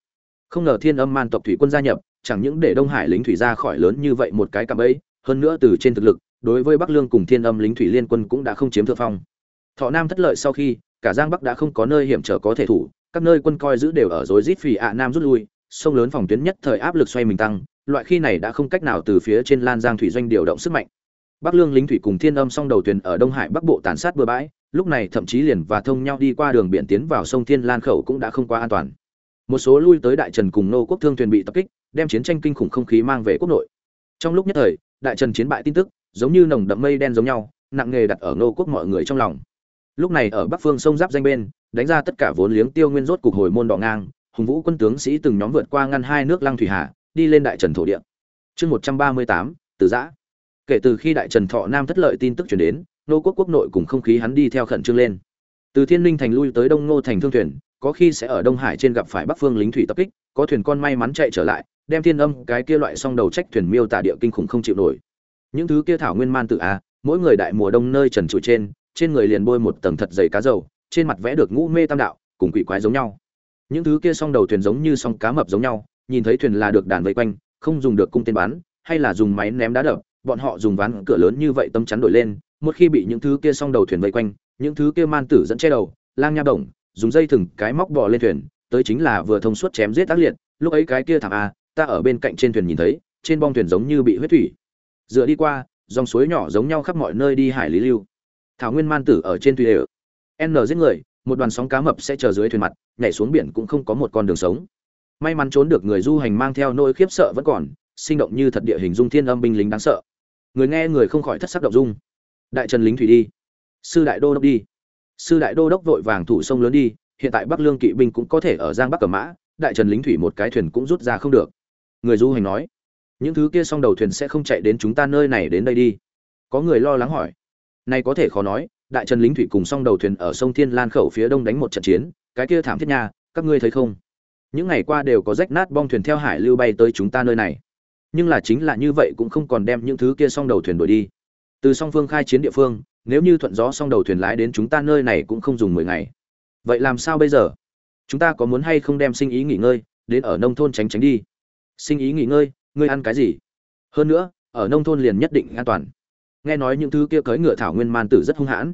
Không ngờ thiên âm man tộc thủy quân gia nhập, chẳng những để đông hải lính thủy ra khỏi lớn như vậy một cái cạm ấy hơn nữa từ trên thực lực, đối với bắc lương cùng thiên âm lính thủy liên quân cũng đã không chiếm thượng phong. Thọ nam thất lợi sau khi, cả giang bắc đã không có nơi hiểm trở có thể thủ, các nơi quân coi giữ đều ở rối rít phì ạ nam rút lui, sông lớn phòng tuyến nhất thời áp lực xoay mình tăng, loại khi này đã không cách nào từ phía trên lan giang thủy doanh điều động sức mạnh bắc lương lính thủy cùng thiên âm song đầu thuyền ở đông hải bắc bộ tàn sát bừa bãi, lúc này thậm chí liền và thông nhau đi qua đường biển tiến vào sông thiên lan khẩu cũng đã không quá an toàn. Một số lui tới đại trần cùng nô quốc thương thuyền bị tập kích, đem chiến tranh kinh khủng không khí mang về quốc nội. Trong lúc nhất thời, đại trần chiến bại tin tức, giống như nồng đậm mây đen giống nhau, nặng nghề đặt ở nô quốc mọi người trong lòng. Lúc này ở bắc phương sông giáp danh bên, đánh ra tất cả vốn liếng tiêu nguyên rốt cục hồi môn đỏ ngang, hùng vũ quân tướng sĩ từng nhóm vượt qua ngăn hai nước lăng thủy hà, đi lên đại trần thổ địa. Chương một trăm ba mươi tám từ giã kể từ khi đại trần thọ nam thất lợi tin tức chuyển đến nô quốc quốc nội cùng không khí hắn đi theo khẩn trương lên. Từ thiên linh thành lui tới đông ngô thành thương thuyền, có khi sẽ ở đông hải trên gặp phải bắc phương lính thủy tập kích, có thuyền con may mắn chạy trở lại, đem thiên âm, cái kia loại song đầu trách thuyền miêu tả địa kinh khủng không chịu nổi. Những thứ kia thảo nguyên man tự a mỗi người đại mùa đông nơi trần trụi trên trên người liền bôi một tầng thật dày cá dầu, trên mặt vẽ được ngũ mê tam đạo, cùng quỷ quái giống nhau. Những thứ kia song đầu thuyền giống như song cá mập giống nhau, nhìn thấy thuyền là được đàn vây quanh, không dùng được cung tên bắn, hay là dùng máy ném đá đập bọn họ dùng ván cửa lớn như vậy tâm chắn đổi lên, một khi bị những thứ kia song đầu thuyền vây quanh, những thứ kia man tử dẫn che đầu, lang nha đồng, dùng dây thừng cái móc bò lên thuyền, tới chính là vừa thông suốt chém giết tác liệt, lúc ấy cái kia thảm a, ta ở bên cạnh trên thuyền nhìn thấy, trên bong thuyền giống như bị huyết thủy. Dựa đi qua, dòng suối nhỏ giống nhau khắp mọi nơi đi hải lý lưu. Thảo nguyên man tử ở trên thuyền đều. N giết người, một đoàn sóng cá mập sẽ chờ dưới thuyền mặt, nhảy xuống biển cũng không có một con đường sống. May mắn trốn được người du hành mang theo nỗi khiếp sợ vẫn còn, sinh động như thật địa hình dung thiên âm binh lính đáng sợ người nghe người không khỏi thất sắc động dung. Đại trần lính thủy đi. Sư đại đô đốc đi. Sư đại đô đốc vội vàng thủ sông lớn đi, hiện tại bắc lương kỵ binh cũng có thể ở giang bắc cẩm mã, đại trần lính thủy một cái thuyền cũng rút ra không được. Người du hành nói, những thứ kia song đầu thuyền sẽ không chạy đến chúng ta nơi này đến đây đi. Có người lo lắng hỏi, này có thể khó nói, đại trần lính thủy cùng song đầu thuyền ở sông thiên lan khẩu phía đông đánh một trận chiến, cái kia thảm thiết nha, các ngươi thấy không? Những ngày qua đều có rách nát bong thuyền theo hải lưu bay tới chúng ta nơi này nhưng là chính là như vậy cũng không còn đem những thứ kia song đầu thuyền đuổi đi. Từ song phương khai chiến địa phương, nếu như thuận gió song đầu thuyền lái đến chúng ta nơi này cũng không dùng mười ngày. Vậy làm sao bây giờ? Chúng ta có muốn hay không đem sinh ý nghỉ ngơi, đến ở nông thôn tránh tránh đi? Sinh ý nghỉ ngơi, ngươi ăn cái gì? Hơn nữa, ở nông thôn liền nhất định an toàn. Nghe nói những thứ kia cưỡi ngựa thảo nguyên man tử rất hung hãn.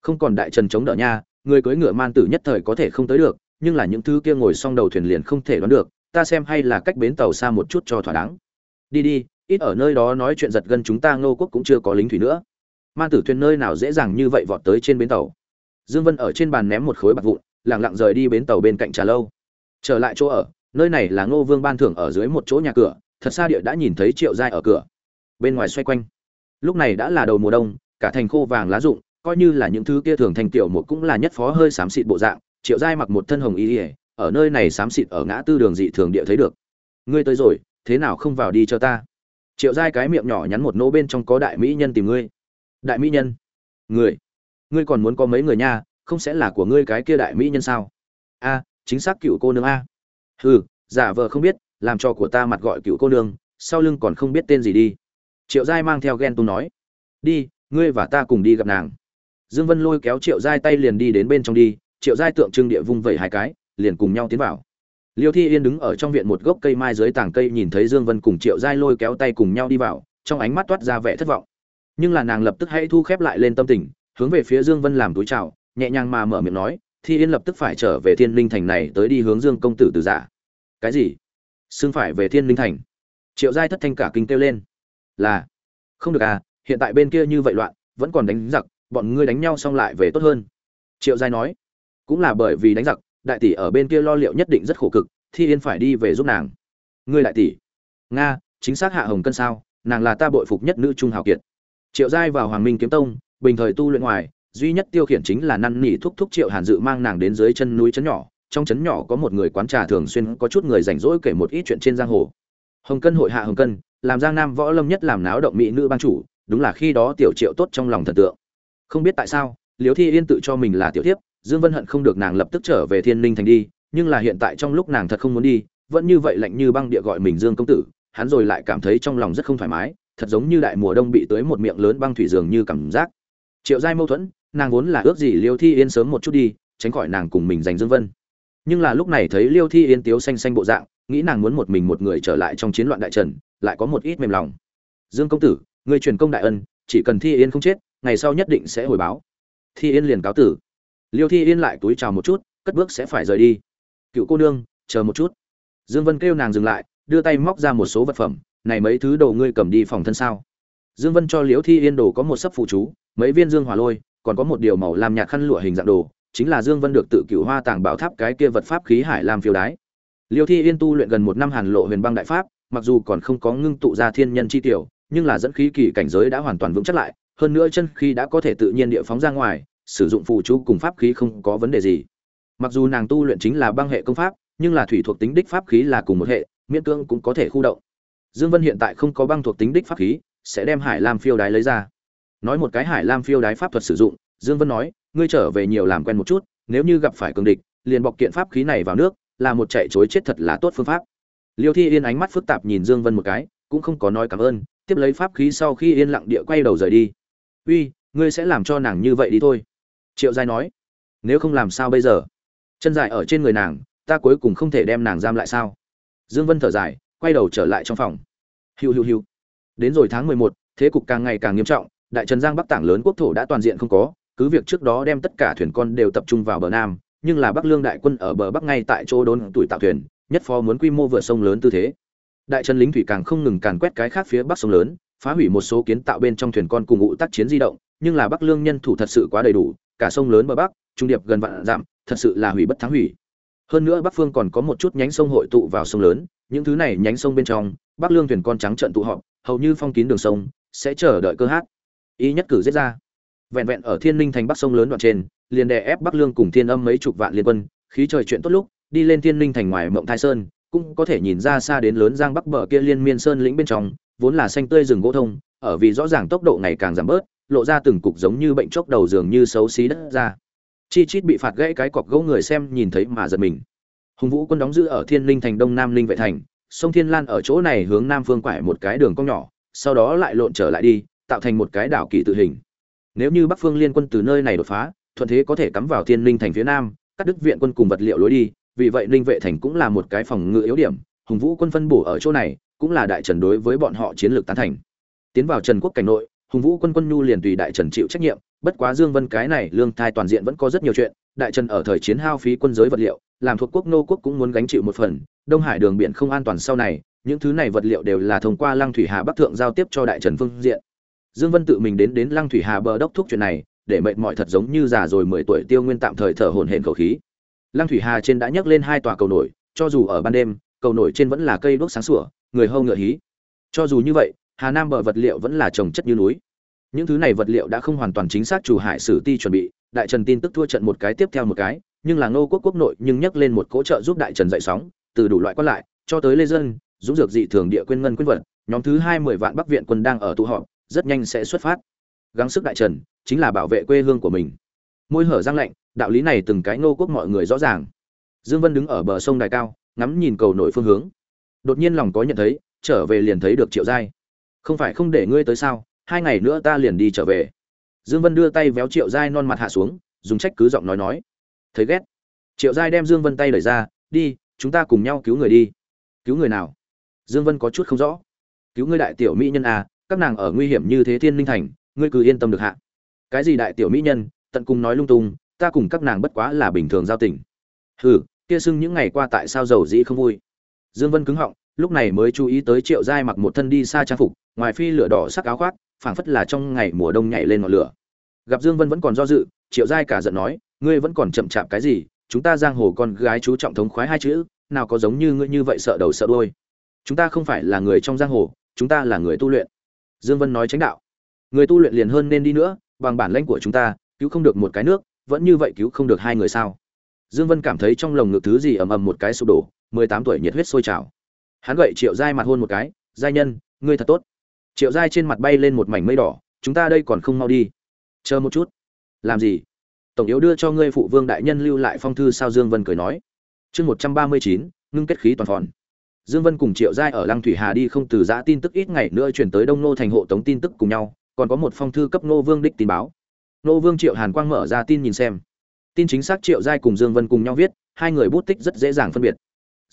Không còn đại trần chống đỡ nha, người cưỡi ngựa man tử nhất thời có thể không tới được, nhưng là những thứ kia ngồi xong đầu thuyền liền không thể đoán được, ta xem hay là cách bến tàu xa một chút cho thỏa đáng đi đi, ít ở nơi đó nói chuyện giật gân chúng ta ngô quốc cũng chưa có lính thủy nữa. Man tử thuyền nơi nào dễ dàng như vậy vọt tới trên bến tàu. Dương vân ở trên bàn ném một khối bạc vụn lặng lặng rời đi bến tàu bên cạnh trà lâu. Trở lại chỗ ở, nơi này là ngô vương ban thưởng ở dưới một chỗ nhà cửa, thật xa địa đã nhìn thấy triệu giai ở cửa. Bên ngoài xoay quanh. Lúc này đã là đầu mùa đông, cả thành khô vàng lá rụng, coi như là những thứ kia thường thành tiểu một cũng là nhất phó hơi xám xịt bộ dạng, triệu giai mặc một thân hồng y ỉa ở nơi này xám xịt ở ngã tư đường dị thường địa thấy được. Ngươi tới rồi thế nào không vào đi cho ta? Triệu giai cái miệng nhỏ nhắn một nỗ bên trong có đại mỹ nhân tìm ngươi. Đại mỹ nhân? Người. Ngươi còn muốn có mấy người nha, không sẽ là của ngươi cái kia đại mỹ nhân sao? A, chính xác cựu cô nương a. Hừ, giả vờ không biết, làm cho của ta mặt gọi cựu cô nương, sau lưng còn không biết tên gì đi. Triệu giai mang theo ghen tu nói. Đi, ngươi và ta cùng đi gặp nàng. Dương vân lôi kéo triệu giai tay liền đi đến bên trong đi, triệu giai tượng trưng địa vung vẩy hai cái, liền cùng nhau tiến vào liêu thi yên đứng ở trong viện một gốc cây mai dưới tảng cây nhìn thấy dương vân cùng triệu giai lôi kéo tay cùng nhau đi vào, trong ánh mắt toát ra vẻ thất vọng. Nhưng là nàng lập tức hãy thu khép lại lên tâm tình, hướng về phía dương vân làm túi chào, nhẹ nhàng mà mở miệng nói, thi yên lập tức phải trở về thiên linh thành này tới đi hướng dương công tử từ giả. Cái gì? Xương phải về thiên linh thành? Triệu giai thất thanh cả kinh kêu lên. Là, không được à hiện tại bên kia như vậy loạn, vẫn còn đánh giặc, bọn ngươi đánh nhau xong lại về tốt hơn. Triệu giai nói. Cũng là bởi vì đánh giặc đại tỷ ở bên kia lo liệu nhất định rất khổ cực, thi yên phải đi về giúp nàng. Ngươi đại tỷ. Nga, chính xác hạ hồng cân sao, nàng là ta bội phục nhất nữ trung hào kiệt. Triệu giai vào hoàng minh kiếm tông, bình thời tu luyện ngoài, duy nhất tiêu khiển chính là năn nỉ thúc thúc triệu hàn dự mang nàng đến dưới chân núi trấn nhỏ. Trong trấn nhỏ có một người quán trà thường xuyên, có chút người rảnh rỗi kể một ít chuyện trên giang hồ. Hồng cân hội hạ hồng cân, làm giang nam võ lâm nhất làm náo động mỹ nữ ban chủ, đúng là khi đó tiểu triệu tốt trong lòng thần tượng. Không biết tại sao, liễu thi yên tự cho mình là tiểu thiếp dương vân hận không được nàng lập tức trở về thiên linh thành đi, nhưng là hiện tại trong lúc nàng thật không muốn đi, vẫn như vậy lạnh như băng địa gọi mình dương công tử, hắn rồi lại cảm thấy trong lòng rất không thoải mái, thật giống như đại mùa đông bị tới một miệng lớn băng thủy dường như cảm giác. Triệu giai mâu thuẫn, nàng vốn là ước gì liêu thi yên sớm một chút đi, tránh khỏi nàng cùng mình giành dương vân. Nhưng là lúc này thấy liêu thi yên tiếu xanh xanh bộ dạng, nghĩ nàng muốn một mình một người trở lại trong chiến loạn đại trần lại có một ít mềm lòng. Dương công tử, ngươi truyền công đại ân, chỉ cần thi yên không chết, ngày sau nhất định sẽ hồi báo. Thi yên liền cáo tử liêu thi yên lại túi chào một chút, cất bước sẽ phải rời đi. Cựu cô nương, chờ một chút. Dương vân kêu nàng dừng lại, đưa tay móc ra một số vật phẩm. Này mấy thứ đồ ngươi cầm đi phòng thân sao? Dương vân cho liễu thi yên đồ có một sấp phụ chú, mấy viên dương hỏa lôi, còn có một điều màu làm nhạt khăn lụa hình dạng đồ. Chính là dương vân được tự cựu hoa tàng bảo tháp cái kia vật pháp khí hải làm phiêu đái. Liêu thi yên tu luyện gần một năm hàn lộ huyền băng đại pháp, mặc dù còn không có ngưng tụ ra thiên nhân chi tiểu, nhưng là dẫn khí kỳ cảnh giới đã hoàn toàn vững chắc lại, hơn nữa chân khí đã có thể tự nhiên địa phóng ra ngoài sử dụng phù chú cùng pháp khí không có vấn đề gì. Mặc dù nàng tu luyện chính là băng hệ công pháp, nhưng là thủy thuộc tính đích pháp khí là cùng một hệ, miễn cưỡng cũng có thể khu động. Dương vân hiện tại không có băng thuộc tính đích pháp khí, sẽ đem hải lam phiêu đái lấy ra. Nói một cái hải lam phiêu đái pháp thuật sử dụng, dương vân nói, ngươi trở về nhiều làm quen một chút, nếu như gặp phải cường địch, liền bọc kiện pháp khí này vào nước, là một chạy chối chết thật là tốt phương pháp. Liêu thi yên ánh mắt phức tạp nhìn dương vân một cái, cũng không có nói cảm ơn, tiếp lấy pháp khí sau khi yên lặng địa quay đầu rời đi. Uy, ngươi sẽ làm cho nàng như vậy đi thôi triệu giai nói nếu không làm sao bây giờ? Chân dài ở trên người nàng ta cuối cùng không thể đem nàng giam lại sao? Dương vân thở dài quay đầu trở lại trong phòng. Hiu hiu hiu. Đến rồi tháng mười một, thế cục càng ngày càng nghiêm trọng đại trần giang bắc tảng lớn quốc thổ đã toàn diện không có cứ việc trước đó đem tất cả thuyền con đều tập trung vào bờ nam nhưng là bắc lương đại quân ở bờ bắc ngay tại chỗ đốn tuổi tạo thuyền nhất phó muốn quy mô vượt sông lớn tư thế. Đại trần lính thủy càng không ngừng càn quét cái khác phía bắc sông lớn phá hủy một số kiến tạo bên trong thuyền con cùng ngụ tác chiến di động nhưng là bắc lương nhân thủ thật sự quá đầy đủ cả sông lớn bờ bắc, trung điệp gần vạn dặm, thật sự là hủy bất thắng hủy. Hơn nữa bắc phương còn có một chút nhánh sông hội tụ vào sông lớn, những thứ này nhánh sông bên trong, bắc lương thuyền con trắng trận tụ họp, hầu như phong kín đường sông, sẽ chờ đợi cơ hát. Ý nhất cử giết ra. Vẹn vẹn ở thiên ninh thành bắc sông lớn đoạn trên, liền đè ép bắc lương cùng thiên âm mấy chục vạn liên quân, khí trời chuyện tốt lúc, đi lên thiên ninh thành ngoài mộng thái sơn, cũng có thể nhìn ra xa đến lớn giang bắc bờ kia liên miên sơn lĩnh bên trong, vốn là xanh tươi rừng gỗ thông, ở vì rõ ràng tốc độ ngày càng giảm bớt lộ ra từng cục giống như bệnh chốc đầu dường như xấu xí đất ra. Chi chít bị phạt gãy cái cọc gỗ người xem nhìn thấy mà giật mình. Hùng vũ quân đóng giữ ở thiên linh thành đông nam linh vệ thành, sông thiên lan ở chỗ này hướng nam phương quải một cái đường cong nhỏ, sau đó lại lộn trở lại đi, tạo thành một cái đảo kỳ tự hình. Nếu như bắc phương liên quân từ nơi này đột phá, thuận thế có thể cắm vào thiên linh thành phía nam, cắt đứt viện quân cùng vật liệu lối đi, vì vậy linh vệ thành cũng là một cái phòng ngự yếu điểm, hùng vũ quân phân bổ ở chỗ này, cũng là đại trần đối với bọn họ chiến lược tán thành. Tiến vào trần quốc cảnh nội hùng vũ quân quân nhu liền tùy đại trần chịu trách nhiệm, bất quá dương vân cái này lương thai toàn diện vẫn có rất nhiều chuyện, đại trần ở thời chiến hao phí quân giới vật liệu, làm thuộc quốc nô quốc cũng muốn gánh chịu một phần, đông hải đường biển không an toàn sau này, những thứ này vật liệu đều là thông qua lăng thủy hà bắc thượng giao tiếp cho đại trần phương diện. Dương vân tự mình đến đến lăng thủy hà bờ đốc thúc chuyện này, để mệt mỏi thật giống như già rồi 10 tuổi tiêu nguyên tạm thời thở hổn hển khẩu khí. Lăng thủy hà trên đã nhấc lên hai tòa cầu nổi, cho dù ở ban đêm, cầu nổi trên vẫn là cây đuốc sáng sủa, người hâu ngựa hí. Cho dù như vậy hà nam bờ vật liệu vẫn là trồng chất như núi. Những thứ này vật liệu đã không hoàn toàn chính xác chủ hải sử ti chuẩn bị, đại trần tin tức thua trận một cái tiếp theo một cái, nhưng là ngô quốc quốc nội nhưng nhắc lên một cỗ trợ giúp đại trần dậy sóng, từ đủ loại quan lại, cho tới lê dân, dũng dược dị thường địa quên ngân quyên vật, nhóm thứ hai mười vạn bắc viện quân đang ở tụ họp, rất nhanh sẽ xuất phát. Gắng sức đại trần, chính là bảo vệ quê hương của mình. Môi hở răng lạnh, đạo lý này từng cái ngô quốc mọi người rõ ràng. Dương vân đứng ở bờ sông đài cao, ngắm nhìn cầu nội phương hướng. Đột nhiên lòng có nhận thấy, trở về liền thấy được triệu giai không phải không để ngươi tới sao? Hai ngày nữa ta liền đi trở về. Dương vân đưa tay véo triệu giai non mặt hạ xuống, dùng trách cứ giọng nói nói. Thấy ghét. Triệu giai đem dương vân tay đẩy ra, đi, chúng ta cùng nhau cứu người đi. Cứu người nào? Dương vân có chút không rõ. Cứu ngươi đại tiểu mỹ nhân à các nàng ở nguy hiểm như thế thiên linh thành, ngươi cứ yên tâm được hạ. Cái gì đại tiểu mỹ nhân, tận cùng nói lung tung, ta cùng các nàng bất quá là bình thường giao tình. Hừ, kia sưng những ngày qua tại sao giàu dĩ không vui? Dương vân cứng họng lúc này mới chú ý tới triệu giai mặc một thân đi xa trang phục, ngoài phi lửa đỏ sắc áo khoác, phảng phất là trong ngày mùa đông nhảy lên ngọn lửa. Gặp dương vân vẫn còn do dự, triệu giai cả giận nói, ngươi vẫn còn chậm chạp cái gì? Chúng ta giang hồ con gái chú trọng thống khoái hai chữ, nào có giống như ngươi như vậy sợ đầu sợ đuôi. Chúng ta không phải là người trong giang hồ, chúng ta là người tu luyện. Dương vân nói tránh đạo, người tu luyện liền hơn nên đi nữa, bằng bản lãnh của chúng ta, cứu không được một cái nước, vẫn như vậy cứu không được hai người sao? Dương vân cảm thấy trong lồng ngực thứ gì ầm ầm một cái sụp đổ, mười tám tuổi nhiệt huyết sôi trào hắn gậy triệu giai mặt hôn một cái, giai nhân, ngươi thật tốt. Triệu giai trên mặt bay lên một mảnh mây đỏ, chúng ta đây còn không mau đi. Chờ một chút. Làm gì? Tổng yếu đưa cho ngươi phụ vương đại nhân lưu lại phong thư sao dương vân cười nói. Chương một trăm ba mươi chín, ngưng kết khí toàn phòn. Dương vân cùng triệu giai ở lăng thủy hà đi không từ giã tin tức ít ngày nữa chuyển tới đông nô thành hộ tống tin tức cùng nhau, còn có một phong thư cấp nô vương đích tin báo. Nô vương triệu hàn quang mở ra tin nhìn xem. Tin chính xác triệu giai cùng dương vân cùng nhau viết, hai người bút tích rất dễ dàng phân biệt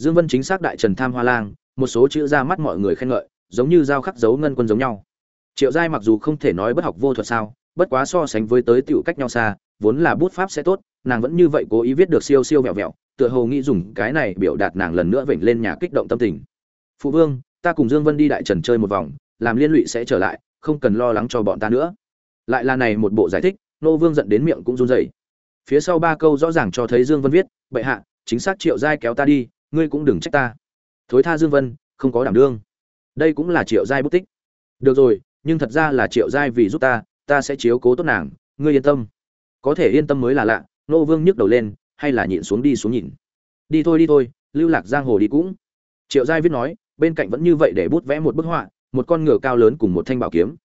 dương vân chính xác đại trần tham hoa lang, một số chữ ra mắt mọi người khen ngợi, giống như dao khắc dấu ngân quân giống nhau. Triệu giai mặc dù không thể nói bất học vô thuật sao, bất quá so sánh với tới tiểu cách nhau xa, vốn là bút pháp sẽ tốt, nàng vẫn như vậy cố ý viết được siêu siêu vẹo vẹo, tựa hồ nghĩ dùng cái này biểu đạt nàng lần nữa vểnh lên nhà kích động tâm tình. Phụ vương, ta cùng dương vân đi đại trần chơi một vòng, làm liên lụy sẽ trở lại, không cần lo lắng cho bọn ta nữa. Lại là này một bộ giải thích, nô vương giận đến miệng cũng run rẩy. Phía sau ba câu rõ ràng cho thấy dương vân viết, bệ hạ, chính xác triệu giai kéo ta đi ngươi cũng đừng trách ta. Thối tha dương vân, không có đảm đương. Đây cũng là triệu giai bút tích. Được rồi, nhưng thật ra là triệu giai vì giúp ta ta sẽ chiếu cố tốt nàng, ngươi yên tâm. Có thể yên tâm mới là lạ, nô vương nhức đầu lên, hay là nhịn xuống đi xuống nhìn. Đi thôi đi thôi, lưu lạc giang hồ đi cũng. Triệu giai viết nói, bên cạnh vẫn như vậy để bút vẽ một bức họa, một con ngựa cao lớn cùng một thanh bảo kiếm.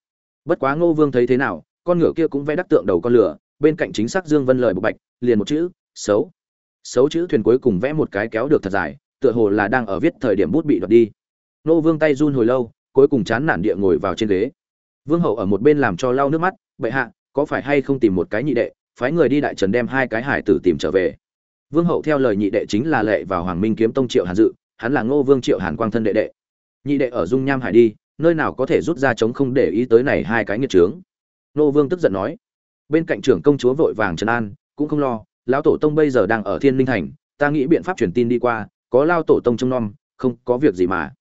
Bất quá ngô vương thấy thế nào, con ngựa kia cũng vẽ đắc tượng đầu con lửa, bên cạnh chính xác dương vân lời bộc bạch, liền một chữ, xấu xấu chữ thuyền cuối cùng vẽ một cái kéo được thật dài, tựa hồ là đang ở viết thời điểm bút bị đoạt đi. Nô vương tay run hồi lâu, cuối cùng chán nản địa ngồi vào trên ghế. Vương hậu ở một bên làm cho lau nước mắt, bệ hạ, có phải hay không tìm một cái nhị đệ, phái người đi đại trần đem hai cái hải tử tìm trở về? Vương hậu theo lời nhị đệ chính là lệ vào hoàng minh kiếm tông triệu hàn dự, hắn là ngô vương triệu hàn quang thân đệ đệ. Nhị đệ ở dung nham hải đi, nơi nào có thể rút ra chống không để ý tới này hai cái nghiệt trướng. Nô vương tức giận nói, bên cạnh trưởng công chúa vội vàng trấn an, cũng không lo lão tổ tông bây giờ đang ở thiên linh thành, ta nghĩ biện pháp truyền tin đi qua, có lao tổ tông trông nom, không, có việc gì mà.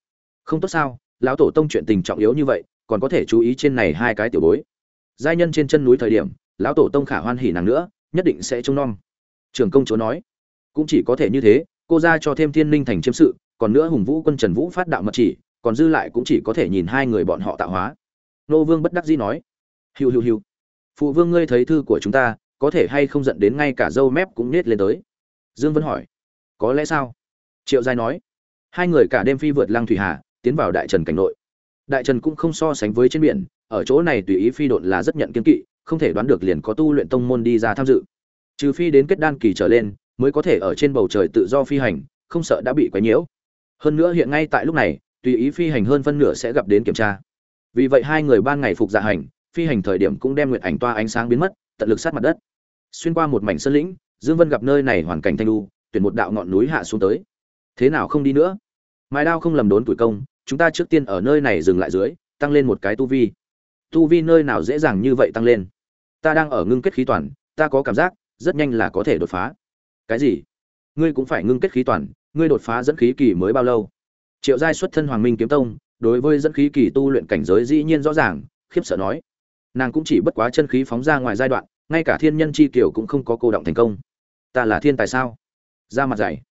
Không tốt sao, lão tổ tông chuyện tình trọng yếu như vậy, còn có thể chú ý trên này hai cái tiểu bối. Giai nhân trên chân núi thời điểm, lão tổ tông khả hoan hỉ nàng nữa, nhất định sẽ trông nom. Trường công chúa nói, cũng chỉ có thể như thế, cô ra cho thêm thiên linh thành chiêm sự, còn nữa hùng vũ quân trần vũ phát đạo mật chỉ, còn dư lại cũng chỉ có thể nhìn hai người bọn họ tạo hóa. Nô vương bất đắc dĩ nói, hiu hiu hiu. Phụ vương ngươi thấy thư của chúng ta có thể hay không giận đến ngay cả dâu mép cũng nết lên tới. Dương vân hỏi, có lẽ sao? Triệu giai nói, hai người cả đêm phi vượt lăng thủy hà, tiến vào đại trần cảnh nội. Đại trần cũng không so sánh với trên biển, ở chỗ này tùy ý phi độn là rất nhận kiên kỵ, không thể đoán được liền có tu luyện tông môn đi ra tham dự. Trừ phi đến kết đan kỳ trở lên, mới có thể ở trên bầu trời tự do phi hành, không sợ đã bị quấy nhiễu. Hơn nữa hiện ngay tại lúc này, tùy ý phi hành hơn phân nửa sẽ gặp đến kiểm tra. Vì vậy hai người ban ngày phục dạ hành, phi hành thời điểm cũng đem nguyện ảnh toa ánh sáng biến mất, tận lực sát mặt đất xuyên qua một mảnh sơn lĩnh, dương vân gặp nơi này hoàn cảnh thanh lu tuyển một đạo ngọn núi hạ xuống tới. Thế nào không đi nữa? Mài đao không lầm đốn tuổi công, chúng ta trước tiên ở nơi này dừng lại dưới, tăng lên một cái tu vi. Tu vi nơi nào dễ dàng như vậy tăng lên? Ta đang ở ngưng kết khí toàn, ta có cảm giác, rất nhanh là có thể đột phá. Cái gì? Ngươi cũng phải ngưng kết khí toàn, ngươi đột phá dẫn khí kỳ mới bao lâu? Triệu giai xuất thân hoàng minh kiếm tông, đối với dẫn khí kỳ tu luyện cảnh giới dĩ nhiên rõ ràng, khiếp sợ nói. Nàng cũng chỉ bất quá chân khí phóng ra ngoài giai đoạn ngay cả thiên nhân chi kiểu cũng không có cô động thành công. Ta là thiên tài sao? Ra mặt dày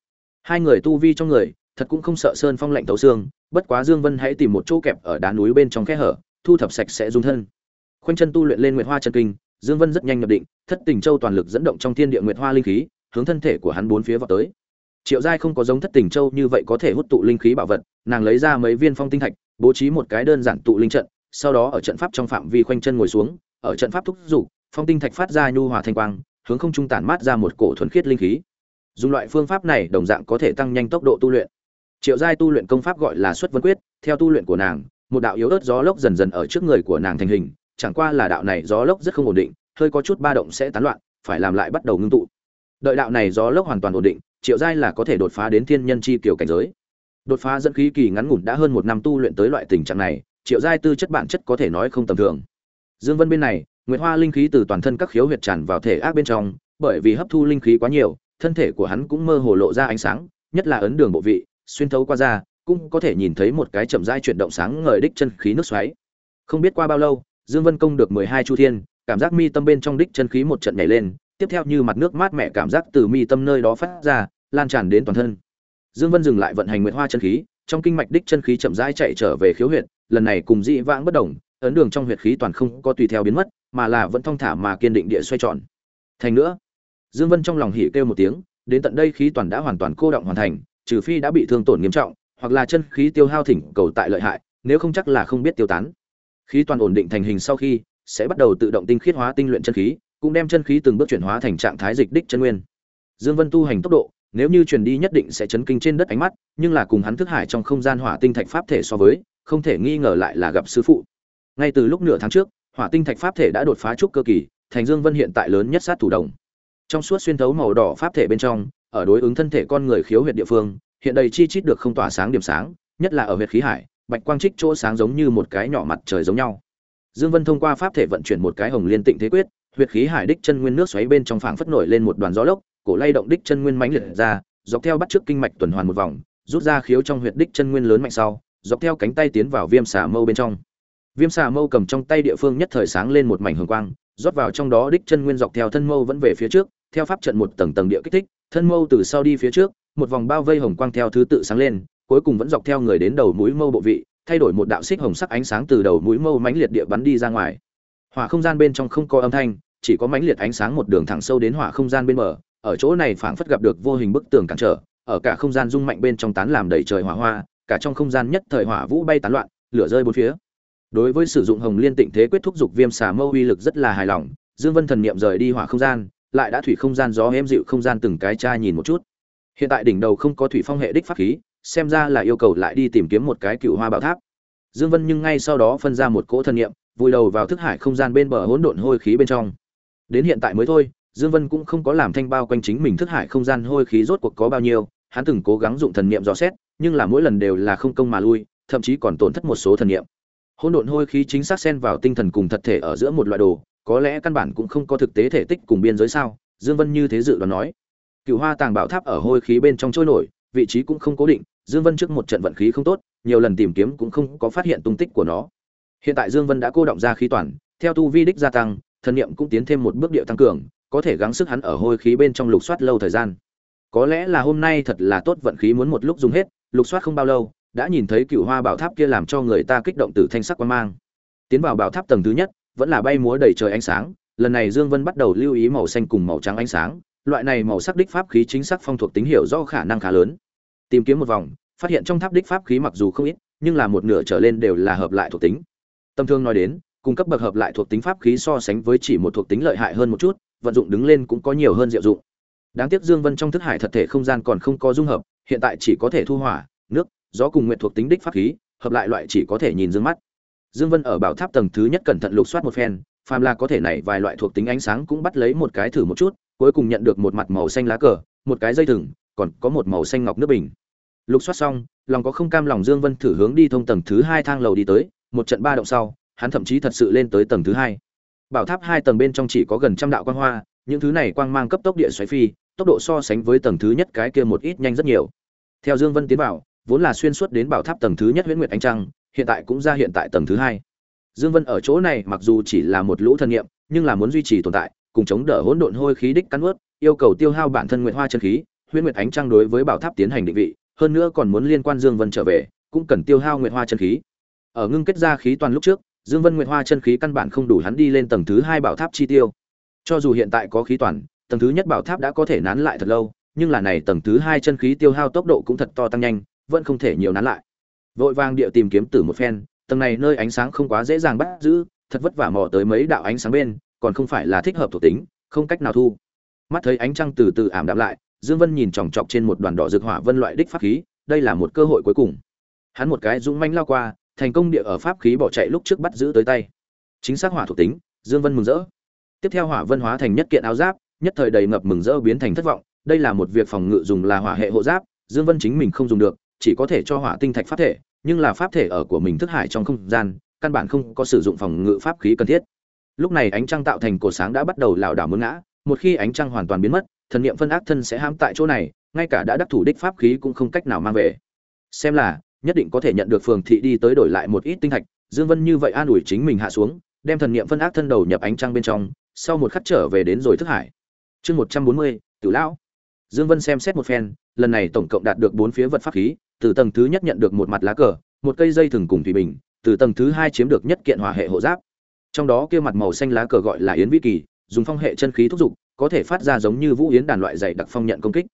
hai người tu vi trong người, thật cũng không sợ sơn phong lạnh tấu xương, bất quá dương vân hãy tìm một chỗ kẹp ở đá núi bên trong khe hở, thu thập sạch sẽ dung thân. Khoanh chân tu luyện lên nguyệt hoa chân kinh, dương vân rất nhanh nhập định, thất tình châu toàn lực dẫn động trong thiên địa nguyệt hoa linh khí, hướng thân thể của hắn bốn phía vào tới. Triệu giai không có giống thất tình châu như vậy có thể hút tụ linh khí bảo vật, nàng lấy ra mấy viên phong tinh thạch, bố trí một cái đơn giản tụ linh trận, sau đó ở trận pháp trong phạm vi khoanh chân ngồi xuống, ở trận pháp thúc giục phong tinh thạch phát ra nhu hòa thanh quang, hướng không trung tản mát ra một cổ thuần khiết linh khí. Dùng loại phương pháp này đồng dạng có thể tăng nhanh tốc độ tu luyện. Triệu giai tu luyện công pháp gọi là xuất vân quyết, theo tu luyện của nàng, một đạo yếu ớt gió lốc dần dần ở trước người của nàng thành hình, chẳng qua là đạo này gió lốc rất không ổn định, hơi có chút ba động sẽ tán loạn, phải làm lại bắt đầu ngưng tụ. Đợi đạo này gió lốc hoàn toàn ổn định, triệu giai là có thể đột phá đến thiên nhân chi kiểu cảnh giới. Đột phá dẫn khí kỳ ngắn ngủn đã hơn một năm tu luyện tới loại tình trạng này, triệu giai tư chất bản chất có thể nói không tầm thường. Dương vân bên này nguyệt hoa linh khí từ toàn thân các khiếu huyệt tràn vào thể ác bên trong, bởi vì hấp thu linh khí quá nhiều, thân thể của hắn cũng mơ hồ lộ ra ánh sáng, nhất là ấn đường bộ vị, xuyên thấu qua da, cũng có thể nhìn thấy một cái chậm rãi chuyển động sáng ngời đích chân khí nước xoáy. Không biết qua bao lâu, dương vân công được mười hai chu thiên, cảm giác mi tâm bên trong đích chân khí một trận nhảy lên, tiếp theo như mặt nước mát mẻ cảm giác từ mi tâm nơi đó phát ra, lan tràn đến toàn thân. Dương vân dừng lại vận hành nguyệt hoa chân khí, trong kinh mạch đích chân khí chậm rãi chạy trở về khiếu huyệt, lần này cùng dị vãng bất động ấn đường trong huyệt khí toàn không có tùy theo biến mất mà là vẫn thong thả mà kiên định địa xoay tròn. Thành nữa, dương vân trong lòng hỉ kêu một tiếng, đến tận đây khí toàn đã hoàn toàn cô động hoàn thành, trừ phi đã bị thương tổn nghiêm trọng, hoặc là chân khí tiêu hao thỉnh cầu tại lợi hại, nếu không chắc là không biết tiêu tán. Khí toàn ổn định thành hình sau khi, sẽ bắt đầu tự động tinh khiết hóa tinh luyện chân khí, cũng đem chân khí từng bước chuyển hóa thành trạng thái dịch đích chân nguyên. Dương vân tu hành tốc độ, nếu như truyền đi nhất định sẽ chấn kinh trên đất ánh mắt, nhưng là cùng hắn thức hải trong không gian hỏa tinh thạch pháp thể so với, không thể nghi ngờ lại là gặp sư phụ. Ngay từ lúc nửa tháng trước hỏa tinh thạch pháp thể đã đột phá trúc cơ kỳ, thành dương vân hiện tại lớn nhất sát thủ đồng. Trong suốt xuyên thấu màu đỏ pháp thể bên trong, ở đối ứng thân thể con người khiếu huyệt địa phương, hiện đầy chi chít được không tỏa sáng điểm sáng, nhất là ở huyệt khí hải, bạch quang trích chỗ sáng giống như một cái nhỏ mặt trời giống nhau. Dương vân thông qua pháp thể vận chuyển một cái hồng liên tịnh thế quyết, huyệt khí hải đích chân nguyên nước xoáy bên trong phảng phất nổi lên một đoàn gió lốc, cổ lay động đích chân nguyên mãnh liệt ra, dọc theo bắt trước kinh mạch tuần hoàn một vòng, rút ra khiếu trong huyệt đích chân nguyên lớn mạnh sau, dọc theo cánh tay tiến vào viêm xả mâu bên trong viêm xà mâu cầm trong tay địa phương nhất thời sáng lên một mảnh hồng quang, rót vào trong đó đích chân nguyên dọc theo thân mâu vẫn về phía trước, theo pháp trận một tầng tầng địa kích thích, thân mâu từ sau đi phía trước, một vòng bao vây hồng quang theo thứ tự sáng lên, cuối cùng vẫn dọc theo người đến đầu mũi mâu bộ vị, thay đổi một đạo xích hồng sắc ánh sáng từ đầu mũi mâu mãnh liệt địa bắn đi ra ngoài. Hỏa không gian bên trong không có âm thanh, chỉ có mãnh liệt ánh sáng một đường thẳng sâu đến hỏa không gian bên bờ, ở chỗ này phảng phất gặp được vô hình bức tường cản trở, ở cả không gian rung mạnh bên trong tán làm đầy trời hỏa hoa, cả trong không gian nhất thời hỏa vũ bay tán loạn, lửa rơi bốn phía đối với sử dụng hồng liên tịnh thế quyết thúc dục viêm xà mâu uy lực rất là hài lòng, dương vân thần niệm rời đi hỏa không gian, lại đã thủy không gian gió êm dịu không gian từng cái tra nhìn một chút. Hiện tại đỉnh đầu không có thủy phong hệ đích pháp khí, xem ra là yêu cầu lại đi tìm kiếm một cái cựu hoa bảo tháp. Dương vân nhưng ngay sau đó phân ra một cỗ thần niệm, vùi đầu vào thức hải không gian bên bờ hỗn độn hôi khí bên trong. Đến hiện tại mới thôi, dương vân cũng không có làm thanh bao quanh chính mình thức hải không gian hôi khí rốt cuộc có bao nhiêu, hắn từng cố gắng dụng thần niệm dò xét, nhưng là mỗi lần đều là không công mà lui, thậm chí còn tổn thất một số thần niệm hỗn độn hôi khí chính xác xen vào tinh thần cùng thật thể ở giữa một loại đồ, có lẽ căn bản cũng không có thực tế thể tích cùng biên giới sao? Dương vân như thế dự đoán nói. Cựu hoa tàng bảo tháp ở hôi khí bên trong trôi nổi, vị trí cũng không cố định, dương vân trước một trận vận khí không tốt, nhiều lần tìm kiếm cũng không có phát hiện tung tích của nó. Hiện tại dương vân đã cô động ra khí toàn, theo tu vi đích gia tăng, thần niệm cũng tiến thêm một bước điệu tăng cường, có thể gắng sức hắn ở hôi khí bên trong lục soát lâu thời gian. Có lẽ là hôm nay thật là tốt vận khí muốn một lúc dùng hết, lục soát không bao lâu đã nhìn thấy cựu hoa bảo tháp kia làm cho người ta kích động từ thanh sắc quan mang. Tiến vào bảo tháp tầng thứ nhất, vẫn là bay múa đầy trời ánh sáng, lần này dương vân bắt đầu lưu ý màu xanh cùng màu trắng ánh sáng, loại này màu sắc đích pháp khí chính xác phong thuộc tính hiệu do khả năng khá lớn. Tìm kiếm một vòng, phát hiện trong tháp đích pháp khí mặc dù không ít, nhưng là một nửa trở lên đều là hợp lại thuộc tính. Tâm thương nói đến, cung cấp bậc hợp lại thuộc tính pháp khí so sánh với chỉ một thuộc tính lợi hại hơn một chút, vận dụng đứng lên cũng có nhiều hơn diệu dụng. Đáng tiếc dương vân trong thức hải thật thể không gian còn không có dung hợp, hiện tại chỉ có thể thu hỏa, nước gió cùng nguyện thuộc tính đích pháp khí, hợp lại loại chỉ có thể nhìn dương mắt. Dương vân ở bảo tháp tầng thứ nhất cẩn thận lục soát một phen, phàm là có thể này vài loại thuộc tính ánh sáng cũng bắt lấy một cái thử một chút, cuối cùng nhận được một mặt màu xanh lá cờ, một cái dây thừng, còn có một màu xanh ngọc nước bình. Lục soát xong, lòng có không cam lòng dương vân thử hướng đi thông tầng thứ hai thang lầu đi tới, một trận ba động sau, hắn thậm chí thật sự lên tới tầng thứ hai. Bảo tháp hai tầng bên trong chỉ có gần trăm đạo quang hoa, những thứ này quang mang cấp tốc địa xoáy phi, tốc độ so sánh với tầng thứ nhất cái kia một ít nhanh rất nhiều. Theo dương vân tiến vào vốn là xuyên suốt đến bảo tháp tầng thứ nhất huyễn nguyệt ánh trăng, hiện tại cũng ra hiện tại tầng thứ hai. Dương vân ở chỗ này mặc dù chỉ là một lũ thân nghiệm, nhưng là muốn duy trì tồn tại, cùng chống đỡ hỗn độn hôi khí đích cắn ướt yêu cầu tiêu hao bản thân nguyệt hoa chân khí, huyễn nguyệt ánh trăng đối với bảo tháp tiến hành định vị, hơn nữa còn muốn liên quan dương vân trở về, cũng cần tiêu hao nguyệt hoa chân khí. Ở ngưng kết ra khí toàn lúc trước, dương vân nguyệt hoa chân khí căn bản không đủ hắn đi lên tầng thứ hai bảo tháp chi tiêu. Cho dù hiện tại có khí toàn, tầng thứ nhất bảo tháp đã có thể nán lại thật lâu, nhưng là này tầng thứ hai chân khí tiêu hao tốc độ cũng thật to tăng nhanh vẫn không thể nhiều nán lại. Vội vàng địa tìm kiếm từ một phen, tầng này nơi ánh sáng không quá dễ dàng bắt giữ, thật vất vả mò tới mấy đạo ánh sáng bên, còn không phải là thích hợp thuộc tính, không cách nào thu. Mắt thấy ánh trăng từ từ ảm đạm lại, dương vân nhìn chòng chọc trên một đoàn đỏ rực hỏa vân loại đích pháp khí, đây là một cơ hội cuối cùng. Hắn một cái dũng manh lao qua, thành công địa ở pháp khí bỏ chạy lúc trước bắt giữ tới tay. Chính xác hỏa thuộc tính, dương vân mừng rỡ. Tiếp theo hỏa vân hóa thành nhất kiện áo giáp, nhất thời đầy ngập mừng rỡ biến thành thất vọng, đây là một việc phòng ngự dùng là hỏa hệ hộ giáp, dương vân chính mình không dùng được chỉ có thể cho hỏa tinh thạch pháp thể, nhưng là pháp thể ở của mình thức hải trong không gian, căn bản không có sử dụng phòng ngự pháp khí cần thiết. Lúc này ánh trăng tạo thành cổ sáng đã bắt đầu lảo đảo muốn ngã, một khi ánh trăng hoàn toàn biến mất, thần niệm phân ác thân sẽ hãm tại chỗ này, ngay cả đã đắc thủ đích pháp khí cũng không cách nào mang về. Xem là, nhất định có thể nhận được phường thị đi tới đổi lại một ít tinh thạch, dương vân như vậy an ủi chính mình hạ xuống, đem thần niệm phân ác thân đầu nhập ánh trăng bên trong, sau một khắc trở về đến rồi thức hải. Chương một trăm bốn mươi, tử lão. Dương vân xem xét một phen, lần này tổng cộng đạt được bốn phía vật pháp khí từ tầng thứ nhất nhận được một mặt lá cờ, một cây dây thừng cùng thủy bình, từ tầng thứ hai chiếm được nhất kiện hỏa hệ hộ giáp. Trong đó kia mặt màu xanh lá cờ gọi là yến vĩ kỳ, dùng phong hệ chân khí thúc giục, có thể phát ra giống như vũ yến đàn loại dày đặc phong nhận công kích.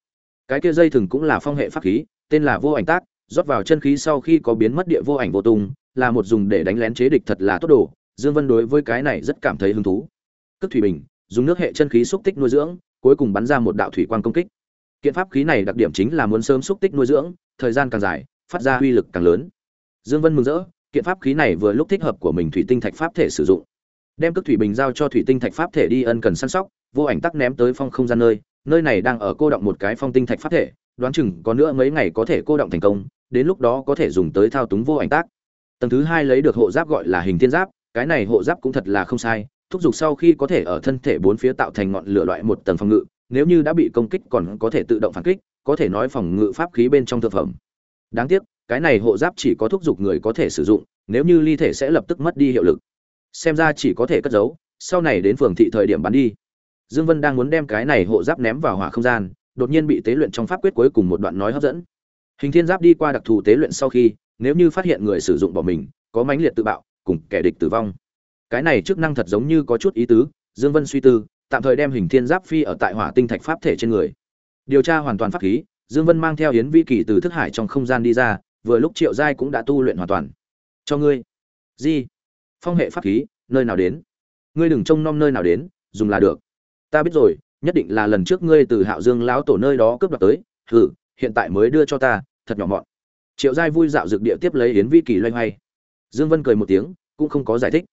Cái kia dây thừng cũng là phong hệ pháp khí, tên là vô ảnh tác, rót vào chân khí sau khi có biến mất địa vô ảnh vô tung, là một dùng để đánh lén chế địch thật là tốt đồ, dương vân đối với cái này rất cảm thấy hứng thú. Cất thủy bình, dùng nước hệ chân khí xúc tích nuôi dưỡng, cuối cùng bắn ra một đạo thủy quang công kích kiện pháp khí này đặc điểm chính là muốn sớm xúc tích nuôi dưỡng, thời gian càng dài, phát ra uy lực càng lớn. Dương vân mừng rỡ, kiện pháp khí này vừa lúc thích hợp của mình thủy tinh thạch pháp thể sử dụng. Đem cước thủy bình giao cho thủy tinh thạch pháp thể đi ân cần săn sóc, vô ảnh tắc ném tới phong không gian nơi nơi này đang ở cô động một cái phong tinh thạch pháp thể, đoán chừng có nữa mấy ngày có thể cô động thành công, đến lúc đó có thể dùng tới thao túng vô ảnh tác tầng thứ hai lấy được hộ giáp gọi là hình thiên giáp, cái này hộ giáp cũng thật là không sai, thúc giục sau khi có thể ở thân thể bốn phía tạo thành ngọn lửa loại một tầng phòng ngự nếu như đã bị công kích còn có thể tự động phản kích, có thể nói phòng ngự pháp khí bên trong thực phẩm. Đáng tiếc, cái này hộ giáp chỉ có thúc giục người có thể sử dụng, nếu như ly thể sẽ lập tức mất đi hiệu lực. Xem ra chỉ có thể cất giấu, sau này đến phường thị thời điểm bắn đi. Dương vân đang muốn đem cái này hộ giáp ném vào hỏa không gian, đột nhiên bị tế luyện trong pháp quyết cuối cùng một đoạn nói hấp dẫn. Hình thiên giáp đi qua đặc thù tế luyện sau khi, nếu như phát hiện người sử dụng bỏ mình, có mãnh liệt tự bạo, cùng kẻ địch tử vong. Cái này chức năng thật giống như có chút ý tứ, dương vân suy tư tạm thời đem hình thiên giáp phi ở tại hỏa tinh thạch pháp thể trên người. Điều tra hoàn toàn pháp khí, dương vân mang theo yến vi kỳ từ thức hải trong không gian đi ra, vừa lúc triệu giai cũng đã tu luyện hoàn toàn. Cho ngươi. Gì phong hệ pháp khí, nơi nào đến? Ngươi đừng trông nom nơi nào đến, dùng là được. Ta biết rồi, nhất định là lần trước ngươi từ hạo dương lão tổ nơi đó cướp đoạt tới. Hừ, hiện tại mới đưa cho ta, thật nhỏ mọn. Triệu giai vui dạo dược địa tiếp lấy yến vi kỳ loay hoay. Dương vân cười một tiếng, cũng không có giải thích.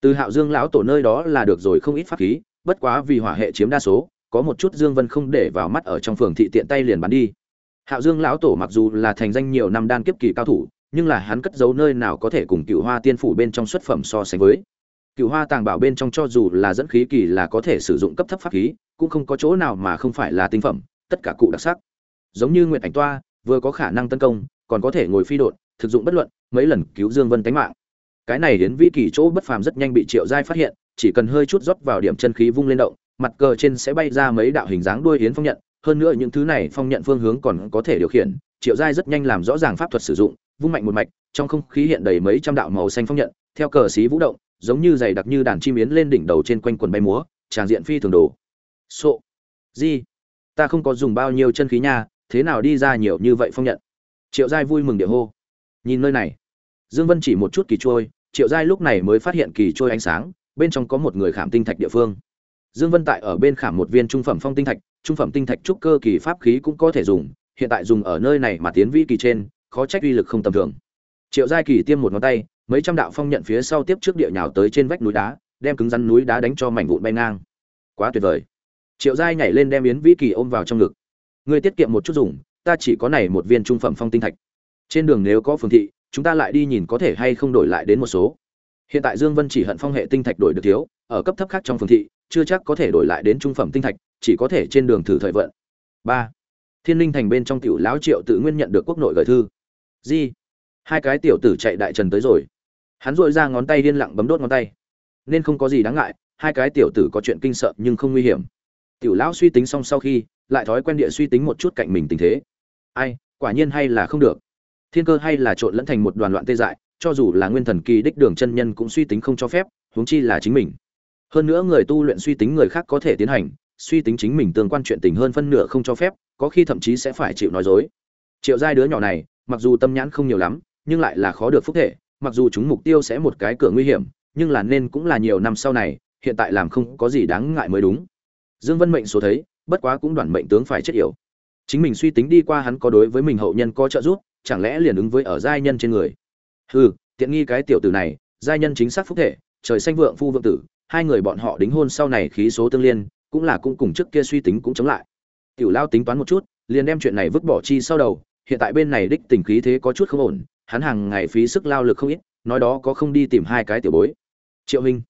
Từ hạo dương lão tổ nơi đó là được rồi không ít pháp khí bất quá vì hỏa hệ chiếm đa số, có một chút dương vân không để vào mắt ở trong phường thị tiện tay liền bán đi. Hạo dương lão tổ mặc dù là thành danh nhiều năm đan kiếp kỳ cao thủ, nhưng là hắn cất giấu nơi nào có thể cùng cựu hoa tiên phủ bên trong xuất phẩm so sánh với. Cựu hoa tàng bảo bên trong cho dù là dẫn khí kỳ là có thể sử dụng cấp thấp pháp khí, cũng không có chỗ nào mà không phải là tinh phẩm, tất cả cụ đặc sắc. Giống như nguyện ảnh toa, vừa có khả năng tấn công, còn có thể ngồi phi đột thực dụng bất luận, mấy lần cứu dương vân tánh mạng cái này đến vi kỳ chỗ bất phàm rất nhanh bị triệu giai phát hiện, chỉ cần hơi chút rót vào điểm chân khí vung lên động, mặt cờ trên sẽ bay ra mấy đạo hình dáng đuôi yến phong nhận. Hơn nữa những thứ này phong nhận phương hướng còn có thể điều khiển, triệu giai rất nhanh làm rõ ràng pháp thuật sử dụng, vung mạnh một mạch, trong không khí hiện đầy mấy trăm đạo màu xanh phong nhận, theo cờ xí vũ động, giống như dày đặc như đàn chim yến lên đỉnh đầu trên quanh quần bay múa tràng diện phi thường đồ. Sộ. Di. Ta không có dùng bao nhiêu chân khí nha, thế nào đi ra nhiều như vậy phong nhận? Triệu giai vui mừng địa hô. Nhìn nơi này. Dương vân chỉ một chút kỳ trôi triệu giai lúc này mới phát hiện kỳ trôi ánh sáng, bên trong có một người khảm tinh thạch địa phương. Dương vân tại ở bên khảm một viên trung phẩm phong tinh thạch, trung phẩm tinh thạch trúc cơ kỳ pháp khí cũng có thể dùng, hiện tại dùng ở nơi này mà tiến vi kỳ trên, khó trách uy lực không tầm thường. Triệu giai kỳ tiêm một ngón tay, mấy trăm đạo phong nhận phía sau tiếp trước địa nhào tới trên vách núi đá, đem cứng rắn núi đá đánh cho mảnh vụn bay ngang. Quá tuyệt vời. Triệu giai nhảy lên đem yến vĩ kỳ ôm vào trong ngực. Ngươi tiết kiệm một chút dùng, ta chỉ có này một viên trung phẩm phong tinh thạch. Trên đường nếu có phương thị chúng ta lại đi nhìn có thể hay không đổi lại đến một số. Hiện tại dương vân chỉ hận phong hệ tinh thạch đổi được thiếu, ở cấp thấp khác trong phường thị, chưa chắc có thể đổi lại đến trung phẩm tinh thạch, chỉ có thể trên đường thử thời vận. Ba. Thiên linh thành bên trong tiểu lão triệu tự nguyên nhận được quốc nội gửi thư. Gì hai cái tiểu tử chạy đại trần tới rồi. Hắn dội ra ngón tay điên lặng bấm đốt ngón tay. Nên không có gì đáng ngại, hai cái tiểu tử có chuyện kinh sợ nhưng không nguy hiểm. Tiểu lão suy tính xong sau khi, lại thói quen địa suy tính một chút cạnh mình tình thế. Ai, quả nhiên hay là không được thiên cơ hay là trộn lẫn thành một đoàn loạn tê dại, cho dù là nguyên thần kỳ đích đường chân nhân cũng suy tính không cho phép, huống chi là chính mình. Hơn nữa người tu luyện suy tính người khác có thể tiến hành, suy tính chính mình tương quan chuyện tình hơn phân nửa không cho phép, có khi thậm chí sẽ phải chịu nói dối. Triệu giai đứa nhỏ này, mặc dù tâm nhãn không nhiều lắm, nhưng lại là khó được phúc thể, mặc dù chúng mục tiêu sẽ một cái cửa nguy hiểm, nhưng là nên cũng là nhiều năm sau này, hiện tại làm không có gì đáng ngại mới đúng. Dương vân mệnh số thấy, bất quá cũng đoàn mệnh tướng phải chết yểu. Chính mình suy tính đi qua hắn có đối với mình hậu nhân có trợ giúp chẳng lẽ liền ứng với ở giai nhân trên người? Hừ, tiện nghi cái tiểu tử này, giai nhân chính xác phúc thể, trời xanh vượng phu vượng tử, hai người bọn họ đính hôn sau này khí số tương liên, cũng là cũng cùng trước kia suy tính cũng chống lại. Tiểu lao tính toán một chút, liền đem chuyện này vứt bỏ chi sau đầu, hiện tại bên này đích tình khí thế có chút không ổn, hắn hàng ngày phí sức lao lực không ít, nói đó có không đi tìm hai cái tiểu bối. Triệu minh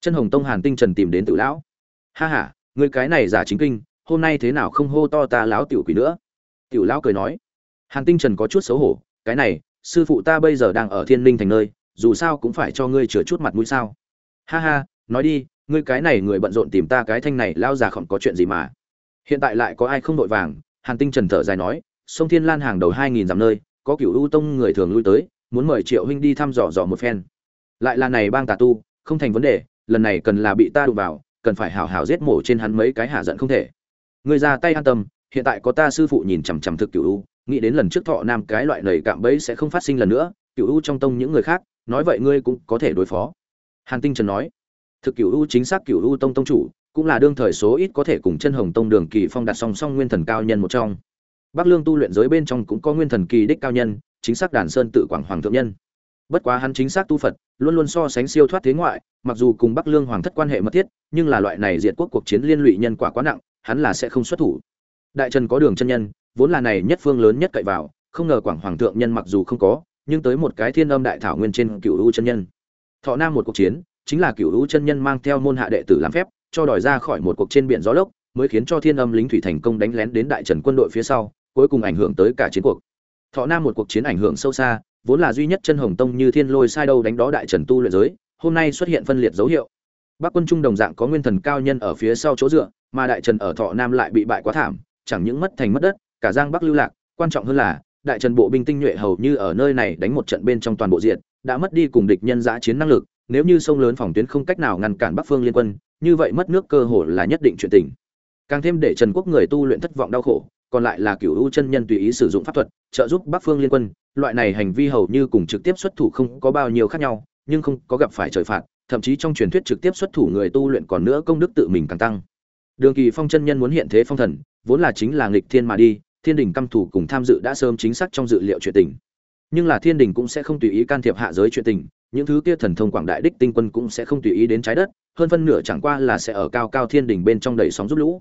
chân hồng tông hàn tinh trần tìm đến tự lão. Ha ha, người cái này giả chính kinh, hôm nay thế nào không hô to ta lão tiểu quỷ nữa? Tiểu lão cười nói hàn tinh trần có chút xấu hổ, cái này, sư phụ ta bây giờ đang ở thiên linh thành nơi, dù sao cũng phải cho ngươi chừa chút mặt mũi sao? Ha ha, nói đi, ngươi cái này người bận rộn tìm ta cái thanh này lao già khổng có chuyện gì mà? Hiện tại lại có ai không đội vàng? Hàn tinh trần thở dài nói, sông thiên lan hàng đầu hai nghìn dặm nơi, có cựu ưu tông người thường lui tới, muốn mời triệu huynh đi thăm dò dò một phen. Lại là này bang tà tu, không thành vấn đề, lần này cần là bị ta đụng vào, cần phải hảo hảo giết mổ trên hắn mấy cái hạ giận không thể. Người ra tay an tâm, hiện tại có ta sư phụ nhìn chằm chằm thực cựu ưu nghĩ đến lần trước thọ nam cái loại nầy cạm bẫy sẽ không phát sinh lần nữa cựu u trong tông những người khác, nói vậy ngươi cũng có thể đối phó. Hàn tinh trần nói, thực cựu u chính xác cựu u tông tông chủ, cũng là đương thời số ít có thể cùng chân hồng tông đường kỳ phong đặt song song nguyên thần cao nhân một trong. Bắc lương tu luyện giới bên trong cũng có nguyên thần kỳ đích cao nhân, chính xác đàn sơn tự quảng hoàng thượng nhân. Bất quá hắn chính xác tu phật, luôn luôn so sánh siêu thoát thế ngoại, mặc dù cùng bắc lương hoàng thất quan hệ mật thiết, nhưng là loại này diệt quốc cuộc chiến liên lụy nhân quả quá nặng, hắn là sẽ không xuất thủ. Đại trần có đường chân nhân vốn là này nhất phương lớn nhất cậy vào, không ngờ quảng hoàng thượng nhân mặc dù không có, nhưng tới một cái thiên âm đại thảo nguyên trên cửu u chân nhân. Thọ nam một cuộc chiến, chính là cửu u chân nhân mang theo môn hạ đệ tử làm phép, cho đòi ra khỏi một cuộc trên biển gió lốc, mới khiến cho thiên âm lính thủy thành công đánh lén đến đại trần quân đội phía sau, cuối cùng ảnh hưởng tới cả chiến cuộc. Thọ nam một cuộc chiến ảnh hưởng sâu xa, vốn là duy nhất chân hồng tông như thiên lôi sai đâu đánh đó đại trần tu luyện giới, hôm nay xuất hiện phân liệt dấu hiệu. Bắc quân trung đồng dạng có nguyên thần cao nhân ở phía sau chỗ dựa, mà đại trần ở thọ nam lại bị bại quá thảm, chẳng những mất thành mất đất cả giang bắc lưu lạc, quan trọng hơn là, đại trần bộ binh tinh nhuệ hầu như ở nơi này đánh một trận bên trong toàn bộ diện đã mất đi cùng địch nhân giã chiến năng lực, nếu như sông lớn phòng tuyến không cách nào ngăn cản bắc phương liên quân, như vậy mất nước cơ hội là nhất định chuyện tình. Càng thêm để trần quốc người tu luyện thất vọng đau khổ, còn lại là cửu u chân nhân tùy ý sử dụng pháp thuật, trợ giúp bắc phương liên quân, loại này hành vi hầu như cùng trực tiếp xuất thủ không có bao nhiêu khác nhau, nhưng không có gặp phải trời phạt, thậm chí trong truyền thuyết trực tiếp xuất thủ người tu luyện còn nữa công đức tự mình càng tăng. Đường kỳ phong chân nhân muốn hiện thế phong thần, vốn là chính là nghịch thiên mà đi thiên đình căm thủ cùng tham dự đã sớm chính xác trong dự liệu chuyện tình. Nhưng là thiên đình cũng sẽ không tùy ý can thiệp hạ giới chuyện tình, những thứ kia thần thông quảng đại đích tinh quân cũng sẽ không tùy ý đến trái đất, hơn phân nửa chẳng qua là sẽ ở cao cao thiên đình bên trong đầy sóng giúp lũ.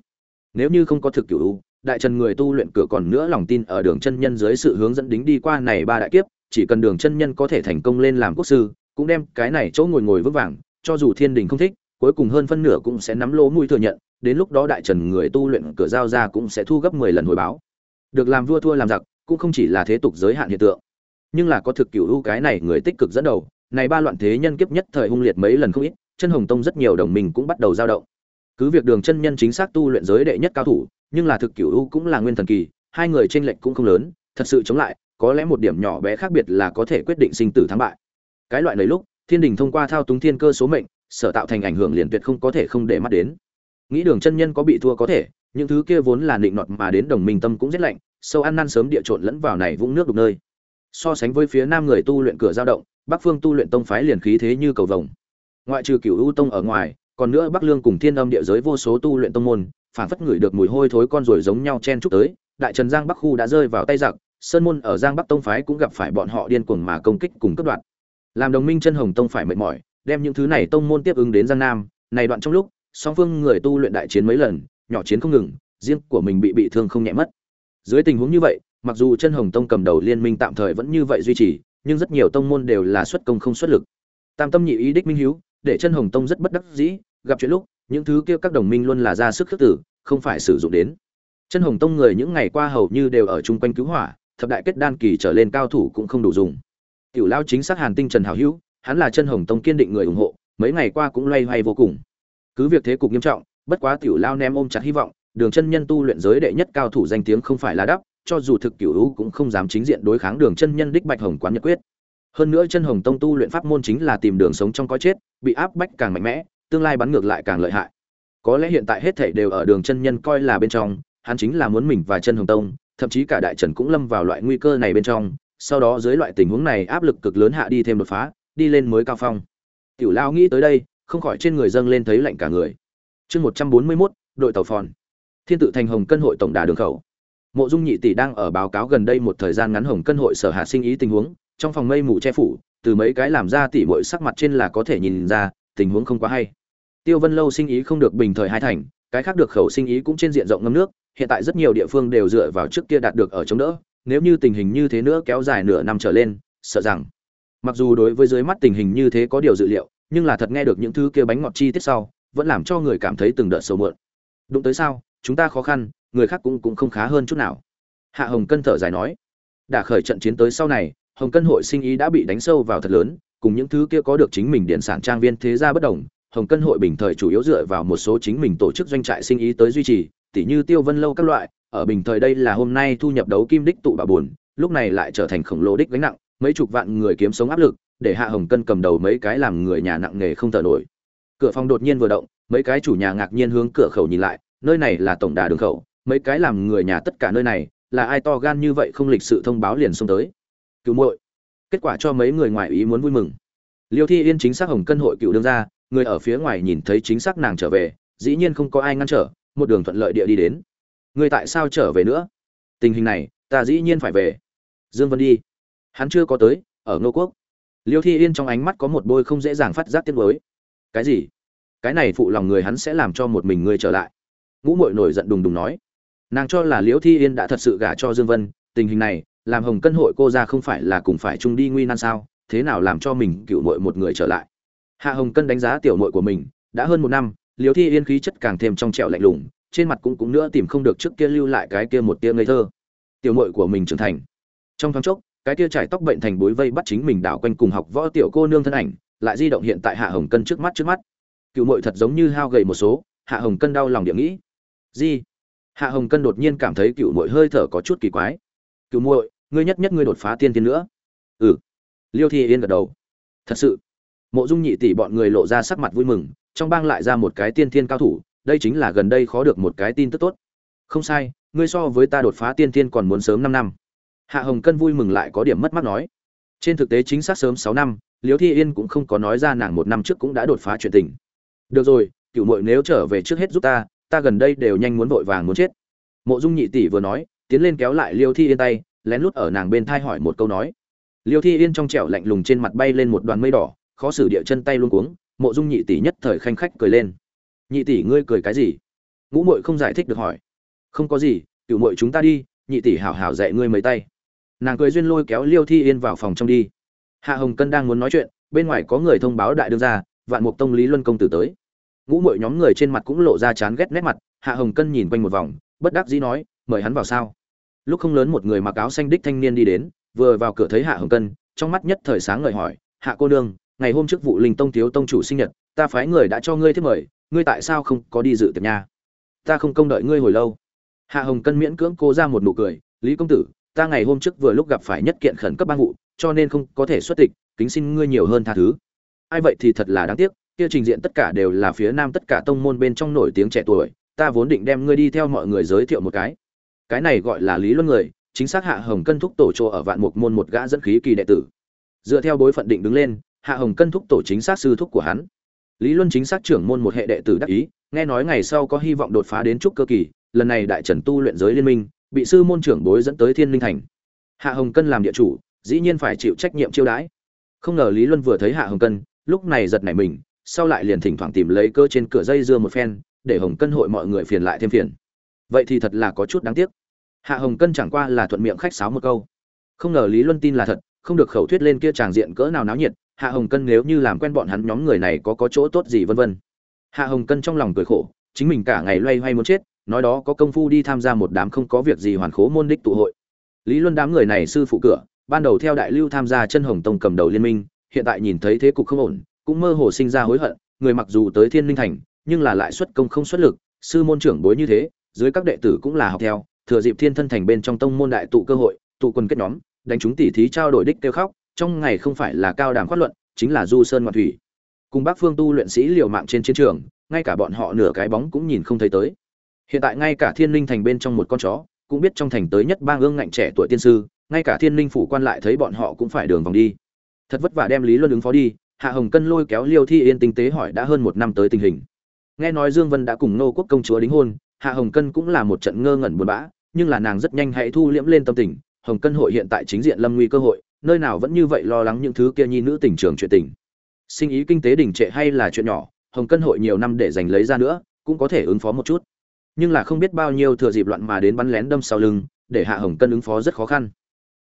Nếu như không có thực cửu, đại trần người tu luyện cửa còn nữa lòng tin ở đường chân nhân dưới sự hướng dẫn đính đi qua này ba đại kiếp, chỉ cần đường chân nhân có thể thành công lên làm quốc sư, cũng đem cái này chỗ ngồi ngồi vững vàng, cho dù thiên đình không thích, cuối cùng hơn phân nửa cũng sẽ nắm lỗ mũi thừa nhận, đến lúc đó đại trần người tu luyện cửa giao ra cũng sẽ thu gấp mười lần hồi báo được làm vua thua làm giặc, cũng không chỉ là thế tục giới hạn hiện tượng, nhưng là có thực cửu ưu cái này người tích cực dẫn đầu. Này ba loạn thế nhân kiếp nhất thời hung liệt mấy lần không ít, chân hồng tông rất nhiều đồng minh cũng bắt đầu dao động. Cứ việc đường chân nhân chính xác tu luyện giới đệ nhất cao thủ, nhưng là thực cửu ưu cũng là nguyên thần kỳ, hai người tranh lệch cũng không lớn, thật sự chống lại, có lẽ một điểm nhỏ bé khác biệt là có thể quyết định sinh tử thắng bại. Cái loại này lúc, thiên đình thông qua thao túng thiên cơ số mệnh, sở tạo thành ảnh hưởng liền tuyệt không có thể không để mắt đến. Nghĩ đường chân nhân có bị thua có thể những thứ kia vốn là định nọt mà đến đồng minh tâm cũng rất lạnh, sâu ăn năn sớm địa trộn lẫn vào này vũng nước đục nơi. So sánh với phía nam người tu luyện cửa giao động, bắc phương tu luyện tông phái liền khí thế như cầu vồng. Ngoại trừ cửu u tông ở ngoài, còn nữa bắc lương cùng thiên âm địa giới vô số tu luyện tông môn phản phất ngửi được mùi hôi thối con rồi giống nhau chen chúc tới, đại trần giang bắc khu đã rơi vào tay giặc, sơn môn ở giang bắc tông phái cũng gặp phải bọn họ điên cuồng mà công kích cùng cấp đoạn làm đồng minh chân hồng tông phải mệt mỏi, đem những thứ này tông môn tiếp ứng đến giang nam, này đoạn trong lúc, song phương người tu luyện đại chiến mấy lần nhỏ chiến không ngừng, riêng của mình bị bị thương không nhẹ mất. Dưới tình huống như vậy, mặc dù chân hồng tông cầm đầu liên minh tạm thời vẫn như vậy duy trì, nhưng rất nhiều tông môn đều là xuất công không xuất lực. Tam tâm nhị ý đích minh hiếu, để chân hồng tông rất bất đắc dĩ, gặp chuyện lúc, những thứ kia các đồng minh luôn là ra sức khước tử, không phải sử dụng đến. Chân hồng tông người những ngày qua hầu như đều ở chung quanh cứu hỏa, thập đại kết đan kỳ trở lên cao thủ cũng không đủ dùng. Tiểu lao chính xác hàn tinh trần hảo hữu, hắn là chân hồng tông kiên định người ủng hộ, mấy ngày qua cũng loay hoay vô cùng. Cứ việc thế cục nghiêm trọng bất quá tiểu lao ném ôm chặt hy vọng, đường chân nhân tu luyện giới đệ nhất cao thủ danh tiếng không phải là đắp, cho dù thực cửu hữu cũng không dám chính diện đối kháng đường chân nhân đích bạch hồng quán nhật quyết. Hơn nữa chân hồng tông tu luyện pháp môn chính là tìm đường sống trong có chết, bị áp bách càng mạnh mẽ, tương lai bắn ngược lại càng lợi hại. Có lẽ hiện tại hết thảy đều ở đường chân nhân coi là bên trong, hắn chính là muốn mình và chân hồng tông, thậm chí cả đại trần cũng lâm vào loại nguy cơ này bên trong, sau đó dưới loại tình huống này áp lực cực lớn hạ đi thêm đột phá, đi lên mới cao phong. Tiểu lao nghĩ tới đây, không khỏi trên người dâng lên thấy lạnh cả người chương một trăm bốn mươi 141, đội tàu phòn. Thiên tự thành hồng cân hội tổng đà đường khẩu. Mộ dung nhị tỷ đang ở báo cáo gần đây một thời gian ngắn hồng cân hội sở hạ sinh ý tình huống trong phòng mây mù che phủ từ mấy cái làm ra tỷ muội sắc mặt trên là có thể nhìn ra tình huống không quá hay. Tiêu vân lâu sinh ý không được bình thời hai thành cái khác được khẩu sinh ý cũng trên diện rộng ngâm nước hiện tại rất nhiều địa phương đều dựa vào trước kia đạt được ở chống đỡ nếu như tình hình như thế nữa kéo dài nửa năm trở lên sợ rằng mặc dù đối với dưới mắt tình hình như thế có điều dự liệu nhưng là thật nghe được những thứ kia bánh ngọt chi tiết sau vẫn làm cho người cảm thấy từng đợt sầu mượn đụng tới sao, chúng ta khó khăn, người khác cũng cũng không khá hơn chút nào. Hạ hồng cân thở dài nói đã khởi trận chiến tới sau này, hồng cân hội sinh ý đã bị đánh sâu vào thật lớn, cùng những thứ kia có được chính mình điện sản trang viên thế gia bất đồng, hồng cân hội bình thời chủ yếu dựa vào một số chính mình tổ chức doanh trại sinh ý tới duy trì, tỉ như tiêu vân lâu các loại, ở bình thời đây là hôm nay thu nhập đấu kim đích tụ bà buồn, lúc này lại trở thành khổng lồ đích gánh nặng, mấy chục vạn người kiếm sống áp lực, để hạ hồng cân cầm đầu mấy cái làm người nhà nặng nghề không thở nổi cửa phòng đột nhiên vừa động, mấy cái chủ nhà ngạc nhiên hướng cửa khẩu nhìn lại, nơi này là tổng đà đường khẩu, mấy cái làm người nhà tất cả nơi này, là ai to gan như vậy không lịch sự thông báo liền xông tới. Cứu muội. Kết quả cho mấy người ngoài ý muốn vui mừng. Liêu thi yên chính xác hồng cân hội cựu đương ra người ở phía ngoài nhìn thấy chính xác nàng trở về, dĩ nhiên không có ai ngăn trở, một đường thuận lợi địa đi đến. Người tại sao trở về nữa? Tình hình này, ta dĩ nhiên phải về. Dương vân đi. Hắn chưa có tới, ở ngô quốc. Liêu thi yên trong ánh mắt có một bôi không dễ dàng phát giác tiếc nuối cái gì? Cái này phụ lòng người hắn sẽ làm cho một mình ngươi trở lại. Ngũ mội nổi giận đùng đùng nói. Nàng cho là liễu thi yên đã thật sự gả cho dương vân, tình hình này, làm hồng cân hội cô ra không phải là cùng phải chung đi nguy nan sao, thế nào làm cho mình cựu mội một người trở lại? Hạ hồng cân đánh giá tiểu mội của mình, đã hơn một năm, liễu thi yên khí chất càng thêm trong trẻo lạnh lùng, trên mặt cũng cũng nữa tìm không được trước kia lưu lại cái kia một tia ngây thơ. Tiểu mội của mình trưởng thành. Trong thoáng chốc, cái kia trải tóc bệnh thành bối vây bắt chính mình đảo quanh cùng học võ tiểu cô nương thân ảnh lại di động hiện tại hạ hồng cân trước mắt trước mắt. Cựu mội thật giống như hao gầy một số, hạ hồng cân đau lòng địa nghĩ. Di hạ hồng cân đột nhiên cảm thấy cựu mội hơi thở có chút kỳ quái. Cựu muội, ngươi nhất nhất ngươi đột phá tiên tiên nữa. Ừ. Liêu thi yên gật đầu. Thật sự. Mộ dung nhị tỷ bọn người lộ ra sắc mặt vui mừng, trong bang lại ra một cái tiên thiên cao thủ, đây chính là gần đây khó được một cái tin tức tốt. Không sai, ngươi so với ta đột phá tiên thiên còn muốn sớm năm năm. Hạ hồng cân vui mừng lại có điểm mất mắt nói. Trên thực tế chính xác sớm sáu năm liêu thi yên cũng không có nói ra nàng một năm trước cũng đã đột phá chuyện tình. Được rồi, cựu muội nếu trở về trước hết giúp ta ta gần đây đều nhanh muốn vội vàng muốn chết. Mộ dung nhị tỷ vừa nói, tiến lên kéo lại liêu thi yên tay, lén lút ở nàng bên thai hỏi một câu nói. Liêu thi yên trong trẻo lạnh lùng trên mặt bay lên một đoàn mây đỏ, khó xử địa chân tay luôn cuống, mộ dung nhị tỷ nhất thời khanh khách cười lên. Nhị tỷ, ngươi cười cái gì? Ngũ muội không giải thích được hỏi. Không có gì, cựu muội chúng ta đi, nhị tỷ hảo hảo dạy ngươi mấy tay. Nàng cười duyên lôi kéo liêu thi yên vào phòng trong đi hạ hồng cân đang muốn nói chuyện, bên ngoài có người thông báo đại đương ra vạn mục tông lý luân công tử tới. Ngũ muội nhóm người trên mặt cũng lộ ra chán ghét nét mặt, hạ hồng cân nhìn quanh một vòng, bất đắc dĩ nói, mời hắn vào sao? Lúc không lớn một người mặc áo xanh đích thanh niên đi đến, vừa vào cửa thấy hạ hồng cân, trong mắt nhất thời sáng ngời hỏi, hạ cô nương, ngày hôm trước vụ linh tông thiếu tông chủ sinh nhật, ta phái người đã cho ngươi thiết mời, ngươi tại sao không có đi dự tiệc nha? Ta không công đợi ngươi hồi lâu. Hạ hồng cân miễn cưỡng cô ra một nụ cười, lý công tử, ta ngày hôm trước vừa lúc gặp phải nhất kiện khẩn cấp ban vụ cho nên không có thể xuất tịch, kính xin ngươi nhiều hơn tha thứ. Ai vậy thì thật là đáng tiếc, kia trình diện tất cả đều là phía nam tất cả tông môn bên trong nổi tiếng trẻ tuổi, ta vốn định đem ngươi đi theo mọi người giới thiệu một cái. Cái này gọi là lý luân người, chính xác hạ hồng cân thúc tổ chỗ ở vạn mục môn một gã dẫn khí kỳ đệ tử. Dựa theo bối phận định đứng lên, hạ hồng cân thúc tổ chính xác sư thúc của hắn. Lý luân chính xác trưởng môn một hệ đệ tử đắc ý, nghe nói ngày sau có hy vọng đột phá đến trúc cơ kỳ, lần này đại trần tu luyện giới liên minh, bị sư môn trưởng bối dẫn tới thiên linh thành. Hạ hồng cân làm địa chủ dĩ nhiên phải chịu trách nhiệm chiêu đãi. Không ngờ lý luân vừa thấy hạ hồng cân, lúc này giật nảy mình, sau lại liền thỉnh thoảng tìm lấy cơ trên cửa dây dưa một phen, để hồng cân hội mọi người phiền lại thêm phiền. Vậy thì thật là có chút đáng tiếc. Hạ hồng cân chẳng qua là thuận miệng khách sáo một câu. Không ngờ lý luân tin là thật, không được khẩu thuyết lên kia tràng diện cỡ nào náo nhiệt, hạ hồng cân nếu như làm quen bọn hắn nhóm người này có có chỗ tốt gì vân vân. Hạ hồng cân trong lòng cười khổ, chính mình cả ngày loay hoay muốn chết, nói đó có công phu đi tham gia một đám không có việc gì hoàn khố môn đích tụ hội. Lý luân đám người này sư phụ cửa ban đầu theo đại lưu tham gia chân hồng tông cầm đầu liên minh, hiện tại nhìn thấy thế cục không ổn, cũng mơ hồ sinh ra hối hận, người mặc dù tới thiên linh thành, nhưng là lại xuất công không xuất lực, sư môn trưởng bối như thế, dưới các đệ tử cũng là học theo, thừa dịp thiên thân thành bên trong tông môn đại tụ cơ hội, tụ quân kết nhóm, đánh chúng tỉ thí trao đổi đích kêu khóc, trong ngày không phải là cao đàm khoát luận, chính là du sơn ngoạn thủy. Cùng bác phương tu luyện sĩ liều mạng trên chiến trường, ngay cả bọn họ nửa cái bóng cũng nhìn không thấy tới. Hiện tại ngay cả thiên linh thành bên trong một con chó, cũng biết trong thành tới nhất bang ương ngạnh trẻ tuổi tiên sư ngay cả thiên linh phủ quan lại thấy bọn họ cũng phải đường vòng đi. Thật vất vả đem lý luân ứng phó đi, hạ hồng cân lôi kéo liêu thi yên tinh tế hỏi đã hơn một năm tới tình hình. Nghe nói dương vân đã cùng nô quốc công chúa đính hôn, hạ hồng cân cũng là một trận ngơ ngẩn buồn bã, nhưng là nàng rất nhanh hãy thu liễm lên tâm tình. Hồng cân hội hiện tại chính diện lâm nguy cơ hội, nơi nào vẫn như vậy lo lắng những thứ kia nhi nữ tình trường chuyện tình. Sinh ý kinh tế đình trệ hay là chuyện nhỏ, hồng cân hội nhiều năm để giành lấy ra nữa, cũng có thể ứng phó một chút. Nhưng là không biết bao nhiêu thừa dịp loạn mà đến bắn lén đâm sau lưng, để hạ hồng cân ứng phó rất khó khăn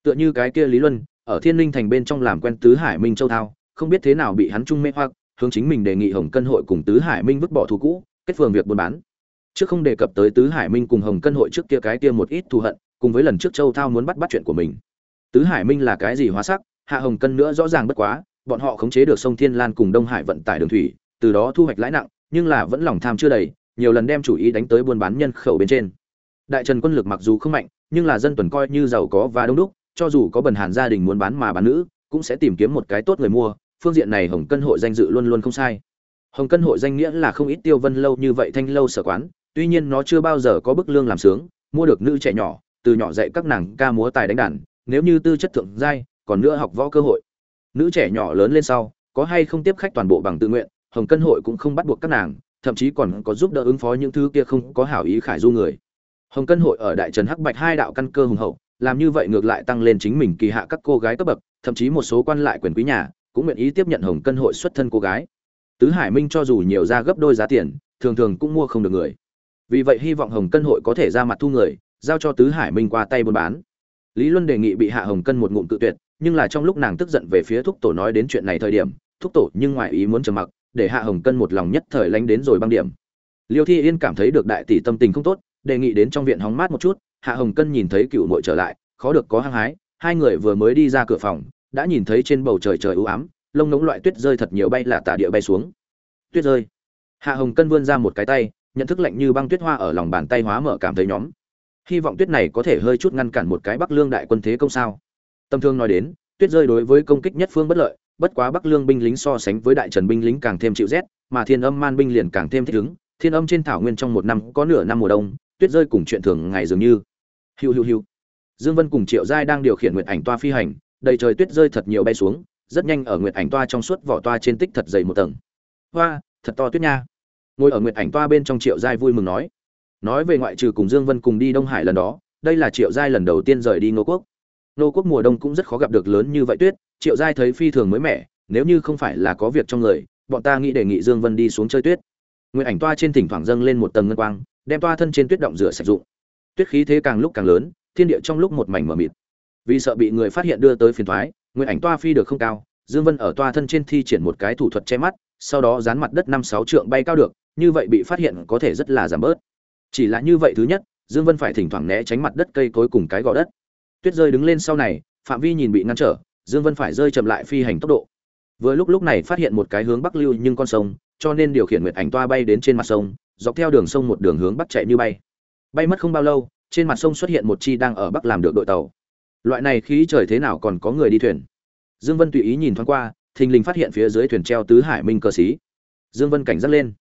tựa như cái kia lý luân, ở thiên linh thành bên trong làm quen tứ hải minh châu thao, không biết thế nào bị hắn trung mê hoặc, hướng chính mình đề nghị hồng cân hội cùng tứ hải minh vứt bỏ thù cũ, kết phường việc buôn bán. Trước không đề cập tới tứ hải minh cùng hồng cân hội trước kia cái kia một ít thù hận, cùng với lần trước châu thao muốn bắt bắt chuyện của mình. Tứ hải minh là cái gì hóa sắc, hạ hồng cân nữa rõ ràng bất quá, bọn họ khống chế được sông thiên lan cùng đông hải vận tải đường thủy, từ đó thu hoạch lãi nặng, nhưng là vẫn lòng tham chưa đầy, nhiều lần đem chủ ý đánh tới buôn bán nhân khẩu bên trên. Đại trần quân lực mặc dù không mạnh, nhưng là dân tuần coi như giàu có và đông đúc cho dù có bần hàn gia đình muốn bán mà bán nữ, cũng sẽ tìm kiếm một cái tốt người mua, phương diện này hồng cân hội danh dự luôn luôn không sai. Hồng cân hội danh nghĩa là không ít tiêu vân lâu như vậy thanh lâu sở quán, tuy nhiên nó chưa bao giờ có bức lương làm sướng, mua được nữ trẻ nhỏ, từ nhỏ dạy các nàng ca múa tài đánh đàn, nếu như tư chất thượng giai, còn nữa học võ cơ hội. Nữ trẻ nhỏ lớn lên sau, có hay không tiếp khách toàn bộ bằng tự nguyện, hồng cân hội cũng không bắt buộc các nàng, thậm chí còn có giúp đỡ ứng phó những thứ kia không có hảo ý khải du người. Hồng cân hội ở đại trần hắc bạch hai đạo căn cơ hùng hậu làm như vậy ngược lại tăng lên chính mình kỳ hạ các cô gái cấp bậc, thậm chí một số quan lại quyền quý nhà cũng nguyện ý tiếp nhận hồng cân hội xuất thân cô gái. Tứ hải minh cho dù nhiều ra gấp đôi giá tiền, thường thường cũng mua không được người. Vì vậy hy vọng hồng cân hội có thể ra mặt thu người, giao cho tứ hải minh qua tay buôn bán. Lý luân đề nghị bị hạ hồng cân một ngụm tự tuyệt, nhưng là trong lúc nàng tức giận về phía thúc tổ nói đến chuyện này thời điểm, thúc tổ nhưng ngoài ý muốn trầm mặc, để hạ hồng cân một lòng nhất thời lánh đến rồi băng điểm. Liêu thi yên cảm thấy được đại tỷ tâm tình không tốt, đề nghị đến trong viện hóng mát một chút hạ hồng cân nhìn thấy cựu mội trở lại, khó được có hăng hái, hai người vừa mới đi ra cửa phòng, đã nhìn thấy trên bầu trời trời u ám, lông ngống loại tuyết rơi thật nhiều bay là tả địa bay xuống. Tuyết rơi. Hạ hồng cân vươn ra một cái tay, nhận thức lạnh như băng tuyết hoa ở lòng bàn tay hóa mở cảm thấy nhóm. Hy vọng tuyết này có thể hơi chút ngăn cản một cái bắc lương đại quân thế công sao. Tâm thương nói đến, tuyết rơi đối với công kích nhất phương bất lợi, bất quá bắc lương binh lính so sánh với đại trần binh lính càng thêm chịu rét, mà thiên âm man binh liền càng thêm thích ứng. Thiên âm trên thảo nguyên trong một năm có nửa năm mùa đông, tuyết rơi cùng chuyện thường ngày dường như hiu hiu hiu. Dương vân cùng triệu giai đang điều khiển nguyệt ảnh toa phi hành, đầy trời tuyết rơi thật nhiều bay xuống, rất nhanh ở nguyệt ảnh toa trong suốt vỏ toa trên tích thật dày một tầng. Hoa, thật to tuyết nha. Ngồi ở nguyệt ảnh toa bên trong triệu giai vui mừng nói. Nói về ngoại trừ cùng dương vân cùng đi đông hải lần đó, đây là triệu giai lần đầu tiên rời đi ngô quốc. Ngô quốc mùa đông cũng rất khó gặp được lớn như vậy tuyết, triệu giai thấy phi thường mới mẻ, nếu như không phải là có việc trong người, bọn ta nghĩ đề nghị dương vân đi xuống chơi tuyết. Nguyệt ảnh toa trên thỉnh thoảng dâng lên một tầng ngân quang, đem toa thân trên tuyết động rửa sạch dụng tuyết khí thế càng lúc càng lớn, thiên địa trong lúc một mảnh mờ mịt. Vì sợ bị người phát hiện đưa tới phiền thoái người ảnh toa phi được không cao, dương vân ở toa thân trên thi triển một cái thủ thuật che mắt, sau đó dán mặt đất năm sáu trượng bay cao được, như vậy bị phát hiện có thể rất là giảm bớt. Chỉ là như vậy thứ nhất, dương vân phải thỉnh thoảng né tránh mặt đất cây cối cùng cái gò đất. Tuyết rơi đứng lên sau này, phạm vi nhìn bị ngăn trở, dương vân phải rơi chậm lại phi hành tốc độ. Vừa lúc lúc này phát hiện một cái hướng bắc lưu nhưng con sông, cho nên điều khiển nguyệt ảnh toa bay đến trên mặt sông, dọc theo đường sông một đường hướng bắc chạy như bay bay mất không bao lâu, trên mặt sông xuất hiện một chi đang ở bắc làm được đội tàu. Loại này khí trời thế nào còn có người đi thuyền? Dương vân tùy ý nhìn thoáng qua, thình lình phát hiện phía dưới thuyền treo tứ hải minh cờ xí. Dương vân cảnh giác lên.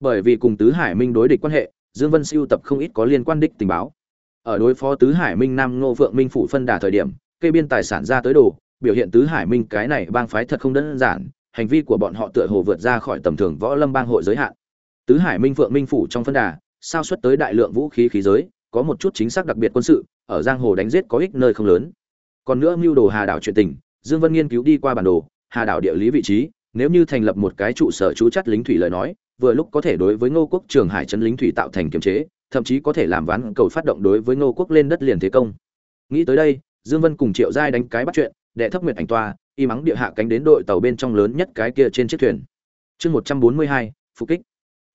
Bởi vì cùng tứ hải minh đối địch quan hệ, dương vân siêu tập không ít có liên quan đích tình báo. Ở đối phó tứ hải minh nam ngô vượng minh phủ phân đà thời điểm, kê biên tài sản ra tới đồ, biểu hiện tứ hải minh cái này bang phái thật không đơn giản, hành vi của bọn họ tựa hồ vượt ra khỏi tầm thường võ lâm bang hội giới hạn. Tứ hải minh vượng minh phủ trong phân đà sao xuất tới đại lượng vũ khí khí giới, có một chút chính xác đặc biệt quân sự, ở giang hồ đánh giết có ích nơi không lớn. Còn nữa mưu đồ hà đảo chuyện tình, dương vân nghiên cứu đi qua bản đồ, hà đảo địa lý vị trí, nếu như thành lập một cái trụ sở trú chắt lính thủy lời nói, vừa lúc có thể đối với ngô quốc trường hải trấn lính thủy tạo thành kiềm chế, thậm chí có thể làm ván cầu phát động đối với ngô quốc lên đất liền thế công. Nghĩ tới đây, dương vân cùng triệu giai đánh cái bắt chuyện, đệ thấp nguyệt ảnh toa, y mắng địa hạ cánh đến đội tàu bên trong lớn nhất cái kia trên chiếc thuyền. Chương một trăm bốn mươi hai, phục kích.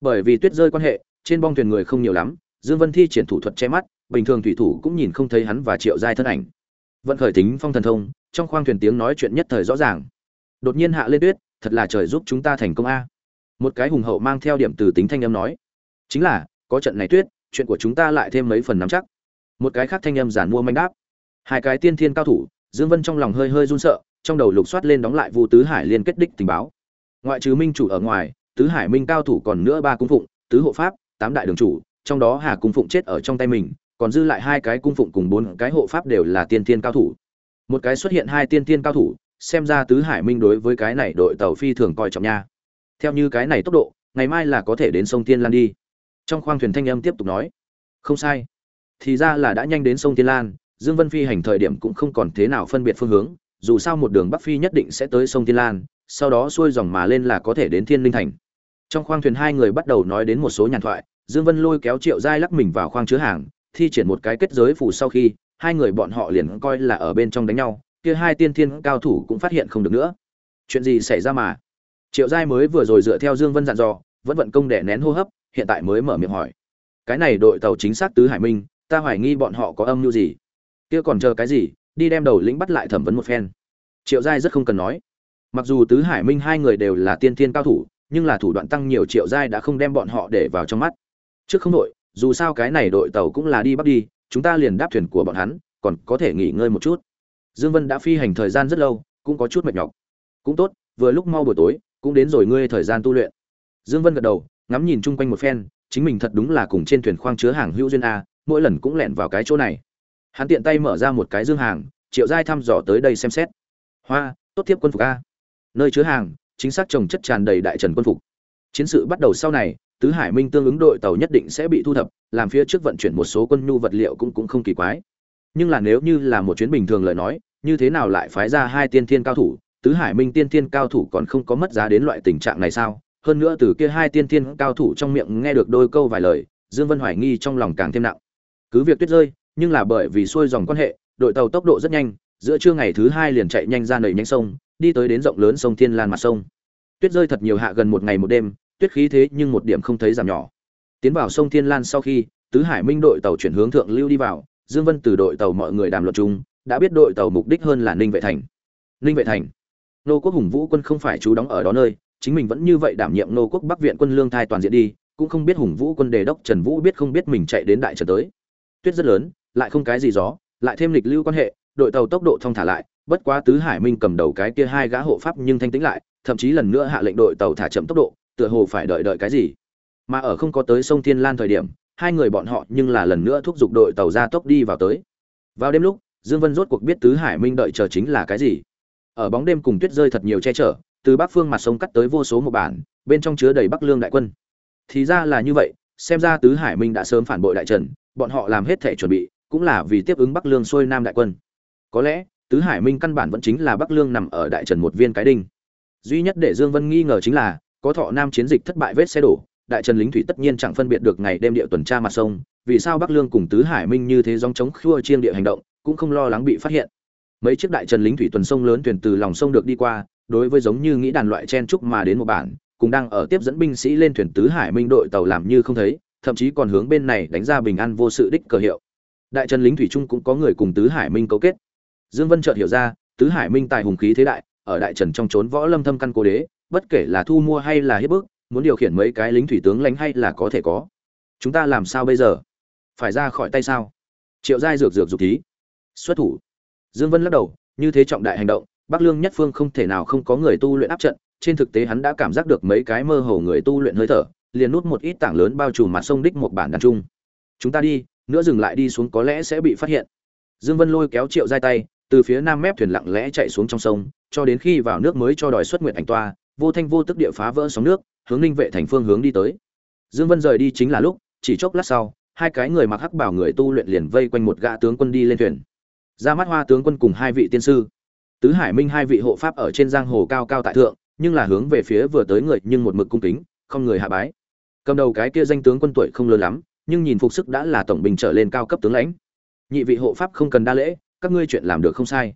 Bởi vì tuyết rơi quan hệ trên bong thuyền người không nhiều lắm, dương vân thi triển thủ thuật che mắt, bình thường thủy thủ cũng nhìn không thấy hắn và triệu giai thân ảnh. Vận khởi tính phong thần thông, trong khoang thuyền tiếng nói chuyện nhất thời rõ ràng. Đột nhiên hạ lên tuyết, thật là trời giúp chúng ta thành công a. Một cái hùng hậu mang theo điểm từ tính thanh âm nói. Chính là, có trận này tuyết, chuyện của chúng ta lại thêm mấy phần nắm chắc. Một cái khác thanh âm giản mua manh đáp. Hai cái tiên thiên cao thủ, dương vân trong lòng hơi hơi run sợ, trong đầu lục soát lên đóng lại vu tứ hải liên kết đích tình báo. Ngoại trừ minh chủ ở ngoài, tứ hải minh cao thủ còn nữa ba cung phụng, tứ hộ pháp tám đại đường chủ, trong đó hà cung phụng chết ở trong tay mình, còn dư lại hai cái cung phụng cùng bốn cái hộ pháp đều là tiên thiên cao thủ. Một cái xuất hiện hai tiên thiên cao thủ, xem ra tứ hải minh đối với cái này đội tàu phi thường coi trọng nha. Theo như cái này tốc độ, ngày mai là có thể đến sông tiên lan đi. Trong khoang thuyền thanh âm tiếp tục nói. Không sai. Thì ra là đã nhanh đến sông tiên lan, dương vân phi hành thời điểm cũng không còn thế nào phân biệt phương hướng, dù sao một đường bắc phi nhất định sẽ tới sông tiên lan, sau đó xuôi dòng mà lên là có thể đến thiên linh thành trong khoang thuyền hai người bắt đầu nói đến một số nhàn thoại, dương vân lôi kéo triệu giai lắc mình vào khoang chứa hàng, thi triển một cái kết giới phủ sau khi, hai người bọn họ liền coi là ở bên trong đánh nhau, kia hai tiên thiên cao thủ cũng phát hiện không được nữa. Chuyện gì xảy ra mà? Triệu giai mới vừa rồi dựa theo dương vân dặn dò, vẫn vận công để nén hô hấp, hiện tại mới mở miệng hỏi. Cái này đội tàu chính xác tứ hải minh, ta hoài nghi bọn họ có âm mưu gì? Kia còn chờ cái gì? Đi đem đầu lĩnh bắt lại thẩm vấn một phen. Triệu giai rất không cần nói. Mặc dù tứ hải minh hai người đều là tiên thiên cao thủ nhưng là thủ đoạn tăng nhiều triệu giai đã không đem bọn họ để vào trong mắt. Trước không đội dù sao cái này đội tàu cũng là đi bắt đi, chúng ta liền đáp thuyền của bọn hắn, còn có thể nghỉ ngơi một chút. Dương vân đã phi hành thời gian rất lâu, cũng có chút mệt nhọc. Cũng tốt, vừa lúc mau buổi tối, cũng đến rồi ngươi thời gian tu luyện. Dương vân gật đầu, ngắm nhìn chung quanh một phen, chính mình thật đúng là cùng trên thuyền khoang chứa hàng hữu duyên a, mỗi lần cũng lẹn vào cái chỗ này. Hắn tiện tay mở ra một cái dương hàng, triệu giai thăm dò tới đây xem xét. Hoa, tốt tiếp quân phục a. Nơi chứa hàng chính xác trồng chất tràn đầy đại trần quân phục. Chiến sự bắt đầu sau này, tứ hải minh tương ứng đội tàu nhất định sẽ bị thu thập, làm phía trước vận chuyển một số quân nhu vật liệu cũng cũng không kỳ quái. Nhưng là nếu như là một chuyến bình thường lời nói, như thế nào lại phái ra hai tiên thiên cao thủ? Tứ hải minh tiên thiên cao thủ còn không có mất giá đến loại tình trạng này sao? Hơn nữa từ kia hai tiên thiên cao thủ trong miệng nghe được đôi câu vài lời, dương vân hoài nghi trong lòng càng thêm nặng. Cứ việc tuyết rơi, nhưng là bởi vì xuôi dòng quan hệ, đội tàu tốc độ rất nhanh, giữa trưa ngày thứ hai liền chạy nhanh ra nầy nhánh sông đi tới đến rộng lớn sông thiên lan mặt sông. Tuyết rơi thật nhiều hạ gần một ngày một đêm, tuyết khí thế nhưng một điểm không thấy giảm nhỏ. Tiến vào sông thiên lan sau khi, tứ hải minh đội tàu chuyển hướng thượng lưu đi vào, dương vân từ đội tàu mọi người đàm luận chung, đã biết đội tàu mục đích hơn là ninh vệ thành. Ninh vệ thành. Nô quốc hùng vũ quân không phải trú đóng ở đó nơi, chính mình vẫn như vậy đảm nhiệm nô quốc bắc viện quân lương thai toàn diện đi, cũng không biết hùng vũ quân đề đốc trần vũ biết không biết mình chạy đến đại trần tới. Tuyết rất lớn, lại không cái gì gió, lại thêm lịch lưu quan hệ, đội tàu tốc độ thông thả lại bất quá tứ hải minh cầm đầu cái kia hai gã hộ pháp nhưng thanh tĩnh lại, thậm chí lần nữa hạ lệnh đội tàu thả chậm tốc độ, tựa hồ phải đợi đợi cái gì. Mà ở không có tới sông thiên lan thời điểm, hai người bọn họ nhưng là lần nữa thúc giục đội tàu ra tốc đi vào tới. Vào đêm lúc, dương vân rốt cuộc biết tứ hải minh đợi chờ chính là cái gì. Ở bóng đêm cùng tuyết rơi thật nhiều che chở, từ bắc phương mặt sông cắt tới vô số một bản, bên trong chứa đầy bắc lương đại quân. Thì ra là như vậy, xem ra tứ hải minh đã sớm phản bội đại trần bọn họ làm hết thể chuẩn bị, cũng là vì tiếp ứng bắc lương xuôi nam đại quân. Có lẽ tứ hải minh căn bản vẫn chính là bắc lương nằm ở đại trần một viên cái đinh. Duy nhất để dương vân nghi ngờ chính là, có thọ nam chiến dịch thất bại vết xe đổ, đại trần lính thủy tất nhiên chẳng phân biệt được ngày đêm địa tuần tra mặt sông, vì sao bắc lương cùng tứ hải minh như thế dòng chống khua chiêng địa hành động, cũng không lo lắng bị phát hiện. Mấy chiếc đại trần lính thủy tuần sông lớn thuyền từ lòng sông được đi qua, đối với giống như nghĩ đàn loại chen trúc mà đến một bản, cùng đang ở tiếp dẫn binh sĩ lên thuyền tứ hải minh đội tàu làm như không thấy, thậm chí còn hướng bên này đánh ra bình an vô sự đích cờ hiệu. Đại trần lính thủy trung cũng có người cùng tứ hải minh cấu kết dương vân chợt hiểu ra, tứ hải minh tài hùng khí thế đại, ở đại trần trong trốn võ lâm thâm căn cố đế, bất kể là thu mua hay là hiếp bức, muốn điều khiển mấy cái lính thủy tướng lãnh hay là có thể có. Chúng ta làm sao bây giờ? Phải ra khỏi tay sao? Triệu giai dược dược dục thí. Xuất thủ. Dương vân lắc đầu, như thế trọng đại hành động, bắc lương nhất phương không thể nào không có người tu luyện áp trận, trên thực tế hắn đã cảm giác được mấy cái mơ hồ người tu luyện hơi thở, liền nút một ít tảng lớn bao trùm mặt sông đích một bản đàn trung. Chúng ta đi, nữa dừng lại đi xuống có lẽ sẽ bị phát hiện. Dương vân lôi kéo triệu giai tay từ phía nam mép thuyền lặng lẽ chạy xuống trong sông, cho đến khi vào nước mới cho đòi xuất nguyện ảnh toa, vô thanh vô tức địa phá vỡ sóng nước, hướng ninh vệ thành phương hướng đi tới. Dương vân rời đi chính là lúc, chỉ chốc lát sau, hai cái người mặc hắc bảo người tu luyện liền vây quanh một gã tướng quân đi lên thuyền. Ra mắt hoa tướng quân cùng hai vị tiên sư. Tứ hải minh hai vị hộ pháp ở trên giang hồ cao cao tại thượng, nhưng là hướng về phía vừa tới người nhưng một mực cung kính, không người hạ bái. Cầm đầu cái kia danh tướng quân tuổi không lớn lắm, nhưng nhìn phục sức đã là tổng bình trở lên cao cấp tướng lãnh. Nhị vị hộ pháp không cần đa lễ các ngươi chuyện làm được không sai.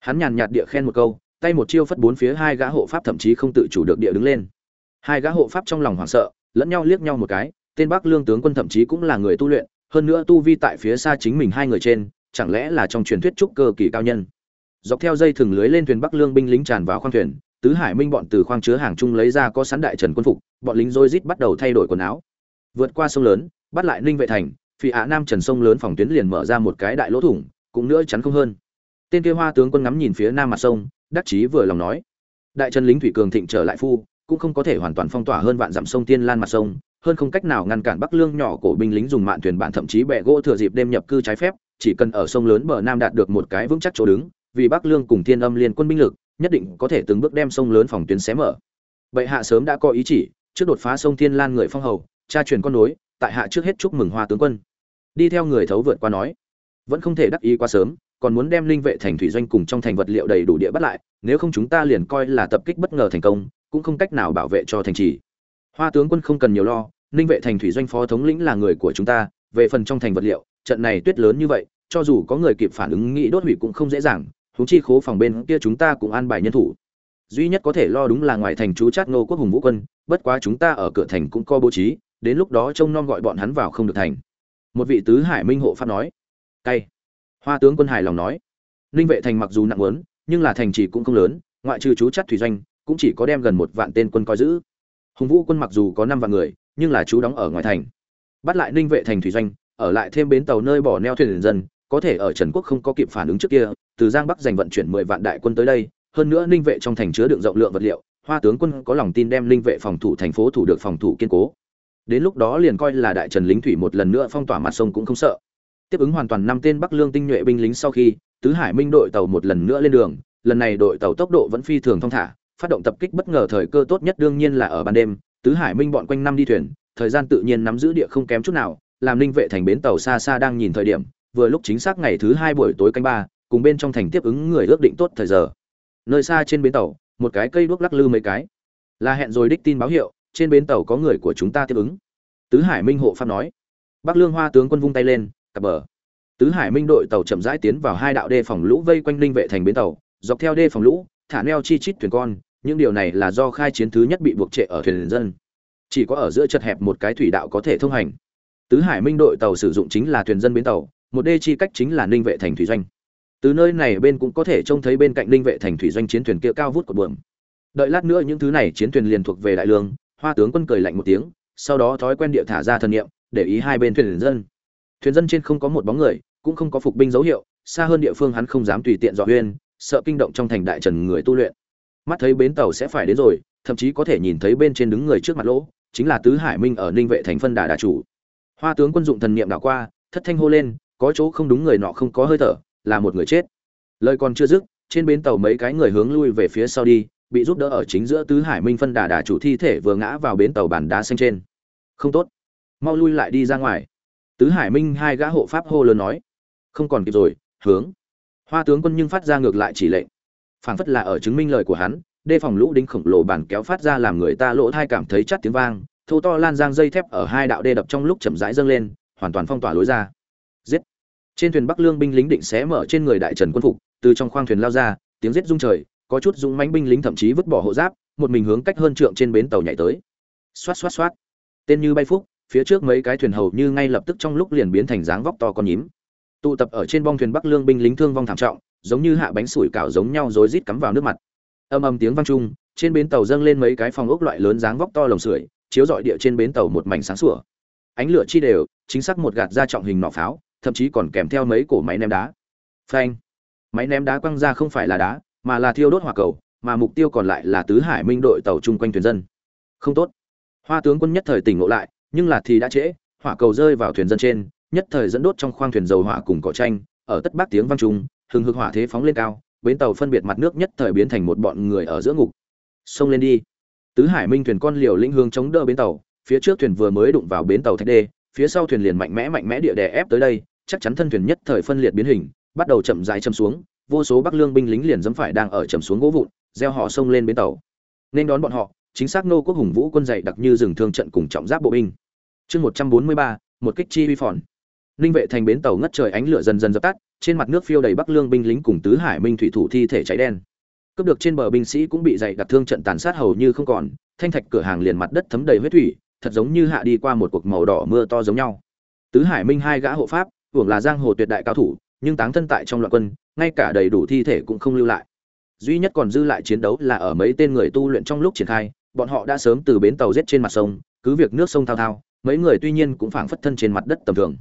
Hắn nhàn nhạt địa khen một câu, tay một chiêu phất bốn phía hai gã hộ pháp thậm chí không tự chủ được địa đứng lên. Hai gã hộ pháp trong lòng hoảng sợ, lẫn nhau liếc nhau một cái, tên bắc lương tướng quân thậm chí cũng là người tu luyện, hơn nữa tu vi tại phía xa chính mình hai người trên, chẳng lẽ là trong truyền thuyết trúc cơ kỳ cao nhân? Dọc theo dây thừng lưới lên thuyền bắc lương binh lính tràn vào khoang thuyền, tứ hải minh bọn từ khoang chứa hàng chung lấy ra có sẵn đại trần quân phục, bọn lính rối rít bắt đầu thay đổi quần áo. Vượt qua sông lớn, bắt lại ninh vệ thành phi hạ nam trần sông lớn phòng tuyến liền mở ra một cái đại lỗ thủng cũng nữa chắn không hơn. Tên kia hoa tướng quân ngắm nhìn phía nam mặt sông, đắc chí vừa lòng nói, đại trần lính thủy cường thịnh trở lại phu, cũng không có thể hoàn toàn phong tỏa hơn vạn dặm sông tiên lan mặt sông, hơn không cách nào ngăn cản bắc lương nhỏ cổ binh lính dùng mạn thuyền bạn thậm chí bẹ gỗ thừa dịp đêm nhập cư trái phép, chỉ cần ở sông lớn bờ nam đạt được một cái vững chắc chỗ đứng, vì bắc lương cùng thiên âm liên quân binh lực, nhất định có thể từng bước đem sông lớn phòng tuyến xé mở. Bệ hạ sớm đã có ý chỉ, trước đột phá sông thiên lan người phong hầu cha truyền con nối, tại hạ trước hết chúc mừng hoa tướng quân. Đi theo người thấu vượt qua nói vẫn không thể đắc ý quá sớm, còn muốn đem linh vệ thành thủy doanh cùng trong thành vật liệu đầy đủ địa bắt lại, nếu không chúng ta liền coi là tập kích bất ngờ thành công, cũng không cách nào bảo vệ cho thành trì. Hoa tướng quân không cần nhiều lo, Linh vệ thành thủy doanh phó thống lĩnh là người của chúng ta, về phần trong thành vật liệu, trận này tuyết lớn như vậy, cho dù có người kịp phản ứng nghĩ đốt hủy cũng không dễ dàng thú chi khố phòng bên kia chúng ta cũng an bài nhân thủ. Duy nhất có thể lo đúng là ngoài thành chú chát ngô quốc hùng vũ quân, bất quá chúng ta ở cửa thành cũng có bố trí, đến lúc đó trông nom gọi bọn hắn vào không được thành. Một vị tứ hải minh hộ pháp nói cay. Hoa tướng quân hài lòng nói. Ninh vệ thành mặc dù nặng lớn, nhưng là thành trì cũng không lớn, ngoại trừ chú chắt thủy doanh, cũng chỉ có đem gần một vạn tên quân coi giữ. Hùng vũ quân mặc dù có năm vạn người, nhưng là chú đóng ở ngoài thành. Bắt lại ninh vệ thành thủy doanh, ở lại thêm bến tàu nơi bỏ neo thuyền dân, có thể ở trần quốc không có kịp phản ứng trước kia, từ giang bắc giành vận chuyển mười vạn đại quân tới đây, hơn nữa ninh vệ trong thành chứa đựng rộng lượng vật liệu, hoa tướng quân có lòng tin đem ninh vệ phòng thủ thành phố thủ được phòng thủ kiên cố. Đến lúc đó liền coi là đại trần lính thủy một lần nữa phong tỏa mặt sông cũng không sợ tiếp ứng hoàn toàn năm tên bắc lương tinh nhuệ binh lính sau khi, tứ hải minh đội tàu một lần nữa lên đường. Lần này đội tàu tốc độ vẫn phi thường thong thả, phát động tập kích bất ngờ thời cơ tốt nhất đương nhiên là ở ban đêm. Tứ hải minh bọn quanh năm đi thuyền, thời gian tự nhiên nắm giữ địa không kém chút nào, làm ninh vệ thành bến tàu xa xa đang nhìn thời điểm, vừa lúc chính xác ngày thứ hai buổi tối canh ba, cùng bên trong thành tiếp ứng người ước định tốt thời giờ. Nơi xa trên bến tàu, một cái cây đuốc lắc lư mấy cái. Là hẹn rồi đích tin báo hiệu, trên bến tàu có người của chúng ta tiếp ứng. Tứ hải minh hộ pháp nói. Bắc lương hoa tướng quân vung tay lên cặp bờ. Tứ hải minh đội tàu chậm rãi tiến vào hai đạo đê phòng lũ vây quanh linh vệ thành bến tàu, dọc theo đê phòng lũ, thả neo chi chít thuyền con, những điều này là do khai chiến thứ nhất bị buộc trệ ở thuyền dân. Chỉ có ở giữa chật hẹp một cái thủy đạo có thể thông hành. Tứ hải minh đội tàu sử dụng chính là thuyền dân bến tàu, một đê chi cách chính là ninh vệ thành thủy doanh. Từ nơi này bên cũng có thể trông thấy bên cạnh ninh vệ thành thủy doanh chiến thuyền kia cao vút của buồm. Đợi lát nữa những thứ này chiến thuyền liền thuộc về đại lương, hoa tướng quân cười lạnh một tiếng, sau đó thói quen địa thả ra thần niệm, để ý hai bên thuyền dân thuyền dân trên không có một bóng người, cũng không có phục binh dấu hiệu, xa hơn địa phương hắn không dám tùy tiện dọa huyên, sợ kinh động trong thành đại trần người tu luyện. Mắt thấy bến tàu sẽ phải đến rồi, thậm chí có thể nhìn thấy bên trên đứng người trước mặt lỗ, chính là tứ hải minh ở ninh vệ thành phân đà đà chủ. Hoa tướng quân dụng thần niệm đảo qua, thất thanh hô lên, có chỗ không đúng người nọ không có hơi thở, là một người chết. Lời còn chưa dứt, trên bến tàu mấy cái người hướng lui về phía sau đi, bị giúp đỡ ở chính giữa tứ hải minh phân đà đà chủ thi thể vừa ngã vào bến tàu bàn đá xanh trên. Không tốt. Mau lui lại đi ra ngoài tứ hải minh hai gã hộ pháp hô lớn nói. Không còn kịp rồi, hướng. Hoa tướng quân nhưng phát ra ngược lại chỉ lệnh. Phảng phất là ở chứng minh lời của hắn, đê phòng lũ đinh khổng lồ bản kéo phát ra làm người ta lỗ thai cảm thấy chắt tiếng vang, thô to lan giang dây thép ở hai đạo đê đập trong lúc chậm rãi dâng lên, hoàn toàn phong tỏa lối ra. Giết. Trên thuyền bắc lương binh lính định xé mở trên người đại trần quân phục, từ trong khoang thuyền lao ra, tiếng giết rung trời, có chút dũng mánh binh lính thậm chí vứt bỏ hộ giáp, một mình hướng cách hơn trượng trên bến tàu nhảy tới. Xoát xoát xoát. Tên như bay phúc phía trước mấy cái thuyền hầu như ngay lập tức trong lúc liền biến thành dáng vóc to con nhím. Tụ tập ở trên bong thuyền bắc lương binh lính thương vong thảm trọng, giống như hạ bánh sủi cảo giống nhau rối rít cắm vào nước mặt. Âm âm tiếng vang chung, trên bến tàu dâng lên mấy cái phòng ốc loại lớn dáng vóc to lồng sưởi, chiếu dọi địa trên bến tàu một mảnh sáng sủa. Ánh lửa chi đều, chính xác một gạt ra trọng hình nỏ pháo, thậm chí còn kèm theo mấy cổ máy ném đá. Phanh! Máy ném đá quăng ra không phải là đá, mà là thiêu đốt hỏa cầu, mà mục tiêu còn lại là tứ hải minh đội tàu chung quanh thuyền dân. Không tốt. Hoa tướng quân nhất thời tỉnh ngộ lại nhưng là thì đã trễ, hỏa cầu rơi vào thuyền dân trên, nhất thời dẫn đốt trong khoang thuyền dầu hỏa cùng cỏ tranh ở tất bác tiếng vang trung hừng hực hỏa thế phóng lên cao, bến tàu phân biệt mặt nước nhất thời biến thành một bọn người ở giữa ngục. Xông lên đi. Tứ hải minh thuyền con liều lĩnh hương chống đỡ bến tàu, phía trước thuyền vừa mới đụng vào bến tàu thạch đê, phía sau thuyền liền mạnh mẽ mạnh mẽ địa đè ép tới đây, chắc chắn thân thuyền nhất thời phân liệt biến hình, bắt đầu chậm dài châm xuống, vô số bắc lương binh lính liền dẫm phải đang ở chầm xuống gỗ vụn, gieo họ xông lên bến tàu. Nên đón bọn họ, chính xác nô quốc hùng vũ quân dày đặc như rừng thương trận cùng trọng giáp bộ binh chương một trăm bốn mươi ba, một kích chi vi phòn. Ninh vệ thành bến tàu ngất trời ánh lửa dần dần dập tắt, trên mặt nước phiêu đầy bắc lương binh lính cùng tứ hải minh thủy thủ thi thể cháy đen. Cướp được trên bờ binh sĩ cũng bị dày đặc thương trận tàn sát hầu như không còn, thanh thạch cửa hàng liền mặt đất thấm đầy huyết thủy, thật giống như hạ đi qua một cuộc màu đỏ mưa to giống nhau. Tứ hải minh hai gã hộ pháp, hưởng là giang hồ tuyệt đại cao thủ, nhưng táng thân tại trong loạn quân, ngay cả đầy đủ thi thể cũng không lưu lại. Duy nhất còn dư lại chiến đấu là ở mấy tên người tu luyện trong lúc triển khai, bọn họ đã sớm từ bến tàu giết trên mặt sông, cứ việc nước sông thao thao mấy người tuy nhiên cũng phảng phất thân trên mặt đất tầm thường.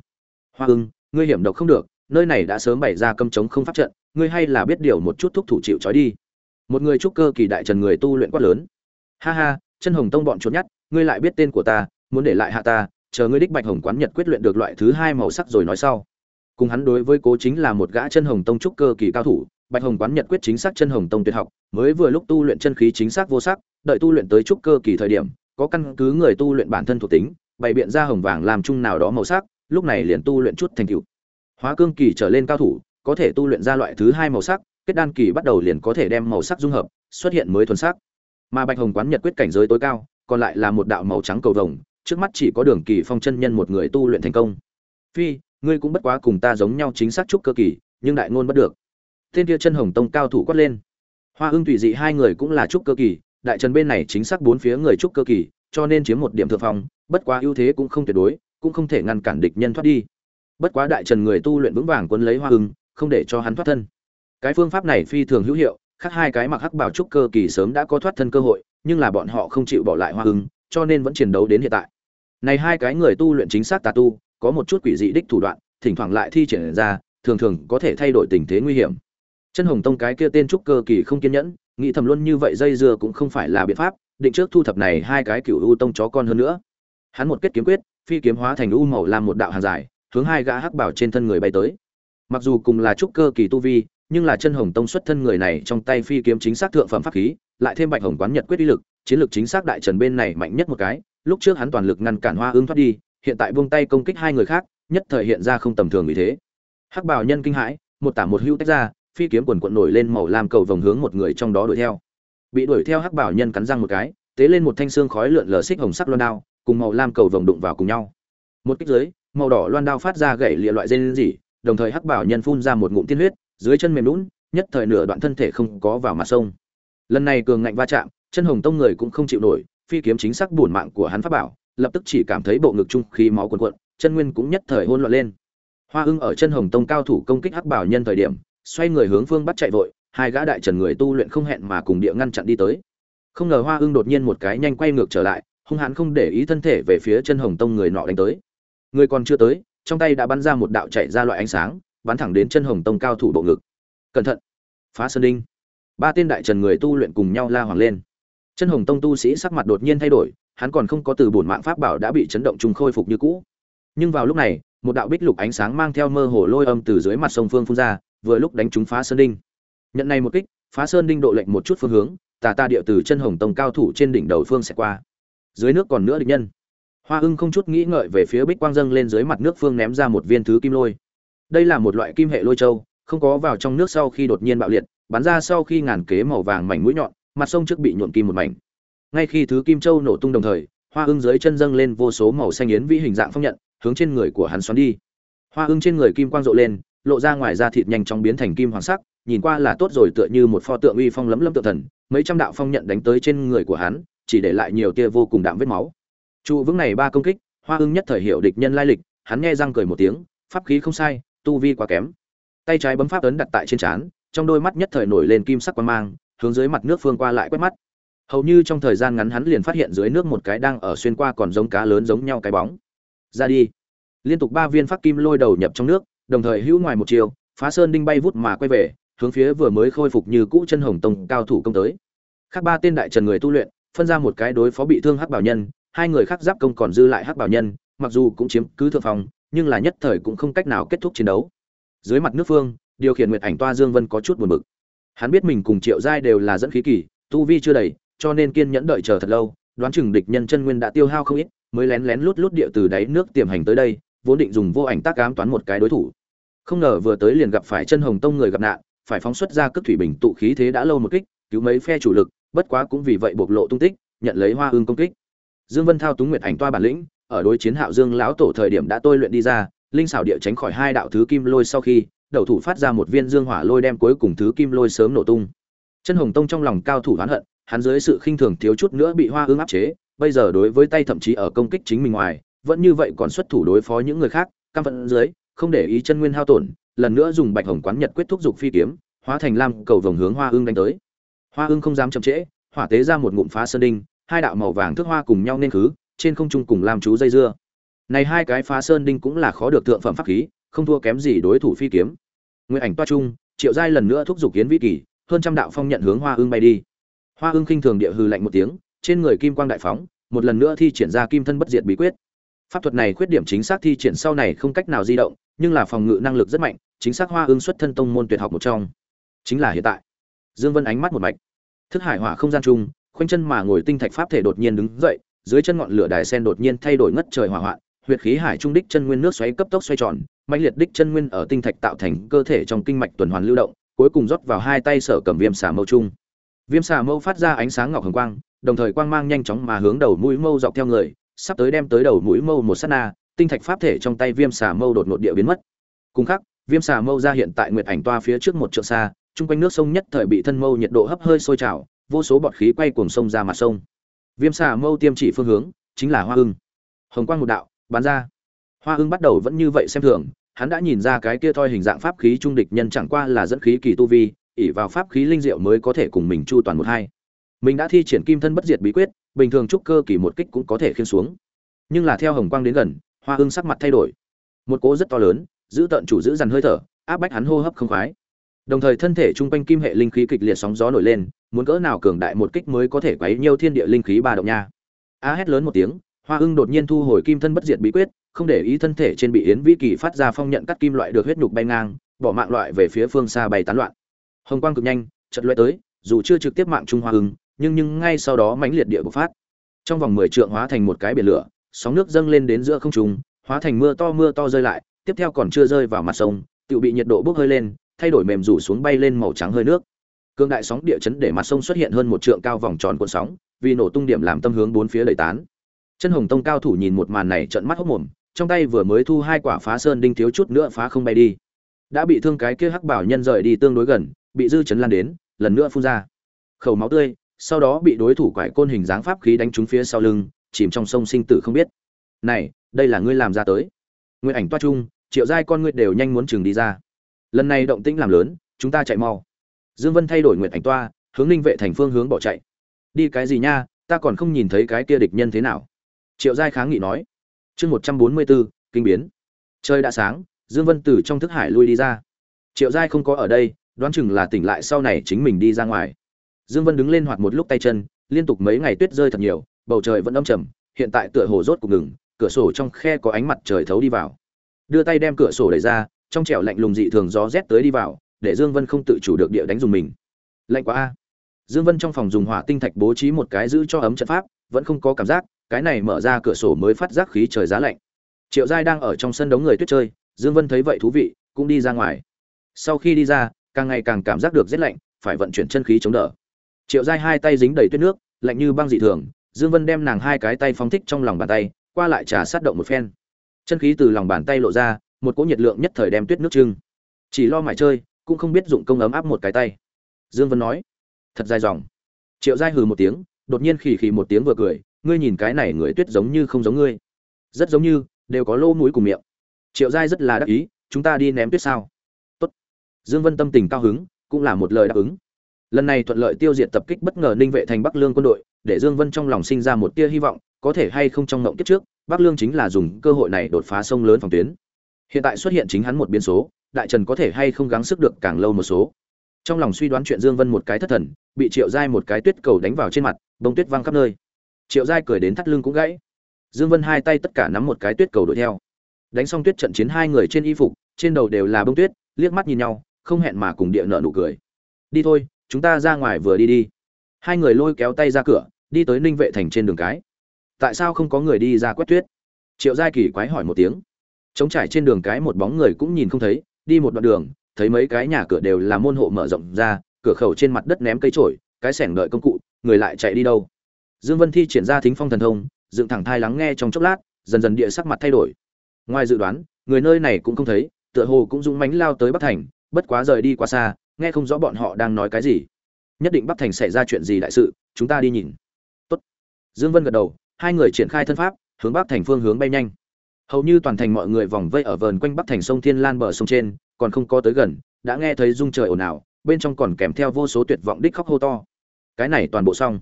Hoa hưng ngươi hiểm độc không được, nơi này đã sớm bày ra cấm chống không pháp trận, ngươi hay là biết điều một chút thúc thủ chịu trói đi. Một người trúc cơ kỳ đại trần người tu luyện quát lớn. Ha ha, chân hồng tông bọn trốn nhát ngươi lại biết tên của ta, muốn để lại hạ ta, chờ ngươi đích bạch hồng quán nhật quyết luyện được loại thứ hai màu sắc rồi nói sau. Cùng hắn đối với cố chính là một gã chân hồng tông trúc cơ kỳ cao thủ, bạch hồng quán nhật quyết chính xác chân hồng tông tuyệt học, mới vừa lúc tu luyện chân khí chính xác vô sắc, đợi tu luyện tới trúc cơ kỳ thời điểm, có căn cứ người tu luyện bản thân thuộc tính bày biện ra hồng vàng làm chung nào đó màu sắc, lúc này liền tu luyện chút thành tựu. Hóa cương kỳ trở lên cao thủ, có thể tu luyện ra loại thứ hai màu sắc, kết đan kỳ bắt đầu liền có thể đem màu sắc dung hợp, xuất hiện mới thuần sắc. Mà bạch hồng quán nhật quyết cảnh giới tối cao, còn lại là một đạo màu trắng cầu vồng, trước mắt chỉ có đường kỳ phong chân nhân một người tu luyện thành công. Phi, ngươi cũng bất quá cùng ta giống nhau chính xác chút cơ kỳ, nhưng đại ngôn bất được. Tên kia chân hồng tông cao thủ quát lên. Hoa ưng tùy dị hai người cũng là trúc cơ kỳ, đại trần bên này chính xác bốn phía người trúc cơ kỳ cho nên chiếm một điểm thượng phong bất quá ưu thế cũng không tuyệt đối cũng không thể ngăn cản địch nhân thoát đi. Bất quá đại trần người tu luyện vững vàng quân lấy hoa Hưng, không để cho hắn thoát thân. Cái phương pháp này phi thường hữu hiệu khác hai cái mặc hắc bảo trúc cơ kỳ sớm đã có thoát thân cơ hội nhưng là bọn họ không chịu bỏ lại hoa Hưng, cho nên vẫn chiến đấu đến hiện tại. Này hai cái người tu luyện chính xác tà tu có một chút quỷ dị đích thủ đoạn thỉnh thoảng lại thi triển ra thường thường có thể thay đổi tình thế nguy hiểm. Chân hồng tông cái kia tên trúc cơ kỳ không kiên nhẫn nghĩ thầm luôn như vậy dây dưa cũng không phải là biện pháp định trước thu thập này hai cái cựu u tông chó con hơn nữa. Hắn một kết kiếm quyết, phi kiếm hóa thành u màu làm một đạo hàng dài, hướng hai gã hắc bảo trên thân người bay tới. Mặc dù cùng là trúc cơ kỳ tu vi, nhưng là chân hồng tông xuất thân người này trong tay phi kiếm chính xác thượng phẩm pháp khí, lại thêm bạch hồng quán nhật quyết uy lực, chiến lược chính xác đại trần bên này mạnh nhất một cái, lúc trước hắn toàn lực ngăn cản hoa ương thoát đi, hiện tại buông tay công kích hai người khác, nhất thời hiện ra không tầm thường vì thế. Hắc bảo nhân kinh hãi, một tả một hưu tách ra, phi kiếm quần quận nổi lên màu lam cầu vòng hướng một người trong đó đuổi theo bị đuổi theo hắc bảo nhân cắn răng một cái, tế lên một thanh xương khói lượn lờ xích hồng sắc loan đao, cùng màu lam cầu vồng đụng vào cùng nhau. Một kích dưới, màu đỏ loan đao phát ra gậy lịa loại dây dỉ đồng thời hắc bảo nhân phun ra một ngụm tiên huyết, dưới chân mềm lún, nhất thời nửa đoạn thân thể không có vào mặt sông. Lần này cường ngạnh va chạm, chân hồng tông người cũng không chịu nổi, phi kiếm chính xác bổn mạng của hắn pháp bảo, lập tức chỉ cảm thấy bộ ngực trung khí máu cuồn cuộn, chân nguyên cũng nhất thời hỗn loạn lên. Hoa ưng ở chân hồng tông cao thủ công kích hắc bảo nhân thời điểm, xoay người hướng phương bắt chạy vội hai gã đại trần người tu luyện không hẹn mà cùng địa ngăn chặn đi tới. Không ngờ hoa ưng đột nhiên một cái nhanh quay ngược trở lại, hung hãn không để ý thân thể về phía chân hồng tông người nọ đánh tới. Người còn chưa tới, trong tay đã bắn ra một đạo chạy ra loại ánh sáng, bắn thẳng đến chân hồng tông cao thủ bộ ngực. Cẩn thận! Phá sơn đinh! Ba tên đại trần người tu luyện cùng nhau la hoàng lên. Chân hồng tông tu sĩ sắc mặt đột nhiên thay đổi, hắn còn không có từ bổn mạng pháp bảo đã bị chấn động trùng khôi phục như cũ. Nhưng vào lúc này, một đạo bích lục ánh sáng mang theo mơ hồ lôi âm từ dưới mặt sông phương phun ra, vừa lúc đánh trúng phá sơn đinh nhận này một kích, phá sơn đinh độ lệnh một chút phương hướng, tà ta địa từ chân hồng tông cao thủ trên đỉnh đầu phương sẽ qua. Dưới nước còn nữa địch nhân. Hoa ưng không chút nghĩ ngợi về phía bích quang dâng lên dưới mặt nước phương ném ra một viên thứ kim lôi. Đây là một loại kim hệ lôi châu, không có vào trong nước sau khi đột nhiên bạo liệt, bắn ra sau khi ngàn kế màu vàng mảnh mũi nhọn, mặt sông trước bị nhuộn kim một mảnh. Ngay khi thứ kim châu nổ tung đồng thời, hoa ưng dưới chân dâng lên vô số màu xanh yến vĩ hình dạng phong nhận, hướng trên người của hắn xoắn đi. Hoa ưng trên người kim quang rộ lên, lộ ra ngoài da thịt nhanh chóng biến thành kim hoàng sắc nhìn qua là tốt rồi tựa như một pho tượng uy phong lấm lấm tượng thần, mấy trăm đạo phong nhận đánh tới trên người của hắn, chỉ để lại nhiều tia vô cùng đạm vết máu. Trụ vững này ba công kích, hoa ưng nhất thời hiểu địch nhân lai lịch, hắn nghe răng cười một tiếng, pháp khí không sai, tu vi quá kém. Tay trái bấm pháp ấn đặt tại trên trán, trong đôi mắt nhất thời nổi lên kim sắc quan mang, hướng dưới mặt nước phương qua lại quét mắt. Hầu như trong thời gian ngắn hắn liền phát hiện dưới nước một cái đang ở xuyên qua còn giống cá lớn giống nhau cái bóng. Ra đi. Liên tục ba viên phát kim lôi đầu nhập trong nước, đồng thời hữu ngoài một chiều, phá sơn đinh bay vút mà quay về hướng phía vừa mới khôi phục như cũ chân hồng tông cao thủ công tới. Khác ba tên đại trần người tu luyện, phân ra một cái đối phó bị thương hắc bảo nhân, hai người khác giáp công còn dư lại hắc bảo nhân, mặc dù cũng chiếm cứ thượng phòng nhưng là nhất thời cũng không cách nào kết thúc chiến đấu. Dưới mặt nước phương, điều khiển nguyệt ảnh toa dương vân có chút buồn bực. Hắn biết mình cùng triệu giai đều là dẫn khí kỳ, tu vi chưa đầy, cho nên kiên nhẫn đợi chờ thật lâu, đoán chừng địch nhân chân nguyên đã tiêu hao không ít, mới lén lén lút lút địa từ đáy nước tiềm hành tới đây, vốn định dùng vô ảnh tác ám toán một cái đối thủ. Không ngờ vừa tới liền gặp phải chân hồng tông người gặp nạn phải phóng xuất ra cước thủy bình tụ khí thế đã lâu một kích, cứu mấy phe chủ lực, bất quá cũng vì vậy bộc lộ tung tích, nhận lấy hoa ương công kích. Dương vân thao túng nguyệt ảnh toa bản lĩnh, ở đối chiến hạo dương lão tổ thời điểm đã tôi luyện đi ra, linh xảo địa tránh khỏi hai đạo thứ kim lôi sau khi, đầu thủ phát ra một viên dương hỏa lôi đem cuối cùng thứ kim lôi sớm nổ tung. Chân hồng tông trong lòng cao thủ oán hận, hắn dưới sự khinh thường thiếu chút nữa bị hoa ương áp chế, bây giờ đối với tay thậm chí ở công kích chính mình ngoài, vẫn như vậy còn xuất thủ đối phó những người khác, căm phận dưới, không để ý chân nguyên hao tổn lần nữa dùng bạch hồng quán nhật quyết thúc dục phi kiếm, hóa thành lam cầu vồng hướng hoa ương đánh tới. Hoa ương không dám chậm trễ, hỏa tế ra một ngụm phá sơn đinh, hai đạo màu vàng thước hoa cùng nhau nên khứ, trên không trung cùng làm chú dây dưa. Này hai cái phá sơn đinh cũng là khó được thượng phẩm pháp khí, không thua kém gì đối thủ phi kiếm. Nguyên ảnh toa trung triệu giai lần nữa thúc giục kiến vĩ kỳ, hơn trăm đạo phong nhận hướng hoa ương bay đi. Hoa ương khinh thường địa hư lạnh một tiếng, trên người kim quang đại phóng, một lần nữa thi triển ra kim thân bất diệt bí quyết pháp thuật này khuyết điểm chính xác thi triển sau này không cách nào di động, nhưng là phòng ngự năng lực rất mạnh, chính xác hoa ương xuất thân tông môn tuyệt học một trong. Chính là hiện tại. Dương vân ánh mắt một mạch. Thức hải hỏa không gian chung khoanh chân mà ngồi tinh thạch pháp thể đột nhiên đứng dậy, dưới chân ngọn lửa đài sen đột nhiên thay đổi ngất trời hỏa hoạn, huyệt khí hải trung đích chân nguyên nước xoáy cấp tốc xoay tròn mạnh liệt đích chân nguyên ở tinh thạch tạo thành cơ thể trong kinh mạch tuần hoàn lưu động, cuối cùng rót vào hai tay sở cầm viêm xà mâu chung viêm xà mâu phát ra ánh sáng ngọc hồng quang, đồng thời quang mang nhanh chóng mà hướng đầu mũi mâu dọc theo người sắp tới đem tới đầu mũi mâu một sát na, tinh thạch pháp thể trong tay viêm xà mâu đột ngột địa biến mất. Cùng khắc, viêm xà mâu ra hiện tại nguyệt ảnh toa phía trước một trượng xa trung quanh nước sông nhất thời bị thân mâu nhiệt độ hấp hơi sôi trào, vô số bọt khí quay cuồng sông ra mặt sông. Viêm xà mâu tiêm chỉ phương hướng, chính là hoa hưng hồng quang một đạo, bắn ra. Hoa hưng bắt đầu vẫn như vậy xem thường, hắn đã nhìn ra cái kia thoi hình dạng pháp khí trung địch nhân chẳng qua là dẫn khí kỳ tu vi, ỷ vào pháp khí linh diệu mới có thể cùng mình chu toàn một hai mình đã thi triển kim thân bất diệt bí quyết, bình thường trúc cơ kỳ một kích cũng có thể khiên xuống. Nhưng là theo hồng quang đến gần, hoa hưng sắc mặt thay đổi. Một cỗ rất to lớn, giữ tận chủ giữ dằn hơi thở, áp bách hắn hô hấp không khoái. Đồng thời thân thể trung quanh kim hệ linh khí kịch liệt sóng gió nổi lên, muốn cỡ nào cường đại một kích mới có thể quấy nhiều thiên địa linh khí ba động nha. A hét lớn một tiếng, hoa hưng đột nhiên thu hồi kim thân bất diệt bí quyết, không để ý thân thể trên bị yến vĩ kỳ phát ra phong nhận cắt kim loại được huyết nhục bay ngang, bỏ mạng loại về phía phương xa bay tán loạn. Hồng quang cực nhanh chật loại tới, dù chưa trực tiếp mạng trung hoa hưng nhưng nhưng ngay sau đó mãnh liệt địa bộc phát. Trong vòng mười trượng hóa thành một cái biển lửa, sóng nước dâng lên đến giữa không trung, hóa thành mưa to mưa to rơi lại, tiếp theo còn chưa rơi vào mặt sông tự bị nhiệt độ bốc hơi lên, thay đổi mềm rủ xuống bay lên màu trắng hơi nước. Cương đại sóng địa chấn để mặt sông xuất hiện hơn một trượng cao vòng tròn cuộn sóng, vì nổ tung điểm làm tâm hướng bốn phía lầy tán. Chân hồng tông cao thủ nhìn một màn này trợn mắt hốc mồm, trong tay vừa mới thu hai quả phá sơn đinh thiếu chút nữa phá không bay đi. Đã bị thương cái kia hắc bảo nhân rời đi tương đối gần, bị dư chấn lan đến, lần nữa phun ra. Khẩu máu tươi sau đó bị đối thủ quải côn hình dáng pháp khí đánh trúng phía sau lưng, chìm trong sông sinh tử không biết. Này, đây là ngươi làm ra tới. Nguyên ảnh toa trung triệu giai con ngươi đều nhanh muốn chừng đi ra. Lần này động tĩnh làm lớn, chúng ta chạy mau. Dương vân thay đổi nguyện ảnh toa, hướng ninh vệ thành phương hướng bỏ chạy. Đi cái gì nha, ta còn không nhìn thấy cái kia địch nhân thế nào. Triệu giai kháng nghị nói. Chương một trăm bốn mươi bốn kinh biến. Trời đã sáng, dương vân từ trong thức hải lui đi ra. Triệu giai không có ở đây, đoán chừng là tỉnh lại sau này chính mình đi ra ngoài dương vân đứng lên hoạt một lúc tay chân, liên tục mấy ngày tuyết rơi thật nhiều, bầu trời vẫn âm trầm, hiện tại tựa hồ rốt cục ngừng, cửa sổ trong khe có ánh mặt trời thấu đi vào. Đưa tay đem cửa sổ đẩy ra, trong trẻo lạnh lùng dị thường gió rét tới đi vào, để dương vân không tự chủ được địa đánh dùng mình. Lạnh quá a. Dương vân trong phòng dùng hỏa tinh thạch bố trí một cái giữ cho ấm trận pháp, vẫn không có cảm giác, cái này mở ra cửa sổ mới phát giác khí trời giá lạnh. Triệu giai đang ở trong sân đống người tuyết chơi, dương vân thấy vậy thú vị, cũng đi ra ngoài. Sau khi đi ra, càng ngày càng cảm giác được rét lạnh, phải vận chuyển chân khí chống đỡ triệu giai hai tay dính đầy tuyết nước, lạnh như băng dị thường, dương vân đem nàng hai cái tay phóng thích trong lòng bàn tay, qua lại trà sát động một phen. Chân khí từ lòng bàn tay lộ ra, một cỗ nhiệt lượng nhất thời đem tuyết nước trưng. Chỉ lo mải chơi, cũng không biết dụng công ấm áp một cái tay. Dương vân nói, thật dài dòng. Triệu giai hừ một tiếng, đột nhiên khì khì một tiếng vừa cười, ngươi nhìn cái này người tuyết giống như không giống ngươi. Rất giống như, đều có lô mũi cùng miệng. Triệu giai rất là đắc ý, chúng ta đi ném tuyết sao? Tốt. dương vân tâm tình cao hứng, cũng là một lời đáp ứng lần này thuận lợi tiêu diệt tập kích bất ngờ ninh vệ thành bắc lương quân đội, để dương vân trong lòng sinh ra một tia hy vọng, có thể hay không trong ngộng kiếp trước, bắc lương chính là dùng cơ hội này đột phá sông lớn phòng tuyến. Hiện tại xuất hiện chính hắn một biến số, đại trần có thể hay không gắng sức được càng lâu một số. Trong lòng suy đoán chuyện dương vân một cái thất thần, bị triệu giai một cái tuyết cầu đánh vào trên mặt, bông tuyết văng khắp nơi. Triệu giai cười đến thắt lưng cũng gãy. Dương vân hai tay tất cả nắm một cái tuyết cầu đuổi theo. Đánh xong tuyết trận chiến hai người trên y phục, trên đầu đều là bông tuyết, liếc mắt nhìn nhau, không hẹn mà cùng địa nợ nụ cười. Đi thôi chúng ta ra ngoài vừa đi đi. Hai người lôi kéo tay ra cửa, đi tới ninh vệ thành trên đường cái. Tại sao không có người đi ra quét tuyết? Triệu giai kỳ quái hỏi một tiếng. Trống trải trên đường cái một bóng người cũng nhìn không thấy, đi một đoạn đường, thấy mấy cái nhà cửa đều là môn hộ mở rộng ra, cửa khẩu trên mặt đất ném cây trổi cái sẻng đợi công cụ, người lại chạy đi đâu? Dương vân thi triển ra thính phong thần thông, dựng thẳng thai lắng nghe trong chốc lát, dần dần địa sắc mặt thay đổi. Ngoài dự đoán, người nơi này cũng không thấy, tựa hồ cũng dũng mãnh lao tới bắc thành, bất quá rời đi quá xa nghe không rõ bọn họ đang nói cái gì. Nhất định bắc thành xảy ra chuyện gì đại sự, chúng ta đi nhìn. Tốt. dương vân gật đầu, hai người triển khai thân pháp, hướng bắc thành phương hướng bay nhanh. Hầu như toàn thành mọi người vòng vây ở vườn quanh bắc thành sông thiên lan bờ sông trên, còn không có tới gần, đã nghe thấy rung trời ồn ào, bên trong còn kèm theo vô số tuyệt vọng đích khóc hô to. Cái này toàn bộ xong.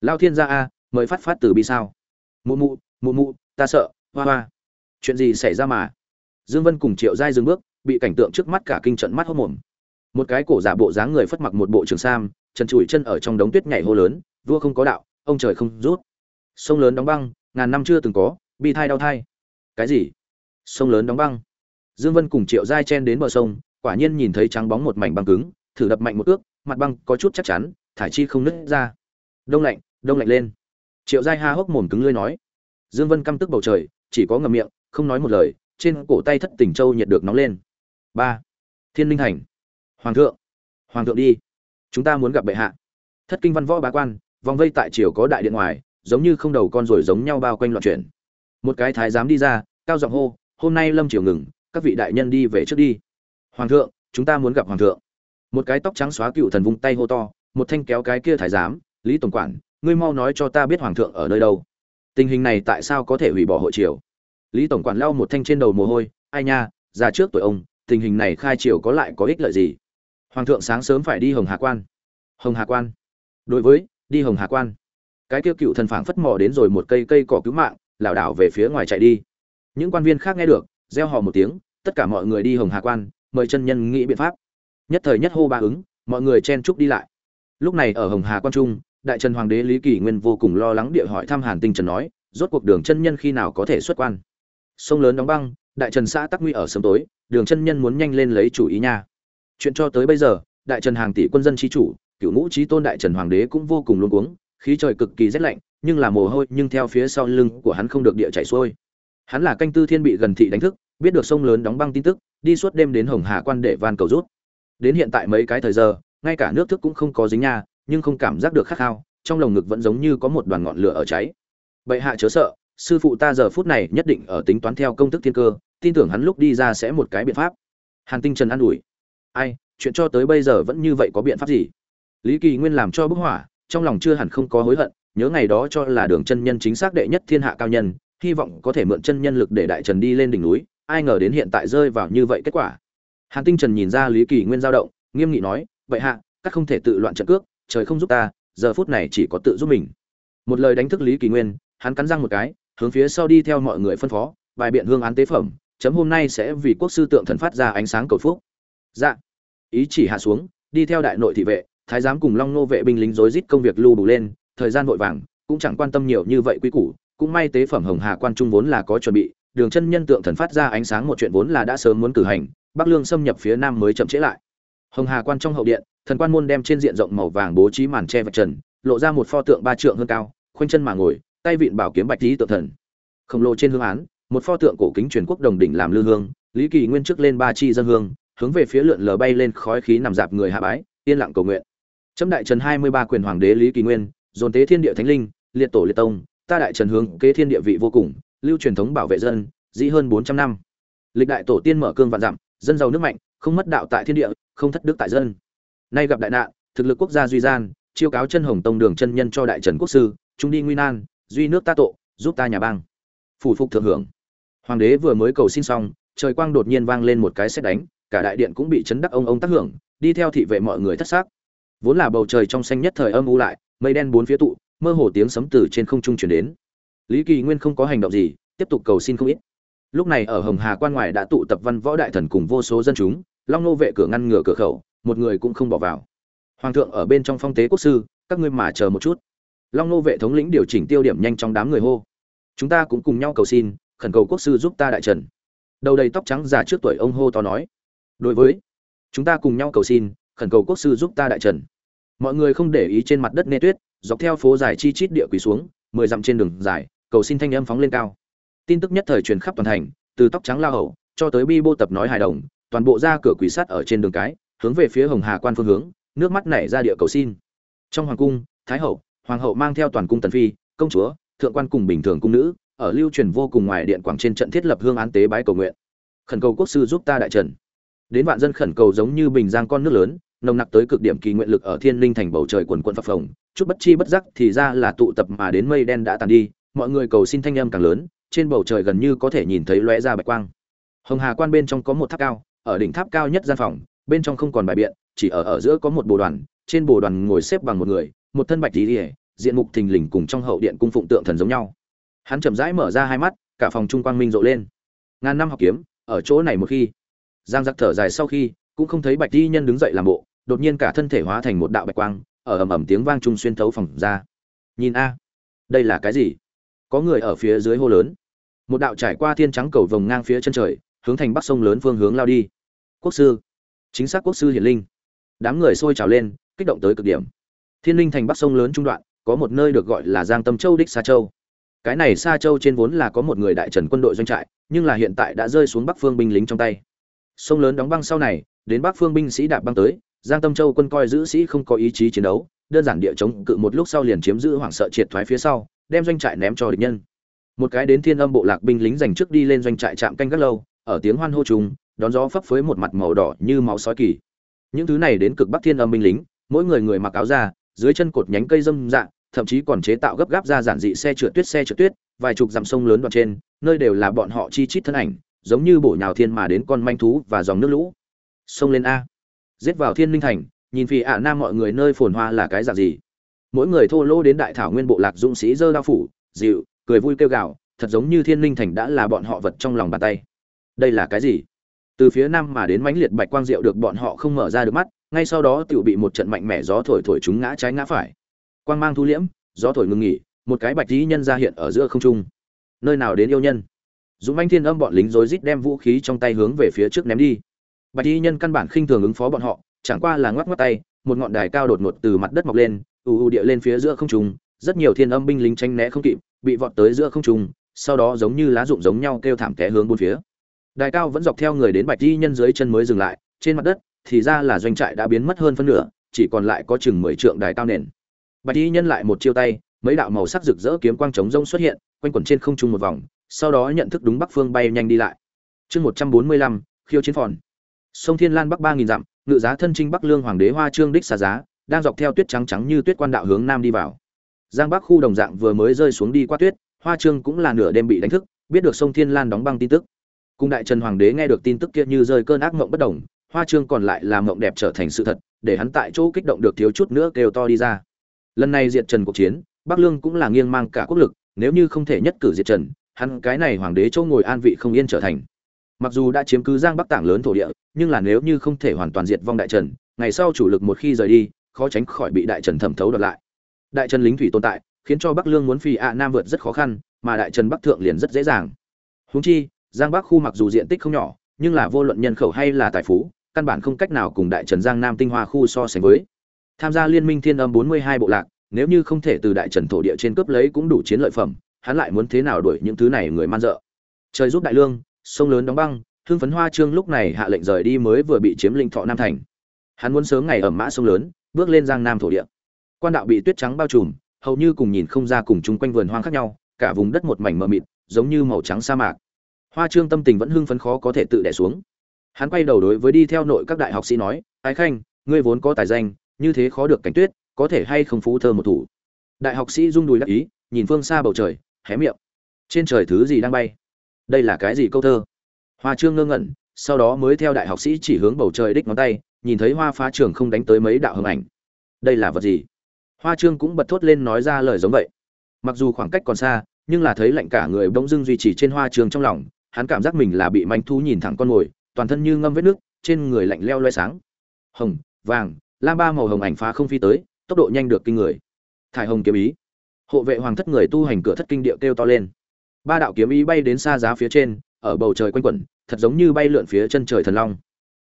Lao thiên gia a, mời phát phát từ bi sao? Mụ mụ mụ mụ, ta sợ, hoa hoa. Chuyện gì xảy ra mà? Dương vân cùng triệu giai dừng bước, bị cảnh tượng trước mắt cả kinh trận mắt hốt mồm một cái cổ giả bộ dáng người phất mặc một bộ trường sam chân trụi chân ở trong đống tuyết nhảy hô lớn, vua không có đạo, ông trời không rút. Sông lớn đóng băng, ngàn năm chưa từng có, bi thai đau thai. Cái gì? Sông lớn đóng băng. Dương vân cùng triệu giai chen đến bờ sông, quả nhiên nhìn thấy trắng bóng một mảnh băng cứng, thử đập mạnh một ước, mặt băng có chút chắc chắn, thải chi không nứt ra. Đông lạnh đông lạnh lên. Triệu giai ha hốc mồm cứng lưỡi nói. Dương vân căm tức bầu trời, chỉ có ngậm miệng, không nói một lời, trên cổ tay thất tình châu nhiệt được nóng lên. Ba. Thiên linh hành hoàng thượng hoàng thượng đi. Chúng ta muốn gặp bệ hạ. Thất kinh văn võ bá quan, vòng vây tại triều có đại điện ngoài, giống như không đầu con rồi giống nhau bao quanh loạn chuyển. Một cái thái giám đi ra, cao giọng hô, hôm nay lâm triều ngừng, các vị đại nhân đi về trước đi. Hoàng thượng, chúng ta muốn gặp hoàng thượng. Một cái tóc trắng xóa cựu thần vung tay hô to, một thanh kéo cái kia thái giám, lý tổng quản, ngươi mau nói cho ta biết hoàng thượng ở nơi đâu. Tình hình này tại sao có thể hủy bỏ hội triều? Lý tổng quản lau một thanh trên đầu mồ hôi, ai nha ra trước tuổi ông, tình hình này khai triều có lại có ích lợi gì? Hoàng thượng sáng sớm phải đi hồng hà quan. Hồng hà quan. Đối với, đi hồng hà quan. Cái kia cựu thần phảng phất mò đến rồi một cây cây cỏ cứu mạng, lảo đảo về phía ngoài chạy đi. Những quan viên khác nghe được, reo hò một tiếng, tất cả mọi người đi hồng hà quan, mời chân nhân nghĩ biện pháp. Nhất thời nhất hô ba ứng, mọi người chen chúc đi lại. Lúc này ở hồng hà quan trung, đại trần hoàng đế lý kỳ nguyên vô cùng lo lắng địa hỏi thăm hàn tinh trần nói, rốt cuộc đường chân nhân khi nào có thể xuất quan? Sông lớn đóng băng, đại trần xã tắc nguy ở sớm tối, đường chân nhân muốn nhanh lên lấy chủ ý nha chuyện cho tới bây giờ, đại trần hàng tỷ quân dân trí chủ, cựu ngũ trí tôn đại trần hoàng đế cũng vô cùng luống cuống, khí trời cực kỳ rét lạnh, nhưng là mồ hôi, nhưng theo phía sau lưng của hắn không được địa chảy xuôi. Hắn là canh tư thiên bị gần thị đánh thức, biết được sông lớn đóng băng tin tức, đi suốt đêm đến hồng hà quan để van cầu rút. Đến hiện tại mấy cái thời giờ, ngay cả nước thức cũng không có dính nha, nhưng không cảm giác được khát khao, trong lồng ngực vẫn giống như có một đoàn ngọn lửa ở cháy. Bệ hạ chớ sợ, sư phụ ta giờ phút này nhất định ở tính toán theo công thức thiên cơ, tin tưởng hắn lúc đi ra sẽ một cái biện pháp. Hàn tinh trần an ủi ai, chuyện cho tới bây giờ vẫn như vậy có biện pháp gì? Lý kỳ nguyên làm cho bức hỏa trong lòng chưa hẳn không có hối hận, nhớ ngày đó cho là đường chân nhân chính xác đệ nhất thiên hạ cao nhân, hy vọng có thể mượn chân nhân lực để đại trần đi lên đỉnh núi, ai ngờ đến hiện tại rơi vào như vậy kết quả. Hàn tinh trần nhìn ra lý kỳ nguyên dao động, nghiêm nghị nói, vậy hạ, các không thể tự loạn trận cước, trời không giúp ta, giờ phút này chỉ có tự giúp mình. Một lời đánh thức lý kỳ nguyên, hắn cắn răng một cái, hướng phía sau đi theo mọi người phân phó, bài biện hương án tế phẩm, chấm hôm nay sẽ vì quốc sư tượng thần phát ra ánh sáng cầu phúc. Dạ ý chỉ hạ xuống, đi theo đại nội thị vệ, thái giám cùng long nô vệ binh lính rối rít công việc lưu bù lên, thời gian vội vàng, cũng chẳng quan tâm nhiều như vậy quý củ, cũng may tế phẩm hồng hà quan trung vốn là có chuẩn bị, đường chân nhân tượng thần phát ra ánh sáng một chuyện vốn là đã sớm muốn cử hành, bắc lương xâm nhập phía nam mới chậm trễ lại. Hồng hà quan trong hậu điện, thần quan môn đem trên diện rộng màu vàng bố trí màn che vạch trần, lộ ra một pho tượng ba trượng hơn cao, khoanh chân mà ngồi, tay vịn bảo kiếm bạch lý tượng thần. Khổng lồ trên hương án, một pho tượng cổ kính truyền quốc đồng đỉnh làm lư hương, lý kỳ nguyên trước lên ba chi dân hương hướng về phía lượn lờ bay lên khói khí nằm dạp người hạ bái, yên lặng cầu nguyện. Chấm đại trần hai mươi ba quyền hoàng đế lý kỳ nguyên, dồn tế thiên địa thánh linh, liệt tổ liệt tông, ta đại trần hướng kế thiên địa vị vô cùng, lưu truyền thống bảo vệ dân, dĩ hơn bốn trăm năm. Lịch đại tổ tiên mở cương vạn dặm, dân giàu nước mạnh, không mất đạo tại thiên địa, không thất đức tại dân. Nay gặp đại nạn, thực lực quốc gia duy gian, chiêu cáo chân hồng tông đường chân nhân cho đại trần quốc sư chúng đi nguy nan, duy nước ta tổ, giúp ta nhà bang. Phủ phục thượng hưởng. Hoàng đế vừa mới cầu xin xong, trời quang đột nhiên vang lên một cái sét đánh cả đại điện cũng bị chấn đắc ông ông tác hưởng, đi theo thị vệ mọi người thất xác. Vốn là bầu trời trong xanh nhất thời âm u lại, mây đen bốn phía tụ, mơ hồ tiếng sấm từ trên không trung chuyển đến. Lý kỳ nguyên không có hành động gì, tiếp tục cầu xin không ít. Lúc này ở hồng hà quan ngoài đã tụ tập văn võ đại thần cùng vô số dân chúng, long nô vệ cửa ngăn ngừa cửa khẩu, một người cũng không bỏ vào. Hoàng thượng ở bên trong phong tế quốc sư, các ngươi mà chờ một chút. Long nô vệ thống lĩnh điều chỉnh tiêu điểm nhanh trong đám người hô. Chúng ta cũng cùng nhau cầu xin, khẩn cầu quốc sư giúp ta đại trần. Đầu đầy tóc trắng già trước tuổi ông hô to nói đối với, chúng ta cùng nhau cầu xin, khẩn cầu quốc sư giúp ta đại trần. Mọi người không để ý trên mặt đất nê tuyết, dọc theo phố dài chi chít địa quỳ xuống, mười dặm trên đường dài, cầu xin thanh âm phóng lên cao. Tin tức nhất thời truyền khắp toàn thành, từ tóc trắng la hậu cho tới bi bô tập nói hài đồng, toàn bộ ra cửa quỷ sắt ở trên đường cái, hướng về phía hồng hà quan phương hướng, nước mắt nảy ra địa cầu xin. Trong hoàng cung, thái hậu, hoàng hậu mang theo toàn cung tần phi, công chúa, thượng quan cùng bình thường cung nữ, ở lưu truyền vô cùng ngoài điện quảng trên trận thiết lập hương án tế bái cầu nguyện. Khẩn cầu quốc sư giúp ta đại trần đến vạn dân khẩn cầu giống như bình giang con nước lớn, nồng nặc tới cực điểm kỳ nguyện lực ở thiên linh thành bầu trời quần quận phập phồng, chút bất chi bất giác thì ra là tụ tập mà đến mây đen đã tàn đi, mọi người cầu xin thanh âm càng lớn, trên bầu trời gần như có thể nhìn thấy lóe ra bạch quang. Hồng hà quan bên trong có một tháp cao, ở đỉnh tháp cao nhất gian phòng, bên trong không còn bài biện, chỉ ở ở giữa có một bồ đoàn, trên bồ đoàn ngồi xếp bằng một người, một thân bạch tí ỉa diện mục thình lình cùng trong hậu điện cung phụng tượng thần giống nhau. Hắn chậm rãi mở ra hai mắt, cả phòng trung quang minh rộ lên. Ngàn năm học kiếm, ở chỗ này một khi giang giặc thở dài sau khi, cũng không thấy bạch di nhân đứng dậy làm bộ, đột nhiên cả thân thể hóa thành một đạo bạch quang, ở ầm ầm tiếng vang trung xuyên thấu phòng ra. Nhìn a, đây là cái gì? Có người ở phía dưới hô lớn. Một đạo trải qua thiên trắng cầu vồng ngang phía chân trời, hướng thành bắc sông lớn phương hướng lao đi. Quốc sư, chính xác quốc sư hiển linh. Đám người sôi trào lên, kích động tới cực điểm. Thiên linh thành bắc sông lớn trung đoạn, có một nơi được gọi là giang tâm châu đích sa châu. Cái này sa châu trên vốn là có một người đại trần quân đội doanh trại, nhưng là hiện tại đã rơi xuống bắc phương binh lính trong tay sông lớn đóng băng sau này, đến bắc phương binh sĩ đạp băng tới, giang tâm châu quân coi giữ sĩ không có ý chí chiến đấu, đơn giản địa chống cự một lúc sau liền chiếm giữ hoảng sợ triệt thoái phía sau, đem doanh trại ném cho địch nhân. Một cái đến thiên âm bộ lạc binh lính giành trước đi lên doanh trại chạm canh gác lâu, ở tiếng hoan hô trùng đón gió phấp phới một mặt màu đỏ như máu sói kỳ. Những thứ này đến cực bắc thiên âm binh lính, mỗi người người mặc áo da, dưới chân cột nhánh cây dâm dạng thậm chí còn chế tạo gấp gáp ra giản dị xe trượt tuyết xe trượt tuyết, vài chục dặm sông lớn đoạn trên, nơi đều là bọn họ chi chít thân ảnh giống như bổ nhào thiên mà đến con manh thú và dòng nước lũ. Sông lên a. Giết vào thiên linh thành, nhìn phi ạ nam mọi người nơi phồn hoa là cái dạng gì? Mỗi người thô lỗ đến đại thảo nguyên bộ lạc dũng sĩ dơ đao phủ, dịu, cười vui kêu gào, thật giống như thiên linh thành đã là bọn họ vật trong lòng bàn tay. Đây là cái gì? Từ phía nam mà đến mãnh liệt bạch quang diệu được bọn họ không mở ra được mắt, ngay sau đó tự bị một trận mạnh mẽ gió thổi thổi chúng ngã trái ngã phải. Quang mang thu liễm, gió thổi ngừng nghỉ, một cái bạch lý nhân ra hiện ở giữa không trung. Nơi nào đến yêu nhân? Dũng anh thiên âm bọn lính rối rít đem vũ khí trong tay hướng về phía trước ném đi. Bạch Y nhân căn bản khinh thường ứng phó bọn họ, chẳng qua là ngoắc ngoắc tay, một ngọn đài cao đột ngột từ mặt đất mọc lên, ù ù địa lên phía giữa không trung, rất nhiều thiên âm binh lính tranh né không kịp, bị vọt tới giữa không trung, sau đó giống như lá rụng giống nhau kêu thảm té hướng bốn phía. Đài cao vẫn dọc theo người đến bạch Y nhân dưới chân mới dừng lại, trên mặt đất thì ra là doanh trại đã biến mất hơn phân nửa, chỉ còn lại có chừng mười trượng đài cao nền. Bạch y nhân lại một chiêu tay, mấy đạo màu sắc rực rỡ kiếm quang trống rông xuất hiện, quanh quẩn trên không trung một vòng sau đó nhận thức đúng bắc phương bay nhanh đi lại. Chương một trăm bốn mươi lăm, khiêu chiến phòn. Sông thiên lan bắc ba nghìn dặm, ngự giá thân trinh bắc lương hoàng đế hoa trương đích xa giá, đang dọc theo tuyết trắng trắng như tuyết quan đạo hướng nam đi vào. Giang bắc khu đồng dạng vừa mới rơi xuống đi qua tuyết, hoa trương cũng là nửa đêm bị đánh thức, biết được sông thiên lan đóng băng tin tức. Cùng đại trần hoàng đế nghe được tin tức kia như rơi cơn ác mộng bất đồng hoa trương còn lại là mộng đẹp trở thành sự thật, để hắn tại chỗ kích động được thiếu chút nữa kêu to đi ra. Lần này diệt trần cuộc chiến, bắc lương cũng là nghiêng mang cả quốc lực, nếu như không thể nhất cử diệt trần hắn cái này hoàng đế chỗ ngồi an vị không yên trở thành. Mặc dù đã chiếm cứ giang bắc tảng lớn thổ địa, nhưng là nếu như không thể hoàn toàn diệt vong đại trần, ngày sau chủ lực một khi rời đi, khó tránh khỏi bị đại trần thẩm thấu đợt lại. Đại trần lính thủy tồn tại, khiến cho bắc lương muốn phi ạ nam vượt rất khó khăn, mà đại trần bắc thượng liền rất dễ dàng. Húng chi, giang bắc khu mặc dù diện tích không nhỏ, nhưng là vô luận nhân khẩu hay là tài phú, căn bản không cách nào cùng đại trần giang nam tinh hoa khu so sánh với. Tham gia liên minh thiên âm bốn mươi hai bộ lạc, nếu như không thể từ đại trần thổ địa trên cướp lấy cũng đủ chiến lợi phẩm hắn lại muốn thế nào đuổi những thứ này người man dợ. Trời giúp đại lương, sông lớn đóng băng, hương phấn hoa trương lúc này hạ lệnh rời đi mới vừa bị chiếm linh thọ nam thành. Hắn muốn sớm ngày ở mã sông lớn, bước lên giang nam thổ địa. Quan đạo bị tuyết trắng bao trùm, hầu như cùng nhìn không ra cùng chung quanh vườn hoang khác nhau, cả vùng đất một mảnh mờ mịt, giống như màu trắng sa mạc. Hoa trương tâm tình vẫn hưng phấn khó có thể tự đẻ xuống. Hắn quay đầu đối với đi theo nội các đại học sĩ nói, ái khanh, ngươi vốn có tài danh, như thế khó được cảnh tuyết, có thể hay không phú thơ một thủ? Đại học sĩ rung đùi đắc ý, nhìn phương xa bầu trời hé miệng. Trên trời thứ gì đang bay? Đây là cái gì câu thơ? Hoa trương ngơ ngẩn, sau đó mới theo đại học sĩ chỉ hướng bầu trời đích ngón tay, nhìn thấy hoa phá trường không đánh tới mấy đạo hưng ảnh. Đây là vật gì? Hoa trương cũng bật thốt lên nói ra lời giống vậy. Mặc dù khoảng cách còn xa, nhưng là thấy lạnh cả người bỗng dưng duy trì trên hoa trường trong lòng, hắn cảm giác mình là bị manh thú nhìn thẳng con mồi toàn thân như ngâm vết nước, trên người lạnh leo loe sáng. Hồng, vàng, lam ba màu hồng ảnh phá không phi tới, tốc độ nhanh được kinh người. Thải hồng kiếm ý hộ vệ hoàng thất người tu hành cửa thất kinh điệu kêu to lên. Ba đạo kiếm ý bay đến xa giá phía trên, ở bầu trời quanh quẩn, thật giống như bay lượn phía chân trời thần long.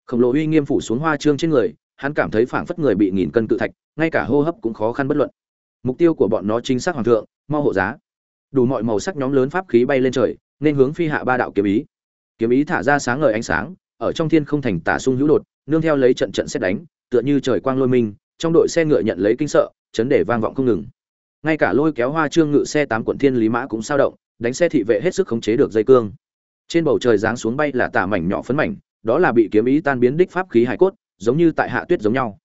Khổng lồ uy nghiêm phủ xuống hoa trương trên người, hắn cảm thấy phảng phất người bị nghìn cân cự thạch, ngay cả hô hấp cũng khó khăn bất luận. Mục tiêu của bọn nó chính xác hoàng thượng, mau hộ giá. Đủ mọi màu sắc nhóm lớn pháp khí bay lên trời, nên hướng phi hạ ba đạo kiếm ý. Kiếm ý thả ra sáng ngời ánh sáng, ở trong thiên không thành tả sung hữu đột, nương theo lấy trận trận xét đánh, tựa như trời quang lôi minh, trong đội xe ngựa nhận lấy kinh sợ, chấn để vang vọng không ngừng ngay cả lôi kéo hoa trương ngự xe tám quận thiên lý mã cũng sao động, đánh xe thị vệ hết sức khống chế được dây cương. Trên bầu trời giáng xuống bay là tả mảnh nhỏ phấn mảnh, đó là bị kiếm ý tan biến đích pháp khí hải cốt, giống như tại hạ tuyết giống nhau.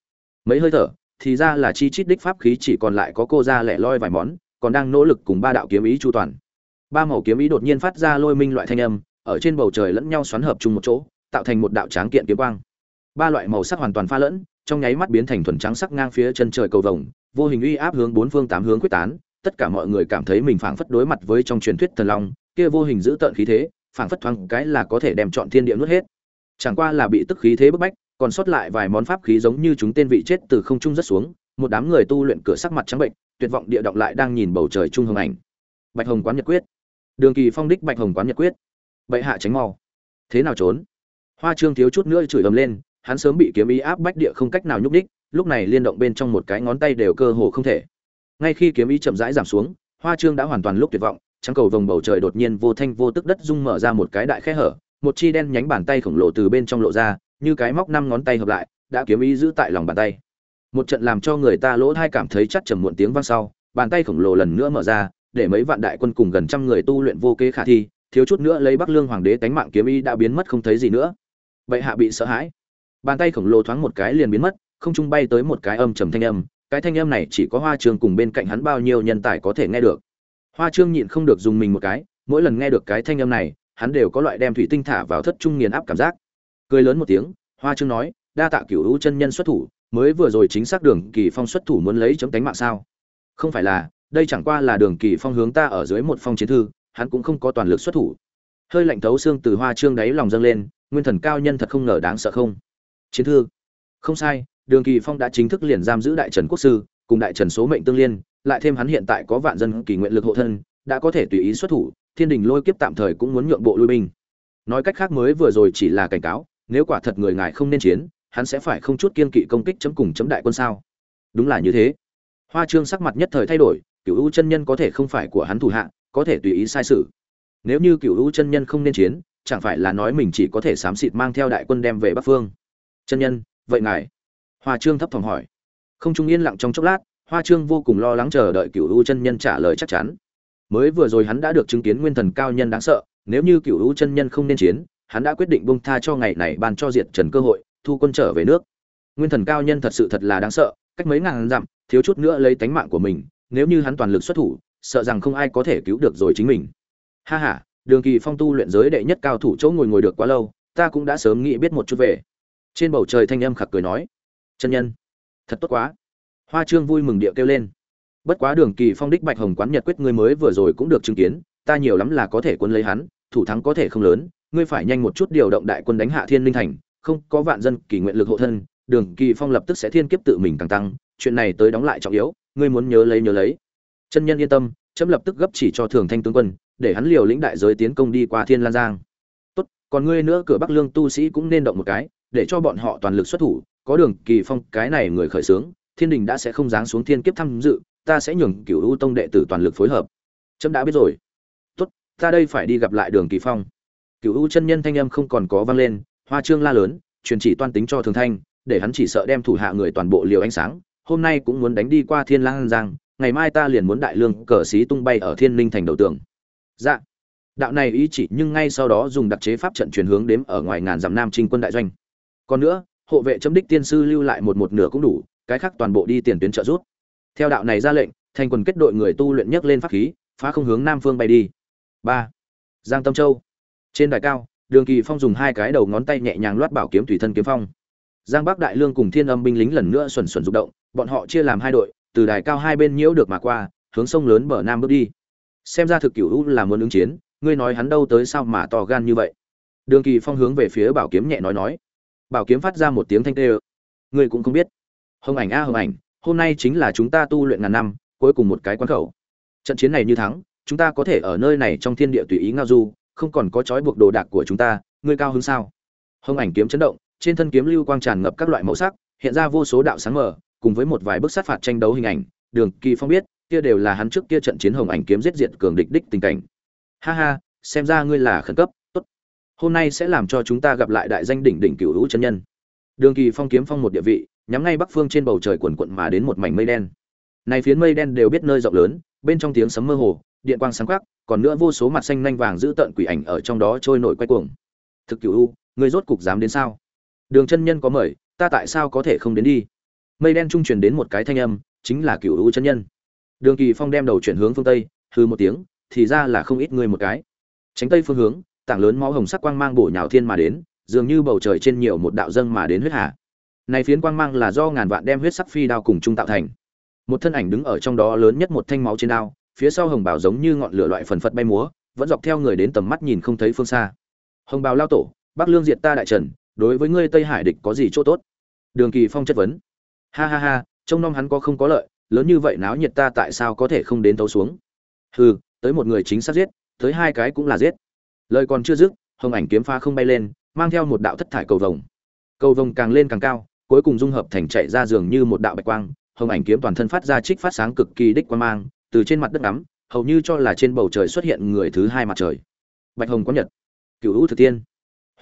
Mấy hơi thở, thì ra là chi chít đích pháp khí chỉ còn lại có cô ra lẻ loi vài món, còn đang nỗ lực cùng ba đạo kiếm ý chu toàn. Ba màu kiếm ý đột nhiên phát ra lôi minh loại thanh âm, ở trên bầu trời lẫn nhau xoắn hợp chung một chỗ, tạo thành một đạo tráng kiện kiếm quang. Ba loại màu sắc hoàn toàn pha lẫn, trong nháy mắt biến thành thuần trắng sắc ngang phía chân trời cầu vồng vô hình uy áp hướng bốn phương tám hướng quyết tán, tất cả mọi người cảm thấy mình phảng phất đối mặt với trong truyền thuyết thần long, kia vô hình giữ tợn khí thế, phảng phất thoáng cái là có thể đem chọn thiên địa nuốt hết. Chẳng qua là bị tức khí thế bức bách, còn sót lại vài món pháp khí giống như chúng tên vị chết từ không trung rất xuống, một đám người tu luyện cửa sắc mặt trắng bệnh, tuyệt vọng địa động lại đang nhìn bầu trời trung hồng ảnh. Bạch hồng quán nhật quyết. Đường kỳ phong đích bạch hồng quán nhật quyết. Bệ hạ tránh mau. Thế nào trốn? Hoa trương thiếu chút nữa chửi ầm lên, hắn sớm bị kiếm ý áp bách địa không cách nào nhúc đích lúc này liên động bên trong một cái ngón tay đều cơ hồ không thể. Ngay khi kiếm ý chậm rãi giảm xuống, hoa trương đã hoàn toàn lúc tuyệt vọng, trắng cầu vồng bầu trời đột nhiên vô thanh vô tức đất rung mở ra một cái đại khe hở, một chi đen nhánh bàn tay khổng lồ từ bên trong lộ ra, như cái móc năm ngón tay hợp lại, đã kiếm ý giữ tại lòng bàn tay. Một trận làm cho người ta lỗ thai cảm thấy chắc trầm muộn tiếng vang sau, bàn tay khổng lồ lần nữa mở ra, để mấy vạn đại quân cùng gần trăm người tu luyện vô kế khả thi, thiếu chút nữa lấy bắc lương hoàng đế tánh mạng kiếm ý đã biến mất không thấy gì nữa. Vậy hạ bị sợ hãi. Bàn tay khổng lồ thoáng một cái liền biến mất không trung bay tới một cái âm trầm thanh âm, cái thanh âm này chỉ có hoa trương cùng bên cạnh hắn bao nhiêu nhân tài có thể nghe được. Hoa trương nhịn không được dùng mình một cái, mỗi lần nghe được cái thanh âm này, hắn đều có loại đem thủy tinh thả vào thất trung nghiền áp cảm giác. Cười lớn một tiếng, hoa trương nói, đa tạ cửu u chân nhân xuất thủ, mới vừa rồi chính xác đường kỳ phong xuất thủ muốn lấy chấm cánh mạng sao? Không phải là, đây chẳng qua là đường kỳ phong hướng ta ở dưới một phong chiến thư, hắn cũng không có toàn lực xuất thủ. Hơi lạnh thấu xương từ hoa trương đáy lòng dâng lên, nguyên thần cao nhân thật không ngờ đáng sợ không? Chiến thư, không sai đường kỳ phong đã chính thức liền giam giữ đại trần quốc sư, cùng đại trần số mệnh tương liên, lại thêm hắn hiện tại có vạn dân kỳ nguyện lực hộ thân, đã có thể tùy ý xuất thủ, thiên đình lôi kiếp tạm thời cũng muốn nhượng bộ lui binh. Nói cách khác mới vừa rồi chỉ là cảnh cáo, nếu quả thật người ngài không nên chiến, hắn sẽ phải không chút kiên kỵ công kích chấm cùng chấm đại quân sao? Đúng là như thế. Hoa trương sắc mặt nhất thời thay đổi, cửu u chân nhân có thể không phải của hắn thủ hạ, có thể tùy ý sai sự. Nếu như cửu u chân nhân không nên chiến, chẳng phải là nói mình chỉ có thể xám xịt mang theo đại quân đem về bắc phương. Chân nhân, vậy ngài? Hoa trương thấp thỏm hỏi. Không trung yên lặng trong chốc lát, hoa trương vô cùng lo lắng chờ đợi cựu u chân nhân trả lời chắc chắn. Mới vừa rồi hắn đã được chứng kiến nguyên thần cao nhân đáng sợ, nếu như cựu u chân nhân không nên chiến, hắn đã quyết định bông tha cho ngày này ban cho diệt trần cơ hội, thu quân trở về nước. Nguyên thần cao nhân thật sự thật là đáng sợ, cách mấy ngàn dặm, thiếu chút nữa lấy tánh mạng của mình, nếu như hắn toàn lực xuất thủ, sợ rằng không ai có thể cứu được rồi chính mình. Ha ha, đường kỳ phong tu luyện giới đệ nhất cao thủ chỗ ngồi ngồi được quá lâu, ta cũng đã sớm nghĩ biết một chút về. Trên bầu trời thanh âm khặc cười nói chân nhân. Thật tốt quá. Hoa trương vui mừng địa kêu lên. Bất quá đường kỳ phong đích bạch hồng quán nhật quyết ngươi mới vừa rồi cũng được chứng kiến, ta nhiều lắm là có thể quân lấy hắn, thủ thắng có thể không lớn, ngươi phải nhanh một chút điều động đại quân đánh hạ thiên linh thành, không có vạn dân kỳ nguyện lực hộ thân, đường kỳ phong lập tức sẽ thiên kiếp tự mình càng tăng, chuyện này tới đóng lại trọng yếu, ngươi muốn nhớ lấy nhớ lấy. Chân nhân yên tâm, chấm lập tức gấp chỉ cho thường thanh tướng quân, để hắn liều lĩnh đại giới tiến công đi qua thiên lan giang. Tốt, còn ngươi nữa cửa bắc lương tu sĩ cũng nên động một cái, để cho bọn họ toàn lực xuất thủ có đường kỳ phong, cái này người khởi sướng thiên đình đã sẽ không giáng xuống thiên kiếp tham dự, ta sẽ nhường cửu u tông đệ tử toàn lực phối hợp. Trẫm đã biết rồi. Tốt, ta đây phải đi gặp lại đường kỳ phong. Cửu u chân nhân thanh âm không còn có vang lên, hoa trương la lớn, truyền chỉ toan tính cho thường thanh, để hắn chỉ sợ đem thủ hạ người toàn bộ liều ánh sáng, hôm nay cũng muốn đánh đi qua thiên lang giang, ngày mai ta liền muốn đại lương cờ xí tung bay ở thiên linh thành đầu tường. Dạ. Đạo này ý chỉ nhưng ngay sau đó dùng đặc chế pháp trận chuyển hướng đếm ở ngoài ngàn dặm nam trinh quân đại doanh. Còn nữa hộ vệ chấm đích tiên sư lưu lại một một nửa cũng đủ, cái khác toàn bộ đi tiền tuyến trợ rút theo đạo này ra lệnh, thành quần kết đội người tu luyện nhấc lên pháp khí, phá không hướng nam phương bay đi. Ba. Giang tâm châu. Trên đài cao, đường kỳ phong dùng hai cái đầu ngón tay nhẹ nhàng loát bảo kiếm thủy thân kiếm phong. Giang bắc đại lương cùng thiên âm binh lính lần nữa xuẩn xuẩn rụng động, bọn họ chia làm hai đội, từ đài cao hai bên nhiễu được mà qua, hướng sông lớn bờ nam bước đi. Xem ra thực cửu u là muốn ứng chiến, ngươi nói hắn đâu tới sao mà to gan như vậy? Đường kỳ phong hướng về phía bảo kiếm nhẹ nói nói bảo kiếm phát ra một tiếng thanh tê ơ. Ngươi cũng không biết. Hồng ảnh a, hồng ảnh, hôm nay chính là chúng ta tu luyện ngàn năm, cuối cùng một cái quan khẩu. Trận chiến này như thắng, chúng ta có thể ở nơi này trong thiên địa tùy ý ngao du, không còn có trói buộc đồ đạc của chúng ta, ngươi cao hơn sao? Hồng ảnh kiếm chấn động, trên thân kiếm lưu quang tràn ngập các loại màu sắc, hiện ra vô số đạo sáng mở cùng với một vài bức sát phạt tranh đấu hình ảnh. Đường kỳ phong biết, kia đều là hắn trước kia trận chiến hồng ảnh kiếm giết diệt cường địch đích tình cảnh. Ha ha, xem ra ngươi là khẩn cấp hôm nay sẽ làm cho chúng ta gặp lại đại danh đỉnh đỉnh cửu hữu chân nhân. Đường kỳ phong kiếm phong một địa vị, nhắm ngay bắc phương trên bầu trời quần quận mà đến một mảnh mây đen. Này phiến mây đen đều biết nơi rộng lớn, bên trong tiếng sấm mơ hồ, điện quang sáng quắc còn nữa vô số mặt xanh nhanh vàng giữ tận quỷ ảnh ở trong đó trôi nổi quay cuồng. Thực cửu u người rốt cục dám đến sao? Đường chân nhân có mời, ta tại sao có thể không đến đi? Mây đen trung truyền đến một cái thanh âm, chính là cửu u chân nhân. Đường kỳ phong đem đầu chuyển hướng phương tây hư một tiếng, thì ra là không ít người một cái. Tránh tây phương hướng tảng lớn máu hồng sắc quang mang bổ nhào thiên mà đến, dường như bầu trời trên nhiều một đạo dâng mà đến huyết hà. Này phiến quang mang là do ngàn vạn đem huyết sắc phi đao cùng chung tạo thành. Một thân ảnh đứng ở trong đó lớn nhất một thanh máu trên đao, phía sau hồng bào giống như ngọn lửa loại phần phật bay múa, vẫn dọc theo người đến tầm mắt nhìn không thấy phương xa. Hồng bào lao tổ, bắc lương diệt ta đại trần, đối với ngươi tây hải địch có gì chỗ tốt? Đường kỳ phong chất vấn. Ha ha ha, trông nom hắn có không có lợi, lớn như vậy náo nhiệt ta tại sao có thể không đến tấu xuống? Hừ, tới một người chính xác giết, tới hai cái cũng là giết lời còn chưa dứt, hồng ảnh kiếm pha không bay lên, mang theo một đạo thất thải cầu vồng. Cầu vồng càng lên càng cao, cuối cùng dung hợp thành chạy ra giường như một đạo bạch quang, hồng ảnh kiếm toàn thân phát ra trích phát sáng cực kỳ đích quan mang, từ trên mặt đất ngắm, hầu như cho là trên bầu trời xuất hiện người thứ hai mặt trời. Bạch hồng có nhật cựu hữu thực tiên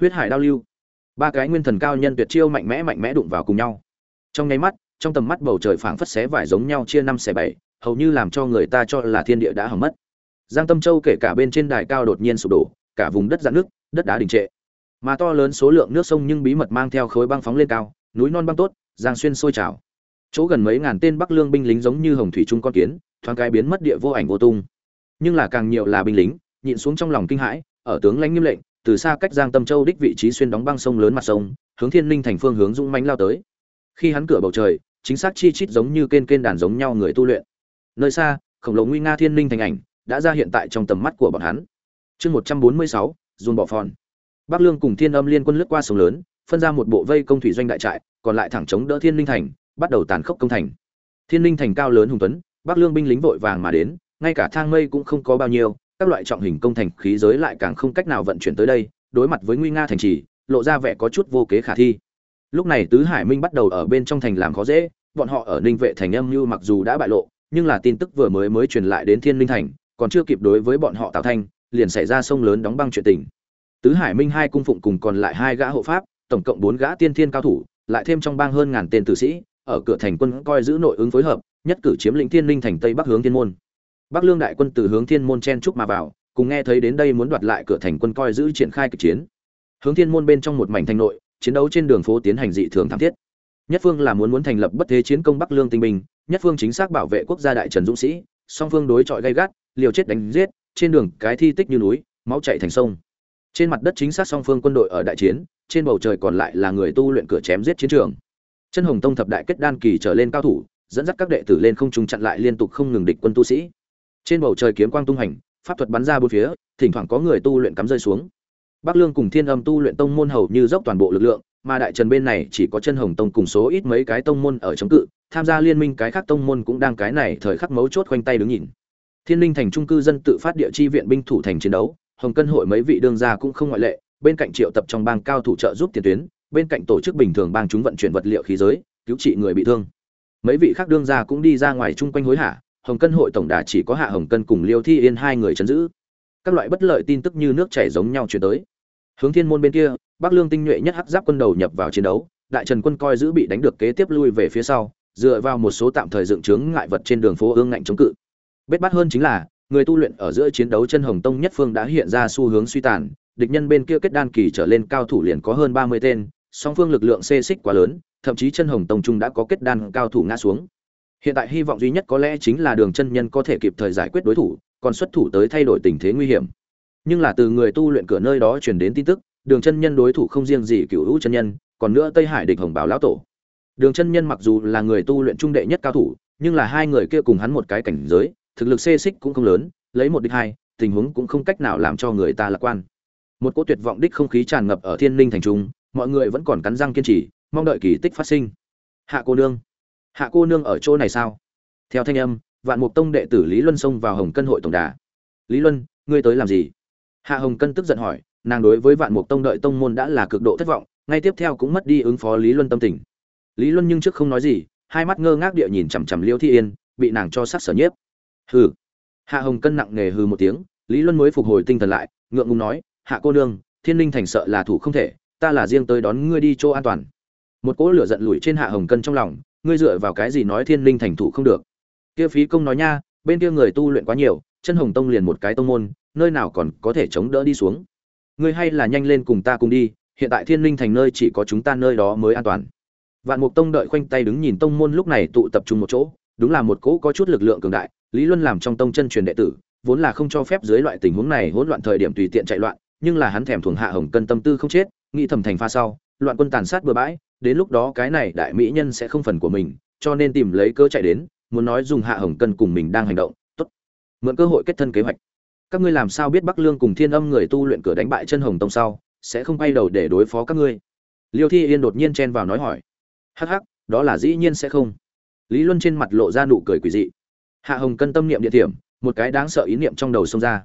huyết hải đao lưu. Ba cái nguyên thần cao nhân tuyệt chiêu mạnh mẽ mạnh mẽ đụng vào cùng nhau. Trong nháy mắt, trong tầm mắt bầu trời phảng phất xé vải giống nhau chia năm xẻ bảy, hầu như làm cho người ta cho là thiên địa đã hỏng mất. Giang tâm châu kể cả bên trên đài cao đột nhiên sụp đổ cả vùng đất dạn nước, đất đá đình trệ. Mà to lớn số lượng nước sông nhưng bí mật mang theo khối băng phóng lên cao, núi non băng tốt, giang xuyên sôi trào. Chỗ gần mấy ngàn tên bắc lương binh lính giống như hồng thủy trung con kiến, thoáng cái biến mất địa vô ảnh vô tung. Nhưng là càng nhiều là binh lính, nhịn xuống trong lòng kinh hãi, ở tướng lãnh nghiêm lệnh, từ xa cách giang tâm châu đích vị trí xuyên đóng băng sông lớn mặt sông, hướng thiên linh thành phương hướng dũng mãnh lao tới. Khi hắn cửa bầu trời, chính xác chi chít giống như kên kên đàn giống nhau người tu luyện. Nơi xa, khổng lồ nguy nga thiên linh thành ảnh, đã ra hiện tại trong tầm mắt của bọn hắn chương một trăm bốn mươi sáu, dồn bỏ phòn. Bắc lương cùng thiên âm liên quân lướt qua sông lớn, phân ra một bộ vây công thủy doanh đại trại, còn lại thẳng chống đỡ thiên linh thành, bắt đầu tàn khốc công thành. Thiên linh thành cao lớn hùng tuấn, bắc lương binh lính vội vàng mà đến, ngay cả thang mây cũng không có bao nhiêu, các loại trọng hình công thành khí giới lại càng không cách nào vận chuyển tới đây, đối mặt với nguy nga thành trì, lộ ra vẻ có chút vô kế khả thi. Lúc này tứ hải minh bắt đầu ở bên trong thành làm khó dễ, bọn họ ở ninh vệ thành âm như mặc dù đã bại lộ, nhưng là tin tức vừa mới mới truyền lại đến thiên linh thành, còn chưa kịp đối với bọn họ tạo thanh liền xảy ra sông lớn đóng băng chuyện tình. Tứ hải minh hai cung phụng cùng còn lại hai gã hộ pháp, tổng cộng bốn gã tiên thiên cao thủ, lại thêm trong bang hơn ngàn tên tử sĩ, ở cửa thành quân coi giữ nội ứng phối hợp, nhất cử chiếm lĩnh thiên linh thành tây bắc hướng thiên môn. Bắc lương đại quân từ hướng thiên môn chen trúc mà vào, cùng nghe thấy đến đây muốn đoạt lại cửa thành quân coi giữ triển khai kịch chiến. Hướng thiên môn bên trong một mảnh thành nội, chiến đấu trên đường phố tiến hành dị thường thảm thiết. Nhất phương là muốn muốn thành lập bất thế chiến công bắc lương tinh binh, nhất phương chính xác bảo vệ quốc gia đại trần dũng sĩ, song phương đối chọi gay gắt, liều chết đánh giết trên đường cái thi tích như núi, máu chảy thành sông. Trên mặt đất chính xác song phương quân đội ở đại chiến, trên bầu trời còn lại là người tu luyện cửa chém giết chiến trường. Chân hồng tông thập đại kết đan kỳ trở lên cao thủ, dẫn dắt các đệ tử lên không trung chặn lại liên tục không ngừng địch quân tu sĩ. Trên bầu trời kiếm quang tung hành, pháp thuật bắn ra bốn phía, thỉnh thoảng có người tu luyện cắm rơi xuống. Bắc lương cùng thiên âm tu luyện tông môn hầu như dốc toàn bộ lực lượng, mà đại trần bên này chỉ có chân hồng tông cùng số ít mấy cái tông môn ở chống cự, tham gia liên minh cái khác tông môn cũng đang cái này thời khắc mấu chốt khoanh tay đứng nhìn thiên linh thành trung cư dân tự phát địa chi viện binh thủ thành chiến đấu, hồng cân hội mấy vị đương gia cũng không ngoại lệ, bên cạnh triệu tập trong bang cao thủ trợ giúp tiền tuyến, bên cạnh tổ chức bình thường bang chúng vận chuyển vật liệu khí giới, cứu trị người bị thương. Mấy vị khác đương gia cũng đi ra ngoài chung quanh hối hả, hồng cân hội tổng đà chỉ có hạ hồng cân cùng liêu thi yên hai người chấn giữ. Các loại bất lợi tin tức như nước chảy giống nhau truyền tới. Hướng thiên môn bên kia, bắc lương tinh nhuệ nhất hắc giáp quân đầu nhập vào chiến đấu, đại trần quân coi giữ bị đánh được kế tiếp lui về phía sau, dựa vào một số tạm thời dựng chướng ngại vật trên đường phố ương ngạnh chống cự bết bát hơn chính là, người tu luyện ở giữa chiến đấu chân hồng tông nhất phương đã hiện ra xu hướng suy tàn, địch nhân bên kia kết đan kỳ trở lên cao thủ liền có hơn ba mươi tên, song phương lực lượng xê xích quá lớn, thậm chí chân hồng tông trung đã có kết đan cao thủ ngã xuống. Hiện tại hy vọng duy nhất có lẽ chính là đường chân nhân có thể kịp thời giải quyết đối thủ, còn xuất thủ tới thay đổi tình thế nguy hiểm. Nhưng là từ người tu luyện cửa nơi đó truyền đến tin tức, đường chân nhân đối thủ không riêng gì Cửu Vũ chân nhân, còn nữa tây hải địch hồng bảo lão tổ. Đường chân nhân mặc dù là người tu luyện trung đệ nhất cao thủ, nhưng là hai người kia cùng hắn một cái cảnh giới thực lực xê xích cũng không lớn, lấy một địch hai, tình huống cũng không cách nào làm cho người ta lạc quan. Một cỗ tuyệt vọng đích không khí tràn ngập ở thiên linh thành trung, mọi người vẫn còn cắn răng kiên trì, mong đợi kỳ tích phát sinh. Hạ cô nương, hạ cô nương ở chỗ này sao? Theo thanh âm, vạn mục tông đệ tử lý luân xông vào hồng cân hội tổng đà. Lý luân, ngươi tới làm gì? Hạ hồng cân tức giận hỏi, nàng đối với vạn mục tông đợi tông môn đã là cực độ thất vọng, ngay tiếp theo cũng mất đi ứng phó lý luân tâm tình. Lý luân nhưng trước không nói gì, hai mắt ngơ ngác địa nhìn chằm chằm liêu thi yên, bị nàng cho sát sở nhiếp hừ. Hạ hồng cân nặng nề hừ một tiếng, lý luân mới phục hồi tinh thần lại, ngượng ngùng nói, hạ cô nương, thiên linh thành sợ là thủ không thể, ta là riêng tới đón ngươi đi chỗ an toàn. Một cỗ lửa giận lùi trên hạ hồng cân trong lòng, ngươi dựa vào cái gì nói thiên linh thành thủ không được? Kia phí công nói nha, bên kia người tu luyện quá nhiều, chân hồng tông liền một cái tông môn, nơi nào còn có thể chống đỡ đi xuống? Ngươi hay là nhanh lên cùng ta cùng đi, hiện tại thiên linh thành nơi chỉ có chúng ta nơi đó mới an toàn. Vạn mục tông đợi khoanh tay đứng nhìn tông môn lúc này tụ tập trung một chỗ đúng là một cỗ có chút lực lượng cường đại, lý luân làm trong tông chân truyền đệ tử, vốn là không cho phép dưới loại tình huống này hỗn loạn thời điểm tùy tiện chạy loạn, nhưng là hắn thèm thuồng hạ hồng cân tâm tư không chết, nghĩ thầm thành pha sau, loạn quân tàn sát bừa bãi, đến lúc đó cái này đại mỹ nhân sẽ không phần của mình, cho nên tìm lấy cơ chạy đến, muốn nói dùng hạ hồng cân cùng mình đang hành động, tốt, mượn cơ hội kết thân kế hoạch. Các ngươi làm sao biết bắc lương cùng thiên âm người tu luyện cửa đánh bại chân hồng tông sau, sẽ không quay đầu để đối phó các ngươi? Liêu thi yên đột nhiên chen vào nói hỏi. Hắc hắc, đó là dĩ nhiên sẽ không lý luân trên mặt lộ ra nụ cười quỷ dị. Hạ hồng cân tâm niệm địa điểm, một cái đáng sợ ý niệm trong đầu xông ra.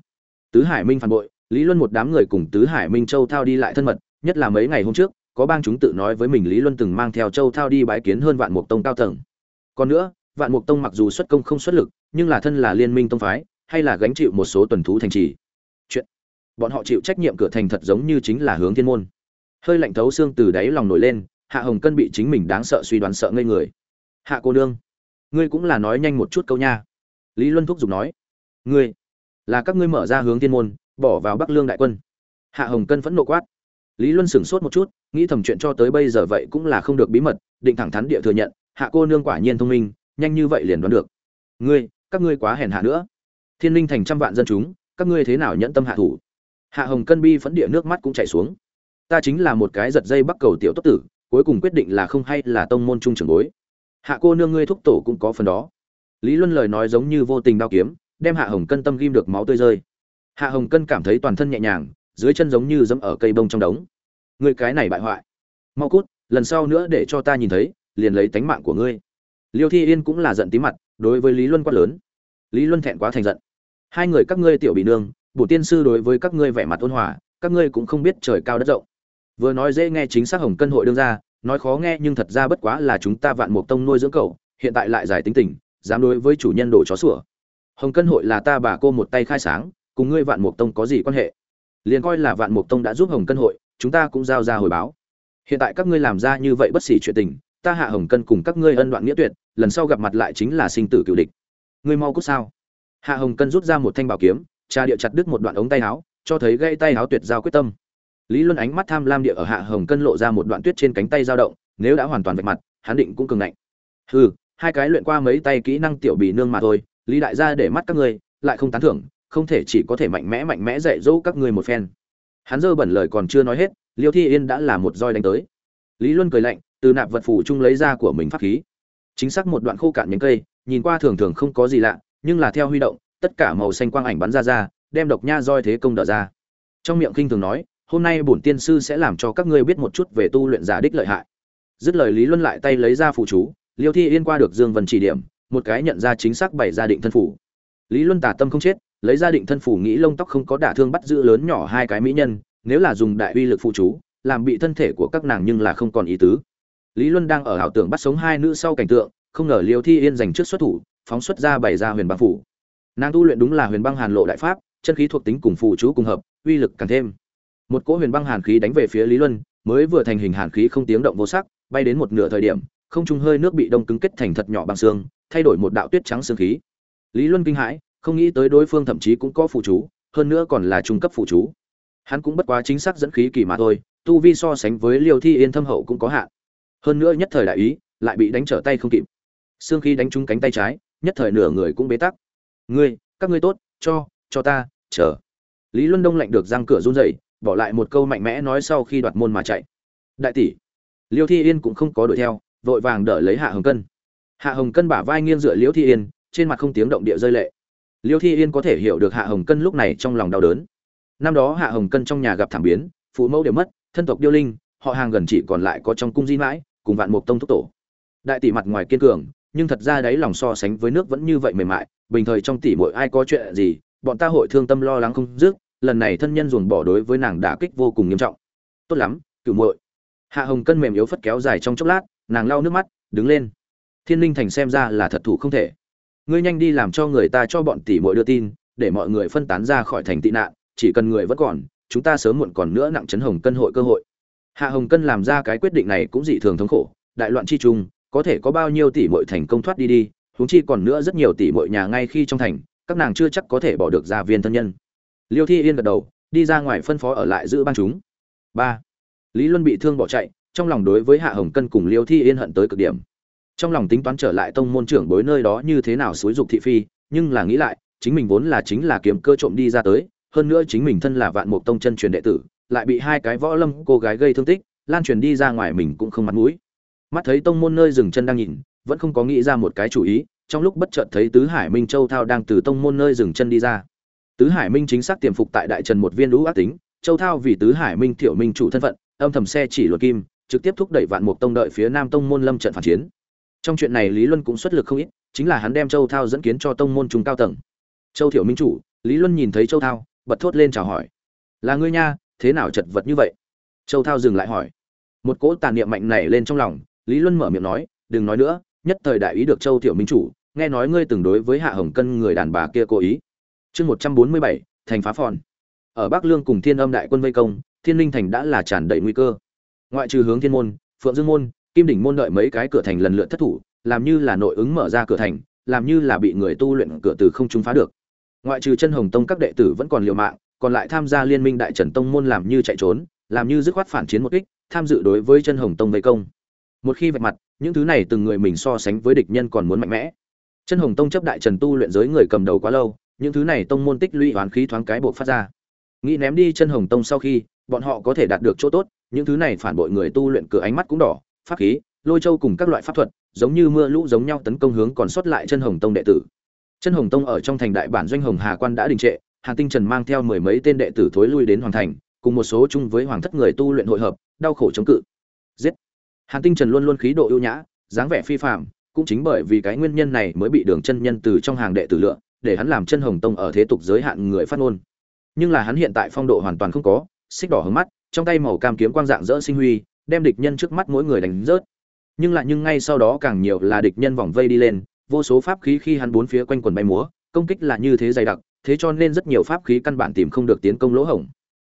Tứ hải minh phản bội, lý luân một đám người cùng tứ hải minh châu thao đi lại thân mật, nhất là mấy ngày hôm trước, có bang chúng tự nói với mình lý luân từng mang theo châu thao đi bái kiến hơn vạn mục tông cao tầng. Còn nữa, vạn mục tông mặc dù xuất công không xuất lực, nhưng là thân là liên minh tông phái, hay là gánh chịu một số tuần thú thành trì. Chuyện, bọn họ chịu trách nhiệm cửa thành thật giống như chính là hướng thiên môn. Hơi lạnh thấu xương từ đáy lòng nổi lên, hạ hồng cân bị chính mình đáng sợ suy đoán sợ ngây người hạ cô nương, ngươi cũng là nói nhanh một chút câu nha. Lý luân thúc giục nói. Ngươi, là các ngươi mở ra hướng thiên môn, bỏ vào bắc lương đại quân. Hạ hồng cân phẫn nộ quát. Lý luân sửng sốt một chút, nghĩ thầm chuyện cho tới bây giờ vậy cũng là không được bí mật, định thẳng thắn địa thừa nhận, hạ cô nương quả nhiên thông minh, nhanh như vậy liền đoán được. Ngươi, các ngươi quá hèn hạ nữa. Thiên linh thành trăm vạn dân chúng, các ngươi thế nào nhẫn tâm hạ thủ? Hạ hồng cân bi phẫn địa nước mắt cũng chảy xuống. Ta chính là một cái giật dây bắc cầu tiểu tốt tử, cuối cùng quyết định là không hay là tông môn trung trường bối hạ cô nương ngươi thúc tổ cũng có phần đó. Lý luân lời nói giống như vô tình đao kiếm, đem hạ hồng cân tâm ghim được máu tươi rơi. Hạ hồng cân cảm thấy toàn thân nhẹ nhàng, dưới chân giống như dẫm ở cây bông trong đống. Ngươi cái này bại hoại. Mau cút, lần sau nữa để cho ta nhìn thấy, liền lấy tánh mạng của ngươi. Liêu thi yên cũng là giận tí mặt, đối với lý luân quát lớn. Lý luân thẹn quá thành giận. Hai người các ngươi tiểu bị nương, bổ tiên sư đối với các ngươi vẻ mặt ôn hòa, các ngươi cũng không biết trời cao đất rộng. Vừa nói dễ nghe chính xác hồng cân hội đương ra nói khó nghe nhưng thật ra bất quá là chúng ta vạn mục tông nuôi dưỡng cậu, hiện tại lại giải tính tình, dám đối với chủ nhân đồ chó sủa. Hồng cân hội là ta bà cô một tay khai sáng, cùng ngươi vạn mục tông có gì quan hệ? Liền coi là vạn mục tông đã giúp hồng cân hội, chúng ta cũng giao ra hồi báo. Hiện tại các ngươi làm ra như vậy bất xỉ chuyện tình, ta hạ hồng cân cùng các ngươi ân đoạn nghĩa tuyệt, lần sau gặp mặt lại chính là sinh tử cựu địch. Ngươi mau cút sao? Hạ hồng cân rút ra một thanh bảo kiếm, trà địa chặt đứt một đoạn ống tay áo, cho thấy gây tay áo tuyệt giao quyết tâm lý luân ánh mắt tham lam địa ở hạ hồng cân lộ ra một đoạn tuyết trên cánh tay dao động, nếu đã hoàn toàn vạch mặt, hắn định cũng cường ngạnh. Hừ, hai cái luyện qua mấy tay kỹ năng tiểu bì nương mà thôi, lý đại gia để mắt các ngươi, lại không tán thưởng, không thể chỉ có thể mạnh mẽ mạnh mẽ dạy dỗ các ngươi một phen. Hắn dơ bẩn lời còn chưa nói hết, liêu thi yên đã là một roi đánh tới. Lý luân cười lạnh, từ nạp vật phủ chung lấy ra của mình pháp khí. Chính xác một đoạn khô cạn nhánh cây, nhìn qua thường thường không có gì lạ, nhưng là theo huy động, tất cả màu xanh quang ảnh bắn ra ra, đem độc nha roi thế công đỡ ra. Trong miệng kinh thường nói hôm nay bổn tiên sư sẽ làm cho các ngươi biết một chút về tu luyện giả đích lợi hại. Dứt lời lý luân lại tay lấy ra phụ chú, liêu thi yên qua được dương vân chỉ điểm, một cái nhận ra chính xác bảy gia định thân phủ lý luân tả tâm không chết, lấy gia định thân phủ nghĩ lông tóc không có đả thương bắt giữ lớn nhỏ hai cái mỹ nhân, nếu là dùng đại uy lực phụ chú, làm bị thân thể của các nàng nhưng là không còn ý tứ. Lý luân đang ở ảo tưởng bắt sống hai nữ sau cảnh tượng, không ngờ liêu thi yên giành trước xuất thủ, phóng xuất ra bảy gia huyền băng phủ nàng tu luyện đúng là huyền băng hàn lộ đại pháp, chân khí thuộc tính cùng phụ chú cùng hợp, uy lực càng thêm một cỗ huyền băng hàn khí đánh về phía lý luân, mới vừa thành hình hàn khí không tiếng động vô sắc, bay đến một nửa thời điểm, không trung hơi nước bị đông cứng kết thành thật nhỏ bằng xương, thay đổi một đạo tuyết trắng xương khí. Lý luân kinh hãi, không nghĩ tới đối phương thậm chí cũng có phụ chú, hơn nữa còn là trung cấp phụ chú. Hắn cũng bất quá chính xác dẫn khí kỳ mà thôi, tu vi so sánh với liêu thi yên thâm hậu cũng có hạn. Hơn nữa nhất thời đại ý, lại bị đánh trở tay không kịp. Xương khí đánh trúng cánh tay trái, nhất thời nửa người cũng bế tắc. Ngươi, các ngươi tốt, cho cho ta, chờ. Lý luân đông lạnh được răng cửa run rẩy bỏ lại một câu mạnh mẽ nói sau khi đoạt môn mà chạy. Đại tỷ, liêu thi yên cũng không có đuổi theo, vội vàng đỡ lấy hạ hồng cân. Hạ hồng cân bả vai nghiêng dựa liêu thi yên, trên mặt không tiếng động địa rơi lệ. Liêu thi yên có thể hiểu được hạ hồng cân lúc này trong lòng đau đớn. Năm đó hạ hồng cân trong nhà gặp thảm biến, phụ mẫu đều mất, thân tộc điêu linh, họ hàng gần chỉ còn lại có trong cung di mãi, cùng vạn mục tông thúc tổ. Đại tỷ mặt ngoài kiên cường, nhưng thật ra đấy lòng so sánh với nước vẫn như vậy mềm mại, bình thời trong tỷ mỗi ai có chuyện gì, bọn ta hội thương tâm lo lắng không dứt lần này thân nhân ruồng bỏ đối với nàng đả kích vô cùng nghiêm trọng. Tốt lắm, cửu muội. Hạ hồng cân mềm yếu phất kéo dài trong chốc lát, nàng lau nước mắt, đứng lên. Thiên linh thành xem ra là thật thủ không thể. Ngươi nhanh đi làm cho người ta cho bọn tỷ muội đưa tin, để mọi người phân tán ra khỏi thành tị nạn, chỉ cần người vẫn còn, chúng ta sớm muộn còn nữa nặng chấn hồng cân hội cơ hội. Hạ hồng cân làm ra cái quyết định này cũng dị thường thống khổ, đại loạn chi trung có thể có bao nhiêu tỷ muội thành công thoát đi đi, huống chi còn nữa rất nhiều tỷ muội nhà ngay khi trong thành, các nàng chưa chắc có thể bỏ được gia viên thân nhân liêu thi yên gật đầu, đi ra ngoài phân phó ở lại giữ ban chúng. Ba, lý luân bị thương bỏ chạy, trong lòng đối với hạ hồng cân cùng liêu thi yên hận tới cực điểm. Trong lòng tính toán trở lại tông môn trưởng bối nơi đó như thế nào xúi dục thị phi, nhưng là nghĩ lại, chính mình vốn là chính là kiếm cơ trộm đi ra tới, hơn nữa chính mình thân là vạn mục tông chân truyền đệ tử, lại bị hai cái võ lâm cô gái gây thương tích, lan truyền đi ra ngoài mình cũng không mặt mũi. Mắt thấy tông môn nơi dừng chân đang nhìn, vẫn không có nghĩ ra một cái chủ ý, trong lúc bất chợt thấy tứ hải minh châu thao đang từ tông môn nơi dừng chân đi ra tứ hải minh chính xác tiềm phục tại đại trần một viên lũ ác tính, châu thao vì tứ hải minh thiệu minh chủ thân phận, âm thầm xe chỉ luật kim, trực tiếp thúc đẩy vạn mục tông đợi phía nam tông môn lâm trận phản chiến. Trong chuyện này lý luân cũng xuất lực không ít, chính là hắn đem châu thao dẫn kiến cho tông môn trung cao tầng. Châu thiểu minh chủ, lý luân nhìn thấy châu thao, bật thốt lên chào hỏi. Là ngươi nha, thế nào chật vật như vậy? Châu thao dừng lại hỏi. Một cỗ tàn niệm mạnh nảy lên trong lòng, lý luân mở miệng nói, đừng nói nữa, nhất thời đại ý được châu thiểu minh chủ, nghe nói ngươi từng đối với hạ hồng cân người đàn bà kia cố ý chương một trăm bốn mươi bảy, thành phá phòn. Ở bắc lương cùng thiên âm đại quân vây công, thiên linh thành đã là tràn đầy nguy cơ. Ngoại trừ hướng thiên môn, phượng dương môn, kim đỉnh môn đợi mấy cái cửa thành lần lượt thất thủ, làm như là nội ứng mở ra cửa thành, làm như là bị người tu luyện cửa từ không trung phá được. Ngoại trừ chân hồng tông các đệ tử vẫn còn liều mạng, còn lại tham gia liên minh đại trần tông môn làm như chạy trốn, làm như dứt khoát phản chiến một kích, tham dự đối với chân hồng tông vây công. Một khi vạch mặt, những thứ này từng người mình so sánh với địch nhân còn muốn mạnh mẽ. Chân hồng tông chấp đại trần tu luyện giới người cầm đầu quá lâu những thứ này tông môn tích lũy oán khí thoáng cái buộc phát ra. Nghĩ ném đi chân hồng tông sau khi, bọn họ có thể đạt được chỗ tốt, những thứ này phản bội người tu luyện cửa ánh mắt cũng đỏ, pháp khí, lôi châu cùng các loại pháp thuật, giống như mưa lũ giống nhau tấn công hướng còn sót lại chân hồng tông đệ tử. Chân hồng tông ở trong thành đại bản doanh hồng hà quan đã đình trệ hàn tinh trần mang theo mười mấy tên đệ tử thối lui đến hoàng thành, cùng một số chung với hoàng thất người tu luyện hội hợp, đau khổ chống cự. Giết! Hàn tinh trần luôn luôn khí độ ưu nhã, dáng vẻ phi phạm cũng chính bởi vì cái nguyên nhân này mới bị đường chân nhân từ trong hàng đệ tử lựa để hắn làm chân hồng tông ở thế tục giới hạn người phát ngôn. Nhưng là hắn hiện tại phong độ hoàn toàn không có, xích đỏ hướng mắt, trong tay màu cam kiếm quang dạng dỡ sinh huy, đem địch nhân trước mắt mỗi người đánh rớt. Nhưng lại nhưng ngay sau đó càng nhiều là địch nhân vòng vây đi lên, vô số pháp khí khi hắn bốn phía quanh quần bay múa, công kích là như thế dày đặc, thế cho nên rất nhiều pháp khí căn bản tìm không được tiến công lỗ hổng.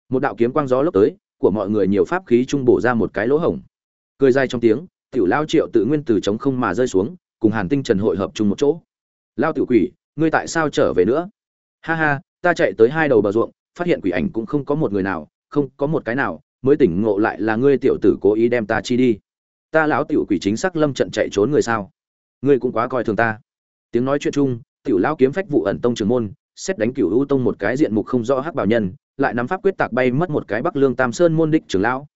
Một đạo kiếm quang gió lốc tới, của mọi người nhiều pháp khí trung bổ ra một cái lỗ hổng. Cười dài trong tiếng, tiểu lao triệu tự nguyên từ trống không mà rơi xuống, cùng hàn tinh trần hội hợp chung một chỗ. Lao tiểu quỷ ngươi tại sao trở về nữa? Ha ha, ta chạy tới hai đầu bờ ruộng, phát hiện quỷ ảnh cũng không có một người nào, không có một cái nào, mới tỉnh ngộ lại là ngươi tiểu tử cố ý đem ta chi đi. Ta lão tiểu quỷ chính xác lâm trận chạy trốn người sao? Ngươi cũng quá coi thường ta. Tiếng nói chuyện chung, tiểu lão kiếm phách vụ ẩn tông trường môn, xét đánh cửu u tông một cái diện mục không rõ hắc bảo nhân, lại nắm pháp quyết tạc bay mất một cái bắc lương tam sơn môn đích trưởng lão.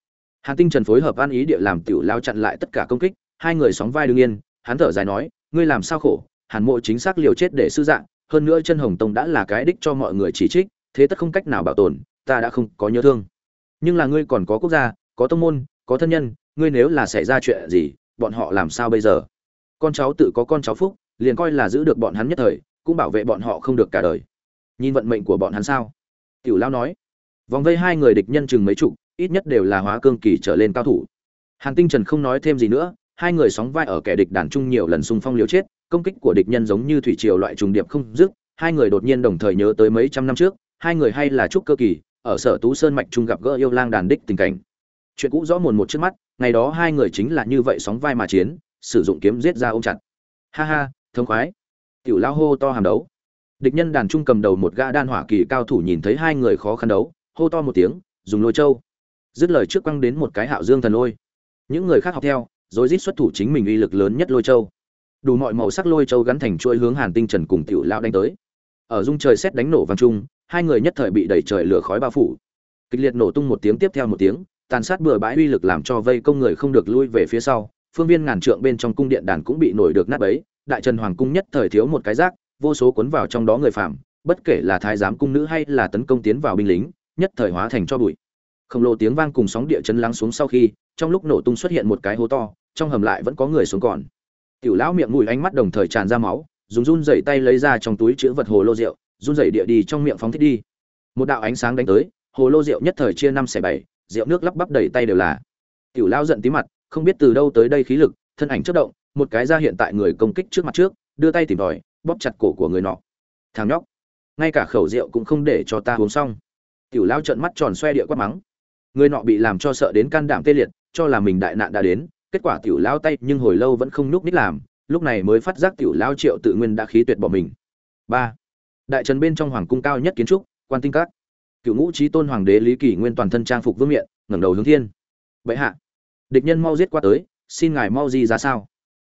Hàn tinh trần phối hợp an ý địa làm tiểu lão chặn lại tất cả công kích, hai người sóng vai đương yên, hắn thở dài nói, ngươi làm sao khổ hàn mộ chính xác liều chết để sư dạng, hơn nữa chân hồng tông đã là cái đích cho mọi người chỉ trích, thế tất không cách nào bảo tồn, ta đã không có nhớ thương. Nhưng là ngươi còn có quốc gia, có tông môn, có thân nhân, ngươi nếu là xảy ra chuyện gì, bọn họ làm sao bây giờ? Con cháu tự có con cháu phúc, liền coi là giữ được bọn hắn nhất thời, cũng bảo vệ bọn họ không được cả đời. Nhìn vận mệnh của bọn hắn sao? Tiểu lao nói. Vòng vây hai người địch nhân chừng mấy chục, ít nhất đều là hóa cương kỳ trở lên cao thủ. Hàn tinh trần không nói thêm gì nữa, hai người sóng vai ở kẻ địch đàn chung nhiều lần xung phong liều chết công kích của địch nhân giống như thủy triều loại trùng điệp không dứt, hai người đột nhiên đồng thời nhớ tới mấy trăm năm trước, hai người hay là trúc cơ kỳ, ở sở tú sơn mạch trung gặp gỡ yêu lang đàn đích tình cảnh. Chuyện cũ rõ mồn một trước mắt, ngày đó hai người chính là như vậy sóng vai mà chiến, sử dụng kiếm giết ra ôm chặt. Ha ha, thông khoái. Tiểu lao hô to hàm đấu. Địch nhân đàn trung cầm đầu một gã đan hỏa kỳ cao thủ nhìn thấy hai người khó khăn đấu, hô to một tiếng, dùng lôi châu. Dứt lời trước quăng đến một cái hạo dương thần lôi. Những người khác học theo, rồi rít xuất thủ chính mình uy lực lớn nhất lôi châu đủ mọi màu sắc lôi châu gắn thành chuỗi hướng hàn tinh trần cùng tiểu Lão đánh tới. Ở dung trời xét đánh nổ vang trung hai người nhất thời bị đẩy trời lửa khói bao phủ. Kịch liệt nổ tung một tiếng tiếp theo một tiếng, tàn sát bừa bãi uy lực làm cho vây công người không được lui về phía sau. Phương viên ngàn trượng bên trong cung điện đàn cũng bị nổi được nát bấy. Đại trần hoàng cung nhất thời thiếu một cái rác, vô số cuốn vào trong đó người phạm, bất kể là thái giám cung nữ hay là tấn công tiến vào binh lính, nhất thời hóa thành cho bụi. Khổng lồ tiếng vang cùng sóng địa chấn lắng xuống sau khi, trong lúc nổ tung xuất hiện một cái hố to, trong hầm lại vẫn có người xuống còn tiểu lão miệng mũi ánh mắt đồng thời tràn ra máu dùng run rẩy tay lấy ra trong túi chứa vật hồ lô rượu run rẩy địa đi trong miệng phóng thích đi. Một đạo ánh sáng đánh tới hồ lô rượu nhất thời chia năm xẻ bảy rượu nước lắp bắp đầy tay đều là. Tiểu lão giận tí mặt không biết từ đâu tới đây khí lực thân ảnh chớp động một cái ra hiện tại người công kích trước mặt trước đưa tay tìm đòi, bóp chặt cổ của người nọ. Thằng nhóc ngay cả khẩu rượu cũng không để cho ta uống xong. Tiểu lão trợn mắt tròn xoe địa quát mắng. Người nọ bị làm cho sợ đến can đảm tê liệt cho là mình đại nạn đã đến kết quả tiểu lao tay nhưng hồi lâu vẫn không nhúc ních làm, lúc này mới phát giác tiểu lao triệu tự nguyên đã khí tuyệt bỏ mình. Ba. Đại trần bên trong hoàng cung cao nhất kiến trúc, quan tinh các. Cựu ngũ trí tôn hoàng đế lý kỳ nguyên toàn thân trang phục vương miện, ngẩng đầu hướng thiên. Bệ hạ. Địch nhân mau giết qua tới, xin ngài mau di ra sao?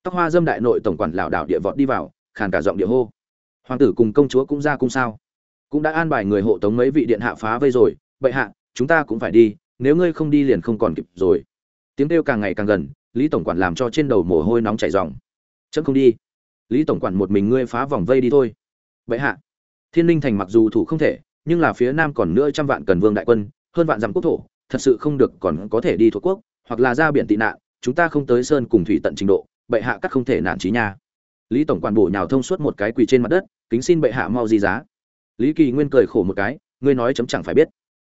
Tóc hoa dâm đại nội tổng quản lão đảo địa vọt đi vào, khàn cả giọng địa hô. Hoàng tử cùng công chúa cũng ra cung sao? Cũng đã an bài người hộ tống mấy vị điện hạ phá vây rồi. Bệ hạ, chúng ta cũng phải đi, nếu ngươi không đi liền không còn kịp rồi. Tiếng kêu càng ngày càng gần lý tổng quản làm cho trên đầu mồ hôi nóng chảy ròng. Chấm không đi. Lý tổng quản một mình ngươi phá vòng vây đi thôi. Bệ hạ. Thiên linh thành mặc dù thủ không thể, nhưng là phía nam còn nữa trăm vạn cần vương đại quân, hơn vạn dặm quốc thổ, thật sự không được còn có thể đi thuộc quốc, hoặc là ra biển tị nạn, chúng ta không tới sơn cùng thủy tận trình độ, bệ hạ cắt không thể nản trí nha. Lý tổng quản bổ nhào thông suốt một cái quỳ trên mặt đất, kính xin bệ hạ mau di giá. Lý kỳ nguyên cười khổ một cái, ngươi nói chấm chẳng phải biết.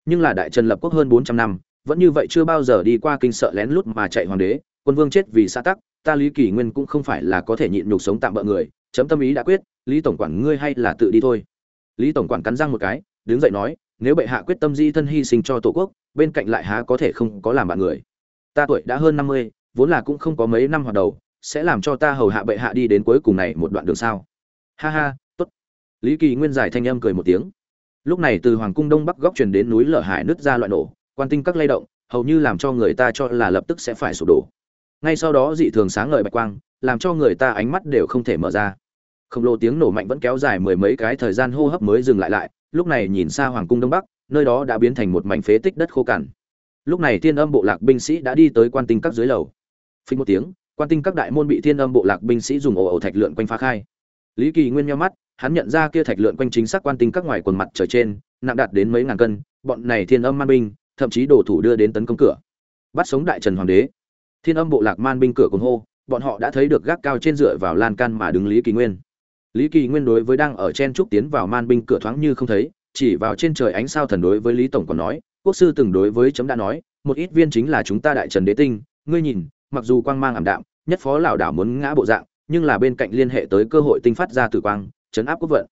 Nhưng là đại trần lập quốc hơn bốn trăm năm, vẫn như vậy chưa bao giờ đi qua kinh sợ lén lút mà chạy hoàng đế quân vương chết vì xã tắc, ta lý kỳ nguyên cũng không phải là có thể nhịn nhục sống tạm bỡ người, chấm tâm ý đã quyết, lý tổng quản ngươi hay là tự đi thôi. Lý tổng quản cắn răng một cái, đứng dậy nói, nếu bệ hạ quyết tâm di thân hy sinh cho tổ quốc, bên cạnh lại há có thể không có làm bạn người. Ta tuổi đã hơn năm mươi, vốn là cũng không có mấy năm hoạt đầu, sẽ làm cho ta hầu hạ bệ hạ đi đến cuối cùng này một đoạn đường sao? Ha ha, tốt. Lý kỳ nguyên giải thanh âm cười một tiếng. Lúc này từ hoàng cung đông bắc góc truyền đến núi lở hải nứt ra loại nổ, quan tinh các lay động, hầu như làm cho người ta cho là lập tức sẽ phải sụp đổ ngay sau đó dị thường sáng ngời bạch quang, làm cho người ta ánh mắt đều không thể mở ra. Khổng lồ tiếng nổ mạnh vẫn kéo dài mười mấy cái thời gian hô hấp mới dừng lại lại, lúc này nhìn xa hoàng cung đông bắc, nơi đó đã biến thành một mảnh phế tích đất khô cằn. Lúc này thiên âm bộ lạc binh sĩ đã đi tới quan tinh các dưới lầu. Phình một tiếng, quan tinh các đại môn bị thiên âm bộ lạc binh sĩ dùng ổ ổ thạch lượn quanh phá khai. Lý kỳ nguyên nhau mắt, hắn nhận ra kia thạch lượn quanh chính xác quan tinh các ngoài quần mặt trời trên, nặng đạt đến mấy ngàn cân, bọn này thiên âm man binh, thậm chí đổ thủ đưa đến tấn công cửa. Bắt sống đại trần hoàng đế thiên âm bộ lạc man binh cửa cùng hô, bọn họ đã thấy được gác cao trên dựa vào lan can mà đứng lý kỳ nguyên. Lý kỳ nguyên đối với đang ở chen trúc tiến vào man binh cửa thoáng như không thấy, chỉ vào trên trời ánh sao thần đối với lý tổng còn nói, quốc sư từng đối với chấm đã nói, một ít viên chính là chúng ta đại trần đế tinh, ngươi nhìn, mặc dù quang mang ảm đạm, nhất phó lão đảo muốn ngã bộ dạng, nhưng là bên cạnh liên hệ tới cơ hội tinh phát ra tử quang, chấn áp quốc vận.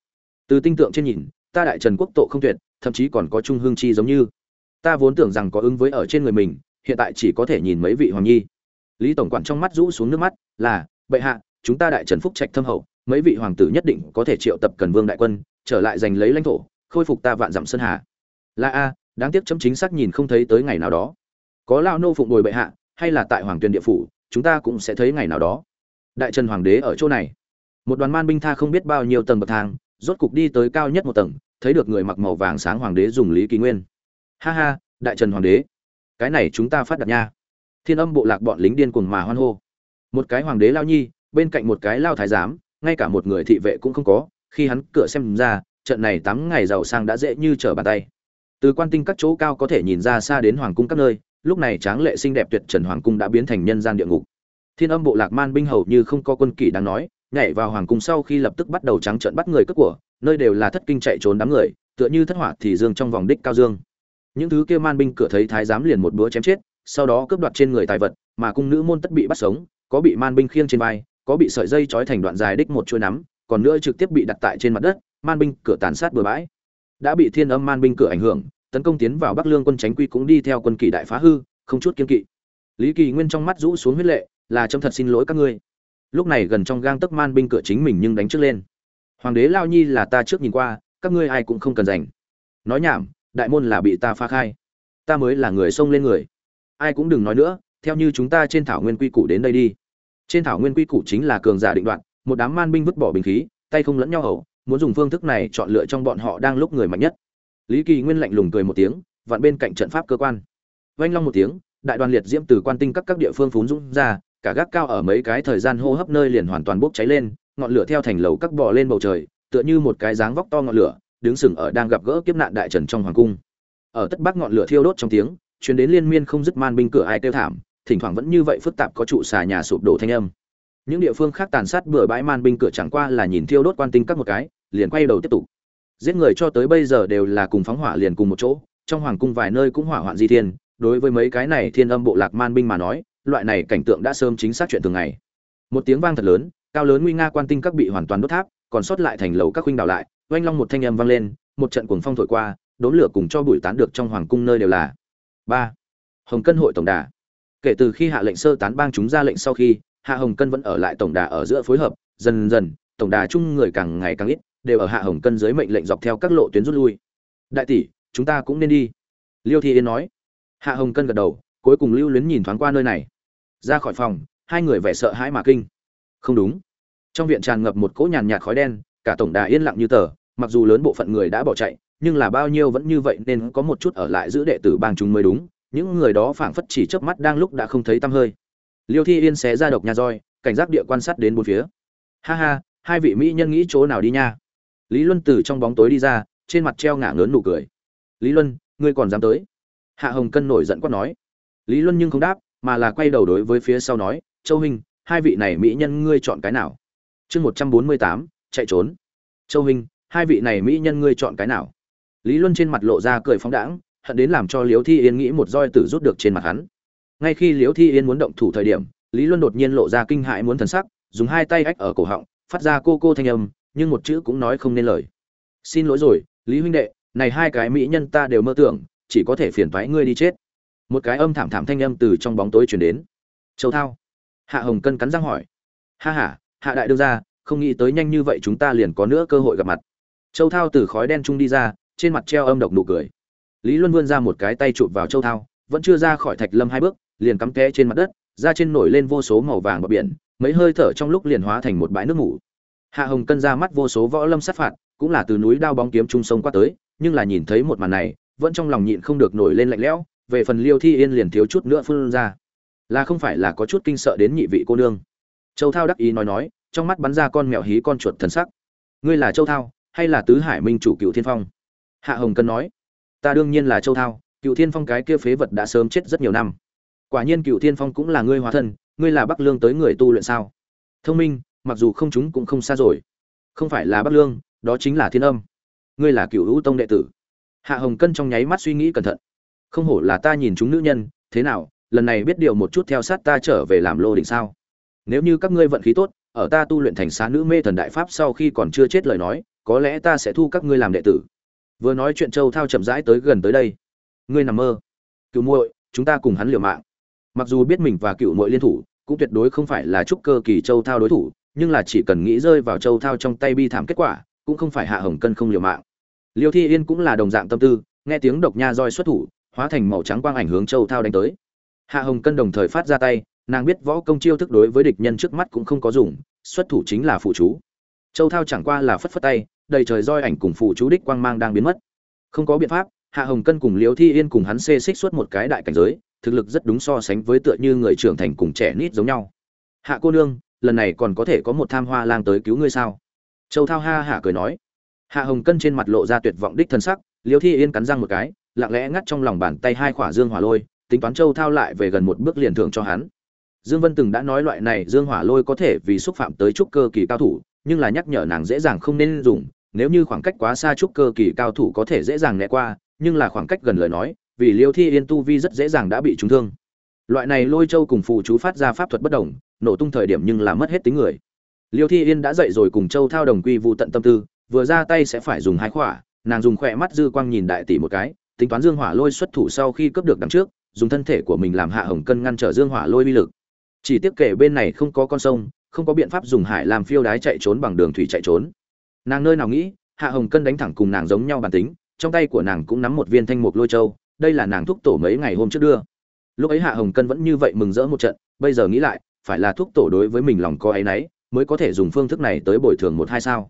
Từ tinh tượng trên nhìn, ta đại trần quốc tộ không tuyệt, thậm chí còn có trung hương chi giống như. Ta vốn tưởng rằng có ứng với ở trên người mình, hiện tại chỉ có thể nhìn mấy vị hoàng nhi lý tổng quản trong mắt rũ xuống nước mắt, là, bệ hạ, chúng ta đại trần phúc trạch thâm hậu, mấy vị hoàng tử nhất định có thể triệu tập cần vương đại quân, trở lại giành lấy lãnh thổ, khôi phục ta vạn dặm sơn hà. Là a, đáng tiếc chấm chính xác nhìn không thấy tới ngày nào đó. Có lao nô phụng đồi bệ hạ, hay là tại hoàng tuyền địa phủ, chúng ta cũng sẽ thấy ngày nào đó. Đại trần hoàng đế ở chỗ này. Một đoàn man binh tha không biết bao nhiêu tầng bậc thang, rốt cục đi tới cao nhất một tầng, thấy được người mặc màu vàng sáng hoàng đế dùng lý kỳ nguyên. Ha ha, đại trần hoàng đế. Cái này chúng ta phát đặt nha thiên âm bộ lạc bọn lính điên cuồng mà hoan hô. Một cái hoàng đế lao nhi, bên cạnh một cái lao thái giám, ngay cả một người thị vệ cũng không có, khi hắn cửa xem ra, trận này tám ngày giàu sang đã dễ như trở bàn tay. Từ quan tinh các chỗ cao có thể nhìn ra xa đến hoàng cung các nơi, lúc này tráng lệ xinh đẹp tuyệt trần hoàng cung đã biến thành nhân gian địa ngục. Thiên âm bộ lạc man binh hầu như không có quân kỷ đáng nói, nhảy vào hoàng cung sau khi lập tức bắt đầu trắng trợn bắt người cướp của, nơi đều là thất kinh chạy trốn đám người, tựa như thất hỏa thì dương trong vòng đích cao dương. Những thứ kia man binh cửa thấy thái giám liền một búa chém chết sau đó cướp đoạt trên người tài vật, mà cung nữ môn tất bị bắt sống, có bị man binh khiêng trên vai, có bị sợi dây trói thành đoạn dài đích một chuôi nắm, còn nữa trực tiếp bị đặt tại trên mặt đất, man binh cửa tàn sát bừa bãi. Đã bị thiên âm man binh cửa ảnh hưởng, tấn công tiến vào bắc lương quân tránh quy cũng đi theo quân kỳ đại phá hư, không chút kiên kỵ. Lý kỳ nguyên trong mắt rũ xuống huyết lệ, là trâm thật xin lỗi các ngươi. Lúc này gần trong gang tấc man binh cửa chính mình nhưng đánh trước lên. Hoàng đế lao nhi là ta trước nhìn qua, các ngươi ai cũng không cần rảnh. nói nhảm, đại môn là bị ta phá khai, ta mới là người xông lên người ai cũng đừng nói nữa, theo như chúng ta trên thảo nguyên quy củ đến đây đi. Trên thảo nguyên quy củ chính là cường giả định đoạn một đám man binh vứt bỏ bình khí, tay không lẫn nhau hầu, muốn dùng phương thức này chọn lựa trong bọn họ đang lúc người mạnh nhất. Lý kỳ nguyên lạnh lùng cười một tiếng, vặn bên cạnh trận pháp cơ quan. Vanh long một tiếng, đại đoàn liệt diễm từ quan tinh các các địa phương phún dũng ra, cả gác cao ở mấy cái thời gian hô hấp nơi liền hoàn toàn bốc cháy lên, ngọn lửa theo thành lầu các bò lên bầu trời, tựa như một cái dáng vóc to ngọn lửa, đứng sừng ở đang gặp gỡ kiếp nạn đại trần trong hoàng cung. Ở tất bắc ngọn lửa thiêu đốt trong tiếng chuyến đến liên miên không dứt man binh cửa ai kêu thảm, thỉnh thoảng vẫn như vậy phức tạp có trụ xà nhà sụp đổ thanh âm. Những địa phương khác tàn sát bừa bãi man binh cửa chẳng qua là nhìn thiêu đốt quan tinh các một cái, liền quay đầu tiếp tục. Giết người cho tới bây giờ đều là cùng phóng hỏa liền cùng một chỗ, trong hoàng cung vài nơi cũng hỏa hoạn di thiên, đối với mấy cái này thiên âm bộ lạc man binh mà nói, loại này cảnh tượng đã sớm chính xác chuyện thường ngày. Một tiếng vang thật lớn, cao lớn nguy nga quan tinh các bị hoàn toàn đốt tháp, còn sót lại thành lầu các huynh đảo lại, oanh long một thanh âm vang lên, một trận cuồng phong thổi qua, đốn lửa cùng cho bụi tán được trong hoàng cung nơi đều là ba. Hồng cân hội tổng đà. Kể từ khi hạ lệnh sơ tán bang chúng ra lệnh sau khi, hạ hồng cân vẫn ở lại tổng đà ở giữa phối hợp, dần dần, tổng đà chung người càng ngày càng ít, đều ở hạ hồng cân dưới mệnh lệnh dọc theo các lộ tuyến rút lui. Đại tỷ, chúng ta cũng nên đi. Liêu thị yên nói. Hạ hồng cân gật đầu, cuối cùng lưu luyến nhìn thoáng qua nơi này. Ra khỏi phòng, hai người vẻ sợ hãi mà kinh. Không đúng. Trong viện tràn ngập một cỗ nhàn nhạt khói đen, cả tổng đà yên lặng như tờ, mặc dù lớn bộ phận người đã bỏ chạy nhưng là bao nhiêu vẫn như vậy nên có một chút ở lại giữ đệ tử bang chúng mới đúng, những người đó phảng phất chỉ chớp mắt đang lúc đã không thấy tăm hơi. Liêu thi yên xé ra độc nhà roi, cảnh giác địa quan sát đến bốn phía. Ha ha, hai vị mỹ nhân nghĩ chỗ nào đi nha? Lý luân từ trong bóng tối đi ra, trên mặt treo ngả ngớn nụ cười. Lý luân, ngươi còn dám tới? Hạ hồng cân nổi giận quát nói. Lý luân nhưng không đáp, mà là quay đầu đối với phía sau nói, châu huynh, hai vị này mỹ nhân ngươi chọn cái nào? Chương một trăm bốn mươi tám, chạy trốn. Châu huynh, hai vị này mỹ nhân ngươi chọn cái nào? Lý luân trên mặt lộ ra cười phóng đãng, hận đến làm cho liếu thi yên nghĩ một roi tử rút được trên mặt hắn. Ngay khi liếu thi yên muốn động thủ thời điểm, lý luân đột nhiên lộ ra kinh hãi muốn thần sắc, dùng hai tay ách ở cổ họng, phát ra cô cô thanh âm, nhưng một chữ cũng nói không nên lời. Xin lỗi rồi, lý huynh đệ, này hai cái mỹ nhân ta đều mơ tưởng, chỉ có thể phiền thoái ngươi đi chết. Một cái âm thảm thảm thanh âm từ trong bóng tối chuyển đến. Châu thao. Hạ hồng cân cắn răng hỏi. Ha h a hạ đại đương ra không nghĩ tới nhanh như vậy chúng ta liền có nữa cơ hội gặp mặt. Châu thao từ khói đen trung đi ra trên mặt treo âm độc nụ cười. Lý luân vươn ra một cái tay chụp vào châu thao, vẫn chưa ra khỏi thạch lâm hai bước, liền cắm té trên mặt đất ra trên nổi lên vô số màu vàng bờ biển, mấy hơi thở trong lúc liền hóa thành một bãi nước ngủ hạ hồng cân ra mắt vô số võ lâm sát phạt, cũng là từ núi đao bóng kiếm trung sông qua tới, nhưng là nhìn thấy một màn này, vẫn trong lòng nhịn không được nổi lên lạnh lẽo, về phần liêu thi yên liền thiếu chút nữa phun ra. Là không phải là có chút kinh sợ đến nhị vị cô nương. Châu thao đắc ý nói nói, trong mắt bắn ra con mèo hí con chuột thần sắc. Ngươi là châu thao, hay là tứ hải minh chủ cựu thiên phong? Hạ hồng cân nói, ta đương nhiên là châu thao, cựu thiên phong cái kia phế vật đã sớm chết rất nhiều năm. Quả nhiên cựu thiên phong cũng là ngươi hóa thân, ngươi là bắc lương tới người tu luyện sao? Thông minh, mặc dù không chúng cũng không xa rồi. Không phải là bắc lương, đó chính là thiên âm. Ngươi là cựu hữu tông đệ tử. Hạ hồng cân trong nháy mắt suy nghĩ cẩn thận. Không hổ là ta nhìn chúng nữ nhân, thế nào, lần này biết điều một chút theo sát ta trở về làm lô đỉnh sao? Nếu như các ngươi vận khí tốt, ở ta tu luyện thành xá nữ mê thần đại pháp sau khi còn chưa chết lời nói, có lẽ ta sẽ thu các ngươi làm đệ tử vừa nói chuyện châu thao chậm rãi tới gần tới đây. Ngươi nằm mơ. Cựu muội, chúng ta cùng hắn liều mạng. Mặc dù biết mình và cựu muội liên thủ, cũng tuyệt đối không phải là trúc cơ kỳ châu thao đối thủ, nhưng là chỉ cần nghĩ rơi vào châu thao trong tay bi thảm kết quả, cũng không phải hạ hồng cân không liều mạng. Liêu thi yên cũng là đồng dạng tâm tư, nghe tiếng độc nha roi xuất thủ, hóa thành màu trắng quang ảnh hướng châu thao đánh tới. Hạ hồng cân đồng thời phát ra tay, nàng biết võ công chiêu thức đối với địch nhân trước mắt cũng không có dùng, xuất thủ chính là phụ chú. Châu thao chẳng qua là phất phất tay đầy trời roi ảnh cùng phụ chú đích quang mang đang biến mất. Không có biện pháp, hạ hồng cân cùng liêu thi yên cùng hắn xê xích suốt một cái đại cảnh giới, thực lực rất đúng so sánh với tựa như người trưởng thành cùng trẻ nít giống nhau. Hạ cô nương, lần này còn có thể có một tham hoa lang tới cứu ngươi sao? Châu thao ha hạ cười nói. Hạ hồng cân trên mặt lộ ra tuyệt vọng đích thân sắc, liêu thi yên cắn răng một cái, lặng lẽ ngắt trong lòng bàn tay hai khỏa dương hỏa lôi, tính toán châu thao lại về gần một bước liền thưởng cho hắn. Dương vân từng đã nói loại này dương hỏa lôi có thể vì xúc phạm tới trúc cơ kỳ cao thủ nhưng là nhắc nhở nàng dễ dàng không nên dùng, nếu như khoảng cách quá xa trúc cơ kỳ cao thủ có thể dễ dàng né qua, nhưng là khoảng cách gần lời nói, vì liêu thi yên tu vi rất dễ dàng đã bị trúng thương. Loại này lôi châu cùng phụ chú phát ra pháp thuật bất đồng, nổ tung thời điểm nhưng là mất hết tính người. Liêu thi yên đã dậy rồi cùng châu thao đồng quy vụ tận tâm tư, vừa ra tay sẽ phải dùng hai khỏa, nàng dùng khỏe mắt dư quang nhìn đại tỷ một cái, tính toán dương hỏa lôi xuất thủ sau khi cướp được đằng trước, dùng thân thể của mình làm hạ hồng cân ngăn trở dương hỏa lôi uy lực. Chỉ tiếc kể bên này không có con sông không có biện pháp dùng hải làm phiêu đái chạy trốn bằng đường thủy chạy trốn. Nàng nơi nào nghĩ, hạ hồng cân đánh thẳng cùng nàng giống nhau bản tính, trong tay của nàng cũng nắm một viên thanh mục lôi châu, đây là nàng thúc tổ mấy ngày hôm trước đưa. Lúc ấy hạ hồng cân vẫn như vậy mừng rỡ một trận, bây giờ nghĩ lại, phải là thúc tổ đối với mình lòng có áy náy, mới có thể dùng phương thức này tới bồi thường một hai sao.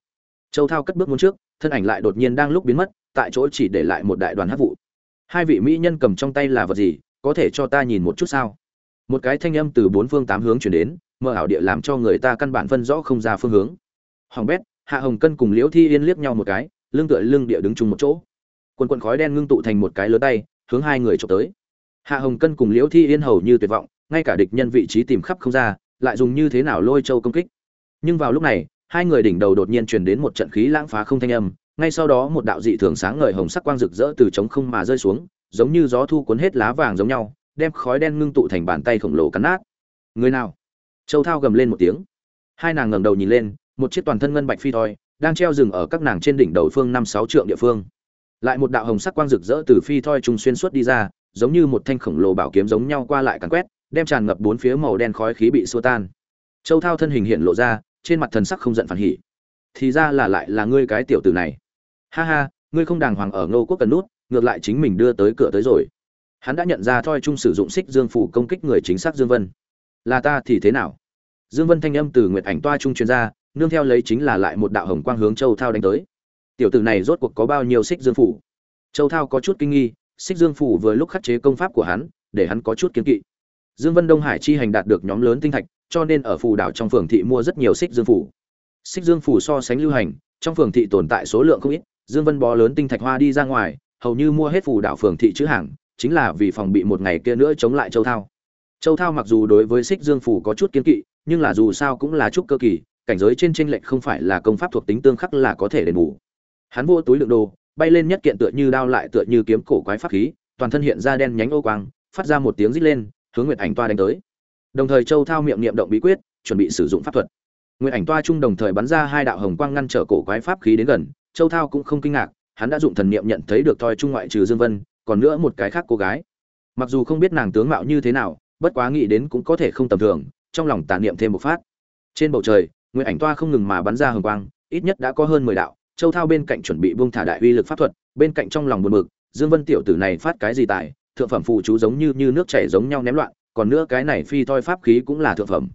Châu thao cất bước muốn trước, thân ảnh lại đột nhiên đang lúc biến mất, tại chỗ chỉ để lại một đại đoàn hát vụ. Hai vị mỹ nhân cầm trong tay là vật gì, có thể cho ta nhìn một chút sao? Một cái thanh âm từ bốn phương tám hướng chuyển đến mờ ảo địa làm cho người ta căn bản phân rõ không ra phương hướng. Hoàng bét, hạ hồng cân cùng liễu thi yên liếc nhau một cái, lưng tựa lưng địa đứng chung một chỗ. Quần quần khói đen ngưng tụ thành một cái lớn tay, hướng hai người trộm tới. Hạ hồng cân cùng liễu thi yên hầu như tuyệt vọng, ngay cả địch nhân vị trí tìm khắp không ra, lại dùng như thế nào lôi châu công kích. Nhưng vào lúc này, hai người đỉnh đầu đột nhiên truyền đến một trận khí lãng phá không thanh âm, ngay sau đó một đạo dị thường sáng ngời hồng sắc quang rực rỡ từ trống không mà rơi xuống, giống như gió thu cuốn hết lá vàng giống nhau, đem khói đen ngưng tụ thành bàn tay khổng lồ cắn nát. Người nào? Châu thao gầm lên một tiếng. Hai nàng ngẩng đầu nhìn lên, một chiếc toàn thân ngân bạch phi thoi, đang treo rừng ở các nàng trên đỉnh đầu phương năm sáu trượng địa phương. Lại một đạo hồng sắc quang rực rỡ từ phi thoi trùng xuyên suốt đi ra, giống như một thanh khổng lồ bảo kiếm giống nhau qua lại càn quét, đem tràn ngập bốn phía màu đen khói khí bị xua tan. Châu thao thân hình hiện lộ ra, trên mặt thần sắc không giận phản hỉ. Thì ra là lại là ngươi cái tiểu tử này. Ha ha, ngươi không đàng hoàng ở ngô quốc cần nút, ngược lại chính mình đưa tới cửa tới rồi. Hắn đã nhận ra thoi trung sử dụng xích dương phủ công kích người chính xác dương vân là ta thì thế nào? Dương vân thanh âm từ nguyệt ảnh toa trung chuyên ra, nương theo lấy chính là lại một đạo hồng quang hướng châu thao đánh tới. Tiểu tử này rốt cuộc có bao nhiêu xích dương phủ? Châu thao có chút kinh nghi xích dương phủ vừa lúc khắc chế công pháp của hắn để hắn có chút kiến kỵ. Dương vân đông hải chi hành đạt được nhóm lớn tinh thạch cho nên ở phù đảo trong phường thị mua rất nhiều xích dương phủ. Xích dương phủ so sánh lưu hành trong phường thị tồn tại số lượng không ít dương vân bó lớn tinh thạch hoa đi ra ngoài hầu như mua hết phù đảo phường thị chữ hàng chính là vì phòng bị một ngày kia nữa chống lại châu thao châu thao mặc dù đối với xích dương phủ có chút kiên kỵ, nhưng là dù sao cũng là chút cơ kỳ, cảnh giới trên trên lệch không phải là công pháp thuộc tính tương khắc là có thể đền bù. Hắn vô túi lượng đồ, bay lên nhất kiện tựa như đao lại tựa như kiếm cổ quái pháp khí, toàn thân hiện ra đen nhánh ô quang, phát ra một tiếng rít lên, hướng nguyệt ảnh toa đánh tới. Đồng thời châu thao miệng niệm động bí quyết, chuẩn bị sử dụng pháp thuật. Nguyệt ảnh toa trung đồng thời bắn ra hai đạo hồng quang ngăn trở cổ quái pháp khí đến gần, châu thao cũng không kinh ngạc, hắn đã dụng thần niệm nhận thấy được toi trung ngoại trừ dương vân, còn nữa một cái khác cô gái. Mặc dù không biết nàng tướng mạo như thế nào bất quá nghĩ đến cũng có thể không tầm thường, trong lòng tà niệm thêm một phát. Trên bầu trời nguyên ảnh toa không ngừng mà bắn ra hồng quang, ít nhất đã có hơn mười đạo, châu thao bên cạnh chuẩn bị buông thả đại uy lực pháp thuật, bên cạnh trong lòng buồn bực, dương vân tiểu tử này phát cái gì tài, thượng phẩm phụ chú giống như như nước chảy giống nhau ném loạn, còn nữa cái này phi thoi pháp khí cũng là thượng phẩm.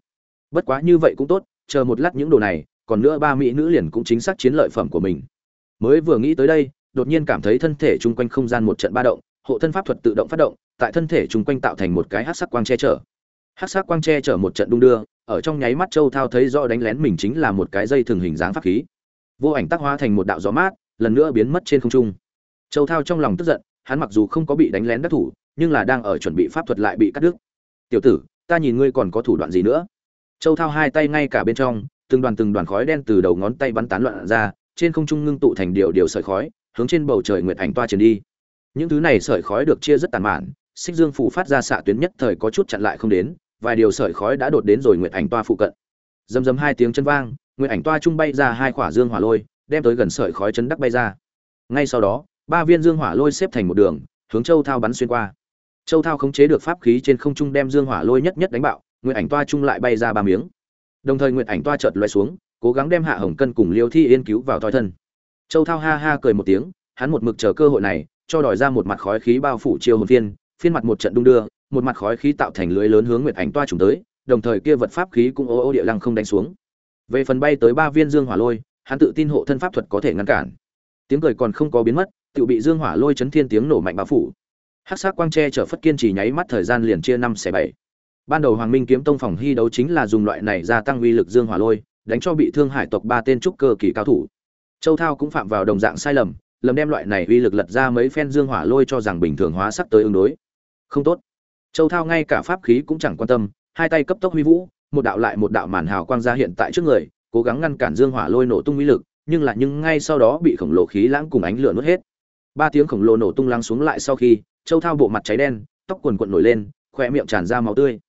Bất quá như vậy cũng tốt, chờ một lát những đồ này, còn nữa ba mỹ nữ liền cũng chính xác chiến lợi phẩm của mình. Mới vừa nghĩ tới đây, đột nhiên cảm thấy thân thể chung quanh không gian một trận ba động, hộ thân pháp thuật tự động phát động tại thân thể chúng quanh tạo thành một cái hát sắc quang che chở. Hát sắc quang che chở một trận đung đưa, ở trong nháy mắt châu thao thấy rõ đánh lén mình chính là một cái dây thường hình dáng pháp khí. Vô ảnh tác hóa thành một đạo gió mát, lần nữa biến mất trên không trung. Châu thao trong lòng tức giận, hắn mặc dù không có bị đánh lén đắc thủ, nhưng là đang ở chuẩn bị pháp thuật lại bị cắt đứt. Tiểu tử, ta nhìn ngươi còn có thủ đoạn gì nữa? Châu thao hai tay ngay cả bên trong, từng đoàn từng đoàn khói đen từ đầu ngón tay bắn tán loạn ra, trên không trung ngưng tụ thành điều điều sợi khói, hướng trên bầu trời nguyệt ảnh toa truyền đi. Những thứ này sợi khói được chia rất tàn mạn xích dương phủ phát ra xạ tuyến nhất thời có chút chặn lại không đến, vài điều sợi khói đã đột đến rồi nguyệt ảnh toa phụ cận. Dầm dầm hai tiếng chân vang, nguyệt ảnh toa trung bay ra hai quả dương hỏa lôi, đem tới gần sợi khói chấn đắc bay ra. Ngay sau đó, ba viên dương hỏa lôi xếp thành một đường, hướng châu thao bắn xuyên qua. Châu thao khống chế được pháp khí trên không trung đem dương hỏa lôi nhất nhất đánh bạo nguyện ảnh toa trung lại bay ra ba miếng. Đồng thời nguyện ảnh toa chợt loay xuống, cố gắng đem hạ hồng cân cùng liêu thi yên cứu vào thoi thân. Châu thao ha ha cười một tiếng, hắn một mực chờ cơ hội này, cho đòi ra một mặt khói khí bao phủ chiêu hồn phiên phiên mặt một trận đung đưa, một mặt khói khí tạo thành lưới lớn hướng nguyệt ảnh toa trùng tới, đồng thời kia vật pháp khí cũng ô ô địa lăng không đánh xuống. Về phần bay tới ba viên dương hỏa lôi, hắn tự tin hộ thân pháp thuật có thể ngăn cản. Tiếng cười còn không có biến mất, tiểu bị dương hỏa lôi chấn thiên tiếng nổ mạnh bao phủ. Hắc sắc quang che chở phất kiên chỉ nháy mắt thời gian liền chia năm xẻ bảy. Ban đầu hoàng minh kiếm tông phòng hy đấu chính là dùng loại này gia tăng uy lực dương hỏa lôi, đánh cho bị thương hải tộc ba tên trúc cơ kỳ cao thủ. Châu thao cũng phạm vào đồng dạng sai lầm lầm đem loại này uy lực lật ra mấy phen dương hỏa lôi cho rằng bình thường hóa sắc tới ứng đối không tốt. Châu thao ngay cả pháp khí cũng chẳng quan tâm, hai tay cấp tốc huy vũ, một đạo lại một đạo màn hào quang ra hiện tại trước người, cố gắng ngăn cản dương hỏa lôi nổ tung uy lực, nhưng là nhưng ngay sau đó bị khổng lồ khí lãng cùng ánh lửa nuốt hết. Ba tiếng khổng lồ nổ tung lăng xuống lại sau khi, châu thao bộ mặt cháy đen, tóc quần quận nổi lên khoe miệng tràn ra máu tươi.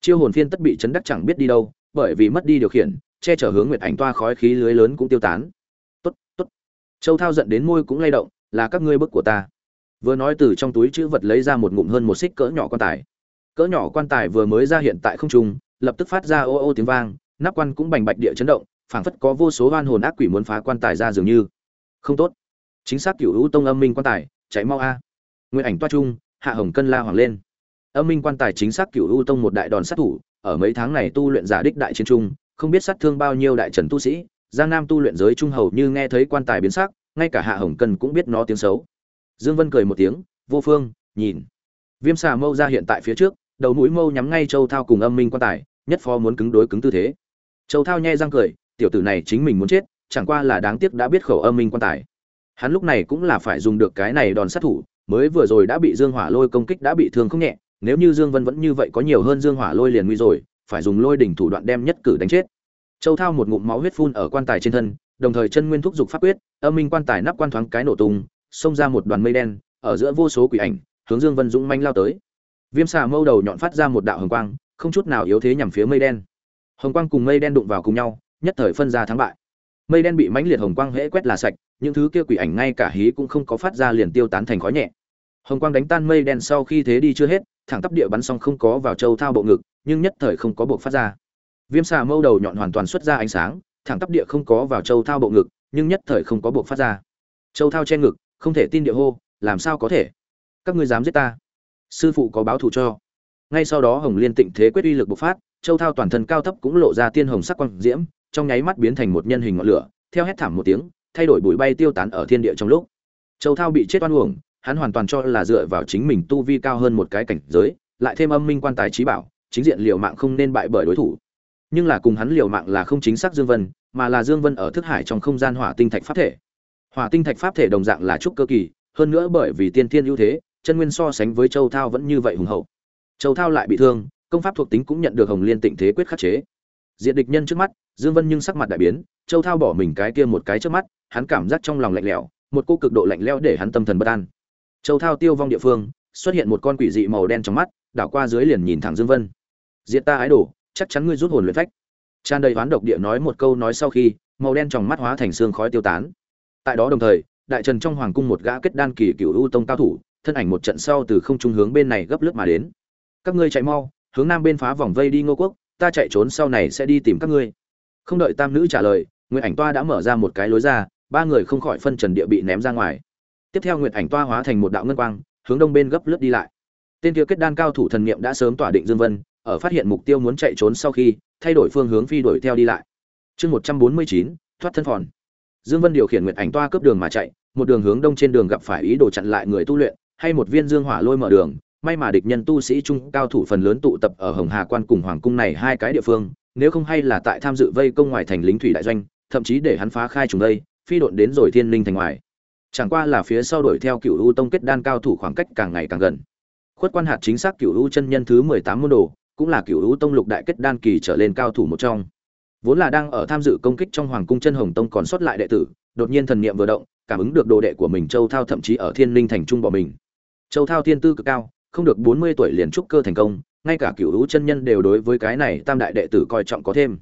Chiêu hồn phiên tất bị chấn đắc chẳng biết đi đâu, bởi vì mất đi điều khiển, che chở hướng nguyệt ảnh toa khói khí lưới lớn cũng tiêu tán. Tốt tốt. Châu thao giận đến môi cũng lay động, là các ngươi bức của ta vừa nói từ trong túi chữ vật lấy ra một ngụm hơn một xích cỡ nhỏ quan tài. Cỡ nhỏ quan tài vừa mới ra hiện tại không trung, lập tức phát ra ô ô tiếng vang, nắp quan cũng bành bạch địa chấn động, phảng phất có vô số oan hồn ác quỷ muốn phá quan tài ra dường như. Không tốt. Chính xác cựu hữu tông âm minh quan tài cháy mau a. Nguyên ảnh toa trung, hạ hồng cân la hoàng lên. Âm minh quan tài chính xác cựu hữu tông một đại đòn sát thủ, ở mấy tháng này tu luyện giả đích đại chiến trung, không biết sát thương bao nhiêu đại trần tu sĩ, giang nam tu luyện giới trung hầu như nghe thấy quan tài biến sắc, ngay cả hạ hồng cân cũng biết nó tiếng xấu dương vân cười một tiếng, vô phương, nhìn. Viêm xà mâu ra hiện tại phía trước, đầu mũi mâu nhắm ngay châu thao cùng âm minh quan tài, nhất phó muốn cứng đối cứng tư thế. Châu thao nhe răng cười, tiểu tử này chính mình muốn chết, chẳng qua là đáng tiếc đã biết khẩu âm minh quan tài. Hắn lúc này cũng là phải dùng được cái này đòn sát thủ, mới vừa rồi đã bị dương hỏa lôi công kích đã bị thương không nhẹ, nếu như dương vân vẫn như vậy có nhiều hơn dương hỏa lôi liền nguy rồi, phải dùng lôi đỉnh thủ đoạn đem nhất cử đánh chết. Châu thao một ngụm máu huyết phun ở quan tài trên thân, đồng thời chân nguyên thúc giục pháp quyết, âm minh quan tài nắp quan thoáng cái nổ tung xông ra một đoàn mây đen, ở giữa vô số quỷ ảnh, hướng dương vân dũng manh lao tới. Viêm xà mâu đầu nhọn phát ra một đạo hồng quang, không chút nào yếu thế nhằm phía mây đen. Hồng quang cùng mây đen đụng vào cùng nhau, nhất thời phân ra thắng bại. Mây đen bị mãnh liệt hồng quang hễ quét là sạch, những thứ kia quỷ ảnh ngay cả hí cũng không có phát ra liền tiêu tán thành khói nhẹ. Hồng quang đánh tan mây đen sau khi thế đi chưa hết, thẳng tắp địa bắn xong không có vào châu thao bộ ngực, nhưng nhất thời không có buộc phát ra. Viêm xà mâu đầu nhọn hoàn toàn xuất ra ánh sáng, thẳng tắp địa không có vào châu thao bộ ngực, nhưng nhất thời không có buộc phát ra. Châu thao che ngực không thể tin địa hô, làm sao có thể? Các ngươi dám giết ta. Sư phụ có báo thù cho. Ngay sau đó hồng liên tịnh thế quyết uy lực bộc phát, châu thao toàn thân cao thấp cũng lộ ra tiên hồng sắc quang diễm, trong nháy mắt biến thành một nhân hình ngọn lửa, theo hét thảm một tiếng, thay đổi bụi bay tiêu tán ở thiên địa trong lúc. Châu thao bị chết oan uổng, hắn hoàn toàn cho là dựa vào chính mình tu vi cao hơn một cái cảnh giới, lại thêm âm minh quan tài trí bảo, chính diện liều mạng không nên bại bởi đối thủ. Nhưng là cùng hắn liều mạng là không chính xác dương vân, mà là dương vân ở thức hải trong không gian hỏa tinh thạch pháp thể hỏa tinh thạch pháp thể đồng dạng là trúc cơ kỳ hơn nữa bởi vì tiên thiên ưu thế chân nguyên so sánh với châu thao vẫn như vậy hùng hậu. Châu thao lại bị thương công pháp thuộc tính cũng nhận được hồng liên tịnh thế quyết khắc chế. Diện địch nhân trước mắt dương vân nhưng sắc mặt đại biến châu thao bỏ mình cái kia một cái trước mắt hắn cảm giác trong lòng lạnh lẽo một cô cực độ lạnh lẽo để hắn tâm thần bất an. Châu thao tiêu vong địa phương xuất hiện một con quỷ dị màu đen trong mắt đảo qua dưới liền nhìn thẳng dương vân. Diệt ta ái đổ, chắc chắn ngươi rút hồn luyện phách. Tràn đầy oán độc địa nói một câu nói sau khi màu đen trong mắt hóa thành xương khói tiêu tán tại đó đồng thời, đại trần trong hoàng cung một gã kết đan kỳ cựu u tông cao thủ, thân ảnh một trận sau từ không trung hướng bên này gấp lướt mà đến. Các ngươi chạy mau, hướng nam bên phá vòng vây đi ngô quốc, ta chạy trốn sau này sẽ đi tìm các ngươi. Không đợi tam nữ trả lời, nguyệt ảnh toa đã mở ra một cái lối ra, ba người không khỏi phân trần địa bị ném ra ngoài. Tiếp theo nguyệt ảnh toa hóa thành một đạo ngân quang, hướng đông bên gấp lướt đi lại. Tên kia kết đan cao thủ thần niệm đã sớm tỏa định dương vân, ở phát hiện mục tiêu muốn chạy trốn sau khi, thay đổi phương hướng phi đuổi theo đi lại. Chương một trăm bốn mươi chín, thoát thân phòn dương vân điều khiển nguyệt ảnh toa cướp đường mà chạy, một đường hướng đông trên đường gặp phải ý đồ chặn lại người tu luyện, hay một viên dương hỏa lôi mở đường, may mà địch nhân tu sĩ trung cao thủ phần lớn tụ tập ở hồng hà quan cùng hoàng cung này hai cái địa phương, nếu không hay là tại tham dự vây công ngoài thành lính thủy đại doanh, thậm chí để hắn phá khai trùng đây, phi độn đến rồi thiên linh thành ngoài. Chẳng qua là phía sau đuổi theo cựu u tông kết đan cao thủ khoảng cách càng ngày càng gần. Khuất quan hạt chính xác cựu u chân nhân thứ mười tám môn đồ, cũng là cựu u tông lục đại kết đan kỳ trở lên cao thủ một trong vốn là đang ở tham dự công kích trong hoàng cung chân hồng tông còn sót lại đệ tử, đột nhiên thần niệm vừa động, cảm ứng được đồ đệ của mình châu thao thậm chí ở thiên linh thành trung bỏ mình. Châu thao thiên tư cực cao, không được bốn mươi tuổi liền trúc cơ thành công, ngay cả cựu hữu chân nhân đều đối với cái này tam đại đệ tử coi trọng có thêm.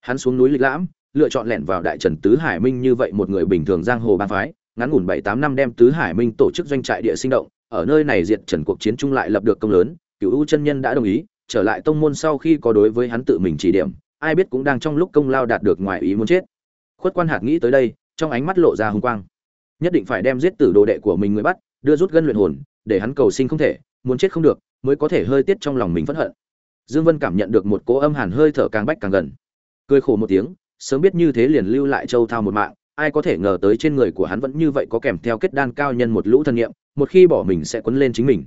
Hắn xuống núi lịch lãm, lựa chọn lẻn vào đại trần tứ hải minh như vậy một người bình thường giang hồ ba phái, ngắn ngủn bảy tám năm đem tứ hải minh tổ chức doanh trại địa sinh động, ở nơi này diệt trần cuộc chiến trung lại lập được công lớn cựu u chân nhân đã đồng ý, trở lại tông môn sau khi có đối với hắn tự mình chỉ điểm ai biết cũng đang trong lúc công lao đạt được ngoài ý muốn chết. Khuất quan hạt nghĩ tới đây, trong ánh mắt lộ ra hùng quang. Nhất định phải đem giết tử đồ đệ của mình người bắt, đưa rút gân luyện hồn, để hắn cầu sinh không thể, muốn chết không được, mới có thể hơi tiết trong lòng mình phẫn hận. Dương vân cảm nhận được một cỗ âm hàn hơi thở càng bách càng gần. Cười khổ một tiếng, sớm biết như thế liền lưu lại châu thao một mạng, ai có thể ngờ tới trên người của hắn vẫn như vậy có kèm theo kết đan cao nhân một lũ thần niệm, một khi bỏ mình sẽ quấn lên chính mình.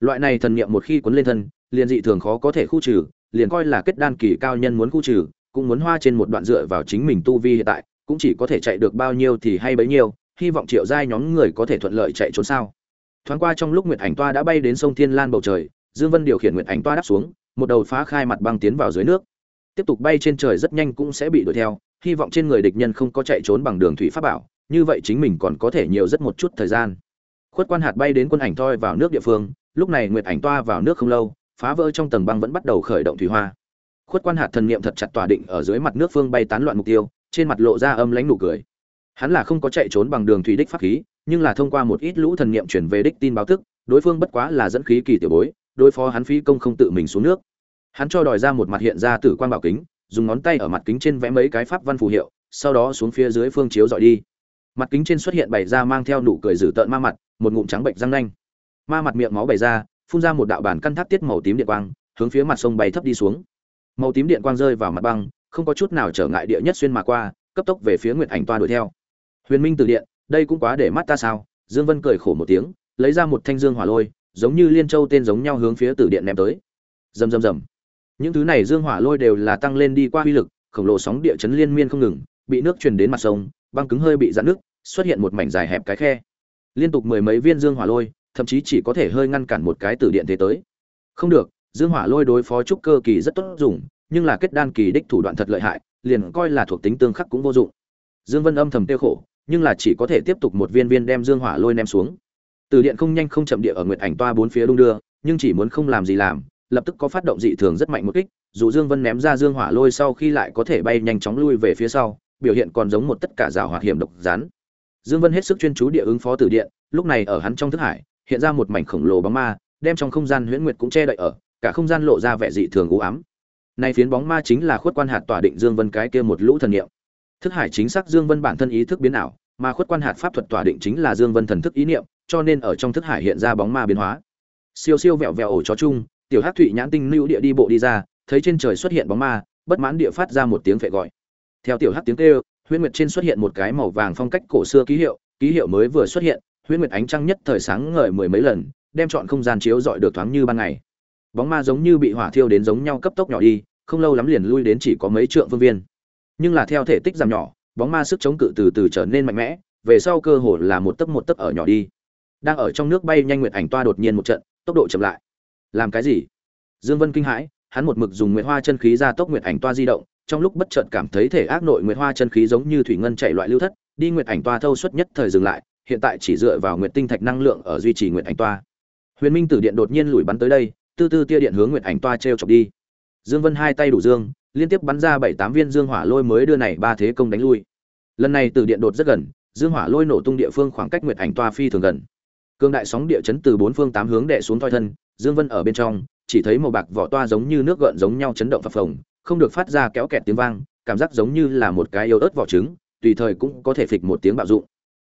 Loại này thần niệm một khi quấn lên thân, liền dị thường khó có thể khu trừ liền coi là kết đan kỳ cao nhân muốn khu trừ, cũng muốn hoa trên một đoạn dựa vào chính mình tu vi hiện tại, cũng chỉ có thể chạy được bao nhiêu thì hay bấy nhiêu, hy vọng triệu giai nhóm người có thể thuận lợi chạy trốn sao. Thoáng qua trong lúc nguyệt ảnh toa đã bay đến sông thiên lan bầu trời, dương vân điều khiển nguyệt ảnh toa đáp xuống, một đầu phá khai mặt băng tiến vào dưới nước. Tiếp tục bay trên trời rất nhanh cũng sẽ bị đuổi theo, hy vọng trên người địch nhân không có chạy trốn bằng đường thủy pháp bảo, như vậy chính mình còn có thể nhiều rất một chút thời gian. Khuất quan hạt bay đến quân ảnh toi vào nước địa phương, lúc này nguyệt ảnh toa vào nước không lâu phá vỡ trong tầng băng vẫn bắt đầu khởi động thủy hoa. Khuất quan hạt thần niệm thật chặt tỏa định ở dưới mặt nước phương bay tán loạn mục tiêu, trên mặt lộ ra âm lãnh nụ cười. Hắn là không có chạy trốn bằng đường thủy đích pháp khí, nhưng là thông qua một ít lũ thần niệm chuyển về đích tin báo thức, đối phương bất quá là dẫn khí kỳ tiểu bối, đối phó hắn phí công không tự mình xuống nước. Hắn cho đòi ra một mặt hiện ra tử quan bảo kính, dùng ngón tay ở mặt kính trên vẽ mấy cái pháp văn phù hiệu, sau đó xuống phía dưới phương chiếu dọi đi. Mặt kính trên xuất hiện bày ra mang theo nụ cười dữ tợn ma mặt, một ngụm trắng bệnh răng nanh. Ma mặt miệng máu bày ra phun ra một đạo bản căn thác tiết màu tím điện quang, hướng phía mặt sông bay thấp đi xuống. Màu tím điện quang rơi vào mặt băng, không có chút nào trở ngại địa nhất xuyên mà qua, cấp tốc về phía nguyệt ảnh toa đuổi theo. Huyền minh từ điện, đây cũng quá để mắt ta sao? Dương vân cười khổ một tiếng, lấy ra một thanh dương hỏa lôi, giống như liên châu tên giống nhau hướng phía tử điện ném tới. Rầm rầm rầm. Những thứ này dương hỏa lôi đều là tăng lên đi qua uy lực, khổng lồ sóng địa chấn liên miên không ngừng, bị nước truyền đến mặt sông, băng cứng hơi bị giãn nước xuất hiện một mảnh dài hẹp cái khe. Liên tục mười mấy viên dương hỏa lôi thậm chí chỉ có thể hơi ngăn cản một cái tử điện thế tới. Không được, dương hỏa lôi đối phó trúc cơ kỳ rất tốt dùng, nhưng là kết đan kỳ đích thủ đoạn thật lợi hại, liền coi là thuộc tính tương khắc cũng vô dụng. Dương vân âm thầm tiêu khổ, nhưng là chỉ có thể tiếp tục một viên viên đem dương hỏa lôi ném xuống. Từ điện không nhanh không chậm địa ở nguyệt ảnh toa bốn phía đung đưa, nhưng chỉ muốn không làm gì làm, lập tức có phát động dị thường rất mạnh một kích, dù dương vân ném ra dương hỏa lôi sau khi lại có thể bay nhanh chóng lui về phía sau, biểu hiện còn giống một tất cả rào hoạt hiểm độc rán. dương vân hết sức chuyên chú địa ứng phó từ điện, lúc này ở hắn trong thức hải hiện ra một mảnh khổng lồ bóng ma, đem trong không gian huyễn nguyệt cũng che đậy ở, cả không gian lộ ra vẻ dị thường u ám. Nay phiến bóng ma chính là khuất quan hạt tỏa định dương vân cái kia một lũ thần niệm. Thức hải chính xác dương vân bản thân ý thức biến ảo, mà khuất quan hạt pháp thuật tỏa định chính là dương vân thần thức ý niệm, cho nên ở trong thức hải hiện ra bóng ma biến hóa. Siêu siêu vẹo vẹo ổ chó chung, tiểu hát thụy nhãn tinh lưu địa đi bộ đi ra, thấy trên trời xuất hiện bóng ma, bất mãn địa phát ra một tiếng phệ gọi. Theo tiểu hát tiếng kêu, huyễn nguyệt trên xuất hiện một cái màu vàng phong cách cổ xưa ký hiệu ký hiệu mới vừa xuất hiện huyễn nguyệt ánh trăng nhất thời sáng ngời mười mấy lần, đem chọn không gian chiếu dọi được thoáng như ban ngày. Bóng ma giống như bị hỏa thiêu đến giống nhau cấp tốc nhỏ đi, không lâu lắm liền lui đến chỉ có mấy trượng phương viên. Nhưng là theo thể tích giảm nhỏ, bóng ma sức chống cự từ từ trở nên mạnh mẽ, về sau cơ hồ là một tấc một tấc ở nhỏ đi. Đang ở trong nước bay nhanh nguyệt ảnh toa đột nhiên một trận, tốc độ chậm lại. Làm cái gì? Dương vân kinh hãi, hắn một mực dùng nguyệt hoa chân khí ra tốc nguyệt ảnh toa di động, trong lúc bất chợt cảm thấy thể ác nội nguyệt hoa chân khí giống như thủy ngân chảy loại lưu thất, đi nguyệt ảnh toa thâu suất nhất thời dừng lại hiện tại chỉ dựa vào nguyệt tinh thạch năng lượng ở duy trì nguyệt ảnh toa. Huyền minh tử điện đột nhiên lùi bắn tới đây, tư tư tia điện hướng nguyệt ảnh toa treo chọc đi. Dương vân hai tay đủ dương, liên tiếp bắn ra bảy tám viên dương hỏa lôi mới đưa này ba thế công đánh lui. Lần này từ điện đột rất gần, dương hỏa lôi nổ tung địa phương khoảng cách nguyệt ảnh toa phi thường gần. Cương đại sóng địa chấn từ bốn phương tám hướng đè xuống thoi thân, dương vân ở bên trong, chỉ thấy màu bạc vỏ toa giống như nước gợn giống nhau chấn động phập phồng, không được phát ra kéo kẹt tiếng vang, cảm giác giống như là một cái yếu ớt vỏ trứng, tùy thời cũng có thể phịch một tiếng bạo dụng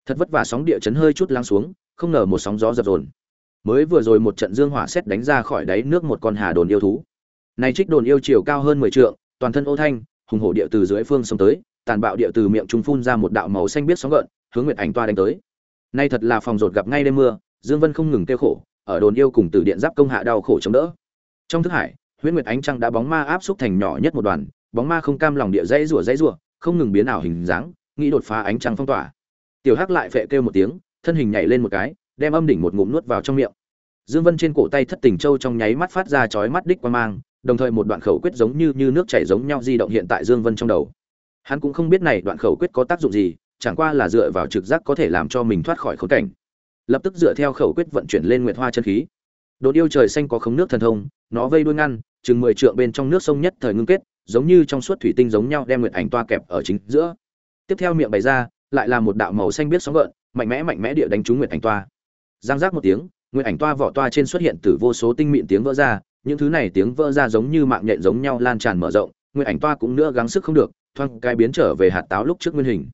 thật vất vả sóng địa chấn hơi chút lắng xuống, không ngờ một sóng gió dập dồn. Mới vừa rồi một trận dương hỏa xét đánh ra khỏi đáy nước một con hà đồn yêu thú. Này trích đồn yêu chiều cao hơn mười trượng, toàn thân ô thanh, hùng hổ địa từ dưới phương sông tới, tàn bạo địa từ miệng trung phun ra một đạo màu xanh biết sóng gợn, hướng nguyệt ảnh toa đánh tới. Nay thật là phòng rột gặp ngay đêm mưa, dương vân không ngừng tiêu khổ, ở đồn yêu cùng từ điện giáp công hạ đau khổ chống đỡ. Trong thức hải, huyễn nguyệt ánh trăng đã bóng ma áp xúc thành nhỏ nhất một đoàn, bóng ma không cam lòng địa dãy rủa dãy rủa, không ngừng biến ảo hình dáng, nghĩ đột phá ánh trăng phong tỏa tiểu hắc lại phệ kêu một tiếng, thân hình nhảy lên một cái, đem âm đỉnh một ngụm nuốt vào trong miệng. Dương vân trên cổ tay thất tình châu trong nháy mắt phát ra chói mắt đích quan mang, đồng thời một đoạn khẩu quyết giống như như nước chảy giống nhau di động hiện tại dương vân trong đầu. Hắn cũng không biết này đoạn khẩu quyết có tác dụng gì, chẳng qua là dựa vào trực giác có thể làm cho mình thoát khỏi khốn cảnh. Lập tức dựa theo khẩu quyết vận chuyển lên nguyệt hoa chân khí. Đột yêu trời xanh có khống nước thần thông, nó vây đuôi ngăn, chừng mười trượng bên trong nước sông nhất thời ngưng kết, giống như trong suốt thủy tinh giống nhau đem nguyệt ảnh toa kẹp ở chính giữa. Tiếp theo miệng bày ra lại là một đạo màu xanh biết sóng gợn, mạnh mẽ mạnh mẽ địa đánh trúng nguyệt ảnh toa. Giang giác một tiếng, Nguyệt ảnh toa vỏ toa trên xuất hiện từ vô số tinh mịn tiếng vỡ ra, những thứ này tiếng vỡ ra giống như mạng nhện giống nhau lan tràn mở rộng, Nguyệt ảnh toa cũng nữa gắng sức không được thoang cái biến trở về hạt táo lúc trước nguyên hình.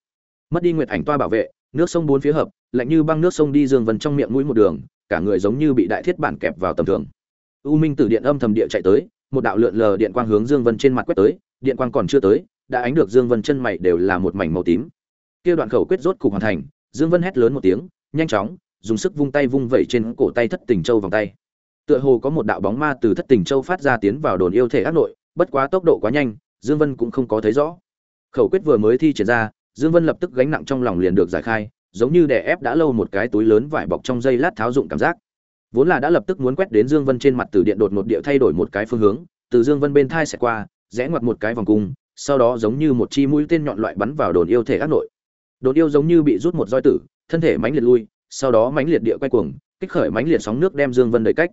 Mất đi Nguyệt ảnh toa bảo vệ, nước sông bốn phía hợp, lạnh như băng nước sông đi dương vân trong miệng mũi một đường, cả người giống như bị đại thiết bản kẹp vào tầm thường. U minh tử điện âm thầm địa chạy tới, một đạo lượn lờ điện quang hướng dương vân trên mặt quét tới, điện quang còn chưa tới, đã ánh được dương vân chân mày đều là một mảnh màu tím kia đoạn khẩu quyết rốt cục hoàn thành, dương vân hét lớn một tiếng, nhanh chóng, dùng sức vung tay vung vẩy trên cổ tay thất tình châu vòng tay. Tựa hồ có một đạo bóng ma từ thất tình châu phát ra tiến vào đồn yêu thể ác nội, bất quá tốc độ quá nhanh, dương vân cũng không có thấy rõ. Khẩu quyết vừa mới thi triển ra, dương vân lập tức gánh nặng trong lòng liền được giải khai, giống như đè ép đã lâu một cái túi lớn vải bọc trong dây lát tháo dụng cảm giác. Vốn là đã lập tức muốn quét đến dương vân trên mặt từ điện đột một địa thay đổi một cái phương hướng, từ dương vân bên thai sẽ qua, rẽ ngoặt một cái vòng cung, sau đó giống như một chi mũi tên nhọn loại bắn vào đồn yêu thể ác nội đồn yêu giống như bị rút một roi tử, thân thể mãnh liệt lui, sau đó mãnh liệt địa quay cuồng, kích khởi mãnh liệt sóng nước đem dương vân đẩy cách.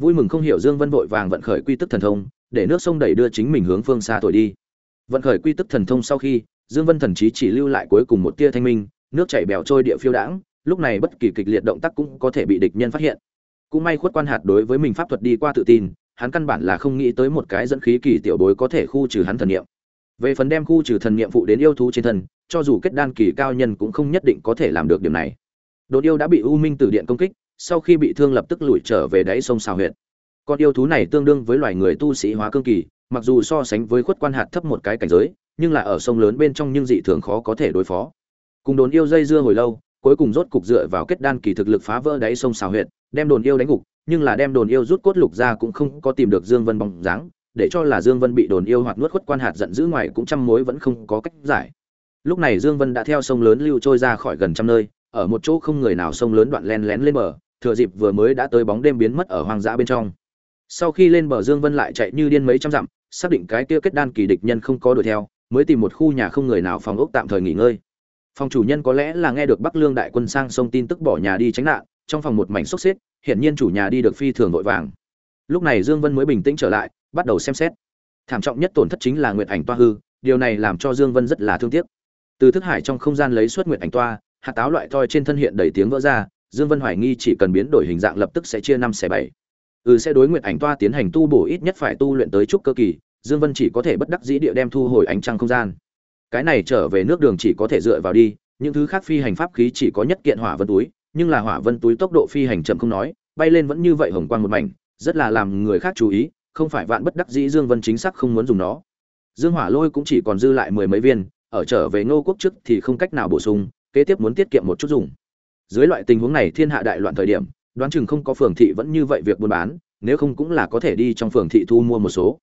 Vui mừng không hiểu dương vân vội vàng vận khởi quy tức thần thông, để nước sông đẩy đưa chính mình hướng phương xa thổi đi. Vận khởi quy tức thần thông sau khi, dương vân thần trí chỉ lưu lại cuối cùng một tia thanh minh, nước chảy bèo trôi địa phiêu đãng, lúc này bất kỳ kịch liệt động tác cũng có thể bị địch nhân phát hiện. Cũng may khuất quan hạt đối với mình pháp thuật đi qua tự tin, hắn căn bản là không nghĩ tới một cái dẫn khí kỳ tiểu bối có thể khu trừ hắn thần niệm về phần đem khu trừ thần niệm phụ đến yêu thú trên thân, cho dù kết đan kỳ cao nhân cũng không nhất định có thể làm được điểm này. Đột yêu đã bị u minh tử điện công kích, sau khi bị thương lập tức lùi trở về đáy sông xào huyện con yêu thú này tương đương với loài người tu sĩ hóa cương kỳ, mặc dù so sánh với khuất quan hạt thấp một cái cảnh giới, nhưng là ở sông lớn bên trong nhưng dị thường khó có thể đối phó. Cùng đồn yêu dây dưa hồi lâu, cuối cùng rốt cục dựa vào kết đan kỳ thực lực phá vỡ đáy sông xào huyện đem đồn yêu đánh gục, nhưng là đem đồn yêu rút cốt lục ra cũng không có tìm được dương vân bóng dáng để cho là dương vân bị đồn yêu hoặc nuốt khuất quan hạt giận dữ ngoài cũng trăm mối vẫn không có cách giải. Lúc này dương vân đã theo sông lớn lưu trôi ra khỏi gần trăm nơi, ở một chỗ không người nào sông lớn đoạn len lén lên bờ, thừa dịp vừa mới đã tới bóng đêm biến mất ở hoang dã bên trong. Sau khi lên bờ dương vân lại chạy như điên mấy trăm dặm, xác định cái kia kết đan kỳ địch nhân không có đuổi theo, mới tìm một khu nhà không người nào phòng ốc tạm thời nghỉ ngơi. Phòng chủ nhân có lẽ là nghe được bắc lương đại quân sang sông tin tức bỏ nhà đi tránh nạn, trong phòng một mảnh sốc xếp hiển nhiên chủ nhà đi được phi thường vội vàng. Lúc này dương vân mới bình tĩnh trở lại bắt đầu xem xét. Thảm trọng nhất tổn thất chính là nguyệt ảnh toa hư, điều này làm cho dương vân rất là thương tiếc. Từ thức hải trong không gian lấy xuất nguyệt ảnh toa, hạt táo loại thoi trên thân hiện đầy tiếng vỡ ra, dương vân hoài nghi chỉ cần biến đổi hình dạng lập tức sẽ chia năm xẻ bảy. Ừ sẽ đối nguyệt ảnh toa tiến hành tu bổ ít nhất phải tu luyện tới trúc cơ kỳ, dương vân chỉ có thể bất đắc dĩ địa đem thu hồi ánh trăng không gian. Cái này trở về nước đường chỉ có thể dựa vào đi, những thứ khác phi hành pháp khí chỉ có nhất kiện hỏa vân túi, nhưng là hỏa vân túi tốc độ phi hành chậm không nói, bay lên vẫn như vậy hồng quang một mảnh, rất là làm người khác chú ý không phải vạn bất đắc dĩ dương vân chính xác không muốn dùng nó. Dương hỏa lôi cũng chỉ còn dư lại mười mấy viên, ở trở về ngô quốc trước thì không cách nào bổ sung, kế tiếp muốn tiết kiệm một chút dùng. Dưới loại tình huống này thiên hạ đại loạn thời điểm, đoán chừng không có phường thị vẫn như vậy việc buôn bán, nếu không cũng là có thể đi trong phường thị thu mua một số.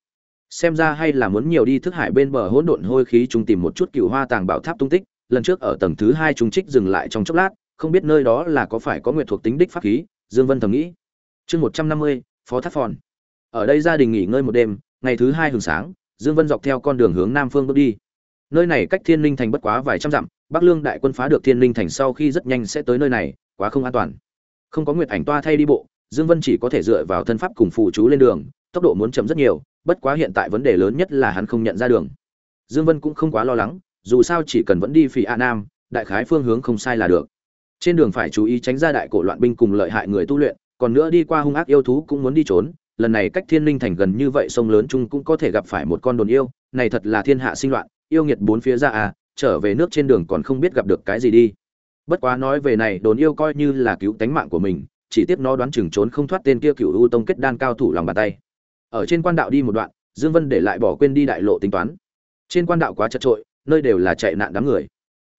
Xem ra hay là muốn nhiều đi thức hải bên bờ hỗn độn hôi khí chúng tìm một chút cựu hoa tàng bảo tháp tung tích, lần trước ở tầng thứ hai chúng trích dừng lại trong chốc lát, không biết nơi đó là có phải có nguyệt thuộc tính đích pháp khí, dương vân thầm nghĩ. Chương một trăm năm mươi, phó tháp phòn ở đây gia đình nghỉ ngơi một đêm, ngày thứ hai hừng sáng, dương vân dọc theo con đường hướng nam phương bước đi. Nơi này cách thiên linh thành bất quá vài trăm dặm, bắc lương đại quân phá được thiên linh thành sau khi rất nhanh sẽ tới nơi này, quá không an toàn. Không có nguyệt ảnh toa thay đi bộ, dương vân chỉ có thể dựa vào thân pháp cùng phụ chú lên đường, tốc độ muốn chậm rất nhiều, bất quá hiện tại vấn đề lớn nhất là hắn không nhận ra đường. Dương vân cũng không quá lo lắng, dù sao chỉ cần vẫn đi phỉ a nam, đại khái phương hướng không sai là được. Trên đường phải chú ý tránh ra đại cổ loạn binh cùng lợi hại người tu luyện, còn nữa đi qua hung ác yêu thú cũng muốn đi trốn lần này cách thiên linh thành gần như vậy sông lớn chung cũng có thể gặp phải một con đồn yêu, này thật là thiên hạ sinh loạn, yêu nghiệt bốn phía ra à trở về nước trên đường còn không biết gặp được cái gì đi. Bất quá nói về này, đồn yêu coi như là cứu tánh mạng của mình, chỉ tiếp nó đoán chừng trốn không thoát tên kia cựu u tông kết đan cao thủ lòng bàn tay. Ở trên quan đạo đi một đoạn, dương vân để lại bỏ quên đi đại lộ tính toán. Trên quan đạo quá chật trội, nơi đều là chạy nạn đám người.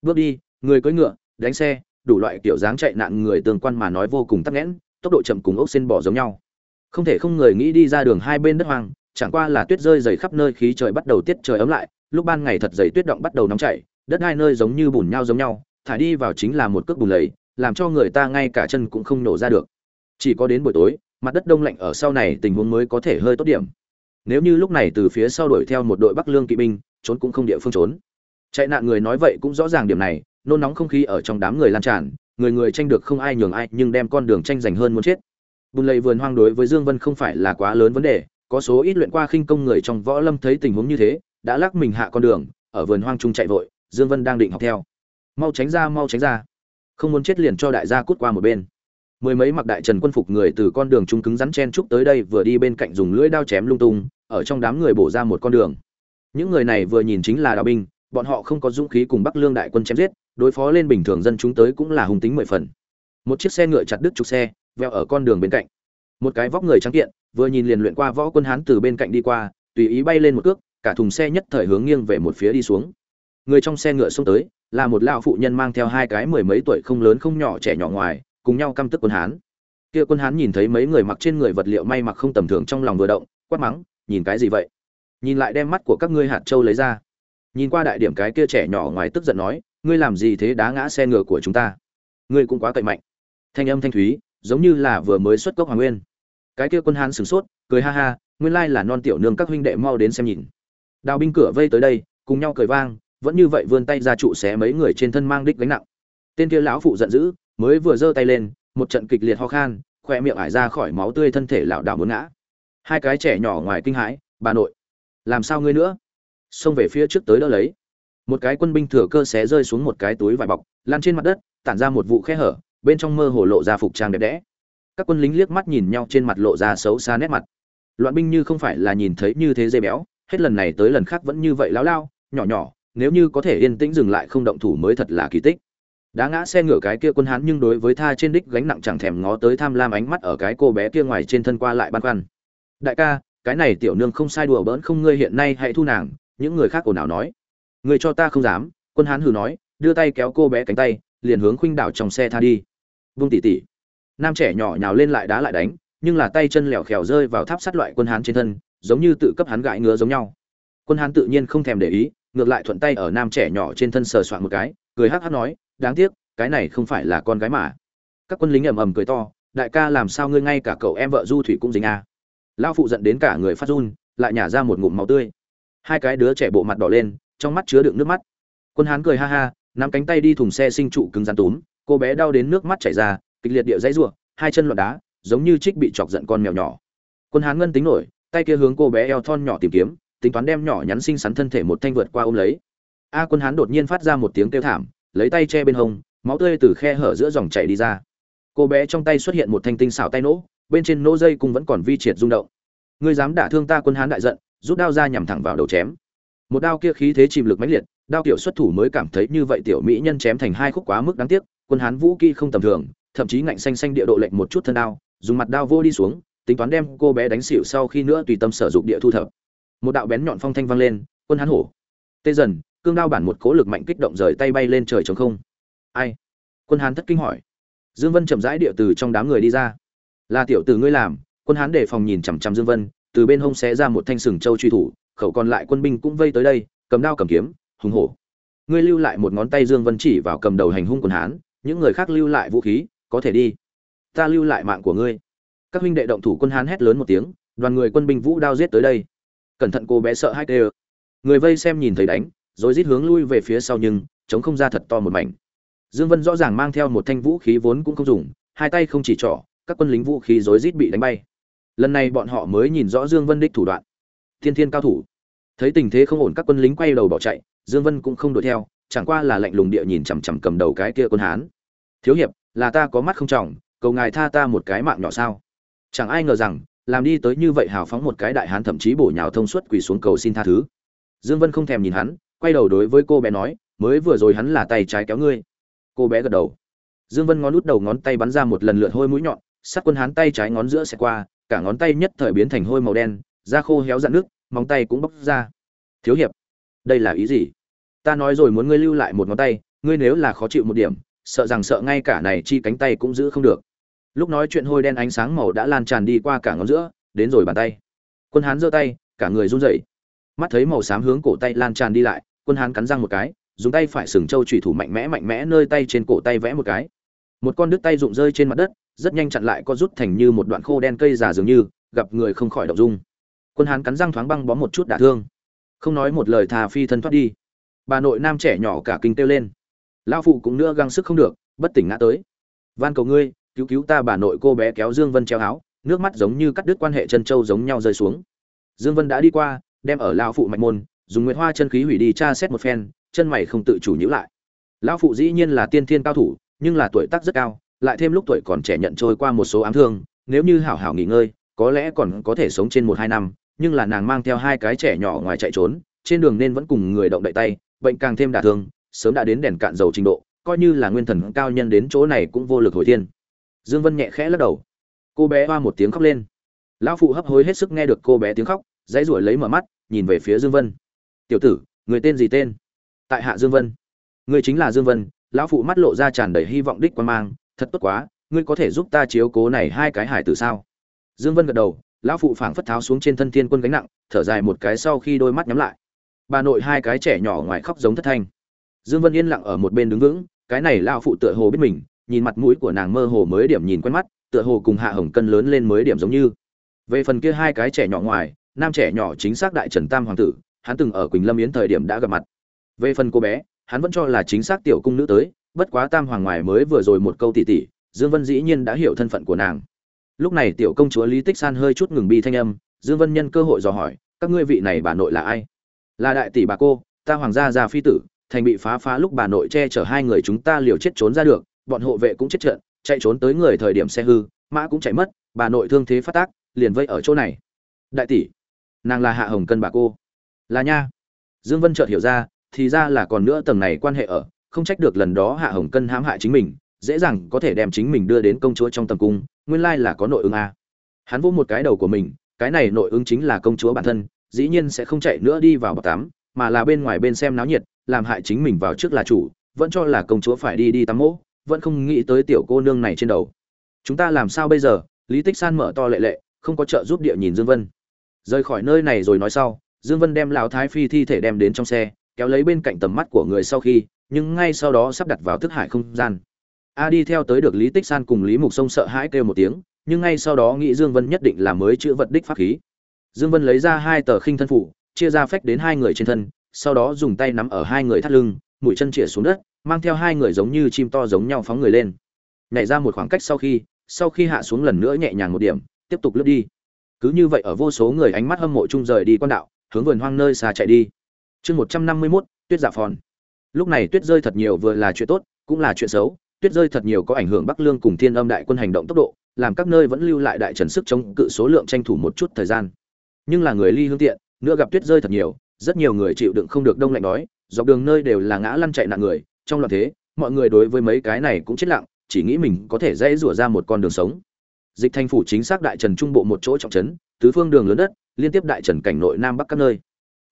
Bước đi, người cưỡi ngựa, đánh xe, đủ loại kiểu dáng chạy nạn người tương quan mà nói vô cùng tắc nghẽn, tốc độ chậm cùng ốc xin bỏ giống nhau không thể không người nghĩ đi ra đường hai bên đất hoang, chẳng qua là tuyết rơi dày khắp nơi, khí trời bắt đầu tiết trời ấm lại, lúc ban ngày thật dày tuyết động bắt đầu nóng chảy, đất hai nơi giống như bùn nhau giống nhau, thả đi vào chính là một cước bùn lầy, làm cho người ta ngay cả chân cũng không nổ ra được. Chỉ có đến buổi tối, mặt đất đông lạnh ở sau này tình huống mới có thể hơi tốt điểm. Nếu như lúc này từ phía sau đuổi theo một đội bắc lương kỵ binh, trốn cũng không địa phương trốn. Chạy nạn người nói vậy cũng rõ ràng điểm này, nôn nóng không khí ở trong đám người lan tràn, người người tranh được không ai nhường ai, nhưng đem con đường tranh giành hơn muốn chết bùn lầy vườn hoang đối với dương vân không phải là quá lớn vấn đề, có số ít luyện qua khinh công người trong võ lâm thấy tình huống như thế, đã lắc mình hạ con đường, ở vườn hoang trung chạy vội, dương vân đang định học theo. Mau tránh ra, mau tránh ra. Không muốn chết liền cho đại gia cút qua một bên. Mười mấy mặc đại trần quân phục người từ con đường trung cứng rắn chen trúc tới đây vừa đi bên cạnh dùng lưỡi đao chém lung tung, ở trong đám người bổ ra một con đường. Những người này vừa nhìn chính là đạo binh, bọn họ không có dũng khí cùng bắc lương đại quân chém giết, đối phó lên bình thường dân chúng tới cũng là hung tính mười phần. Một chiếc xe ngựa chặt đứt trục xe veo ở con đường bên cạnh. Một cái vóc người trắng kiện, vừa nhìn liền luyện qua võ quân hán từ bên cạnh đi qua, tùy ý bay lên một cước, cả thùng xe nhất thời hướng nghiêng về một phía đi xuống. Người trong xe ngựa xông tới, là một lão phụ nhân mang theo hai cái mười mấy tuổi không lớn không nhỏ trẻ nhỏ ngoài, cùng nhau căm tức quân hán. Kia quân hán nhìn thấy mấy người mặc trên người vật liệu may mặc không tầm thường trong lòng vừa động, quát mắng, nhìn cái gì vậy? Nhìn lại đem mắt của các ngươi hạt châu lấy ra. Nhìn qua đại điểm cái kia trẻ nhỏ ngoài tức giận nói, ngươi làm gì thế đá ngã xe ngựa của chúng ta? Ngươi cũng quá cậy mạnh. Thanh âm thanh thúy giống như là vừa mới xuất cốc hoàng nguyên. Cái kia quân hán sửng sốt, cười ha ha, nguyên lai là non tiểu nương các huynh đệ mau đến xem nhìn. Đào binh cửa vây tới đây, cùng nhau cười vang, vẫn như vậy vươn tay ra trụ xé mấy người trên thân mang đích gánh nặng. Tên kia lão phụ giận dữ, mới vừa giơ tay lên, một trận kịch liệt ho khan, khoe miệng ải ra khỏi máu tươi thân thể lão đảo muốn ngã. Hai cái trẻ nhỏ ngoài kinh hãi, bà nội, làm sao ngươi nữa? Xông về phía trước tới đỡ lấy. Một cái quân binh thừa cơ xé rơi xuống một cái túi vải bọc lan trên mặt đất, tản ra một vụ khe hở bên trong mơ hồ lộ ra phục trang đẹp đẽ. Các quân lính liếc mắt nhìn nhau trên mặt lộ ra xấu xa nét mặt. Loạn binh như không phải là nhìn thấy như thế dây béo, hết lần này tới lần khác vẫn như vậy láo lao, nhỏ nhỏ, nếu như có thể yên tĩnh dừng lại không động thủ mới thật là kỳ tích. Đã ngã xe ngựa cái kia quân hán nhưng đối với tha trên đích gánh nặng chẳng thèm ngó tới tham lam ánh mắt ở cái cô bé kia ngoài trên thân qua lại băn khoăn. Đại ca, cái này tiểu nương không sai đùa bỡn không ngươi hiện nay hãy thu nàng, những người khác ồn ào nói. Người cho ta không dám, quân hán hừ nói, đưa tay kéo cô bé cánh tay, liền hướng khuynh đảo trong xe tha đi vung tỉ tỉ. Nam trẻ nhỏ nhào lên lại đá lại đánh, nhưng là tay chân lẻo khèo rơi vào tháp sắt loại quân hán trên thân, giống như tự cấp hắn gãi ngứa giống nhau. Quân hán tự nhiên không thèm để ý, ngược lại thuận tay ở nam trẻ nhỏ trên thân sờ soạn một cái, cười hắc hắc nói, đáng tiếc, cái này không phải là con gái mà. Các quân lính ầm ầm cười to, đại ca làm sao ngươi ngay cả cậu em vợ du thủy cũng dính à. lao phụ giận đến cả người phát run, lại nhả ra một ngụm máu tươi. Hai cái đứa trẻ bộ mặt đỏ lên, trong mắt chứa đựng nước mắt. Quân hán cười ha ha, nắm cánh tay đi thùng xe sinh trụ cứng rắn túm cô bé đau đến nước mắt chảy ra, kịch liệt địa dãy rủa, hai chân loạn đá, giống như trích bị chọc giận con mèo nhỏ. Quân hán ngân tính nổi, tay kia hướng cô bé eo thon nhỏ tìm kiếm, tính toán đem nhỏ nhắn xinh xắn thân thể một thanh vượt qua ôm lấy. A quân hán đột nhiên phát ra một tiếng kêu thảm, lấy tay che bên hông, máu tươi từ khe hở giữa dòng chảy đi ra. Cô bé trong tay xuất hiện một thanh tinh xảo tay nỗ, bên trên nỗ dây cung vẫn còn vi triệt rung động. Ngươi dám đả thương ta, quân hán đại giận, rút đao ra nhằm thẳng vào đầu chém. Một đao kia khí thế chìm lực mãnh liệt, đao tiểu xuất thủ mới cảm thấy như vậy tiểu mỹ nhân chém thành hai khúc quá mức đáng tiếc quân hán vũ kỹ không tầm thường, thậm chí ngạnh xanh xanh địa độ lệnh một chút thân đao dùng mặt đao vô đi xuống, tính toán đem cô bé đánh xỉu sau khi nữa tùy tâm sử dụng địa thu thập. Một đạo bén nhọn phong thanh vang lên, quân hán hổ. Tê dần, cương đao bản một cố lực mạnh kích động rời tay bay lên trời trống không. Ai? Quân hán thất kinh hỏi. Dương vân chậm rãi địa từ trong đám người đi ra. Là tiểu tử ngươi làm, quân hán để phòng nhìn chằm chằm dương vân, từ bên hông xé ra một thanh sừng châu truy thủ, khẩu còn lại quân binh cũng vây tới đây, cầm đao cầm kiếm, hùng hổ. Ngươi lưu lại một ngón tay dương vân chỉ vào cầm đầu hành hung quân hán những người khác lưu lại vũ khí, có thể đi. Ta lưu lại mạng của ngươi. Các huynh đệ động thủ quân hán hét lớn một tiếng, đoàn người quân binh vũ đao giết tới đây. Cẩn thận cô bé sợ hai tê người vây xem nhìn thấy đánh, rồi rít hướng lui về phía sau nhưng, chống không ra thật to một mảnh. Dương vân rõ ràng mang theo một thanh vũ khí vốn cũng không dùng, hai tay không chỉ trỏ, các quân lính vũ khí rối rít bị đánh bay. Lần này bọn họ mới nhìn rõ dương vân đích thủ đoạn. Thiên thiên cao thủ. Thấy tình thế không ổn các quân lính quay đầu bỏ chạy, dương vân cũng không đuổi theo chẳng qua là lạnh lùng địa nhìn chằm chằm cầm đầu cái kia quân hán. Thiếu hiệp, là ta có mắt không trọng, cầu ngài tha ta một cái mạng nhỏ sao? Chẳng ai ngờ rằng, làm đi tới như vậy hào phóng một cái đại hán thậm chí bổ nhào thông suốt quỳ xuống cầu xin tha thứ. Dương vân không thèm nhìn hắn, quay đầu đối với cô bé nói, mới vừa rồi hắn là tay trái kéo ngươi. Cô bé gật đầu. Dương vân ngón út đầu ngón tay bắn ra một lần lượt hôi mũi nhọn sát quân hán tay trái ngón giữa sẽ qua, cả ngón tay nhất thời biến thành hôi màu đen, da khô héo dạn nước móng tay cũng bóc ra. Thiếu hiệp, đây là ý gì? Ta nói rồi muốn ngươi lưu lại một ngón tay, ngươi nếu là khó chịu một điểm, sợ rằng sợ ngay cả này chi cánh tay cũng giữ không được. Lúc nói chuyện hôi đen ánh sáng màu đã lan tràn đi qua cả ngón giữa, đến rồi bàn tay. Quân hán giơ tay, cả người run rẩy. Mắt thấy màu xám hướng cổ tay lan tràn đi lại, quân hán cắn răng một cái, dùng tay phải sừng trâu chủy thủ mạnh mẽ mạnh mẽ nơi tay trên cổ tay vẽ một cái. Một con đứt tay rụng rơi trên mặt đất, rất nhanh chặn lại có rút thành như một đoạn khô đen cây già dường như, gặp người không khỏi động dung. Quân hán cắn răng thoáng băng bó một chút đả thương. Không nói một lời thà phi thân thoát đi bà nội nam trẻ nhỏ cả kinh kêu lên. Lão phụ cũng nữa găng sức không được, bất tỉnh ngã tới. Van cầu ngươi, cứu cứu ta bà nội cô bé kéo dương vân treo áo, nước mắt giống như cắt đứt quan hệ chân châu giống nhau rơi xuống. Dương vân đã đi qua, đem ở lão phụ mạch môn, dùng nguyệt hoa chân khí hủy đi tra xét một phen, chân mày không tự chủ nhữ lại. Lão phụ dĩ nhiên là tiên thiên cao thủ, nhưng là tuổi tác rất cao, lại thêm lúc tuổi còn trẻ nhận trôi qua một số ám thương, nếu như hảo hảo nghỉ ngơi, có lẽ còn có thể sống trên một hai năm, nhưng là nàng mang theo hai cái trẻ nhỏ ngoài chạy trốn, trên đường nên vẫn cùng người động đậy tay bệnh càng thêm đả thương, sớm đã đến đèn cạn dầu trình độ, coi như là nguyên thần cao nhân đến chỗ này cũng vô lực hồi thiên. Dương vân nhẹ khẽ lắc đầu. Cô bé hoa một tiếng khóc lên. Lão phụ hấp hối hết sức nghe được cô bé tiếng khóc, dãy ruổi lấy mở mắt, nhìn về phía dương vân. Tiểu tử, người tên gì tên? Tại hạ dương vân. Người chính là dương vân. Lão phụ mắt lộ ra tràn đầy hy vọng đích quan mang. Thật tốt quá, ngươi có thể giúp ta chiếu cố này hai cái hải tử sao? Dương vân gật đầu. Lão phụ phảng phất tháo xuống trên thân thiên quân gánh nặng, thở dài một cái sau khi đôi mắt nhắm lại bà nội hai cái trẻ nhỏ ngoài khóc giống thất thanh. Dương vân yên lặng ở một bên đứng vững, cái này lao phụ tựa hồ biết mình, nhìn mặt mũi của nàng mơ hồ mới điểm nhìn quen mắt, tựa hồ cùng hạ hồng cân lớn lên mới điểm giống như. Về phần kia hai cái trẻ nhỏ ngoài, nam trẻ nhỏ chính xác đại trần tam hoàng tử, hắn từng ở quỳnh lâm yến thời điểm đã gặp mặt. Về phần cô bé, hắn vẫn cho là chính xác tiểu cung nữ tới, bất quá tam hoàng ngoài mới vừa rồi một câu tỉ tỉ, dương vân dĩ nhiên đã hiểu thân phận của nàng. Lúc này tiểu công chúa lý tích san hơi chút ngừng bi thanh âm, dương vân nhân cơ hội dò hỏi, các ngươi vị này bà nội là ai? Là đại tỷ bà cô, ta hoàng gia già phi tử, thành bị phá phá lúc bà nội che chở hai người chúng ta liều chết trốn ra được, bọn hộ vệ cũng chết trận, chạy trốn tới người thời điểm xe hư, mã cũng chạy mất, bà nội thương thế phát tác, liền vây ở chỗ này. Đại tỷ, nàng là hạ hồng cân bà cô. Là nha. Dương vân chợt hiểu ra, thì ra là còn nữa tầng này quan hệ ở, không trách được lần đó hạ hồng cân hãm hại chính mình, dễ dàng có thể đem chính mình đưa đến công chúa trong tầm cung, nguyên lai là có nội ứng a. Hắn vỗ một cái đầu của mình, cái này nội ứng chính là công chúa bản thân dĩ nhiên sẽ không chạy nữa đi vào bậc tắm mà là bên ngoài bên xem náo nhiệt, làm hại chính mình vào trước là chủ, vẫn cho là công chúa phải đi đi tắm mỗ, vẫn không nghĩ tới tiểu cô nương này trên đầu. Chúng ta làm sao bây giờ? Lý tích san mở to lệ lệ, không có trợ giúp địa nhìn dương vân. Rời khỏi nơi này rồi nói sau, dương vân đem lão thái phi thi thể đem đến trong xe, kéo lấy bên cạnh tầm mắt của người sau khi, nhưng ngay sau đó sắp đặt vào thức hải không gian. A đi theo tới được lý tích san cùng lý mục sông sợ hãi kêu một tiếng, nhưng ngay sau đó nghĩ dương vân nhất định là mới chữa vật đích pháp khí dương vân lấy ra hai tờ khinh thân phủ chia ra phách đến hai người trên thân sau đó dùng tay nắm ở hai người thắt lưng mũi chân chĩa xuống đất mang theo hai người giống như chim to giống nhau phóng người lên. Nhảy ra một khoảng cách sau khi sau khi hạ xuống lần nữa nhẹ nhàng một điểm tiếp tục lướt đi. Cứ như vậy ở vô số người ánh mắt hâm mộ chung rời đi quan đạo hướng vườn hoang nơi xa chạy đi. Chương một trăm năm mươi 151, tuyết dạ phòn. Lúc này tuyết rơi thật nhiều vừa là chuyện tốt cũng là chuyện xấu. Tuyết rơi thật nhiều có ảnh hưởng bắc lương cùng thiên âm đại quân hành động tốc độ làm các nơi vẫn lưu lại đại trần sức chống cự số lượng tranh thủ một chút thời gian nhưng là người ly hương tiện, nữa gặp tuyết rơi thật nhiều, rất nhiều người chịu đựng không được đông lạnh đói, dọc đường nơi đều là ngã lăn chạy nạn người, trong loạn thế, mọi người đối với mấy cái này cũng chết lặng, chỉ nghĩ mình có thể dễ rủa ra một con đường sống. Dịch thành phủ chính xác đại trần trung bộ một chỗ trọng trấn, tứ phương đường lớn đất, liên tiếp đại trần cảnh nội nam bắc các nơi.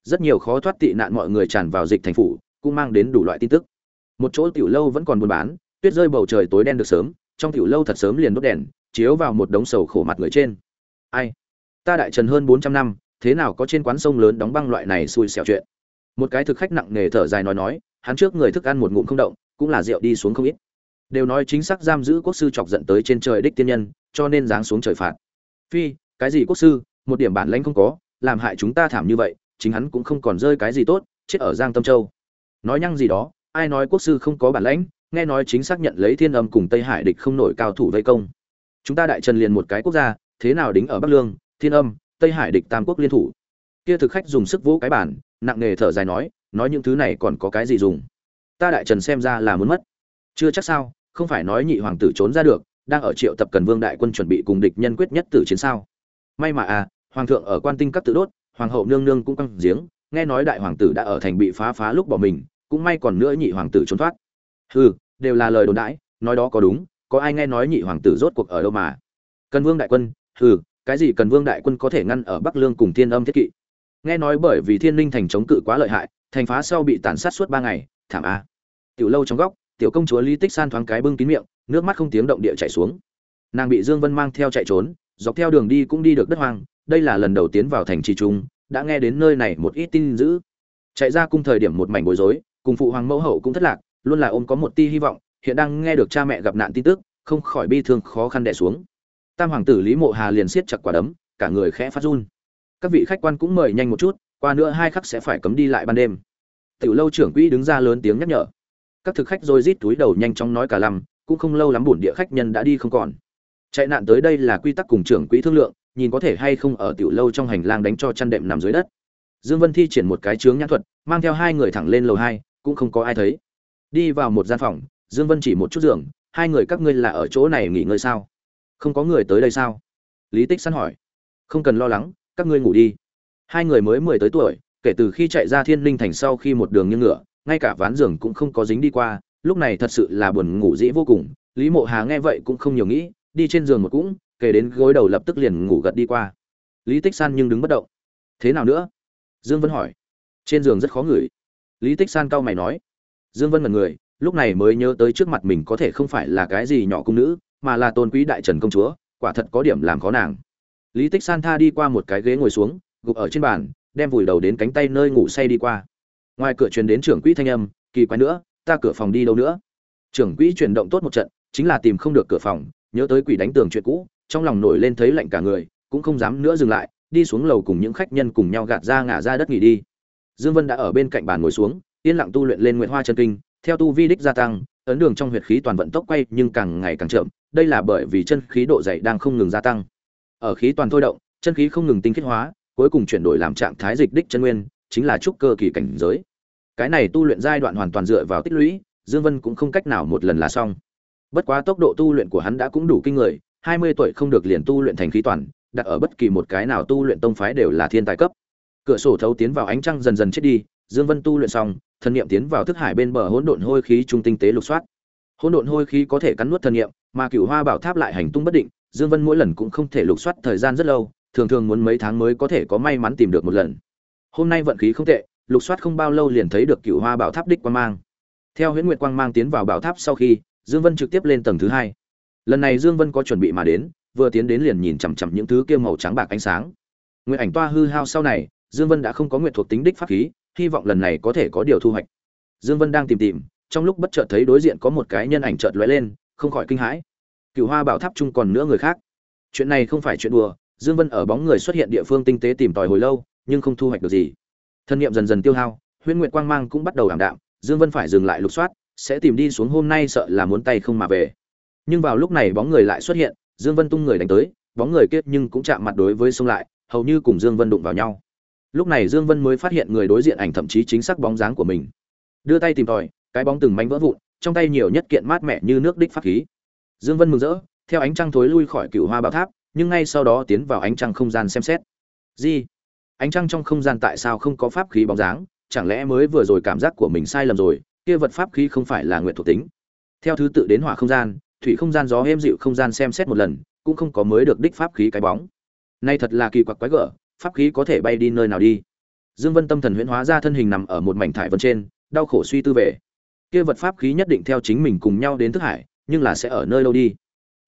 Rất nhiều khó thoát tị nạn mọi người tràn vào dịch thành phủ, cũng mang đến đủ loại tin tức. Một chỗ tiểu lâu vẫn còn buôn bán, tuyết rơi bầu trời tối đen được sớm, trong tiểu lâu thật sớm liền đốt đèn, chiếu vào một đống sầu khổ mặt người trên. Ai? Ta đại trần hơn bốn trăm năm, thế nào có trên quán sông lớn đóng băng loại này xui xẻo chuyện? Một cái thực khách nặng nề thở dài nói nói, hắn trước người thức ăn một ngụm không động, cũng là rượu đi xuống không ít. Đều nói chính xác giam giữ quốc sư chọc giận tới trên trời đích tiên nhân, cho nên giáng xuống trời phạt. Phi, cái gì quốc sư, một điểm bản lãnh không có, làm hại chúng ta thảm như vậy, chính hắn cũng không còn rơi cái gì tốt, chết ở giang tâm châu. Nói nhăng gì đó, ai nói quốc sư không có bản lãnh, nghe nói chính xác nhận lấy thiên âm cùng tây hải địch không nổi cao thủ vây công. Chúng ta đại trần liền một cái quốc gia, thế nào đính ở bắc lương thiên âm, tây hải địch tam quốc liên thủ. Kia thực khách dùng sức vỗ cái bản nặng nề thở dài nói nói những thứ này còn có cái gì dùng? Ta đại trần xem ra là muốn mất. Chưa chắc sao, không phải nói nhị hoàng tử trốn ra được, đang ở triệu tập cần vương đại quân chuẩn bị cùng địch nhân quyết nhất tử chiến sao? May mà à hoàng thượng ở quan tinh các tự đốt, hoàng hậu nương nương cũng căng giếng, nghe nói đại hoàng tử đã ở thành bị phá phá lúc bỏ mình, cũng may còn nữa nhị hoàng tử trốn thoát. Hừ, đều là lời đồn đãi, nói đó có đúng, có ai nghe nói nhị hoàng tử rốt cuộc ở đâu mà? Cần vương đại quân, hừ cái gì cần vương đại quân có thể ngăn ở bắc lương cùng thiên âm thiết kỵ? Nghe nói bởi vì thiên linh thành chống cự quá lợi hại, thành phá sau bị tàn sát suốt ba ngày, thảm a. Tiểu lâu trong góc, tiểu công chúa lý tích san thoáng cái bưng kín miệng, nước mắt không tiếng động địa chảy xuống. Nàng bị dương vân mang theo chạy trốn, dọc theo đường đi cũng đi được đất hoang, đây là lần đầu tiến vào thành trì trung đã nghe đến nơi này một ít tin dữ. Chạy ra cung thời điểm một mảnh bối rối, cùng phụ hoàng mẫu hậu cũng thất lạc, luôn là ôm có một tia hy vọng, hiện đang nghe được cha mẹ gặp nạn tin tức, không khỏi bi thương khó khăn đè xuống tam hoàng tử lý mộ hà liền siết chặt quả đấm cả người khẽ phát run. Các vị khách quan cũng mời nhanh một chút qua nữa hai khắc sẽ phải cấm đi lại ban đêm. Tiểu lâu trưởng quỹ đứng ra lớn tiếng nhắc nhở. Các thực khách rồi rít túi đầu nhanh chóng nói cả lầm, cũng không lâu lắm bổn địa khách nhân đã đi không còn. Chạy nạn tới đây là quy tắc cùng trưởng quỹ thương lượng nhìn có thể hay không ở tiểu lâu trong hành lang đánh cho chăn đệm nằm dưới đất. Dương vân thi triển một cái chướng nhãn thuật mang theo hai người thẳng lên lầu hai cũng không có ai thấy. Đi vào một gian phòng dương vân chỉ một chút giường hai người các ngươi là ở chỗ này nghỉ ngơi sao? Không có người tới đây sao? Lý tích săn hỏi. Không cần lo lắng, các ngươi ngủ đi. Hai người mới mười tới tuổi, kể từ khi chạy ra thiên linh thành sau khi một đường như ngựa ngay cả ván giường cũng không có dính đi qua, lúc này thật sự là buồn ngủ dĩ vô cùng. Lý mộ hà nghe vậy cũng không nhiều nghĩ, đi trên giường một cũng, kể đến gối đầu lập tức liền ngủ gật đi qua. Lý tích san nhưng đứng bất động. Thế nào nữa? Dương vân hỏi. Trên giường rất khó ngửi. Lý tích san cau mày nói. Dương vân mật người, lúc này mới nhớ tới trước mặt mình có thể không phải là cái gì nhỏ cung nữ mà là tôn quý đại trần công chúa, quả thật có điểm làm khó nàng. Lý tích san tha đi qua một cái ghế ngồi xuống, gục ở trên bàn, đem vùi đầu đến cánh tay nơi ngủ say đi qua. Ngoài cửa truyền đến trưởng quỹ thanh âm, kỳ quái nữa, ta cửa phòng đi đâu nữa? Trưởng quỹ chuyển động tốt một trận, chính là tìm không được cửa phòng, nhớ tới quỷ đánh tường chuyện cũ, trong lòng nổi lên thấy lạnh cả người, cũng không dám nữa dừng lại, đi xuống lầu cùng những khách nhân cùng nhau gạt ra ngả ra đất nghỉ đi. Dương vân đã ở bên cạnh bàn ngồi xuống, yên lặng tu luyện lên nguyệt hoa chân kinh theo tu vi đích gia tăng, ấn đường trong huyệt khí toàn vận tốc quay nhưng càng ngày càng chậm, đây là bởi vì chân khí độ dày đang không ngừng gia tăng. Ở khí toàn thôi động, chân khí không ngừng tinh khiết hóa, cuối cùng chuyển đổi làm trạng thái dịch đích chân nguyên, chính là trúc cơ kỳ cảnh giới. Cái này tu luyện giai đoạn hoàn toàn dựa vào tích lũy, dương vân cũng không cách nào một lần là xong. Bất quá tốc độ tu luyện của hắn đã cũng đủ kinh người 20 tuổi không được liền tu luyện thành khí toàn, đặt ở bất kỳ một cái nào tu luyện tông phái đều là thiên tài cấp. Cửa sổ thấu tiến vào ánh trăng dần dần chết đi, dương vân tu luyện xong thần niệm tiến vào thức hải bên bờ hỗn độn hôi khí trung tinh tế lục soát. Hỗn độn hôi khí có thể cắn nuốt thần niệm, mà cửu hoa bảo tháp lại hành tung bất định, dương vân mỗi lần cũng không thể lục soát thời gian rất lâu, thường thường muốn mấy tháng mới có thể có may mắn tìm được một lần. Hôm nay vận khí không tệ, lục soát không bao lâu liền thấy được cửu hoa bảo tháp đích quang mang. Theo huyễn nguyệt quang mang tiến vào bảo tháp sau khi, dương vân trực tiếp lên tầng thứ hai. Lần này dương vân có chuẩn bị mà đến, vừa tiến đến liền nhìn chằm chằm những thứ kia màu trắng bạc ánh sáng. Nguyệt ảnh toa hư hao sau này, dương vân đã không có nguyệt thuộc tính đích pháp khí hy vọng lần này có thể có điều thu hoạch. Dương vân đang tìm tìm, trong lúc bất chợt thấy đối diện có một cái nhân ảnh chợt lóe lên, không khỏi kinh hãi. Cựu hoa bảo tháp chung còn nữa người khác. Chuyện này không phải chuyện đùa, dương vân ở bóng người xuất hiện địa phương tinh tế tìm tòi hồi lâu, nhưng không thu hoạch được gì. Thân niệm dần dần tiêu hao, huyễn nguyệt quang mang cũng bắt đầu ảm đạm, dương vân phải dừng lại lục soát, sẽ tìm đi xuống hôm nay sợ là muốn tay không mà về. Nhưng vào lúc này bóng người lại xuất hiện, dương vân tung người đánh tới, bóng người kết nhưng cũng chạm mặt đối với xông lại, hầu như cùng dương vân đụng vào nhau lúc này dương vân mới phát hiện người đối diện ảnh thậm chí chính xác bóng dáng của mình. Đưa tay tìm tòi, cái bóng từng mảnh vỡ vụn, trong tay nhiều nhất kiện mát mẻ như nước đích pháp khí. Dương vân mừng rỡ, theo ánh trăng thối lui khỏi cựu hoa bảo tháp, nhưng ngay sau đó tiến vào ánh trăng không gian xem xét. Gì? Ánh trăng trong không gian tại sao không có pháp khí bóng dáng? Chẳng lẽ mới vừa rồi cảm giác của mình sai lầm rồi, kia vật pháp khí không phải là nguyện thuộc tính? Theo thứ tự đến hỏa không gian, thủy không gian gió êm dịu không gian xem xét một lần, cũng không có mới được đích pháp khí cái bóng. Nay thật là kỳ quặc quái gở pháp khí có thể bay đi nơi nào đi. Dương vân tâm thần huyễn hóa ra thân hình nằm ở một mảnh thải vân trên, đau khổ suy tư về. Kia vật pháp khí nhất định theo chính mình cùng nhau đến thức hải, nhưng là sẽ ở nơi lâu đi?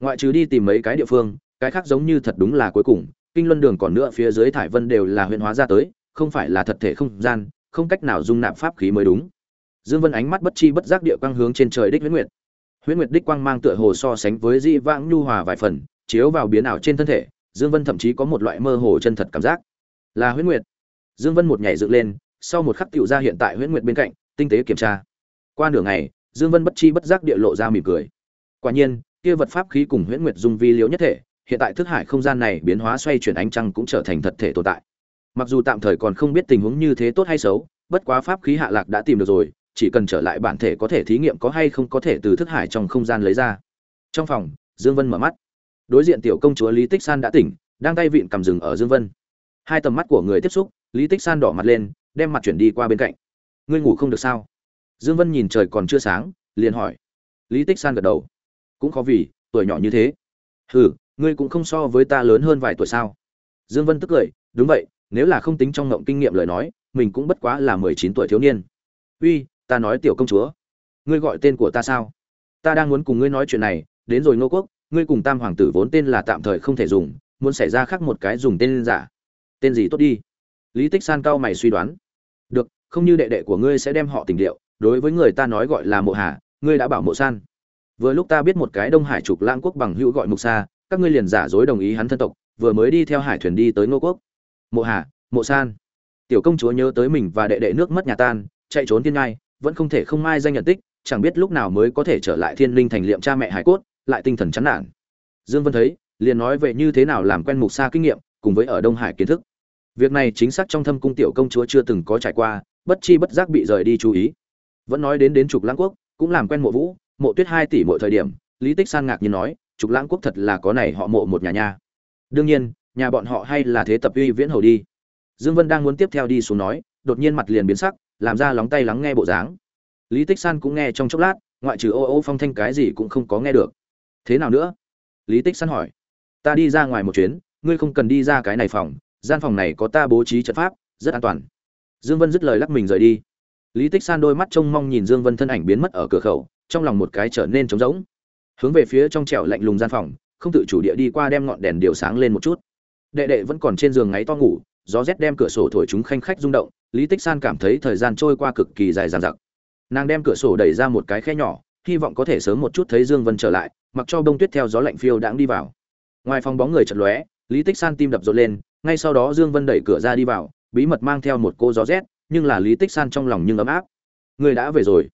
Ngoại trừ đi tìm mấy cái địa phương, cái khác giống như thật đúng là cuối cùng, kinh luân đường còn nữa phía dưới thải vân đều là huyễn hóa ra tới, không phải là thật thể không gian, không cách nào dung nạp pháp khí mới đúng. Dương vân ánh mắt bất chi bất giác địa quang hướng trên trời đích huyễn nguyệt. Huyễn nguyệt đích quang mang tựa hồ so sánh với di vãng nhu hòa vài phần, chiếu vào biến ảo trên thân thể dương vân thậm chí có một loại mơ hồ chân thật cảm giác. Là huyễn nguyệt. Dương vân một nhảy dựng lên, sau một khắc Tiểu ra hiện tại huyễn nguyệt bên cạnh, tinh tế kiểm tra. Qua nửa ngày, dương vân bất chi bất giác địa lộ ra mỉm cười. Quả nhiên, kia vật pháp khí cùng huyễn nguyệt dung vi liếu nhất thể, hiện tại thức hải không gian này biến hóa xoay chuyển ánh trăng cũng trở thành thật thể tồn tại. Mặc dù tạm thời còn không biết tình huống như thế tốt hay xấu, bất quá pháp khí hạ lạc đã tìm được rồi, chỉ cần trở lại bản thể có thể thí nghiệm có hay không có thể từ thức hải trong không gian lấy ra. Trong phòng, dương vân mở mắt đối diện tiểu công chúa lý tích san đã tỉnh, đang tay vịn cầm rừng ở dương vân. Hai tầm mắt của người tiếp xúc, lý tích san đỏ mặt lên, đem mặt chuyển đi qua bên cạnh. Ngươi ngủ không được sao? Dương vân nhìn trời còn chưa sáng, liền hỏi. Lý tích san gật đầu. Cũng khó vì, tuổi nhỏ như thế. Hừ, ngươi cũng không so với ta lớn hơn vài tuổi sao? Dương vân tức cười. Đúng vậy, nếu là không tính trong ngộng kinh nghiệm lời nói, mình cũng bất quá là mười chín tuổi thiếu niên. Uy, ta nói tiểu công chúa, ngươi gọi tên của ta sao? Ta đang muốn cùng ngươi nói chuyện này, đến rồi ngô quốc ngươi cùng tam hoàng tử vốn tên là tạm thời không thể dùng, muốn xảy ra khác một cái dùng tên giả. Tên gì tốt đi? Lý tích san cao mày suy đoán. Được, không như đệ đệ của ngươi sẽ đem họ tình điệu, đối với người ta nói gọi là mộ hà, ngươi đã bảo mộ san. Vừa lúc ta biết một cái đông hải trục Lang quốc bằng hữu gọi mục sa, các ngươi liền giả dối đồng ý hắn thân tộc, vừa mới đi theo hải thuyền đi tới ngô quốc. Mộ hà, mộ san. Tiểu công chúa nhớ tới mình và đệ đệ nước mất nhà tan, chạy trốn thiên ngai, vẫn không thể không mai danh nhận tích, chẳng biết lúc nào mới có thể trở lại thiên linh thành liệm cha mẹ hải cốt lại tinh thần chán nản. Dương vân thấy, liền nói về như thế nào làm quen mục sa kinh nghiệm, cùng với ở đông hải kiến thức. Việc này chính xác trong thâm cung tiểu công chúa chưa từng có trải qua, bất chi bất giác bị rời đi chú ý. Vẫn nói đến đến trục lãng quốc, cũng làm quen mộ vũ, mộ tuyết hai tỷ mỗi thời điểm, lý tích san ngạc nhiên nói, trục lãng quốc thật là có này họ mộ một nhà nha. Đương nhiên, nhà bọn họ hay là thế tập uy viễn hầu đi. Dương vân đang muốn tiếp theo đi xuống nói, đột nhiên mặt liền biến sắc, làm ra lóng tay lắng nghe bộ dáng. Lý tích san cũng nghe trong chốc lát, ngoại trừ ô ô phong thanh cái gì cũng không có nghe được thế nào nữa? Lý tích san hỏi. Ta đi ra ngoài một chuyến, ngươi không cần đi ra cái này phòng, gian phòng này có ta bố trí trận pháp, rất an toàn. Dương vân dứt lời lắc mình rời đi. Lý tích san đôi mắt trông mong nhìn dương vân thân ảnh biến mất ở cửa khẩu, trong lòng một cái trở nên trống rỗng. Hướng về phía trong trẻo lạnh lùng gian phòng, không tự chủ địa đi qua đem ngọn đèn điều sáng lên một chút. Đệ đệ vẫn còn trên giường ngáy to ngủ, gió rét đem cửa sổ thổi chúng khanh khách rung động, lý tích san cảm thấy thời gian trôi qua cực kỳ dài dằng dặc. Nàng đem cửa sổ đẩy ra một cái khe nhỏ hy vọng có thể sớm một chút thấy dương vân trở lại, mặc cho bông tuyết theo gió lạnh phiêu đãng đi vào. Ngoài phòng bóng người chợt lóe, lý tích san tim đập rộn lên, ngay sau đó dương vân đẩy cửa ra đi vào, bí mật mang theo một cô gió rét, nhưng là lý tích san trong lòng nhưng ấm áp. Người đã về rồi.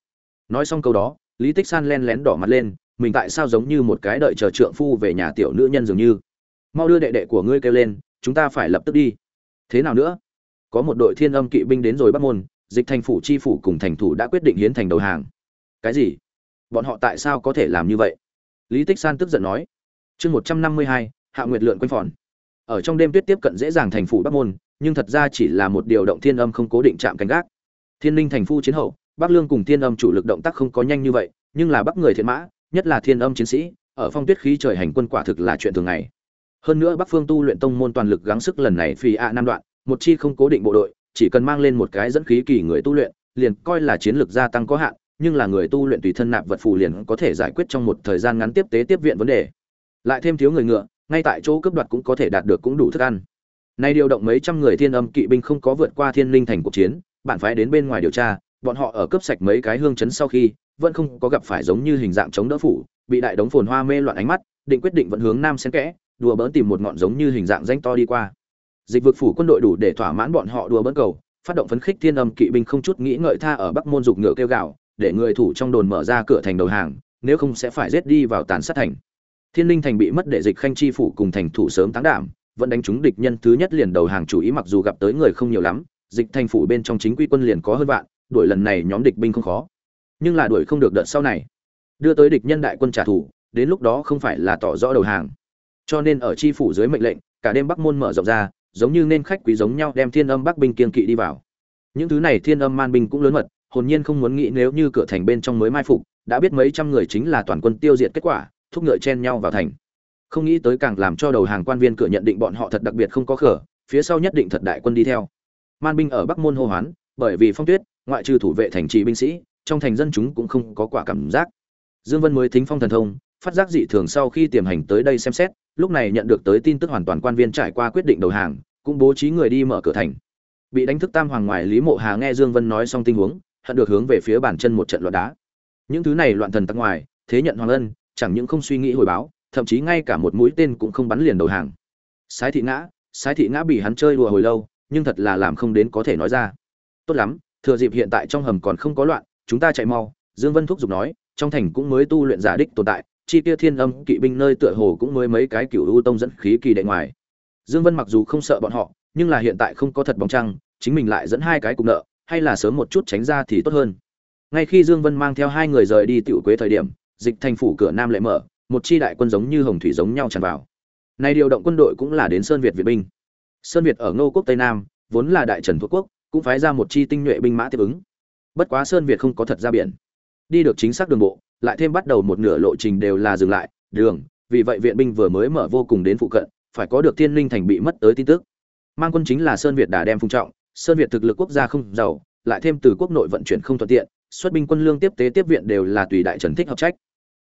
Nói xong câu đó, lý tích san len lén đỏ mặt lên, mình tại sao giống như một cái đợi chờ trượng phu về nhà tiểu nữ nhân dường như. Mau đưa đệ đệ của ngươi kêu lên, chúng ta phải lập tức đi. Thế nào nữa? Có một đội thiên âm kỵ binh đến rồi bắt môn, dịch thành phủ chi phủ cùng thành thủ đã quyết định hiến thành đầu hàng. Cái gì? Bọn họ tại sao có thể làm như vậy? Lý tích san tức giận nói. Chương một trăm năm mươi hai, hạ nguyệt lượn quanh phòn. Ở trong đêm tuyết tiếp cận dễ dàng thành phủ bắc môn, nhưng thật ra chỉ là một điều động thiên âm không cố định chạm canh gác. Thiên linh thành phu chiến hậu, bắc lương cùng thiên âm chủ lực động tác không có nhanh như vậy, nhưng là bắc người thiện mã, nhất là thiên âm chiến sĩ, ở phong tuyết khí trời hành quân quả thực là chuyện thường ngày. Hơn nữa bắc phương tu luyện tông môn toàn lực gắng sức lần này phi a năm đoạn, một chi không cố định bộ đội, chỉ cần mang lên một cái dẫn khí kỳ người tu luyện, liền coi là chiến lược gia tăng có hạn nhưng là người tu luyện tùy thân nạp vật phù liền có thể giải quyết trong một thời gian ngắn tiếp tế tiếp viện vấn đề. Lại thêm thiếu người ngựa, ngay tại chỗ cướp đoạt cũng có thể đạt được cũng đủ thức ăn. Nay điều động mấy trăm người thiên âm kỵ binh không có vượt qua thiên linh thành cuộc chiến, bạn phái đến bên ngoài điều tra, bọn họ ở cướp sạch mấy cái hương chấn sau khi, vẫn không có gặp phải giống như hình dạng chống đỡ phủ, bị đại đống phồn hoa mê loạn ánh mắt, định quyết định vẫn hướng nam xen kẽ, đùa bỡn tìm một ngọn giống như hình dạng danh to đi qua. Dịch vực phủ quân đội đủ để thỏa mãn bọn họ đùa bỡn cầu, phát động phấn khích thiên âm kỵ binh không chút nghĩ ngợi tha ở bắc môn dục ngựa kêu gạo để người thủ trong đồn mở ra cửa thành đầu hàng, nếu không sẽ phải giết đi vào tàn sát thành. Thiên linh thành bị mất để dịch khanh chi phủ cùng thành thủ sớm táng đảm, vẫn đánh trúng địch nhân thứ nhất liền đầu hàng chủ ý mặc dù gặp tới người không nhiều lắm, dịch thành phủ bên trong chính quy quân liền có hơn vạn, đuổi lần này nhóm địch binh không khó. Nhưng là đuổi không được đợt sau này. Đưa tới địch nhân đại quân trả thù, đến lúc đó không phải là tỏ rõ đầu hàng. Cho nên ở chi phủ dưới mệnh lệnh, cả đêm bắc môn mở rộng ra, giống như nên khách quý giống nhau đem thiên âm bắc binh kiên kỵ đi vào. Những thứ này thiên âm man binh cũng lớn mật hồn nhiên không muốn nghĩ nếu như cửa thành bên trong mới mai phục, đã biết mấy trăm người chính là toàn quân tiêu diệt kết quả, thúc ngựa chen nhau vào thành. Không nghĩ tới càng làm cho đầu hàng quan viên cửa nhận định bọn họ thật đặc biệt không có khở, phía sau nhất định thật đại quân đi theo. Man binh ở bắc môn hô hoán, bởi vì phong tuyết, ngoại trừ thủ vệ thành trì binh sĩ, trong thành dân chúng cũng không có quả cảm giác. Dương vân mới thính phong thần thông, phát giác dị thường sau khi tiềm hành tới đây xem xét, lúc này nhận được tới tin tức hoàn toàn quan viên trải qua quyết định đầu hàng, cũng bố trí người đi mở cửa thành. Bị đánh thức tam hoàng ngoài lý mộ hà nghe dương vân nói xong tình huống hận được hướng về phía bàn chân một trận loạn đá. Những thứ này loạn thần tắc ngoài, thế nhận hoàng ân, chẳng những không suy nghĩ hồi báo, thậm chí ngay cả một mũi tên cũng không bắn liền đầu hàng. Sái thị ngã, sái thị ngã bị hắn chơi đùa hồi lâu, nhưng thật là làm không đến có thể nói ra. Tốt lắm, thừa dịp hiện tại trong hầm còn không có loạn, chúng ta chạy mau, dương vân thúc giục nói, trong thành cũng mới tu luyện giả đích tồn tại, chi tiêu thiên âm, kỵ binh nơi tựa hồ cũng mới mấy cái cựu u tông dẫn khí kỳ đệ ngoài. Dương vân mặc dù không sợ bọn họ, nhưng là hiện tại không có thật bóng trăng, chính mình lại dẫn hai cái cùng nợ hay là sớm một chút tránh ra thì tốt hơn. Ngay khi dương vân mang theo hai người rời đi tiểu quế thời điểm, dịch thành phủ cửa nam lại mở, một chi đại quân giống như hồng thủy giống nhau tràn vào. Nay điều động quân đội cũng là đến sơn việt việt binh. Sơn việt ở ngô quốc tây nam, vốn là đại trần thuộc quốc, cũng phái ra một chi tinh nhuệ binh mã tiếp ứng. Bất quá sơn việt không có thật ra biển. Đi được chính xác đường bộ, lại thêm bắt đầu một nửa lộ trình đều là dừng lại, đường, vì vậy viện binh vừa mới mở vô cùng đến phụ cận, phải có được thiên linh thành bị mất tới tin tức. Mang quân chính là sơn việt đã đem phung trọng sơn việt thực lực quốc gia không giàu, lại thêm từ quốc nội vận chuyển không thuận tiện, xuất binh quân lương tiếp tế tiếp viện đều là tùy đại trần thích hợp trách.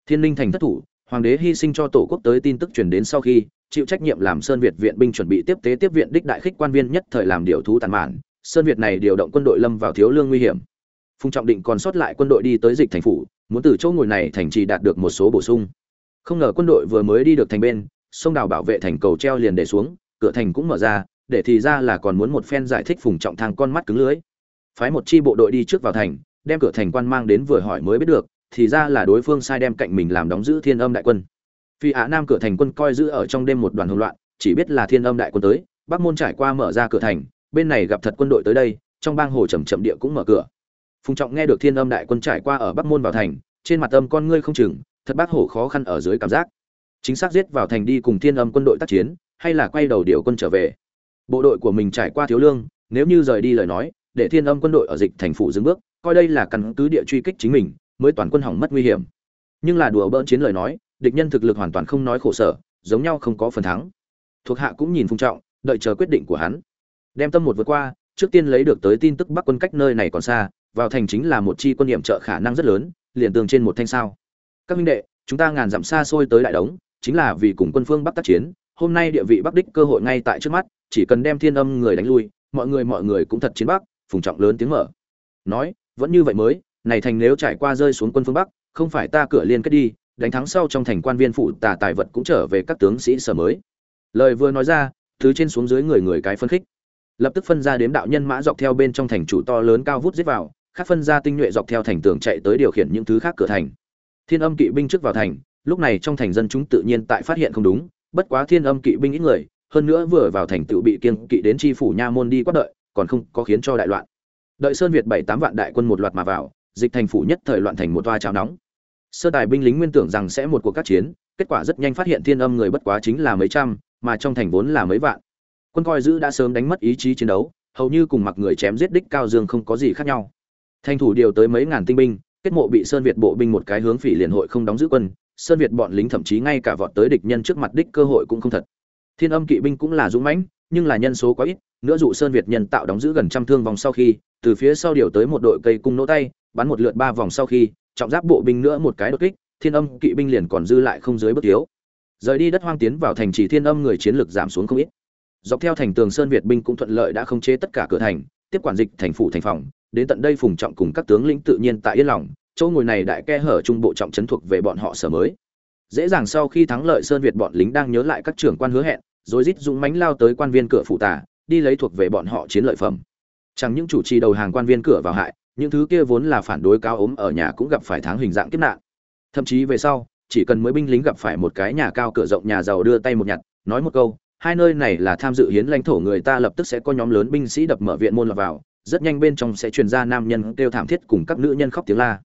Thiên linh thành thất thủ, hoàng đế hy sinh cho tổ quốc tới tin tức truyền đến sau khi, chịu trách nhiệm làm sơn việt viện binh chuẩn bị tiếp tế tiếp viện đích đại khích quan viên nhất thời làm điều thú tàn mạn, sơn việt này điều động quân đội lâm vào thiếu lương nguy hiểm. Phùng trọng định còn sót lại quân đội đi tới dịch thành phủ, muốn từ chỗ ngồi này thành trì đạt được một số bổ sung. Không ngờ quân đội vừa mới đi được thành bên, sông đào bảo vệ thành cầu treo liền để xuống, cửa thành cũng mở ra để thì ra là còn muốn một phen giải thích phùng trọng thang con mắt cứng lưới phái một chi bộ đội đi trước vào thành, đem cửa thành quan mang đến vừa hỏi mới biết được, thì ra là đối phương sai đem cạnh mình làm đóng giữ thiên âm đại quân. Phi á nam cửa thành quân coi giữ ở trong đêm một đoàn hỗn loạn, chỉ biết là thiên âm đại quân tới, bắc môn trải qua mở ra cửa thành, bên này gặp thật quân đội tới đây, trong bang hồ chầm chậm địa cũng mở cửa. Phùng trọng nghe được thiên âm đại quân trải qua ở bắc môn vào thành, trên mặt âm con ngươi không chừng, thật bác hổ khó khăn ở dưới cảm giác. Chính xác giết vào thành đi cùng thiên âm quân đội tác chiến, hay là quay đầu điều quân trở về bộ đội của mình trải qua thiếu lương, nếu như rời đi lời nói, để thiên âm quân đội ở dịch thành phủ dừng bước, coi đây là căn cứ địa truy kích chính mình, mới toàn quân hỏng mất nguy hiểm. Nhưng là đùa bỡn chiến lời nói, địch nhân thực lực hoàn toàn không nói khổ sở, giống nhau không có phần thắng. Thuộc hạ cũng nhìn phung trọng, đợi chờ quyết định của hắn. Đem tâm một vượt qua, trước tiên lấy được tới tin tức bắc quân cách nơi này còn xa, vào thành chính là một chi quân điểm trợ khả năng rất lớn, liền tường trên một thanh sao. Các minh đệ, chúng ta ngàn dặm xa xôi tới đại đống, chính là vì cùng quân phương bắc tác chiến, hôm nay địa vị bắc đích cơ hội ngay tại trước mắt chỉ cần đem thiên âm người đánh lui, mọi người mọi người cũng thật chiến bắc, phùng trọng lớn tiếng mở. Nói, vẫn như vậy mới, này thành nếu trải qua rơi xuống quân phương bắc, không phải ta cửa liên kết đi, đánh thắng sau trong thành quan viên phụ tà tài vật cũng trở về các tướng sĩ sở mới. Lời vừa nói ra, thứ trên xuống dưới người người cái phân khích. Lập tức phân ra đếm đạo nhân mã dọc theo bên trong thành chủ to lớn cao vút giết vào, khác phân ra tinh nhuệ dọc theo thành tường chạy tới điều khiển những thứ khác cửa thành. Thiên âm kỵ binh trước vào thành, lúc này trong thành dân chúng tự nhiên tại phát hiện không đúng, bất quá thiên âm kỵ binh ít người hơn nữa vừa vào thành tựu bị kiên kỵ đến tri phủ nha môn đi quát đợi, còn không có khiến cho đại loạn. Đợi sơn việt bảy tám vạn đại quân một loạt mà vào, dịch thành phủ nhất thời loạn thành một toa cháo nóng. Sơ tài binh lính nguyên tưởng rằng sẽ một cuộc các chiến, kết quả rất nhanh phát hiện thiên âm người bất quá chính là mấy trăm, mà trong thành vốn là mấy vạn. Quân coi giữ đã sớm đánh mất ý chí chiến đấu, hầu như cùng mặc người chém giết đích cao dương không có gì khác nhau. Thành thủ điều tới mấy ngàn tinh binh, kết mộ bị sơn việt bộ binh một cái hướng phỉ liền hội không đóng giữ quân, sơn việt bọn lính thậm chí ngay cả vọt tới địch nhân trước mặt đích cơ hội cũng không thật thiên âm kỵ binh cũng là dũng mãnh, nhưng là nhân số quá ít, nữa dụ sơn việt nhân tạo đóng giữ gần trăm thương vòng sau khi, từ phía sau điều tới một đội cây cung nỗ tay, bắn một lượt ba vòng sau khi, trọng giáp bộ binh nữa một cái đột kích, thiên âm kỵ binh liền còn dư lại không dưới bất thiếu. Rời đi đất hoang tiến vào thành trì thiên âm người chiến lược giảm xuống không ít. Dọc theo thành tường sơn việt binh cũng thuận lợi đã khống chế tất cả cửa thành, tiếp quản dịch thành phủ thành phòng, đến tận đây phùng trọng cùng các tướng lĩnh tự nhiên tại yên lòng, chỗ ngồi này đại ke hở trung bộ trọng trấn thuộc về bọn họ sở mới. Dễ dàng sau khi thắng lợi sơn việt bọn lính đang nhớ lại các trưởng quan hứa hẹn rồi rít dũng mánh lao tới quan viên cửa phụ tả đi lấy thuộc về bọn họ chiến lợi phẩm. Chẳng những chủ trì đầu hàng quan viên cửa vào hại, những thứ kia vốn là phản đối cao ốm ở nhà cũng gặp phải tháng hình dạng kiếp nạn. Thậm chí về sau, chỉ cần mới binh lính gặp phải một cái nhà cao cửa rộng nhà giàu đưa tay một nhặt, nói một câu, hai nơi này là tham dự hiến lãnh thổ người ta lập tức sẽ có nhóm lớn binh sĩ đập mở viện môn lọt vào, rất nhanh bên trong sẽ truyền ra nam nhân kêu thảm thiết cùng các nữ nhân khóc tiếng la.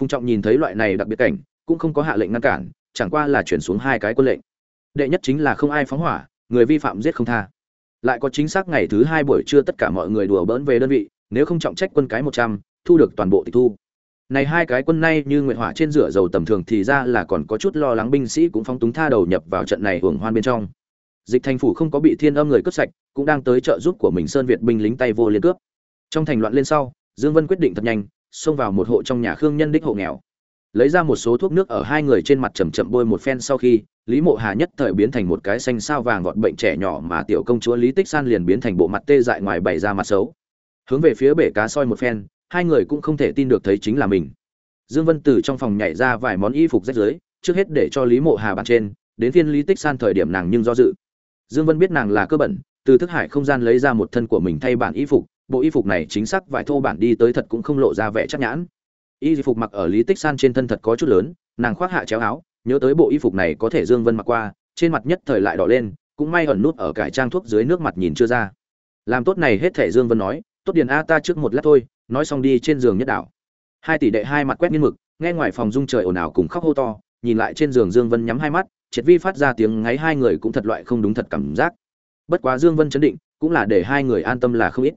Phùng trọng nhìn thấy loại này đặc biệt cảnh, cũng không có hạ lệnh ngăn cản, chẳng qua là chuyển xuống hai cái quân lệnh. Đệ nhất chính là không ai phóng hỏa người vi phạm giết không tha. Lại có chính xác ngày thứ hai buổi trưa tất cả mọi người đùa bỡn về đơn vị, nếu không trọng trách quân cái một trăm, thu được toàn bộ tịch thu. Này hai cái quân nay như nguyện hỏa trên rửa dầu tầm thường thì ra là còn có chút lo lắng binh sĩ cũng phóng túng tha đầu nhập vào trận này hưởng hoan bên trong. Dịch thành phủ không có bị thiên âm người cướp sạch, cũng đang tới trợ giúp của mình sơn việt binh lính tay vô liên cướp. Trong thành loạn lên sau, dương vân quyết định thật nhanh, xông vào một hộ trong nhà khương nhân đích hộ nghèo lấy ra một số thuốc nước ở hai người trên mặt chầm chậm bôi một phen sau khi, lý mộ hà nhất thời biến thành một cái xanh sao vàng gọn bệnh trẻ nhỏ mà tiểu công chúa lý tích san liền biến thành bộ mặt tê dại ngoài bày ra mặt xấu. Hướng về phía bể cá soi một phen, hai người cũng không thể tin được thấy chính là mình. Dương vân từ trong phòng nhảy ra vài món y phục rách rưới, trước hết để cho lý mộ hà bàn trên, đến phiên lý tích san thời điểm nàng nhưng do dự. Dương vân biết nàng là cơ bẩn, từ thức hải không gian lấy ra một thân của mình thay bản y phục, bộ y phục này chính xác vải thô bản đi tới thật cũng không lộ ra vẻ chắc nhãn y phục mặc ở lý tích san trên thân thật có chút lớn, nàng khoác hạ chéo áo, nhớ tới bộ y phục này có thể dương vân mặc qua, trên mặt nhất thời lại đỏ lên, cũng may ẩn nút ở cải trang thuốc dưới nước mặt nhìn chưa ra. Làm tốt này hết thể dương vân nói, tốt điền a ta trước một lát thôi, nói xong đi trên giường nhất đảo. Hai tỷ đệ hai mặt quét nghiên mực, nghe ngoài phòng rung trời ồn ào cùng khóc hô to, nhìn lại trên giường dương vân nhắm hai mắt, triệt vi phát ra tiếng ngáy hai người cũng thật loại không đúng thật cảm giác. Bất quá dương vân chấn định, cũng là để hai người an tâm là không ít.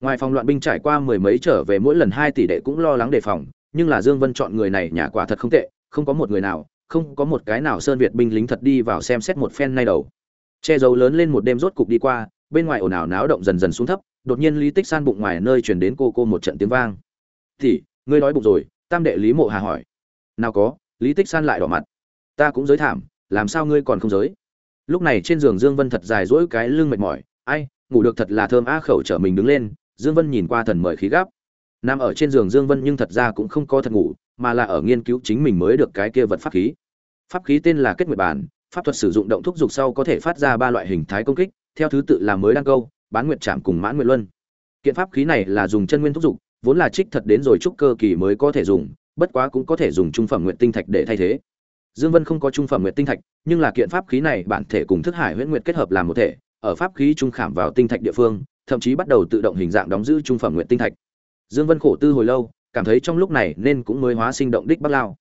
Ngoài phòng loạn binh trải qua mười mấy trở về mỗi lần hai tỷ đệ cũng lo lắng đề phòng nhưng là dương vân chọn người này nhà quả thật không tệ, không có một người nào, không có một cái nào sơn việt binh lính thật đi vào xem xét một phen nay đầu. Che giấu lớn lên một đêm rốt cục đi qua, bên ngoài ồn ào náo động dần dần xuống thấp, đột nhiên lý tích san bụng ngoài nơi truyền đến cô cô một trận tiếng vang. Thì ngươi nói bụng rồi? Tam đệ lý mộ hà hỏi. Nào có, lý tích san lại đỏ mặt. Ta cũng giới thảm, làm sao ngươi còn không giới? Lúc này trên giường dương vân thật dài dỗi cái lưng mệt mỏi. Ai, ngủ được thật là thơm a khẩu trở mình đứng lên. Dương vân nhìn qua thần mời khí gấp nằm ở trên giường dương vân nhưng thật ra cũng không có thật ngủ, mà là ở nghiên cứu chính mình mới được cái kia vật pháp khí. Pháp khí tên là kết nguyệt bản, pháp thuật sử dụng động thúc dục sau có thể phát ra ba loại hình thái công kích, theo thứ tự là mới đăng câu, bán nguyệt trạm cùng mãn nguyệt luân. Kiện pháp khí này là dùng chân nguyên thúc dục, vốn là trích thật đến rồi trúc cơ kỳ mới có thể dùng, bất quá cũng có thể dùng trung phẩm nguyệt tinh thạch để thay thế. Dương vân không có trung phẩm nguyệt tinh thạch, nhưng là kiện pháp khí này bản thể cùng thức hải huyễn nguyệt kết hợp làm một thể, ở pháp khí trung khảm vào tinh thạch địa phương, thậm chí bắt đầu tự động hình dạng đóng giữ trung phẩm nguyệt tinh thạch dương vân khổ tư hồi lâu, cảm thấy trong lúc này nên cũng mới hóa sinh động đích bắc lao.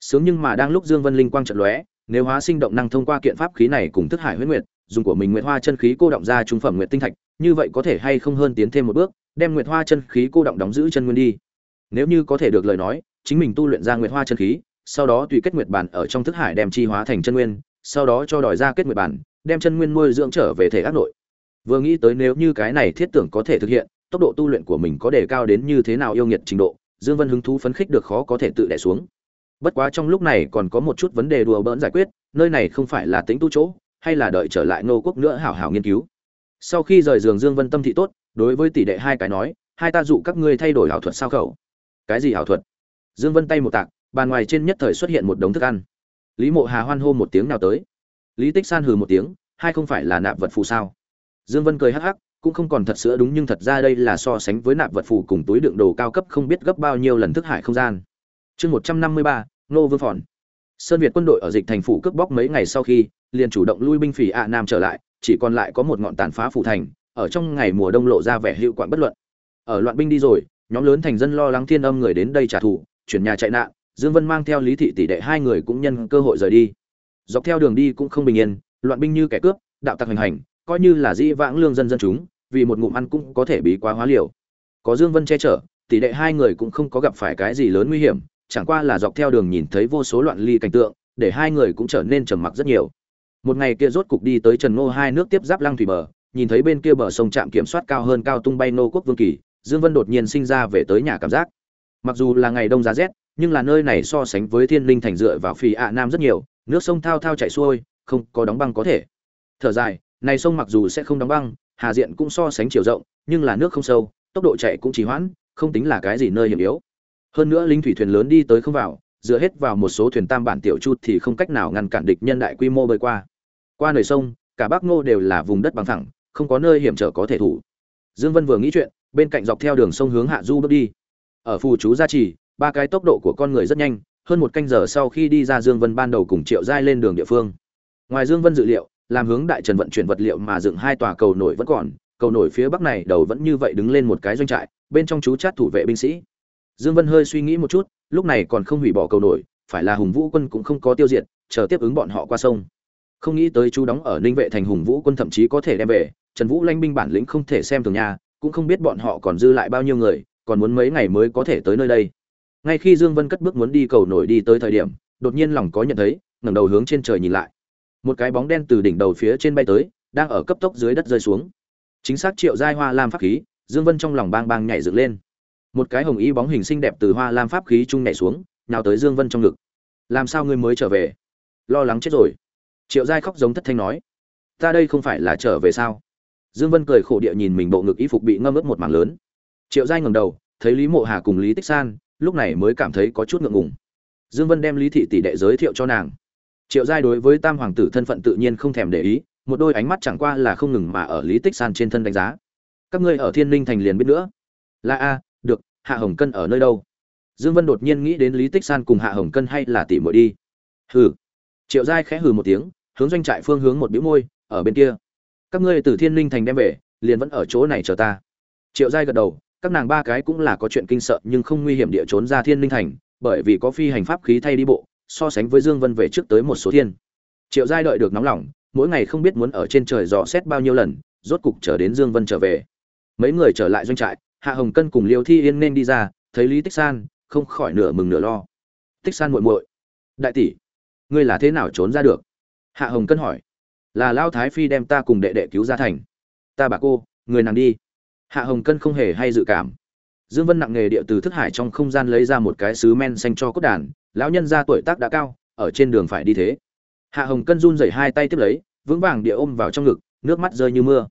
Sướng nhưng mà đang lúc dương vân linh quang trận lóe, nếu hóa sinh động năng thông qua kiện pháp khí này cùng thức hải huyết nguyệt, dùng của mình nguyệt hoa chân khí cô động ra trung phẩm nguyệt tinh thạch, như vậy có thể hay không hơn tiến thêm một bước, đem nguyệt hoa chân khí cô động đóng giữ chân nguyên đi. Nếu như có thể được lời nói, chính mình tu luyện ra nguyệt hoa chân khí, sau đó tùy kết nguyệt bản ở trong thức hải đem chi hóa thành chân nguyên, sau đó cho đòi ra kết nguyệt bản, đem chân nguyên nuôi dưỡng trở về thể ác nội. Vừa nghĩ tới nếu như cái này thiết tưởng có thể thực hiện tốc độ tu luyện của mình có đề cao đến như thế nào yêu nghiệt trình độ, dương vân hứng thú phấn khích được khó có thể tự đẻ xuống. Bất quá trong lúc này còn có một chút vấn đề đùa bỡn giải quyết, nơi này không phải là tính tu chỗ, hay là đợi trở lại nô quốc nữa hảo hảo nghiên cứu. Sau khi rời giường dương vân tâm thị tốt, đối với tỷ đệ hai cái nói, hai ta dụ các ngươi thay đổi ảo thuật sao khẩu cái gì ảo thuật? Dương vân tay một tạc, bàn ngoài trên nhất thời xuất hiện một đống thức ăn. Lý mộ hà hoan hô một tiếng nào tới. Lý tích san hừ một tiếng, hai không phải là nạp vật phù sao? Dương vân cười hắc hắc cũng không còn thật sữa đúng nhưng thật ra đây là so sánh với nạp vật phù cùng túi đựng đồ cao cấp không biết gấp bao nhiêu lần thức hải không gian. Chương một trăm năm mươi ba, nô vương phòn. Sơn việt quân đội ở dịch thành phủ cướp bóc mấy ngày sau khi, liền chủ động lui binh phỉ ạ nam trở lại, chỉ còn lại có một ngọn tàn phá phủ thành, ở trong ngày mùa đông lộ ra vẻ hiệu quả bất luận. Ở loạn binh đi rồi, nhóm lớn thành dân lo lắng thiên âm người đến đây trả thù, chuyển nhà chạy nạn, dương vân mang theo lý thị tỷ đệ hai người cũng nhân cơ hội rời đi. Dọc theo đường đi cũng không bình yên, loạn binh như kẻ cướp, đạo tặc hành hành coi như là dĩ vãng lương dân dân chúng, vì một ngụm ăn cũng có thể bị quá hóa liều. Có dương vân che chở, tỷ đệ hai người cũng không có gặp phải cái gì lớn nguy hiểm, chẳng qua là dọc theo đường nhìn thấy vô số loạn ly cảnh tượng, để hai người cũng trở nên trầm mặc rất nhiều. Một ngày kia rốt cục đi tới trần ngô hai nước tiếp giáp lăng thủy bờ, nhìn thấy bên kia bờ sông trạm kiểm soát cao hơn cao tung bay nô quốc vương kỳ, dương vân đột nhiên sinh ra về tới nhà cảm giác. Mặc dù là ngày đông giá rét, nhưng là nơi này so sánh với thiên linh thành dựa vào phì ạ nam rất nhiều, nước sông thao thao chảy xuôi, không có đóng băng có thể. Thở dài này sông mặc dù sẽ không đóng băng, hà diện cũng so sánh chiều rộng, nhưng là nước không sâu, tốc độ chạy cũng chỉ hoãn, không tính là cái gì nơi hiểm yếu. Hơn nữa linh thủy thuyền lớn đi tới không vào, dựa hết vào một số thuyền tam bản tiểu chu thì không cách nào ngăn cản địch nhân đại quy mô bơi qua. Qua nơi sông, cả bắc ngô đều là vùng đất bằng thẳng không có nơi hiểm trở có thể thủ. Dương vân vừa nghĩ chuyện, bên cạnh dọc theo đường sông hướng hạ du bước đi. Ở phù chú gia trì, ba cái tốc độ của con người rất nhanh, hơn một canh giờ sau khi đi ra dương vân ban đầu cùng triệu giai lên đường địa phương. Ngoài dương vân dự liệu làm hướng đại trần vận chuyển vật liệu mà dựng hai tòa cầu nổi vẫn còn, cầu nổi phía bắc này đầu vẫn như vậy đứng lên một cái doanh trại, bên trong chú chát thủ vệ binh sĩ. Dương vân hơi suy nghĩ một chút, lúc này còn không hủy bỏ cầu nổi, phải là hùng vũ quân cũng không có tiêu diệt, chờ tiếp ứng bọn họ qua sông. Không nghĩ tới chú đóng ở ninh vệ thành hùng vũ quân thậm chí có thể đem về, trần vũ lanh binh bản lĩnh không thể xem thường nhà, cũng không biết bọn họ còn dư lại bao nhiêu người, còn muốn mấy ngày mới có thể tới nơi đây. Ngay khi dương vân cất bước muốn đi cầu nổi đi tới thời điểm, đột nhiên lòng có nhận thấy, ngẩng đầu hướng trên trời nhìn lại một cái bóng đen từ đỉnh đầu phía trên bay tới, đang ở cấp tốc dưới đất rơi xuống. Chính xác triệu giai hoa lam pháp khí, dương vân trong lòng bang bang nhảy dựng lên. Một cái hồng y bóng hình xinh đẹp từ hoa lam pháp khí trung nhảy xuống nào tới dương vân trong ngực. Làm sao ngươi mới trở về? Lo lắng chết rồi. Triệu giai khóc giống thất thanh nói. Ta đây không phải là trở về sao? Dương vân cười khổ địa nhìn mình bộ ngực y phục bị ngâm ướt một mảng lớn. Triệu giai ngẩng đầu, thấy lý mộ hà cùng lý tích san, lúc này mới cảm thấy có chút ngượng ngùng. Dương vân đem lý thị tỷ đệ giới thiệu cho nàng triệu giai đối với tam hoàng tử thân phận tự nhiên không thèm để ý, một đôi ánh mắt chẳng qua là không ngừng mà ở lý tích san trên thân đánh giá. Các ngươi ở thiên Ninh thành liền biết nữa. Là a, được, hạ hồng cân ở nơi đâu? Dương vân đột nhiên nghĩ đến lý tích san cùng hạ hồng cân hay là tỷ muội đi. Hừ. Triệu giai khẽ hừ một tiếng, hướng doanh trại phương hướng một bĩu môi, ở bên kia. Các ngươi từ thiên Ninh thành đem về, liền vẫn ở chỗ này chờ ta. Triệu giai gật đầu, các nàng ba cái cũng là có chuyện kinh sợ nhưng không nguy hiểm địa trốn ra thiên Ninh thành, bởi vì có phi hành pháp khí thay đi bộ so sánh với dương vân về trước tới một số thiên. Triệu giai đợi được nóng lòng, mỗi ngày không biết muốn ở trên trời dò xét bao nhiêu lần, rốt cục chờ đến dương vân trở về. Mấy người trở lại doanh trại, hạ hồng cân cùng liêu thi yên nên đi ra, thấy lý tích san, không khỏi nửa mừng nửa lo. Tích san muội muội, đại tỷ, ngươi là thế nào trốn ra được? Hạ hồng cân hỏi. Là lao thái phi đem ta cùng đệ đệ cứu ra thành. Ta bà cô, người nàng đi. Hạ hồng cân không hề hay dự cảm dương vân nặng nghề địa từ thức hải trong không gian lấy ra một cái sứ men xanh cho cốt đàn, lão nhân gia tuổi tác đã cao, ở trên đường phải đi thế. Hạ hồng cân run rẩy hai tay tiếp lấy, vững vàng địa ôm vào trong ngực, nước mắt rơi như mưa.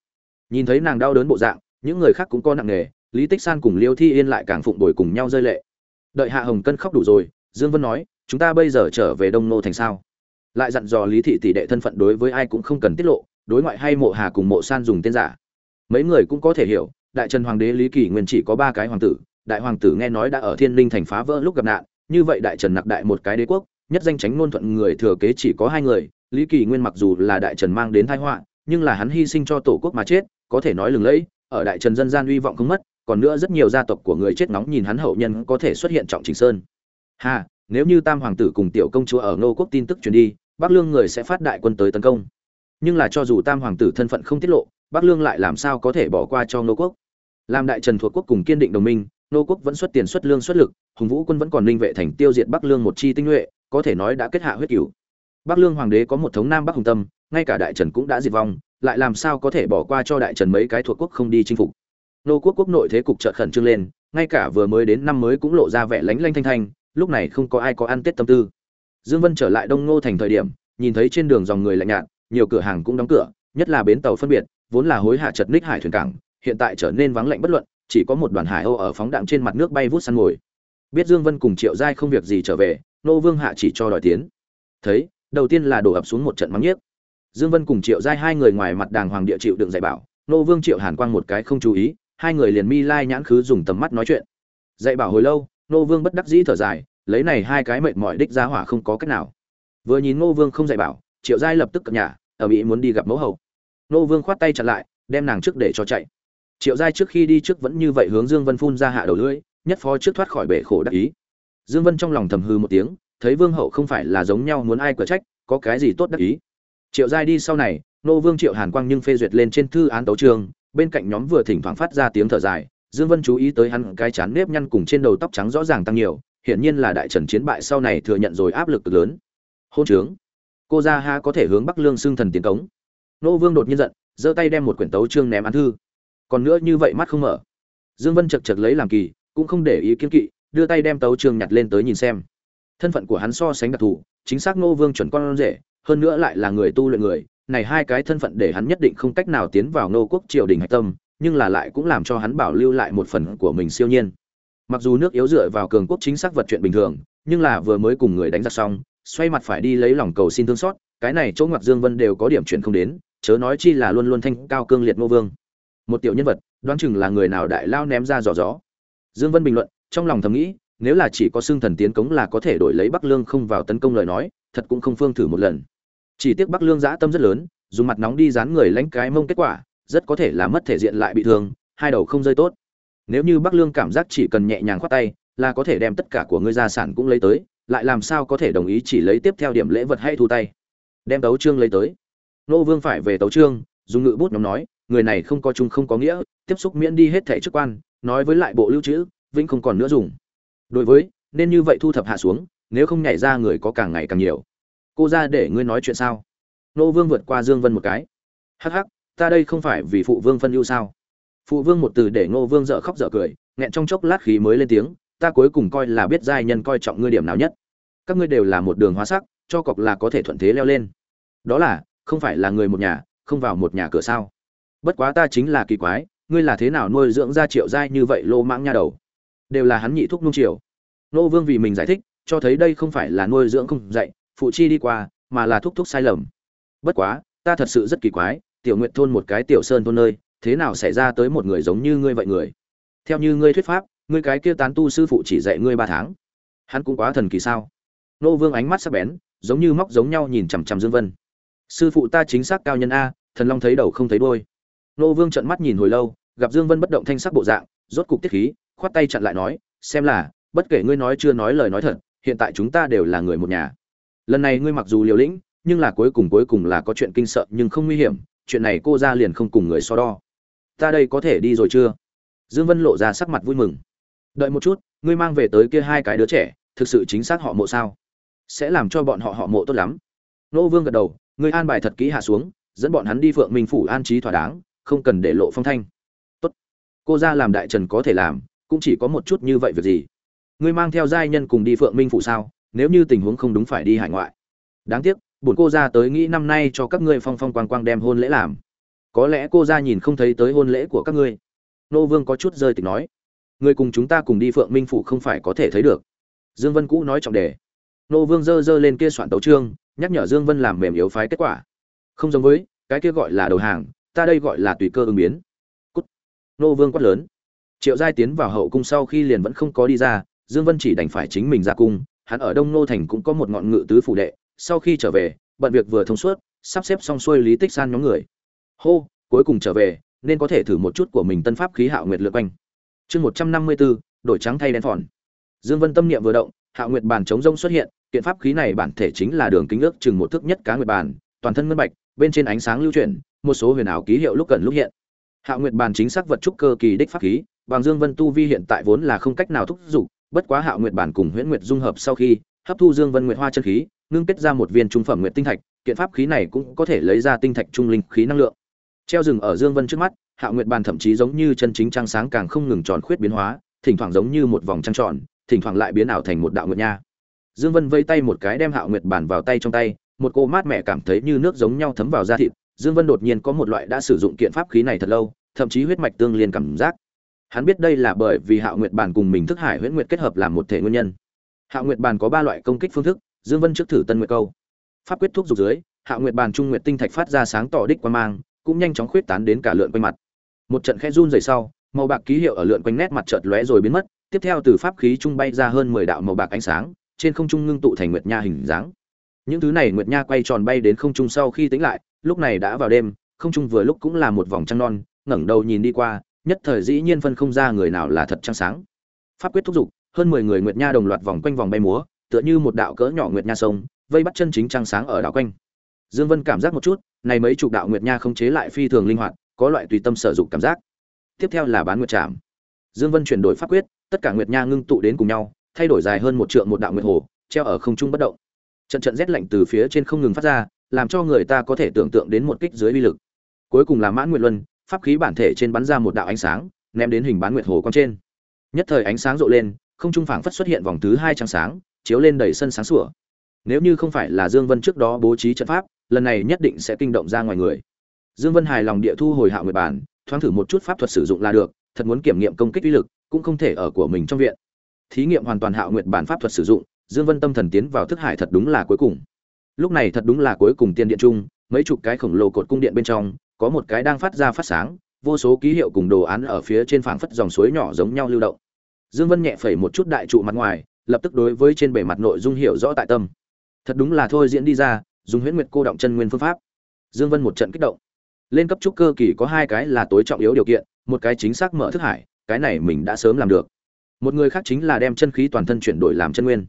Nhìn thấy nàng đau đớn bộ dạng, những người khác cũng có nặng nghề, lý tích san cùng liêu thi yên lại càng phụng bồi cùng nhau rơi lệ. Đợi hạ hồng cân khóc đủ rồi, dương vân nói, chúng ta bây giờ trở về đông nô thành sao? Lại dặn dò lý thị tỷ đệ thân phận đối với ai cũng không cần tiết lộ, đối ngoại hay mộ hà cùng mộ san dùng tên giả. Mấy người cũng có thể hiểu đại trần hoàng đế lý kỳ nguyên chỉ có ba cái hoàng tử, đại hoàng tử nghe nói đã ở thiên linh thành phá vỡ lúc gặp nạn, như vậy đại trần nặc đại một cái đế quốc, nhất danh tránh ngôn thuận người thừa kế chỉ có hai người, lý kỳ nguyên mặc dù là đại trần mang đến tai họa, nhưng là hắn hy sinh cho tổ quốc mà chết, có thể nói lừng lẫy, ở đại trần dân gian uy vọng không mất, còn nữa rất nhiều gia tộc của người chết nóng nhìn hắn hậu nhân có thể xuất hiện trọng trình sơn. Hà, nếu như tam hoàng tử cùng tiểu công chúa ở ngô quốc tin tức truyền đi, bắc lương người sẽ phát đại quân tới tấn công. Nhưng là cho dù tam hoàng tử thân phận không tiết lộ, bắc lương lại làm sao có thể bỏ qua cho ngô quốc? Làm đại trần thuộc quốc cùng kiên định đồng minh ngô quốc vẫn xuất tiền xuất lương xuất lực, hùng vũ quân vẫn còn linh vệ thành tiêu diệt bắc lương một chi tinh nhuệ, có thể nói đã kết hạ huyết cửu. Bắc lương hoàng đế có một thống nam bắc hùng tâm, ngay cả đại trần cũng đã diệt vong, lại làm sao có thể bỏ qua cho đại trần mấy cái thuộc quốc không đi chinh phục? Nô quốc quốc nội thế cục chợt khẩn trương lên, ngay cả vừa mới đến năm mới cũng lộ ra vẻ lánh lanh thanh thanh, lúc này không có ai có ăn tết tâm tư. Dương vân trở lại đông ngô thành thời điểm, nhìn thấy trên đường dòng người lạnh nhạt, nhiều cửa hàng cũng đóng cửa, nhất là bến tàu phân biệt, vốn là hối hạ chật ních hải thuyền cảng hiện tại trở nên vắng lạnh bất luận, chỉ có một đoàn hải âu ở phóng đạn trên mặt nước bay vút săn ngồi biết dương vân cùng triệu giai không việc gì trở về, nô vương hạ chỉ cho đòi tiến. Thấy, đầu tiên là đổ ập xuống một trận mắng nhiếc. Dương vân cùng triệu giai hai người ngoài mặt đàng hoàng địa chịu đựng dạy bảo, nô vương triệu hàn quang một cái không chú ý, hai người liền mi lai nhãn khứ dùng tầm mắt nói chuyện. Dạy bảo hồi lâu, nô vương bất đắc dĩ thở dài, lấy này hai cái mệt mỏi đích ra hỏa không có cách nào. Vừa nhìn nô vương không dạy bảo, triệu giai lập tức cập nhà ở bị muốn đi gặp mẫu hậu. Nô vương khoát tay chặn lại, đem nàng trước để cho chạy triệu giai trước khi đi trước vẫn như vậy hướng dương vân phun ra hạ đầu lưỡi, nhất phó trước thoát khỏi bể khổ đắc ý. Dương vân trong lòng thầm hư một tiếng, thấy vương hậu không phải là giống nhau muốn ai cửa trách, có cái gì tốt đắc ý. Triệu giai đi sau này, nô vương triệu hàn quang nhưng phê duyệt lên trên thư án tấu trường, bên cạnh nhóm vừa thỉnh thoảng phát ra tiếng thở dài, dương vân chú ý tới hắn cái chán nếp nhăn cùng trên đầu tóc trắng rõ ràng tăng nhiều, hiển nhiên là đại trần chiến bại sau này thừa nhận rồi áp lực cực lớn. Hôn trướng. Cô gia ha có thể hướng bắc lương xưng thần tiến cống. Nô vương đột nhiên giận, giơ tay đem một quyển tấu chương ném án thư còn nữa như vậy mắt không mở. Dương vân chật chật lấy làm kỳ, cũng không để ý kiến kỵ, đưa tay đem tấu trường nhặt lên tới nhìn xem. Thân phận của hắn so sánh đặc thù, chính xác nô vương chuẩn con rể, hơn nữa lại là người tu luyện người, này hai cái thân phận để hắn nhất định không cách nào tiến vào nô quốc triều đình hạch tâm, nhưng là lại cũng làm cho hắn bảo lưu lại một phần của mình siêu nhiên. Mặc dù nước yếu dựa vào cường quốc chính xác vật chuyện bình thường, nhưng là vừa mới cùng người đánh giặc xong, xoay mặt phải đi lấy lòng cầu xin thương xót, cái này chỗ ngoặc dương vân đều có điểm chuyện không đến, chớ nói chi là luôn luôn thanh cao cương liệt nô vương một tiểu nhân vật, đoán chừng là người nào đại lao ném ra giò gió. Dương vân bình luận, trong lòng thầm nghĩ, nếu là chỉ có xương thần tiến cống là có thể đổi lấy bắc lương không vào tấn công lời nói, thật cũng không phương thử một lần. Chỉ tiếc bắc lương giã tâm rất lớn, dùng mặt nóng đi dán người lãnh cái mông kết quả, rất có thể là mất thể diện lại bị thương, hai đầu không rơi tốt. Nếu như bắc lương cảm giác chỉ cần nhẹ nhàng khoát tay, là có thể đem tất cả của ngươi gia sản cũng lấy tới, lại làm sao có thể đồng ý chỉ lấy tiếp theo điểm lễ vật hay thu tay. Đem tấu trương lấy tới. Nô vương phải về tấu trương dùng ngự bút nhóm nói người này không có chung không có nghĩa, tiếp xúc miễn đi hết thẻ chức quan, nói với lại bộ lưu trữ, vĩnh không còn nữa dùng. Đối với, nên như vậy thu thập hạ xuống, nếu không nhảy ra người có càng ngày càng nhiều. Cô ra để ngươi nói chuyện sao? Nô vương vượt qua dương vân một cái. Hắc hắc, ta đây không phải vì phụ vương phân ưu sao? Phụ vương một từ để ngô vương dở khóc dở cười, nghẹn trong chốc lát khí mới lên tiếng, ta cuối cùng coi là biết giai nhân coi trọng ngươi điểm nào nhất. Các ngươi đều là một đường hóa sắc, cho cọc là có thể thuận thế leo lên. Đó là, không phải là người một nhà, không vào một nhà cửa sao? Bất quá ta chính là kỳ quái, ngươi là thế nào nuôi dưỡng ra triệu giai như vậy lô mãng nha đầu? Đều là hắn nhị thúc nung triều. Nô vương vì mình giải thích, cho thấy đây không phải là nuôi dưỡng không dạy, phụ chi đi qua, mà là thúc thúc sai lầm. Bất quá, ta thật sự rất kỳ quái, tiểu nguyện thôn một cái tiểu sơn thôn nơi, thế nào xảy ra tới một người giống như ngươi vậy người? Theo như ngươi thuyết pháp, ngươi cái kia tán tu sư phụ chỉ dạy ngươi ba tháng. Hắn cũng quá thần kỳ sao? Nô vương ánh mắt sắc bén, giống như móc giống nhau nhìn chằm chằm dương vân. Sư phụ ta chính xác cao nhân a, thần long thấy đầu không thấy đuôi nô vương trợn mắt nhìn hồi lâu, gặp dương vân bất động thanh sắc bộ dạng, rốt cục tiết khí, khoát tay chặn lại nói, xem là, bất kể ngươi nói chưa nói lời nói thật, hiện tại chúng ta đều là người một nhà. Lần này ngươi mặc dù liều lĩnh, nhưng là cuối cùng cuối cùng là có chuyện kinh sợ nhưng không nguy hiểm, chuyện này cô ra liền không cùng người so đo. Ta đây có thể đi rồi chưa? Dương vân lộ ra sắc mặt vui mừng. Đợi một chút, ngươi mang về tới kia hai cái đứa trẻ, thực sự chính xác họ mộ sao? Sẽ làm cho bọn họ họ mộ tốt lắm. Nô vương gật đầu, ngươi an bài thật kỹ hạ xuống, dẫn bọn hắn đi phượng minh phủ an trí thỏa đáng không cần để lộ phong thanh. Tốt. Cô ra làm đại trần có thể làm, cũng chỉ có một chút như vậy việc gì? Ngươi mang theo giai nhân cùng đi phượng minh phủ sao? Nếu như tình huống không đúng phải đi hải ngoại. Đáng tiếc bổn cô ra tới nghĩ năm nay cho các ngươi phong phong quang quang đem hôn lễ làm. Có lẽ cô ra nhìn không thấy tới hôn lễ của các ngươi. Nô vương có chút rơi tịch nói. Người cùng chúng ta cùng đi phượng minh phủ không phải có thể thấy được. Dương vân cũ nói trọng đề. Nô vương dơ dơ lên kia soạn tấu trương nhắc nhở dương vân làm mềm yếu phái kết quả. Không giống với, cái kia gọi là đầu hàng ta đây gọi là tùy cơ ứng biến. Cút. Nô vương quát lớn. Triệu giai tiến vào hậu cung sau khi liền vẫn không có đi ra dương vân chỉ đành phải chính mình ra cung hắn ở đông nô thành cũng có một ngọn ngự tứ phủ đệ sau khi trở về bận việc vừa thông suốt sắp xếp xong xuôi lý tích san nhóm người. Hô cuối cùng trở về nên có thể thử một chút của mình tân pháp khí hạo nguyệt lượt quanh. Chương một trăm năm mươi bốn đổi trắng thay đen phòn. Dương vân tâm niệm vừa động Hạo Nguyệt bàn chống rông xuất hiện, kiện pháp khí này bản thể chính là đường kính ước chừng một thước nhất cá nguyệt bàn, toàn thân ngân bạch, bên trên ánh sáng lưu chuyển, một số huyền ảo ký hiệu lúc gần lúc hiện. Hạo Nguyệt bàn chính xác vật trúc cơ kỳ đích pháp khí, bằng Dương Vân tu vi hiện tại vốn là không cách nào thúc giục bất quá Hạo Nguyệt bản cùng Huyễn Nguyệt dung hợp sau khi, hấp thu Dương Vân Nguyệt Hoa chân khí, ngưng kết ra một viên trung phẩm nguyệt tinh thạch, kiện pháp khí này cũng có thể lấy ra tinh thạch trung linh khí năng lượng. Treo rừng ở Dương Vân trước mắt, Hạo Nguyệt bàn thậm chí giống như chân chính trăng sáng càng không ngừng tròn khuyết biến hóa, thỉnh thoảng giống như một vòng trăng tròn, thỉnh thoảng lại biến ảo thành một đạo nguyệt nha. Dương Vân vây tay một cái đem Hạo Nguyệt bàn vào tay trong tay, một cô mát mẻ cảm thấy như nước giống nhau thấm vào da thịt, Dương Vân đột nhiên có một loại đã sử dụng kiện pháp khí này thật lâu, thậm chí huyết mạch tương liên cảm giác. Hắn biết đây là bởi vì Hạo Nguyệt bàn cùng mình thức hải huyễn nguyệt kết hợp làm một thể nguyên nhân. Hạo Nguyệt bàn có ba loại công kích phương thức, Dương Vân trước thử Tân Nguyệt câu. Pháp quyết thúc dục dưới, Hạo Nguyệt bàn trung nguyệt tinh thạch phát ra sáng tỏ đích quan mang, cũng nhanh chóng khuyết tán đến cả lượn quanh mặt. Một trận khẽ run rẩy sau, màu bạc ký hiệu ở lượn quanh nét mặt chợt lóe rồi biến mất, tiếp theo từ pháp khí trung bay ra hơn 10 đạo màu bạc ánh sáng, trên không trung ngưng tụ thành nguyệt nha hình dáng. Những thứ này nguyệt nha quay tròn bay đến không trung sau khi tính lại, lúc này đã vào đêm, không trung vừa lúc cũng là một vòng trăng non, ngẩng đầu nhìn đi qua, nhất thời dĩ nhiên phân không ra người nào là thật trăng sáng. Pháp quyết thúc dục, hơn 10 người nguyệt nha đồng loạt vòng quanh vòng bay múa, tựa như một đạo cỡ nhỏ nguyệt nha sông, vây bắt chân chính trăng sáng ở đảo quanh. Dương Vân cảm giác một chút, này mấy chục đạo nguyệt nha không chế lại phi thường linh hoạt, có loại tùy tâm sở dụng cảm giác. Tiếp theo là bán nguyệt trảm. Dương Vân chuyển đổi pháp quyết, tất cả nguyệt nha ngưng tụ đến cùng nhau, thay đổi dài hơn một trượng một đạo nguyệt hồ, treo ở không trung bất động. Trận trận rét lạnh từ phía trên không ngừng phát ra, làm cho người ta có thể tưởng tượng đến một kích dưới uy lực. Cuối cùng là Mãn Nguyệt Luân, pháp khí bản thể trên bắn ra một đạo ánh sáng, ném đến hình bán nguyệt hồ quang trên. Nhất thời ánh sáng rộ lên, không trung phảng phất xuất hiện vòng thứ hai trăng sáng, chiếu lên đầy sân sáng sủa. Nếu như không phải là Dương Vân trước đó bố trí trận pháp, lần này nhất định sẽ kinh động ra ngoài người. Dương Vân hài lòng địa thu hồi hạo nguyệt bản, thoáng thử một chút pháp thuật sử dụng là được, thật muốn kiểm nghiệm công kích uy lực, cũng không thể ở của mình trong viện. Thí nghiệm hoàn toàn hạo nguyệt bản pháp thuật sử dụng, Dương Vân tâm thần tiến vào thức hải thật đúng là cuối cùng. Lúc này thật đúng là cuối cùng tiên điện trung, mấy chục cái khổng lồ cột cung điện bên trong, có một cái đang phát ra phát sáng, vô số ký hiệu cùng đồ án ở phía trên phảng phất dòng suối nhỏ giống nhau lưu động. Dương Vân nhẹ phẩy một chút đại trụ mặt ngoài, lập tức đối với trên bề mặt nội dung hiểu rõ tại tâm. Thật đúng là thôi diễn đi ra, dùng huyễn nguyệt cô động chân nguyên phương pháp. Dương Vân một trận kích động. Lên cấp trúc cơ kỳ có hai cái là tối trọng yếu điều kiện, một cái chính xác mở thức hải, cái này mình đã sớm làm được. Một người khác chính là đem chân khí toàn thân chuyển đổi làm chân nguyên.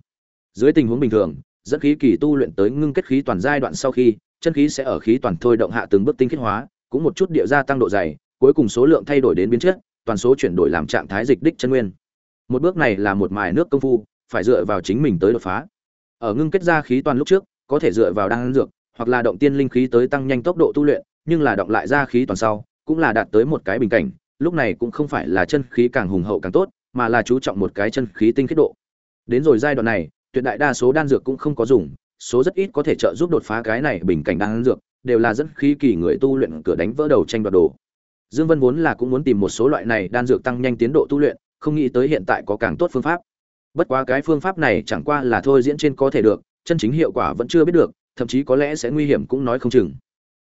Dưới tình huống bình thường, dẫn khí kỳ tu luyện tới ngưng kết khí toàn giai đoạn sau khi, chân khí sẽ ở khí toàn thôi động hạ từng bước tinh khiết hóa, cũng một chút địa gia tăng độ dày, cuối cùng số lượng thay đổi đến biến chất, toàn số chuyển đổi làm trạng thái dịch đích chân nguyên. Một bước này là một mài nước công phu, phải dựa vào chính mình tới đột phá. Ở ngưng kết ra khí toàn lúc trước, có thể dựa vào đan dược, hoặc là động tiên linh khí tới tăng nhanh tốc độ tu luyện, nhưng là động lại ra khí toàn sau, cũng là đạt tới một cái bình cảnh, lúc này cũng không phải là chân khí càng hùng hậu càng tốt, mà là chú trọng một cái chân khí tinh khiết độ. Đến rồi giai đoạn này, tuyệt đại đa số đan dược cũng không có dùng, số rất ít có thể trợ giúp đột phá cái này bình cảnh đan dược, đều là dẫn khí kỳ người tu luyện cửa đánh vỡ đầu tranh đoạt đồ. Dương Vân vốn là cũng muốn tìm một số loại này đan dược tăng nhanh tiến độ tu luyện, không nghĩ tới hiện tại có càng tốt phương pháp. Bất quá cái phương pháp này chẳng qua là thôi diễn trên có thể được, chân chính hiệu quả vẫn chưa biết được, thậm chí có lẽ sẽ nguy hiểm cũng nói không chừng.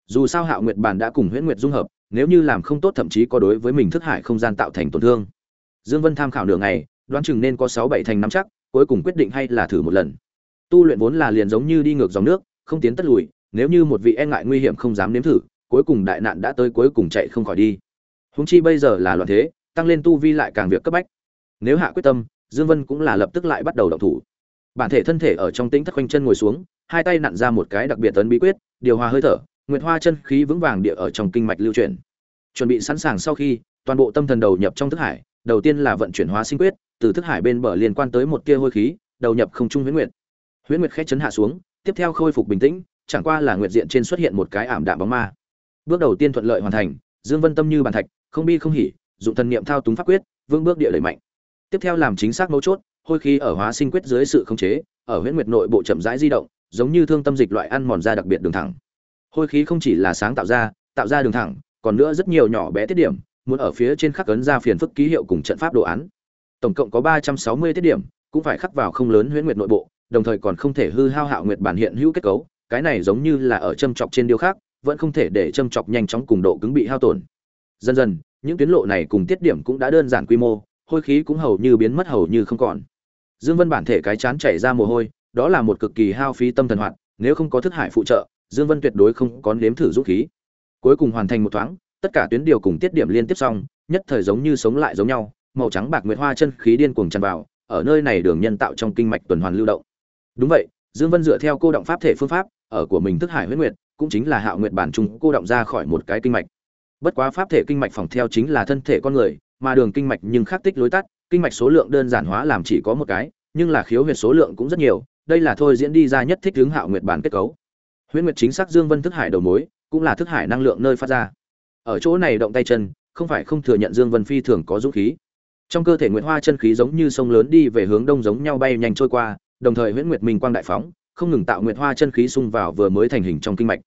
Dù sao Hạo Nguyệt bản đã cùng Huyễn Nguyệt dung hợp, nếu như làm không tốt thậm chí có đối với mình thức hải không gian tạo thành tổn thương. Dương Vân tham khảo nửa ngày, đoán chừng nên có 6 7 thành nắm chắc, cuối cùng quyết định hay là thử một lần. Tu luyện vốn là liền giống như đi ngược dòng nước, không tiến tất lùi, nếu như một vị e ngại nguy hiểm không dám nếm thử, cuối cùng đại nạn đã tới cuối cùng chạy không khỏi đi. Huống chi bây giờ là loạn thế, tăng lên tu vi lại càng việc cấp bách. Nếu hạ quyết tâm, Dương Vân cũng là lập tức lại bắt đầu động thủ. Bản thể thân thể ở trong tĩnh thất quanh chân ngồi xuống, hai tay nặn ra một cái đặc biệt tấn bí quyết, điều hòa hơi thở, nguyệt hoa chân khí vững vàng địa ở trong kinh mạch lưu chuyển. Chuẩn bị sẵn sàng sau khi, toàn bộ tâm thần đầu nhập trong thức hải, đầu tiên là vận chuyển hóa sinh quyết, từ thức hải bên bờ liên quan tới một tia hôi khí, đầu nhập không trung huyễn nguyệt. Huyễn nguyệt khẽ chấn hạ xuống, tiếp theo khôi phục bình tĩnh, chẳng qua là nguyệt diện trên xuất hiện một cái ảm đạm bóng ma. Bước đầu tiên thuận lợi hoàn thành, Dương Vân tâm như bàn thạch, không bi không hỉ, dụng thần niệm thao túng pháp quyết, vương bước địa đẩy mạnh. Tiếp theo làm chính xác mấu chốt, hôi khí ở hóa sinh quyết dưới sự khống chế, ở huyễn nguyệt nội bộ chậm rãi di động, giống như thương tâm dịch loại ăn mòn ra đặc biệt đường thẳng. Hôi khí không chỉ là sáng tạo ra, tạo ra đường thẳng, còn nữa rất nhiều nhỏ bé tiết điểm, muốn ở phía trên khắc ấn ra phiền phức ký hiệu cùng trận pháp đồ án. Tổng cộng có 360 tiết điểm, cũng phải khắc vào không lớn huyễn nguyệt nội bộ, đồng thời còn không thể hư hao hạo nguyệt bản hiện hữu kết cấu, cái này giống như là ở châm chọc trên điêu khác, vẫn không thể để châm chọc nhanh chóng cùng độ cứng bị hao tổn. Dần dần, những tuyến lộ này cùng tiết điểm cũng đã đơn giản quy mô, hôi khí cũng hầu như biến mất hầu như không còn. Dương Vân bản thể cái chán chảy ra mồ hôi, đó là một cực kỳ hao phí tâm thần hoạt, nếu không có thức hải phụ trợ, Dương Vân tuyệt đối không có nếm thử dũng khí. Cuối cùng hoàn thành một thoáng, tất cả tuyến điều cùng tiết điểm liên tiếp xong, nhất thời giống như sống lại giống nhau, màu trắng bạc nguyệt hoa chân khí điên cuồng tràn vào, ở nơi này đường nhân tạo trong kinh mạch tuần hoàn lưu động. Đúng vậy dương vân dựa theo cô động pháp thể phương pháp ở của mình thức hải huyết nguyệt cũng chính là hạo nguyệt bản trung cô động ra khỏi một cái kinh mạch. Bất quá pháp thể kinh mạch phòng theo chính là thân thể con người mà đường kinh mạch nhưng khác tích lối tắt kinh mạch số lượng đơn giản hóa làm chỉ có một cái nhưng là khiếu huyệt số lượng cũng rất nhiều đây là thôi diễn đi ra nhất thích hướng hạo nguyệt bản kết cấu. Huyết nguyệt chính xác dương vân thức hải đầu mối cũng là thức hải năng lượng nơi phát ra. Ở chỗ này động tay chân không phải không thừa nhận dương vân phi thường có dũng khí trong cơ thể nguyệt hoa chân khí giống như sông lớn đi về hướng đông giống nhau bay nhanh trôi qua, đồng thời huyễn nguyệt minh quang đại phóng, không ngừng tạo nguyệt hoa chân khí xung vào vừa mới thành hình trong kinh mạch.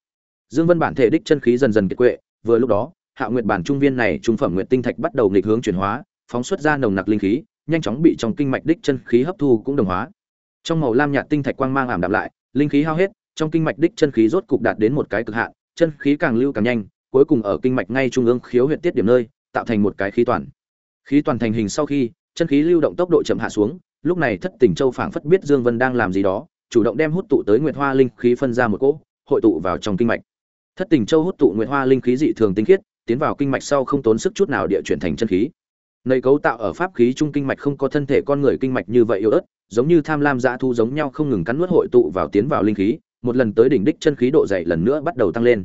Dương vân bản thể đích chân khí dần dần kiệt quệ, vừa lúc đó, hạ nguyệt bản trung viên này trung phẩm nguyệt tinh thạch bắt đầu nghịch hướng chuyển hóa, phóng xuất ra nồng nặc linh khí, nhanh chóng bị trong kinh mạch đích chân khí hấp thu cũng đồng hóa. Trong màu lam nhạt tinh thạch quang mang ảm đạm lại, linh khí hao hết, trong kinh mạch đích chân khí rốt cục đạt đến một cái cực hạn, chân khí càng lưu càng nhanh, cuối cùng ở kinh mạch ngay trung ương khiếu huyện tiết điểm nơi, tạo thành một cái khí toàn khí toàn thành hình sau khi, chân khí lưu động tốc độ chậm hạ xuống, lúc này thất tình châu phảng phất biết dương vân đang làm gì đó, chủ động đem hút tụ tới nguyệt hoa linh khí phân ra một cỗ, hội tụ vào trong kinh mạch. Thất tình châu hút tụ nguyệt hoa linh khí dị thường tinh khiết, tiến vào kinh mạch sau không tốn sức chút nào địa chuyển thành chân khí. Nơi cấu tạo ở pháp khí trung kinh mạch không có thân thể con người kinh mạch như vậy yếu ớt, giống như tham lam dã thu giống nhau không ngừng cắn nuốt hội tụ vào tiến vào linh khí, một lần tới đỉnh đích chân khí độ dày lần nữa bắt đầu tăng lên.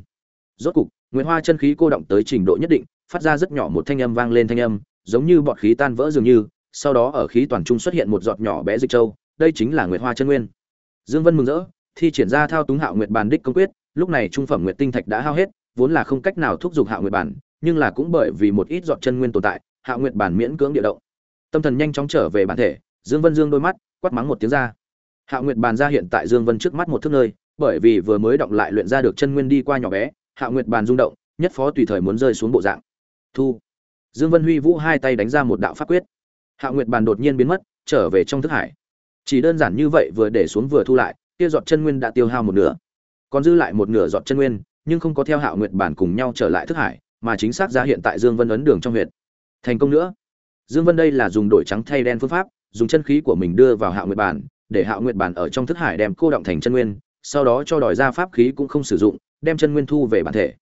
Rốt cục, nguyệt hoa chân khí cô động tới trình độ nhất định, phát ra rất nhỏ một thanh âm vang lên thanh âm giống như bọt khí tan vỡ dường như, sau đó ở khí toàn trung xuất hiện một giọt nhỏ bé dịch châu, đây chính là nguyệt hoa chân nguyên. Dương vân mừng rỡ, thi triển ra thao túng hạo nguyệt bàn đích công quyết, lúc này trung phẩm nguyệt tinh thạch đã hao hết, vốn là không cách nào thúc giục hạo nguyệt bản nhưng là cũng bởi vì một ít giọt chân nguyên tồn tại, hạo nguyệt bản miễn cưỡng địa động. Tâm thần nhanh chóng trở về bản thể, dương vân dương đôi mắt, quát mắng một tiếng ra. Hạo nguyệt bàn ra hiện tại dương vân trước mắt một thước nơi, bởi vì vừa mới động lại luyện ra được chân nguyên đi qua nhỏ bé, hạo nguyệt bàn rung động, nhất phó tùy thời muốn rơi xuống bộ dạng. Thu dương vân huy vũ hai tay đánh ra một đạo pháp quyết. Hạo nguyệt bàn đột nhiên biến mất trở về trong thức hải. Chỉ đơn giản như vậy vừa để xuống vừa thu lại kia giọt chân nguyên đã tiêu hao một nửa. Còn dư lại một nửa giọt chân nguyên nhưng không có theo hạo nguyệt Bàn cùng nhau trở lại thức hải mà chính xác ra hiện tại dương vân ấn đường trong huyệt. Thành công nữa. Dương vân đây là dùng đổi trắng thay đen phương pháp dùng chân khí của mình đưa vào hạo nguyệt Bàn, để hạo nguyệt Bàn ở trong thức hải đem cô động thành chân nguyên sau đó cho đòi ra pháp khí cũng không sử dụng đem chân nguyên thu về bản thể.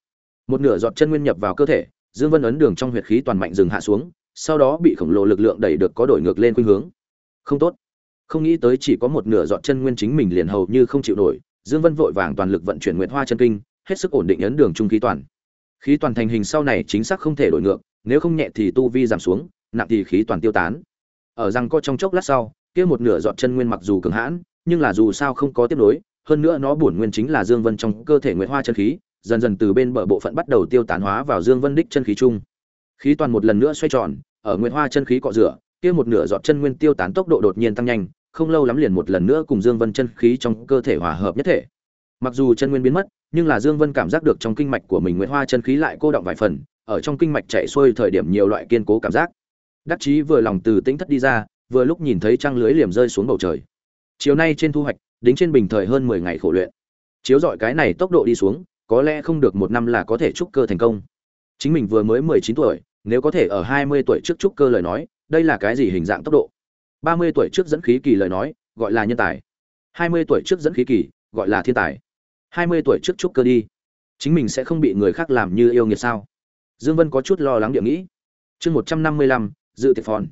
Một nửa giọt chân nguyên nhập vào cơ thể dương vân ấn đường trong huyệt khí toàn mạnh dừng hạ xuống, sau đó bị khổng lồ lực lượng đẩy được có đổi ngược lên khuynh hướng. Không tốt. Không nghĩ tới chỉ có một nửa dọn chân nguyên chính mình liền hầu như không chịu nổi, dương vân vội vàng toàn lực vận chuyển nguyệt hoa chân kinh, hết sức ổn định ấn đường trung khí toàn. Khí toàn thành hình sau này chính xác không thể đổi ngược, nếu không nhẹ thì tu vi giảm xuống, nặng thì khí toàn tiêu tán. Ở răng co trong chốc lát sau, kia một nửa dọn chân nguyên mặc dù cường hãn, nhưng là dù sao không có tiếp nối, hơn nữa nó bổn nguyên chính là dương vân trong cơ thể nguyệt hoa chân khí dần dần từ bên bờ bộ phận bắt đầu tiêu tán hóa vào dương vân đích chân khí chung. Khí toàn một lần nữa xoay tròn, ở nguyệt hoa chân khí cọ rửa, kia một nửa giọt chân nguyên tiêu tán tốc độ đột nhiên tăng nhanh, không lâu lắm liền một lần nữa cùng dương vân chân khí trong cơ thể hòa hợp nhất thể. Mặc dù chân nguyên biến mất, nhưng là dương vân cảm giác được trong kinh mạch của mình nguyệt hoa chân khí lại cô động vài phần, ở trong kinh mạch chạy xuôi thời điểm nhiều loại kiên cố cảm giác. Đắc chí vừa lòng từ tĩnh thất đi ra, vừa lúc nhìn thấy trăng lưới liềm rơi xuống bầu trời. Chiều nay trên thu hoạch, đính trên bình thời hơn 10 ngày khổ luyện. Chiếu dọi cái này tốc độ đi xuống có lẽ không được một năm là có thể trúc cơ thành công. Chính mình vừa mới 19 tuổi nếu có thể ở 20 tuổi trước trúc cơ lời nói đây là cái gì hình dạng tốc độ? 30 tuổi trước dẫn khí kỳ lời nói gọi là nhân tài. 20 tuổi trước dẫn khí kỳ gọi là thiên tài. 20 tuổi trước trúc cơ đi. Chính mình sẽ không bị người khác làm như yêu nghiệt sao? Dương vân có chút lo lắng địa nghĩ. Chương 155, dự tiệc phòn.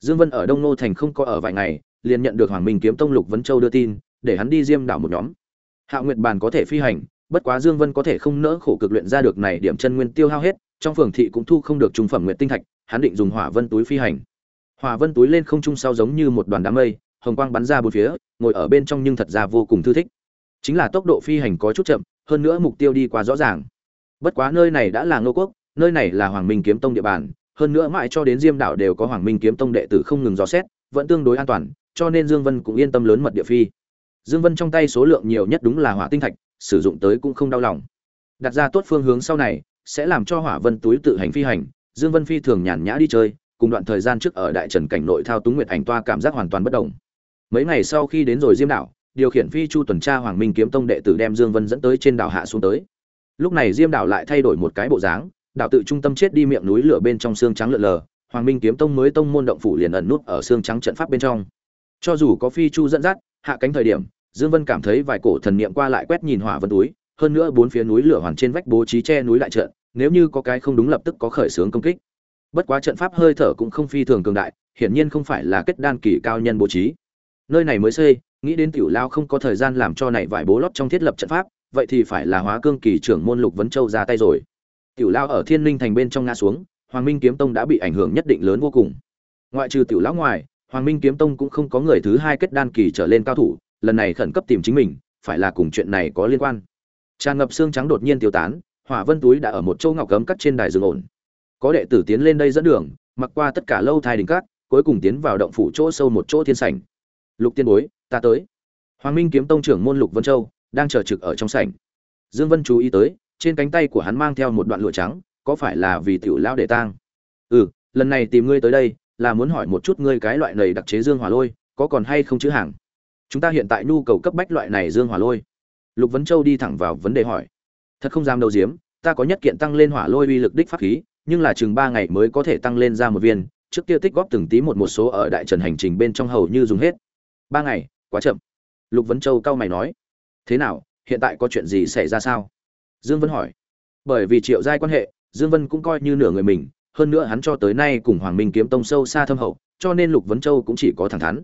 Dương vân ở đông nô thành không có ở vài ngày liền nhận được hoàng minh kiếm tông lục vấn châu đưa tin để hắn đi diêm đảo một nhóm. Hạ nguyệt bàn có thể phi hành bất quá dương vân có thể không nỡ khổ cực luyện ra được này điểm chân nguyên tiêu hao hết, trong phường thị cũng thu không được trung phẩm nguyệt tinh thạch, hắn định dùng hỏa vân túi phi hành. Hỏa vân túi lên không trung sau giống như một đoàn đám mây, hồng quang bắn ra bốn phía, ngồi ở bên trong nhưng thật ra vô cùng thư thích. Chính là tốc độ phi hành có chút chậm, hơn nữa mục tiêu đi qua rõ ràng. Bất quá nơi này đã là ngô quốc, nơi này là hoàng minh kiếm tông địa bàn, hơn nữa mãi cho đến diêm đảo đều có hoàng minh kiếm tông đệ tử không ngừng dò xét, vẫn tương đối an toàn, cho nên dương vân cũng yên tâm lớn mật địa phi. Dương vân trong tay số lượng nhiều nhất đúng là hỏa tinh thạch sử dụng tới cũng không đau lòng. Đặt ra tốt phương hướng sau này, sẽ làm cho hỏa vân túi tự hành phi hành, dương vân phi thường nhàn nhã đi chơi, cùng đoạn thời gian trước ở đại trần cảnh nội thao túng nguyệt ảnh toa cảm giác hoàn toàn bất động mấy ngày sau khi đến rồi diêm đảo, điều khiển phi chu tuần tra hoàng minh kiếm tông đệ tử đem dương vân dẫn tới trên đảo hạ xuống tới. Lúc này diêm đảo lại thay đổi một cái bộ dáng, đảo tự trung tâm chết đi miệng núi lửa bên trong xương trắng lượn lờ, hoàng minh kiếm tông mới tông môn động phủ liền ẩn nút ở xương trắng trận pháp bên trong. Cho dù có phi chu dẫn dắt, hạ cánh thời điểm dương vân cảm thấy vài cổ thần niệm qua lại quét nhìn hỏa vân túi, hơn nữa bốn phía núi lửa hoàn trên vách bố trí che núi lại trận, nếu như có cái không đúng lập tức có khởi xướng công kích. Bất quá trận pháp hơi thở cũng không phi thường cường đại, hiển nhiên không phải là kết đan kỳ cao nhân bố trí. Nơi này mới xây, nghĩ đến tiểu lao không có thời gian làm cho này vải bố lót trong thiết lập trận pháp, vậy thì phải là hóa cương kỳ trưởng môn lục vấn châu ra tay rồi. Tiểu lao ở thiên linh thành bên trong ngã xuống, hoàng minh kiếm tông đã bị ảnh hưởng nhất định lớn vô cùng. Ngoại trừ tiểu lão ngoài, hoàng minh kiếm tông cũng không có người thứ hai kết đan kỳ trở lên cao thủ lần này khẩn cấp tìm chính mình, phải là cùng chuyện này có liên quan. Tràn ngập xương trắng đột nhiên tiêu tán, hỏa vân túi đã ở một châu ngọc cấm cắt trên đài rừng ổn. Có đệ tử tiến lên đây dẫn đường, mặc qua tất cả lâu thai đỉnh cát, cuối cùng tiến vào động phủ chỗ sâu một chỗ thiên sảnh. Lục tiên bối, ta tới. Hoàng minh kiếm tông trưởng môn lục vân châu, đang chờ trực ở trong sảnh. Dương vân chú ý tới, trên cánh tay của hắn mang theo một đoạn lụa trắng, có phải là vì tiểu lao đệ tang? Ừ lần này tìm ngươi tới đây, là muốn hỏi một chút ngươi cái loại này đặc chế dương hỏa lôi, có còn hay không chữ hàng? Chúng ta hiện tại nhu cầu cấp bách loại này dương hỏa lôi. Lục vấn châu đi thẳng vào vấn đề hỏi. Thật không dám đầu diếm, ta có nhất kiện tăng lên hỏa lôi uy lực đích pháp khí, nhưng là chừng ba ngày mới có thể tăng lên ra một viên, trước kia tích góp từng tí một một số ở đại trần hành trình bên trong hầu như dùng hết. Ba ngày, quá chậm. Lục vấn châu cau mày nói. Thế nào, hiện tại có chuyện gì xảy ra sao? Dương vân hỏi. Bởi vì triệu giai quan hệ, dương vân cũng coi như nửa người mình, hơn nữa hắn cho tới nay cùng hoàng minh kiếm tông sâu xa thâm hậu, cho nên lục vấn châu cũng chỉ có thẳng thắn.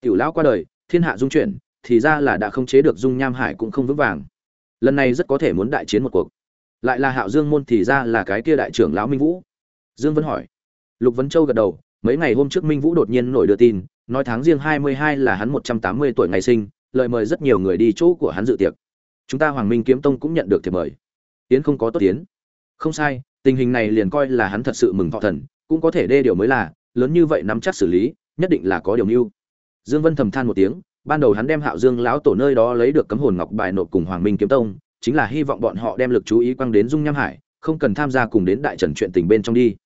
Tiểu lão qua đời thiên hạ dung chuyển, thì ra là đã không chế được dung nham hải cũng không vững vàng. Lần này rất có thể muốn đại chiến một cuộc. Lại là hạo dương môn thì ra là cái kia đại trưởng lão minh vũ. Dương vân hỏi. Lục vấn châu gật đầu, mấy ngày hôm trước minh vũ đột nhiên nổi đưa tin, nói tháng riêng hai mươi hai là hắn một trăm tám mươi tuổi ngày sinh lợi mời rất nhiều người đi chỗ của hắn dự tiệc. Chúng ta hoàng minh kiếm tông cũng nhận được thiệp mời. Tiến không có tốt tiến. Không sai, tình hình này liền coi là hắn thật sự mừng thọ thần, cũng có thể đê điều mới là, lớn như vậy nắm chắc xử lý, nhất định là có điều mưu dương vân thầm than một tiếng, ban đầu hắn đem hạo dương lão tổ nơi đó lấy được cấm hồn ngọc bài nộp cùng hoàng minh kiếm tông, chính là hy vọng bọn họ đem lực chú ý quăng đến dung nham hải, không cần tham gia cùng đến đại trần chuyện tình bên trong đi.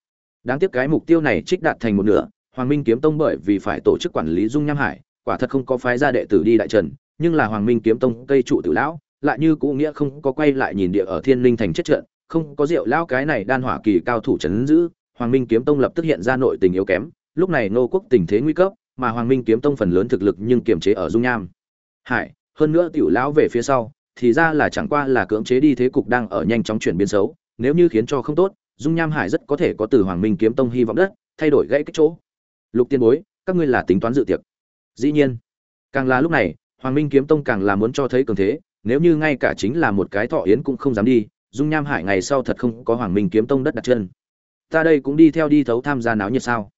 Đáng tiếc cái mục tiêu này trích đạt thành một nửa, hoàng minh kiếm tông bởi vì phải tổ chức quản lý dung nham hải, quả thật không có phái ra đệ tử đi đại trần, nhưng là hoàng minh kiếm tông cây trụ tử lão, lại như cũ nghĩa không có quay lại nhìn địa ở thiên linh thành chết trận, không có rượu lão cái này đan hỏa kỳ cao thủ trấn giữ, hoàng minh kiếm tông lập tức hiện ra nội tình yếu kém, lúc này nô quốc tình thế nguy cấp mà hoàng minh kiếm tông phần lớn thực lực nhưng kiềm chế ở dung nham. Hải, hơn nữa tiểu lão về phía sau, thì ra là chẳng qua là cưỡng chế đi thế cục đang ở nhanh chóng chuyển biến xấu, nếu như khiến cho không tốt, dung nham hải rất có thể có từ hoàng minh kiếm tông hy vọng đất, thay đổi gãy cái chỗ. Lục tiên bối, các ngươi là tính toán dự tiệc. Dĩ nhiên, càng là lúc này, hoàng minh kiếm tông càng là muốn cho thấy cường thế, nếu như ngay cả chính là một cái thọ yến cũng không dám đi, dung nham hải ngày sau thật không có hoàng minh kiếm tông đất đặt chân. Ta đây cũng đi theo đi thấu tham gia náo nhiệt sao?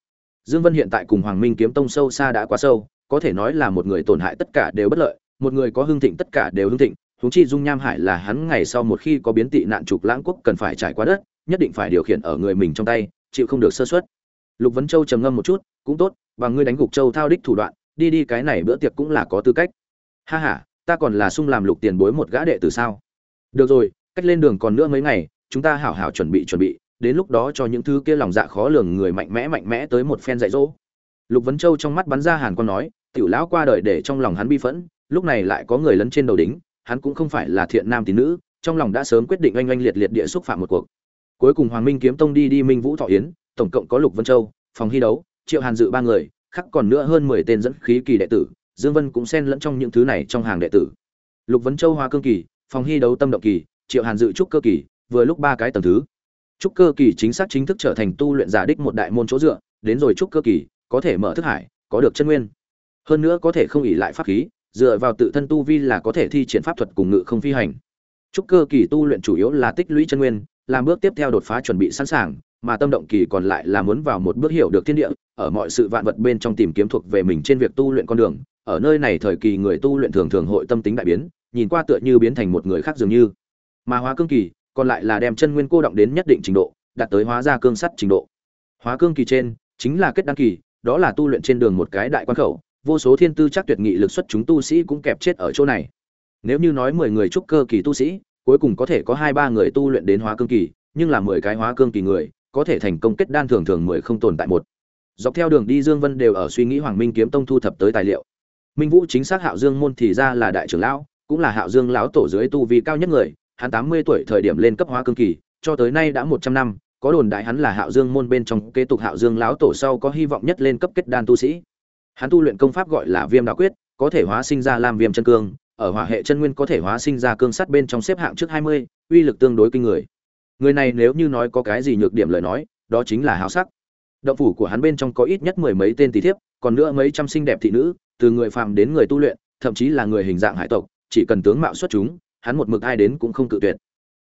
Dương vân hiện tại cùng hoàng minh kiếm tông sâu xa đã quá sâu, có thể nói là một người tổn hại tất cả đều bất lợi, một người có hưng thịnh tất cả đều hưng thịnh, huống chi dung nham hải là hắn ngày sau một khi có biến tị nạn trục lãng quốc cần phải trải qua đất, nhất định phải điều khiển ở người mình trong tay, chịu không được sơ suất. Lục vấn châu trầm ngâm một chút, cũng tốt, và ngươi đánh gục châu thao đích thủ đoạn, đi đi cái này bữa tiệc cũng là có tư cách. Ha ha, ta còn là sung làm lục tiền bối một gã đệ tử sao? Được rồi, cách lên đường còn nữa mấy ngày, chúng ta hảo hảo chuẩn bị chuẩn bị đến lúc đó cho những thứ kia lòng dạ khó lường người mạnh mẽ mạnh mẽ tới một phen dạy dỗ. Lục vấn châu trong mắt bắn ra hàn quang nói, tiểu lão qua đời để trong lòng hắn bi phẫn, lúc này lại có người lấn trên đầu đính, hắn cũng không phải là thiện nam tín nữ, trong lòng đã sớm quyết định oanh oanh liệt liệt địa xúc phạm một cuộc. Cuối cùng hoàng minh kiếm tông đi đi minh vũ thọ yến, tổng cộng có lục vân châu, phòng hy đấu, triệu hàn dự ba người, khắc còn nữa hơn mười tên dẫn khí kỳ đệ tử, dương vân cũng xen lẫn trong những thứ này trong hàng đệ tử. Lục vấn châu hoa cương kỳ, phòng hy đấu tâm động kỳ, triệu hàn dự trúc cơ kỳ, vừa lúc ba cái tầng thứ trúc cơ kỳ chính xác chính thức trở thành tu luyện giả đích một đại môn chỗ dựa, đến rồi trúc cơ kỳ, có thể mở thức hải, có được chân nguyên. Hơn nữa có thể không ỉ lại pháp khí, dựa vào tự thân tu vi là có thể thi triển pháp thuật cùng ngự không phi hành. Trúc cơ kỳ tu luyện chủ yếu là tích lũy chân nguyên, làm bước tiếp theo đột phá chuẩn bị sẵn sàng, mà tâm động kỳ còn lại là muốn vào một bước hiểu được thiên địa, ở mọi sự vạn vật bên trong tìm kiếm thuộc về mình trên việc tu luyện con đường. Ở nơi này thời kỳ người tu luyện thường thường hội tâm tính đại biến, nhìn qua tựa như biến thành một người khác dường như. Mà hóa cương kỳ còn lại là đem chân nguyên cô động đến nhất định trình độ, đạt tới hóa ra cương sắt trình độ. Hóa cương kỳ trên, chính là kết đăng kỳ, đó là tu luyện trên đường một cái đại quan khẩu, vô số thiên tư chắc tuyệt nghị lực xuất chúng tu sĩ cũng kẹp chết ở chỗ này. Nếu như nói mười người trúc cơ kỳ tu sĩ, cuối cùng có thể có hai ba người tu luyện đến hóa cương kỳ, nhưng là mười cái hóa cương kỳ người, có thể thành công kết đan thường thường mười không tồn tại một. Dọc theo đường đi dương vân đều ở suy nghĩ hoàng minh kiếm tông thu thập tới tài liệu. Minh vũ chính xác hạo dương môn thì ra là đại trưởng lão, cũng là hạo dương lão tổ dưới tu vi cao nhất người hắn tám mươi tuổi thời điểm lên cấp hóa cương kỳ, cho tới nay đã một trăm năm, có đồn đại hắn là hạo dương môn bên trong kế tục hạo dương lão tổ sau có hy vọng nhất lên cấp kết đan tu sĩ. Hắn tu luyện công pháp gọi là viêm đạo quyết, có thể hóa sinh ra làm viêm chân cương, ở hỏa hệ chân nguyên có thể hóa sinh ra cương sắt bên trong xếp hạng trước hai mươi, uy lực tương đối kinh người. Người này nếu như nói có cái gì nhược điểm lời nói, đó chính là háo sắc. Động phủ của hắn bên trong có ít nhất mười mấy tên tỷ thiếp, còn nữa mấy trăm xinh đẹp thị nữ, từ người phàm đến người tu luyện, thậm chí là người hình dạng hải tộc, chỉ cần tướng mạo xuất chúng hắn một mực ai đến cũng không cự tuyệt.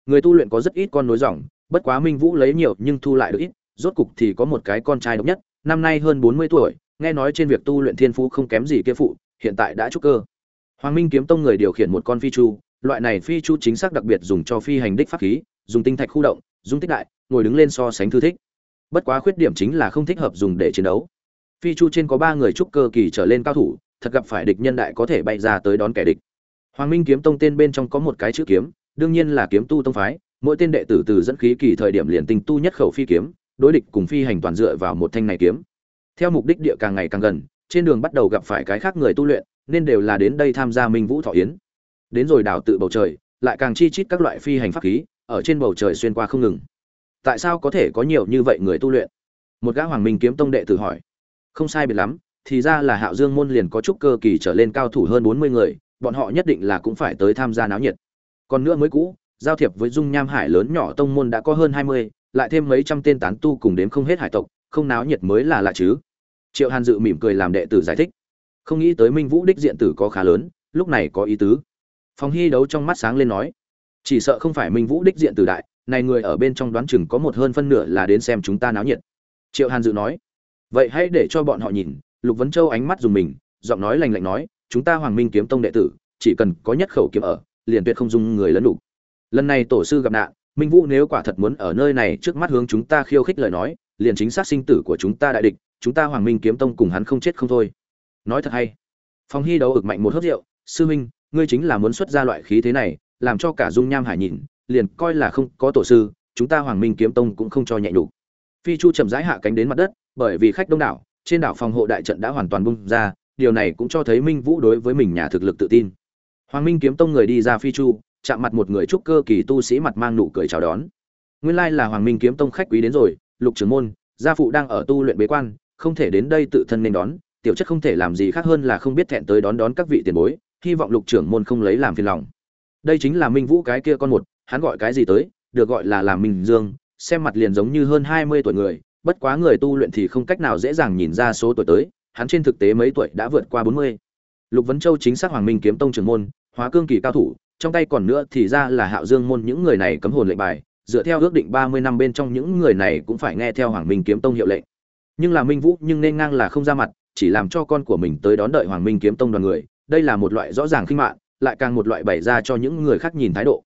Người tu luyện có rất ít con nối dòng, bất quá minh vũ lấy nhiều nhưng thu lại được ít, rốt cục thì có một cái con trai độc nhất, năm nay hơn bốn mươi tuổi, nghe nói trên việc tu luyện thiên phú không kém gì kia phụ, hiện tại đã trúc cơ. Hoàng minh kiếm tông người điều khiển một con phi chu, loại này phi chu chính xác đặc biệt dùng cho phi hành đích pháp khí, dùng tinh thạch khu động dung tích đại, ngồi đứng lên so sánh thư thích. Bất quá khuyết điểm chính là không thích hợp dùng để chiến đấu. Phi chu trên có ba người trúc cơ kỳ trở lên cao thủ, thật gặp phải địch nhân đại có thể bay ra tới đón kẻ địch hoàng minh kiếm tông tên bên trong có một cái chữ kiếm, đương nhiên là kiếm tu tông phái, mỗi tên đệ tử từ dẫn khí kỳ thời điểm liền tinh tu nhất khẩu phi kiếm, đối địch cùng phi hành toàn dựa vào một thanh này kiếm. Theo mục đích địa càng ngày càng gần, trên đường bắt đầu gặp phải cái khác người tu luyện, nên đều là đến đây tham gia minh vũ thọ yến. Đến rồi đảo tự bầu trời, lại càng chi chít các loại phi hành pháp khí, ở trên bầu trời xuyên qua không ngừng. Tại sao có thể có nhiều như vậy người tu luyện? Một gã hoàng minh kiếm tông đệ tử hỏi. Không sai biệt lắm, thì ra là hạo dương môn liền có chút cơ kỳ trở lên cao thủ hơn bốn mươi người bọn họ nhất định là cũng phải tới tham gia náo nhiệt. Còn nữa mới cũ, giao thiệp với dung nham hải lớn nhỏ tông môn đã có hơn hai mươi, lại thêm mấy trăm tên tán tu cùng đếm không hết hải tộc, không náo nhiệt mới là lạ chứ. Triệu hàn dự mỉm cười làm đệ tử giải thích. Không nghĩ tới minh vũ đích diện tử có khá lớn, lúc này có ý tứ. Phòng hy đấu trong mắt sáng lên nói, chỉ sợ không phải minh vũ đích diện tử đại, này người ở bên trong đoán chừng có một hơn phân nửa là đến xem chúng ta náo nhiệt. Triệu hàn dự nói, vậy hãy để cho bọn họ nhìn, lục vấn châu ánh mắt dùng mình, giọng nói lành lạnh nói chúng ta hoàng minh kiếm tông đệ tử, chỉ cần có nhất khẩu kiếm ở, liền tuyệt không dung người lẫn đủ. Lần này tổ sư gặp nạn, minh vũ nếu quả thật muốn ở nơi này trước mắt hướng chúng ta khiêu khích lời nói, liền chính xác sinh tử của chúng ta đại địch, chúng ta hoàng minh kiếm tông cùng hắn không chết không thôi. Nói thật hay. Phong hy đấu ực mạnh một hớp rượu, sư minh ngươi chính là muốn xuất ra loại khí thế này, làm cho cả dung nham hải nhìn, liền coi là không có tổ sư, chúng ta hoàng minh kiếm tông cũng không cho nhẹ nhục. Phi chu chậm rãi hạ cánh đến mặt đất, bởi vì khách đông đảo, trên đảo phòng hộ đại trận đã hoàn toàn bung ra điều này cũng cho thấy minh vũ đối với mình nhà thực lực tự tin. Hoàng minh kiếm tông người đi ra phi chu, chạm mặt một người trúc cơ kỳ tu sĩ mặt mang nụ cười chào đón. Nguyên lai là hoàng minh kiếm tông khách quý đến rồi, lục trưởng môn, gia phụ đang ở tu luyện bế quan, không thể đến đây tự thân nên đón, tiểu chất không thể làm gì khác hơn là không biết thẹn tới đón đón các vị tiền bối, hy vọng lục trưởng môn không lấy làm phiền lòng. Đây chính là minh vũ cái kia con một, hắn gọi cái gì tới, được gọi là làm minh dương, xem mặt liền giống như hơn hai mươi tuổi người, bất quá người tu luyện thì không cách nào dễ dàng nhìn ra số tuổi tới hắn trên thực tế mấy tuổi đã vượt qua bốn mươi. Lục vấn châu chính xác hoàng minh kiếm tông trưởng môn, hóa cương kỳ cao thủ, trong tay còn nữa thì ra là hạo dương môn những người này cấm hồn lệnh bài, dựa theo ước định ba mươi năm bên trong những người này cũng phải nghe theo hoàng minh kiếm tông hiệu lệnh. Nhưng là minh vũ, nhưng nên ngang là không ra mặt, chỉ làm cho con của mình tới đón đợi hoàng minh kiếm tông đoàn người. Đây là một loại rõ ràng khinh mạn lại càng một loại bày ra cho những người khác nhìn thái độ.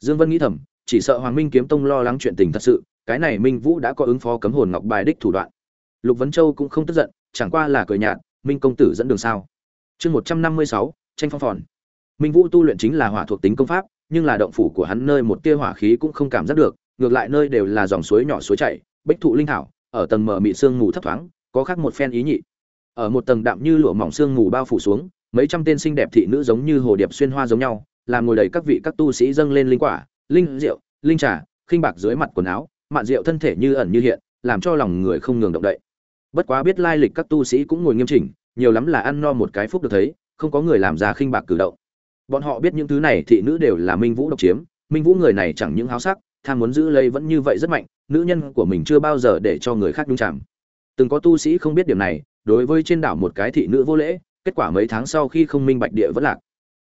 Dương vân nghĩ thầm, chỉ sợ hoàng minh kiếm tông lo lắng chuyện tình thật sự, cái này minh vũ đã có ứng phó cấm hồn ngọc bài đích thủ đoạn. Lục vấn châu cũng không tức giận chẳng qua là cười nhạt, minh công tử dẫn đường sao? Chương một trăm năm mươi sáu, tranh phong phòn. Minh vũ tu luyện chính là hỏa thuộc tính công pháp, nhưng là động phủ của hắn nơi một tia hỏa khí cũng không cảm giác được, ngược lại nơi đều là dòng suối nhỏ suối chảy, bích thụ linh thảo, ở tầng mở mịt sương mù thấp thoáng, có khác một phen ý nhị. Ở một tầng đạm như lụa mỏng sương mù bao phủ xuống, mấy trăm tên xinh đẹp thị nữ giống như hồ điệp xuyên hoa giống nhau, làm ngồi đầy các vị các tu sĩ dâng lên linh quả, linh rượu, linh trà, khinh bạc dưới mặt quần áo, mạn rượu thân thể như ẩn như hiện, làm cho lòng người không ngừng động đậy bất quá biết lai lịch các tu sĩ cũng ngồi nghiêm chỉnh, nhiều lắm là ăn no một cái phúc được thấy, không có người làm ra khinh bạc cử động. Bọn họ biết những thứ này thị nữ đều là minh vũ độc chiếm, minh vũ người này chẳng những háo sắc, tham muốn giữ lấy vẫn như vậy rất mạnh, nữ nhân của mình chưa bao giờ để cho người khác nhung chạm từng có tu sĩ không biết điểm này, đối với trên đảo một cái thị nữ vô lễ, kết quả mấy tháng sau khi không minh bạch địa vẫn lạc.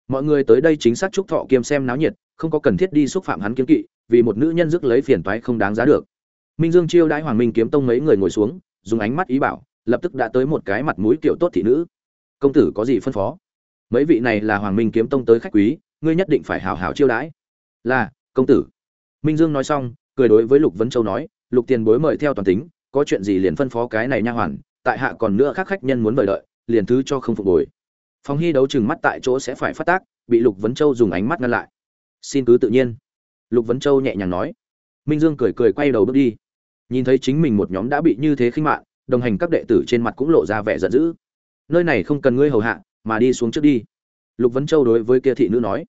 Mọi người tới đây chính xác chúc thọ kiêm xem náo nhiệt, không có cần thiết đi xúc phạm hắn kiếm kỵ, vì một nữ nhân rước lấy phiền toái không đáng giá được. Minh dương chiêu đãi hoàng minh kiếm tông mấy người ngồi xuống dùng ánh mắt ý bảo, lập tức đã tới một cái mặt mũi kiểu tốt thị nữ. Công tử có gì phân phó? Mấy vị này là hoàng minh kiếm tông tới khách quý, ngươi nhất định phải hào hào chiêu đãi. Là, công tử. Minh dương nói xong, cười đối với lục vấn châu nói, lục tiền bối mời theo toàn tính, có chuyện gì liền phân phó cái này nha hoàn, tại hạ còn nữa khác khách nhân muốn mời đợi, liền thứ cho không phục hồi phong hy đấu chừng mắt tại chỗ sẽ phải phát tác, bị lục vấn châu dùng ánh mắt ngăn lại. Xin cứ tự nhiên. Lục vấn châu nhẹ nhàng nói. Minh dương cười cười quay đầu bước đi nhìn thấy chính mình một nhóm đã bị như thế khinh mạn đồng hành các đệ tử trên mặt cũng lộ ra vẻ giận dữ. Nơi này không cần ngươi hầu hạ, mà đi xuống trước đi. Lục vấn châu đối với kia thị nữ nói.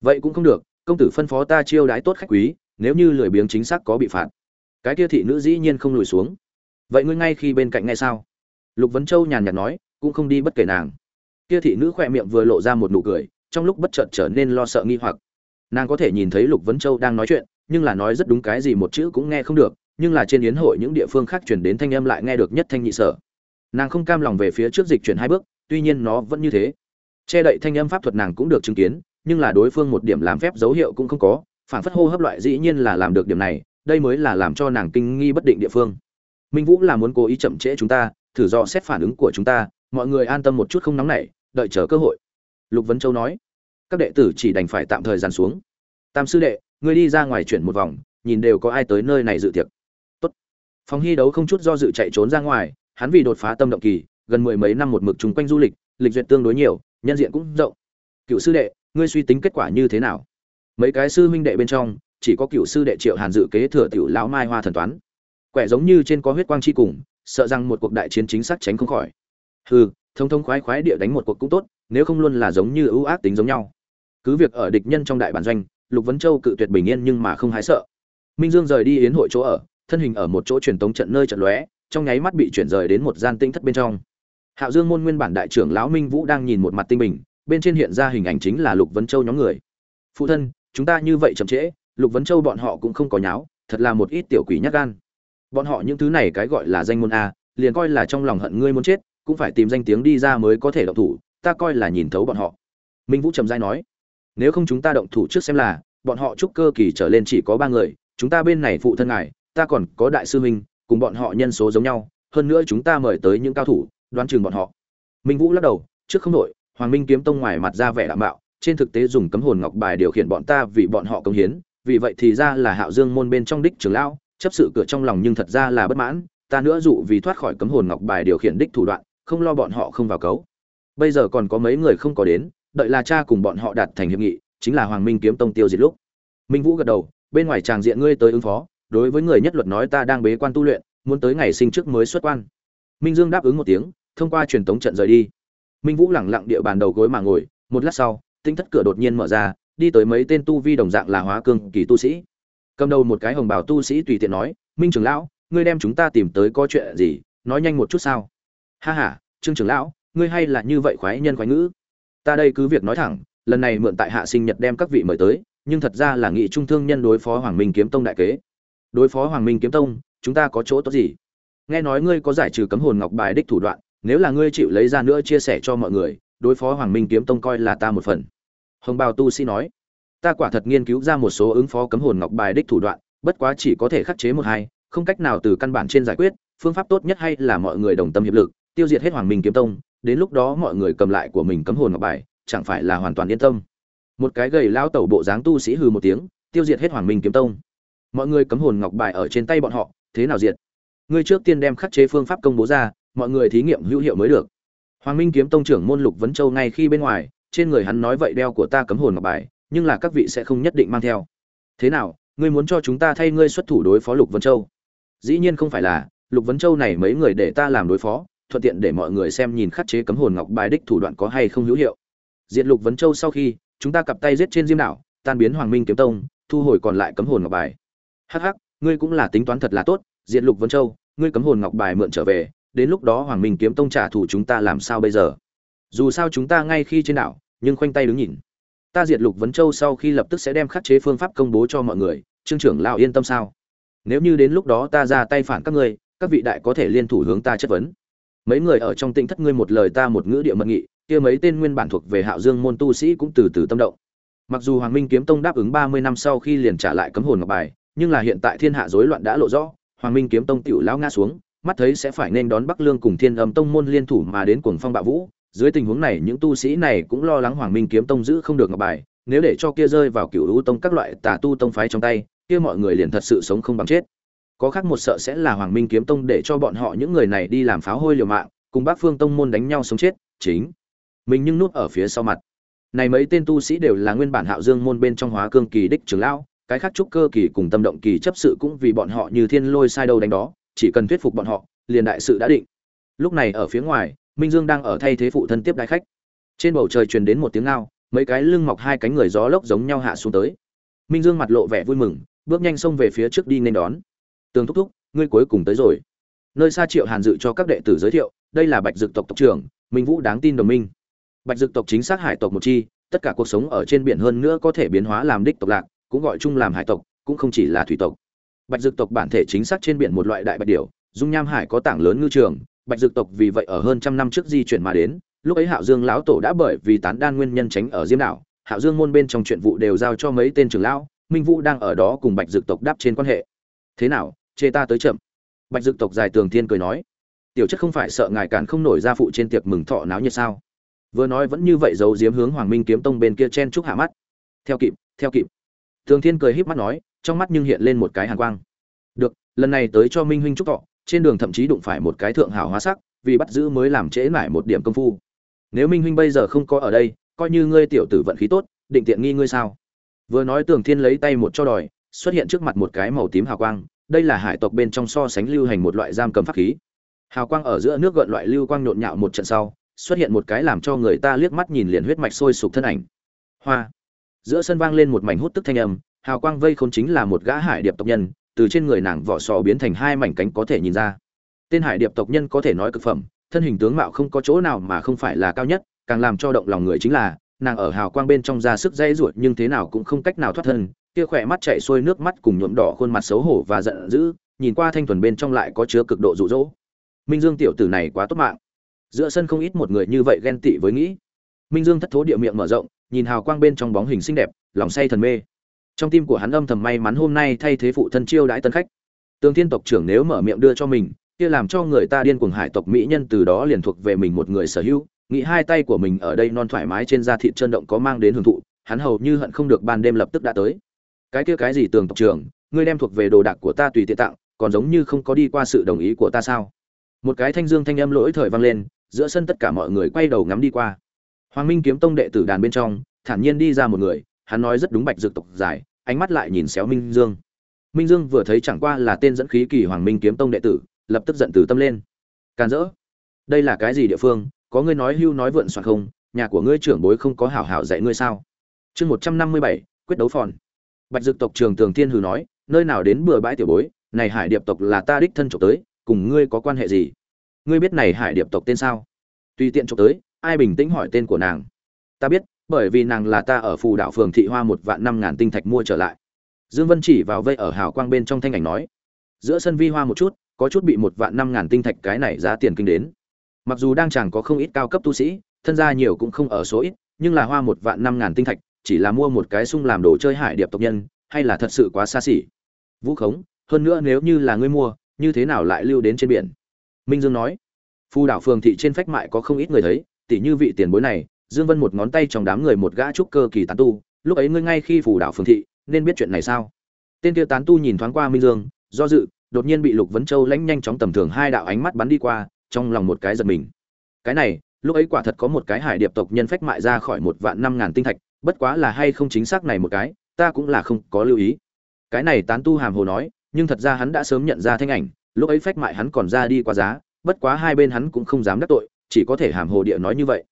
Vậy cũng không được, công tử phân phó ta chiêu đái tốt khách quý, nếu như lười biếng chính xác có bị phạt. Cái kia thị nữ dĩ nhiên không lùi xuống. Vậy ngươi ngay khi bên cạnh ngay sao? Lục vấn châu nhàn nhạt nói, cũng không đi bất kể nàng. Kia thị nữ khỏe miệng vừa lộ ra một nụ cười, trong lúc bất chợt trở nên lo sợ nghi hoặc. Nàng có thể nhìn thấy lục vấn châu đang nói chuyện, nhưng là nói rất đúng cái gì một chữ cũng nghe không được nhưng là trên yến hội những địa phương khác chuyển đến thanh âm lại nghe được nhất thanh nhị sở. Nàng không cam lòng về phía trước dịch chuyển hai bước, tuy nhiên nó vẫn như thế. Che đậy thanh âm pháp thuật nàng cũng được chứng kiến, nhưng là đối phương một điểm làm phép dấu hiệu cũng không có phản phất hô hấp loại dĩ nhiên là làm được điểm này, đây mới là làm cho nàng kinh nghi bất định địa phương. Minh vũ là muốn cố ý chậm trễ chúng ta, thử do xét phản ứng của chúng ta, mọi người an tâm một chút không nóng nảy, đợi chờ cơ hội. Lục vấn châu nói, các đệ tử chỉ đành phải tạm thời dàn xuống. Tam sư đệ, ngươi đi ra ngoài chuyển một vòng, nhìn đều có ai tới nơi này dự tiệc phòng hy đấu không chút do dự chạy trốn ra ngoài, hắn vì đột phá tâm động kỳ, gần mười mấy năm một mực chung quanh du lịch lịch duyệt tương đối nhiều, nhân diện cũng rộng. Cựu sư đệ, ngươi suy tính kết quả như thế nào? Mấy cái sư huynh đệ bên trong, chỉ có cựu sư đệ triệu hàn dự kế thừa tiểu lão mai hoa thần toán. Quẻ giống như trên có huyết quang chi cùng, sợ rằng một cuộc đại chiến chính xác tránh không khỏi. Hừ, thông thông khoái khoái địa đánh một cuộc cũng tốt, nếu không luôn là giống như ưu ác tính giống nhau. Cứ việc ở địch nhân trong đại bản doanh, lục vấn châu cự tuyệt bình yên nhưng mà không hái sợ. Minh dương rời đi yến hội chỗ ở thân hình ở một chỗ truyền tống trận nơi trận lóe, trong nháy mắt bị chuyển rời đến một gian tinh thất bên trong. Hạo dương môn nguyên bản đại trưởng lão minh vũ đang nhìn một mặt tinh bình, bên trên hiện ra hình ảnh chính là lục vấn châu nhóm người. Phụ thân, chúng ta như vậy chậm trễ, lục vấn châu bọn họ cũng không có nháo, thật là một ít tiểu quỷ nhát gan. Bọn họ những thứ này cái gọi là danh môn a, liền coi là trong lòng hận ngươi muốn chết, cũng phải tìm danh tiếng đi ra mới có thể động thủ, ta coi là nhìn thấu bọn họ. Minh vũ trầm giai nói, nếu không chúng ta động thủ trước xem là, bọn họ trúc cơ kỳ trở lên chỉ có ba người, chúng ta bên này phụ thân ngài ta còn có đại sư minh cùng bọn họ nhân số giống nhau hơn nữa chúng ta mời tới những cao thủ đoán chừng bọn họ. Minh vũ lắc đầu trước không đổi, hoàng minh kiếm tông ngoài mặt ra vẻ đạm bạo, trên thực tế dùng cấm hồn ngọc bài điều khiển bọn ta vì bọn họ công hiến vì vậy thì ra là hạo dương môn bên trong đích trưởng lão chấp sự cửa trong lòng nhưng thật ra là bất mãn ta nữa dụ vì thoát khỏi cấm hồn ngọc bài điều khiển đích thủ đoạn không lo bọn họ không vào cấu. Bây giờ còn có mấy người không có đến đợi là cha cùng bọn họ đạt thành hiệp nghị chính là hoàng minh kiếm tông tiêu diệt lúc. Minh vũ gật đầu bên ngoài chàng diện ngươi tới ứng phó đối với người nhất luật nói ta đang bế quan tu luyện, muốn tới ngày sinh trước mới xuất quan. Minh dương đáp ứng một tiếng, thông qua truyền tống trận rời đi. Minh vũ lẳng lặng địa bàn đầu gối mà ngồi, một lát sau, tinh thất cửa đột nhiên mở ra, đi tới mấy tên tu vi đồng dạng là hóa cương kỳ tu sĩ. Cầm đầu một cái hồng bào tu sĩ tùy tiện nói, minh trưởng lão, ngươi đem chúng ta tìm tới có chuyện gì, nói nhanh một chút sao? Ha ha, trương trưởng lão, ngươi hay là như vậy khoái nhân khoái ngữ. Ta đây cứ việc nói thẳng, lần này mượn tại hạ sinh nhật đem các vị mời tới, nhưng thật ra là nghị trung thương nhân đối phó hoàng minh kiếm tông đại kế đối phó hoàng minh kiếm tông, chúng ta có chỗ tốt gì? Nghe nói ngươi có giải trừ cấm hồn ngọc bài đích thủ đoạn, nếu là ngươi chịu lấy ra nữa chia sẻ cho mọi người, đối phó hoàng minh kiếm tông coi là ta một phần. Hồng bào tu sĩ nói. Ta quả thật nghiên cứu ra một số ứng phó cấm hồn ngọc bài đích thủ đoạn, bất quá chỉ có thể khắc chế một hai, không cách nào từ căn bản trên giải quyết, phương pháp tốt nhất hay là mọi người đồng tâm hiệp lực, tiêu diệt hết hoàng minh kiếm tông, đến lúc đó mọi người cầm lại của mình cấm hồn ngọc bài, chẳng phải là hoàn toàn yên tâm. Một cái gầy lao tẩu bộ dáng tu sĩ hừ một tiếng, tiêu diệt hết hoàng minh kiếm tông mọi người cấm hồn ngọc bài ở trên tay bọn họ, thế nào diệt? Ngươi trước tiên đem khắc chế phương pháp công bố ra, mọi người thí nghiệm hữu hiệu mới được. Hoàng minh kiếm tông trưởng môn lục vấn châu ngay khi bên ngoài, trên người hắn nói vậy đeo của ta cấm hồn ngọc bài, nhưng là các vị sẽ không nhất định mang theo. Thế nào, ngươi muốn cho chúng ta thay ngươi xuất thủ đối phó lục vấn châu? Dĩ nhiên không phải là, lục vấn châu này mấy người để ta làm đối phó, thuận tiện để mọi người xem nhìn khắc chế cấm hồn ngọc bài đích thủ đoạn có hay không hữu hiệu. Diện lục vấn châu sau khi, chúng ta cặp tay giết trên diêm đảo, tan biến hoàng minh kiếm tông, thu hồi còn lại cấm hồn ngọc bài hắc hắc, ngươi cũng là tính toán thật là tốt, diện lục vấn châu, ngươi cấm hồn ngọc bài mượn trở về, đến lúc đó hoàng minh kiếm tông trả thù chúng ta làm sao bây giờ? Dù sao chúng ta ngay khi trên đảo, nhưng khoanh tay đứng nhìn. Ta diệt lục vấn châu sau khi lập tức sẽ đem khắc chế phương pháp công bố cho mọi người, trương trưởng lão yên tâm sao? Nếu như đến lúc đó ta ra tay phản các ngươi, các vị đại có thể liên thủ hướng ta chất vấn. Mấy người ở trong tinh thất ngươi một lời ta một ngữ địa mật nghị, kia mấy tên nguyên bản thuộc về hạo dương môn tu sĩ cũng từ từ tâm động. Mặc dù hoàng minh kiếm tông đáp ứng ba mươi năm sau khi liền trả lại cấm hồn ngọc bài nhưng là hiện tại thiên hạ rối loạn đã lộ rõ, hoàng minh kiếm tông tiểu lão ngã xuống, mắt thấy sẽ phải nên đón bắc lương cùng thiên âm tông môn liên thủ mà đến cuồng phong bạo vũ. Dưới tình huống này, những tu sĩ này cũng lo lắng hoàng minh kiếm tông giữ không được ngọc bài, nếu để cho kia rơi vào Cửu Vũ tông các loại tà tu tông phái trong tay, kia mọi người liền thật sự sống không bằng chết. Có khác một sợ sẽ là hoàng minh kiếm tông để cho bọn họ những người này đi làm pháo hôi liều mạng, cùng bắc phương tông môn đánh nhau sống chết, chính mình nhưng núp ở phía sau mặt. Này mấy tên tu sĩ đều là nguyên bản hạo dương môn bên trong hóa cương kỳ đích trưởng lão cái khác trúc cơ kỳ cùng tâm động kỳ chấp sự cũng vì bọn họ như thiên lôi sai đâu đánh đó, chỉ cần thuyết phục bọn họ, liền đại sự đã định. Lúc này ở phía ngoài, minh dương đang ở thay thế phụ thân tiếp đại khách. Trên bầu trời truyền đến một tiếng ngao, mấy cái lưng mọc hai cánh người gió lốc giống nhau hạ xuống tới. Minh dương mặt lộ vẻ vui mừng, bước nhanh xông về phía trước đi nên đón. Tường thúc thúc, ngươi cuối cùng tới rồi. Nơi xa triệu hàn dự cho các đệ tử giới thiệu, đây là bạch dực tộc tộc trưởng, minh vũ đáng tin đồng minh. Bạch dực tộc chính xác hải tộc một chi, tất cả cuộc sống ở trên biển hơn nữa có thể biến hóa làm đích tộc lạc cũng gọi chung làm hải tộc, cũng không chỉ là thủy tộc. Bạch dược tộc bản thể chính xác trên biển một loại đại bạch điểu, dung nham hải có tảng lớn ngư trường. Bạch dược tộc vì vậy ở hơn trăm năm trước di chuyển mà đến, lúc ấy hạo dương lão tổ đã bởi vì tán đan nguyên nhân tránh ở diêm đảo. Hạo dương môn bên trong chuyện vụ đều giao cho mấy tên trưởng lão, minh vũ đang ở đó cùng bạch dược tộc đáp trên quan hệ. Thế nào, chê ta tới chậm? Bạch dược tộc dài tường thiên cười nói. Tiểu chất không phải sợ ngài cản không nổi ra phụ trên tiệc mừng thọ náo nhiệt sao? Vừa nói vẫn như vậy giấu diếm hướng hoàng minh kiếm tông bên kia chen chúc hạ mắt. Theo kịp theo kịp. Thường thiên cười híp mắt nói, trong mắt nhưng hiện lên một cái hàn quang. Được, lần này tới cho minh huynh chúc thọ, trên đường thậm chí đụng phải một cái thượng hảo hóa sắc, vì bắt giữ mới làm trễ nải một điểm công phu. Nếu minh huynh bây giờ không có ở đây, coi như ngươi tiểu tử vận khí tốt, định tiện nghi ngươi sao? Vừa nói tường thiên lấy tay một cho đòi, xuất hiện trước mặt một cái màu tím hào quang, đây là hải tộc bên trong so sánh lưu hành một loại giam cầm pháp khí. Hào quang ở giữa nước gợn loại lưu quang nhộn nhạo một trận sau, xuất hiện một cái làm cho người ta liếc mắt nhìn liền huyết mạch sôi sục thân ảnh. Hoa! Giữa sân vang lên một mảnh hút tức thanh âm, hào quang vây khôn chính là một gã hải điệp tộc nhân, từ trên người nàng vỏ sò biến thành hai mảnh cánh có thể nhìn ra. Tên hải điệp tộc nhân có thể nói cực phẩm, thân hình tướng mạo không có chỗ nào mà không phải là cao nhất, càng làm cho động lòng người chính là, nàng ở hào quang bên trong ra sức dây ruột nhưng thế nào cũng không cách nào thoát thân, kia khỏe mắt chạy xuôi nước mắt cùng nhuộm đỏ khuôn mặt xấu hổ và giận dữ, nhìn qua thanh thuần bên trong lại có chứa cực độ rụ rỗ minh dương tiểu tử này quá tốt mạng. Giữa sân không ít một người như vậy ghen tị với nghĩ. Minh dương thất thố địa miệng mở rộng nhìn hào quang bên trong bóng hình xinh đẹp, lòng say thần mê. Trong tim của hắn âm thầm may mắn hôm nay thay thế phụ thân chiêu đãi tân khách. Tương thiên tộc trưởng nếu mở miệng đưa cho mình, kia làm cho người ta điên cuồng hải tộc mỹ nhân từ đó liền thuộc về mình một người sở hữu, nghĩ hai tay của mình ở đây non thoải mái trên da thịt chân động có mang đến hưởng thụ, hắn hầu như hận không được ban đêm lập tức đã tới. Cái kia cái gì tường tộc trưởng, ngươi đem thuộc về đồ đạc của ta tùy tiện tặng, còn giống như không có đi qua sự đồng ý của ta sao? Một cái thanh dương thanh âm lỗi thời vang lên, giữa sân tất cả mọi người quay đầu ngắm đi qua hoàng minh kiếm tông đệ tử đàn bên trong, thản nhiên đi ra một người, hắn nói rất đúng bạch dược tộc giải, ánh mắt lại nhìn xéo minh dương. Minh dương vừa thấy chẳng qua là tên dẫn khí kỳ hoàng minh kiếm tông đệ tử, lập tức giận từ tâm lên. Càn dỡ đây là cái gì địa phương? Có ngươi nói hưu nói vượn soạn không? Nhà của ngươi trưởng bối không có hảo hảo dạy ngươi sao? Chương một trăm năm mươi bảy, quyết đấu phòn. Bạch dược tộc trường tường thiên hừ nói, nơi nào đến bừa bãi tiểu bối, này hải điệp tộc là ta đích thân trộm tới, cùng ngươi có quan hệ gì? Ngươi biết này hải điệp tộc tên sao? Tùy tiện trộm tới ai bình tĩnh hỏi tên của nàng. Ta biết, bởi vì nàng là ta ở phù đảo phường thị hoa một vạn năm ngàn tinh thạch mua trở lại. Dương vân chỉ vào vây ở hào quang bên trong thanh ảnh nói, giữa sân vi hoa một chút, có chút bị một vạn năm ngàn tinh thạch cái này giá tiền kinh đến. Mặc dù đang chẳng có không ít cao cấp tu sĩ, thân gia nhiều cũng không ở số ít, nhưng là hoa một vạn năm ngàn tinh thạch, chỉ là mua một cái sung làm đồ chơi hải điệp tộc nhân, hay là thật sự quá xa xỉ. Vũ khống, hơn nữa nếu như là ngươi mua, như thế nào lại lưu đến trên biển? Minh dương nói phu đảo phường thị trên phách mại có không ít người thấy tỉ như vị tiền bối này, dương vân một ngón tay trong đám người một gã trúc cơ kỳ tán tu, lúc ấy ngươi ngay khi phủ đảo phường thị, nên biết chuyện này sao? Tên kia tán tu nhìn thoáng qua minh dương, do dự, đột nhiên bị lục vấn châu lãnh nhanh chóng tầm thường hai đạo ánh mắt bắn đi qua, trong lòng một cái giật mình. Cái này, lúc ấy quả thật có một cái hải điệp tộc nhân phách mại ra khỏi một vạn năm ngàn tinh thạch, bất quá là hay không chính xác này một cái, ta cũng là không có lưu ý. Cái này tán tu hàm hồ nói, nhưng thật ra hắn đã sớm nhận ra thanh ảnh, lúc ấy phách mại hắn còn ra đi quá giá, bất quá hai bên hắn cũng không dám đắc tội chỉ có thể hàm hồ địa nói như vậy.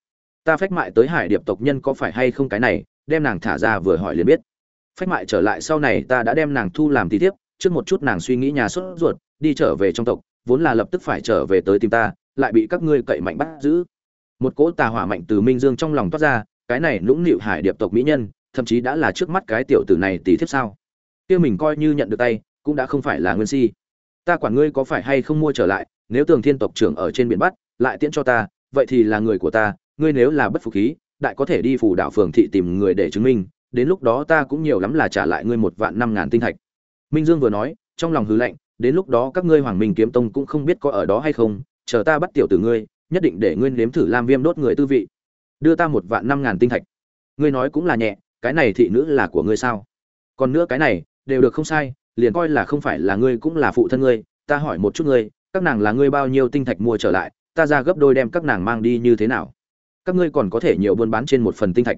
Ta phách mại tới hải điệp tộc nhân có phải hay không cái này, đem nàng thả ra vừa hỏi liền biết. Phách mại trở lại sau này ta đã đem nàng thu làm tí tiếp, trước một chút nàng suy nghĩ nhà sốt ruột, đi trở về trong tộc, vốn là lập tức phải trở về tới tìm ta, lại bị các ngươi cậy mạnh bắt giữ. Một cỗ tà hỏa mạnh từ minh dương trong lòng toát ra, cái này nũng nịu hải điệp tộc mỹ nhân, thậm chí đã là trước mắt cái tiểu tử này tỷ thiếp sao? Kia mình coi như nhận được tay, cũng đã không phải là nguyên si. Ta quản ngươi có phải hay không mua trở lại, nếu tường thiên tộc trưởng ở trên biển bắt lại tiễn cho ta, vậy thì là người của ta, ngươi nếu là bất phục khí, đại có thể đi phủ đảo phường thị tìm người để chứng minh, đến lúc đó ta cũng nhiều lắm là trả lại ngươi một vạn năm ngàn tinh thạch. Minh dương vừa nói, trong lòng hư lạnh, đến lúc đó các ngươi hoàng minh kiếm tông cũng không biết có ở đó hay không, chờ ta bắt tiểu tử ngươi, nhất định để ngươi nếm thử làm viêm đốt người tư vị. Đưa ta một vạn năm ngàn tinh thạch. Ngươi nói cũng là nhẹ, cái này thị nữ là của ngươi sao? Còn nữa cái này, đều được không sai, liền coi là không phải là ngươi cũng là phụ thân ngươi, ta hỏi một chút ngươi, các nàng là ngươi bao nhiêu tinh thạch mua trở lại ta ra gấp đôi đem các nàng mang đi như thế nào? Các ngươi còn có thể nhiều buôn bán trên một phần tinh thạch.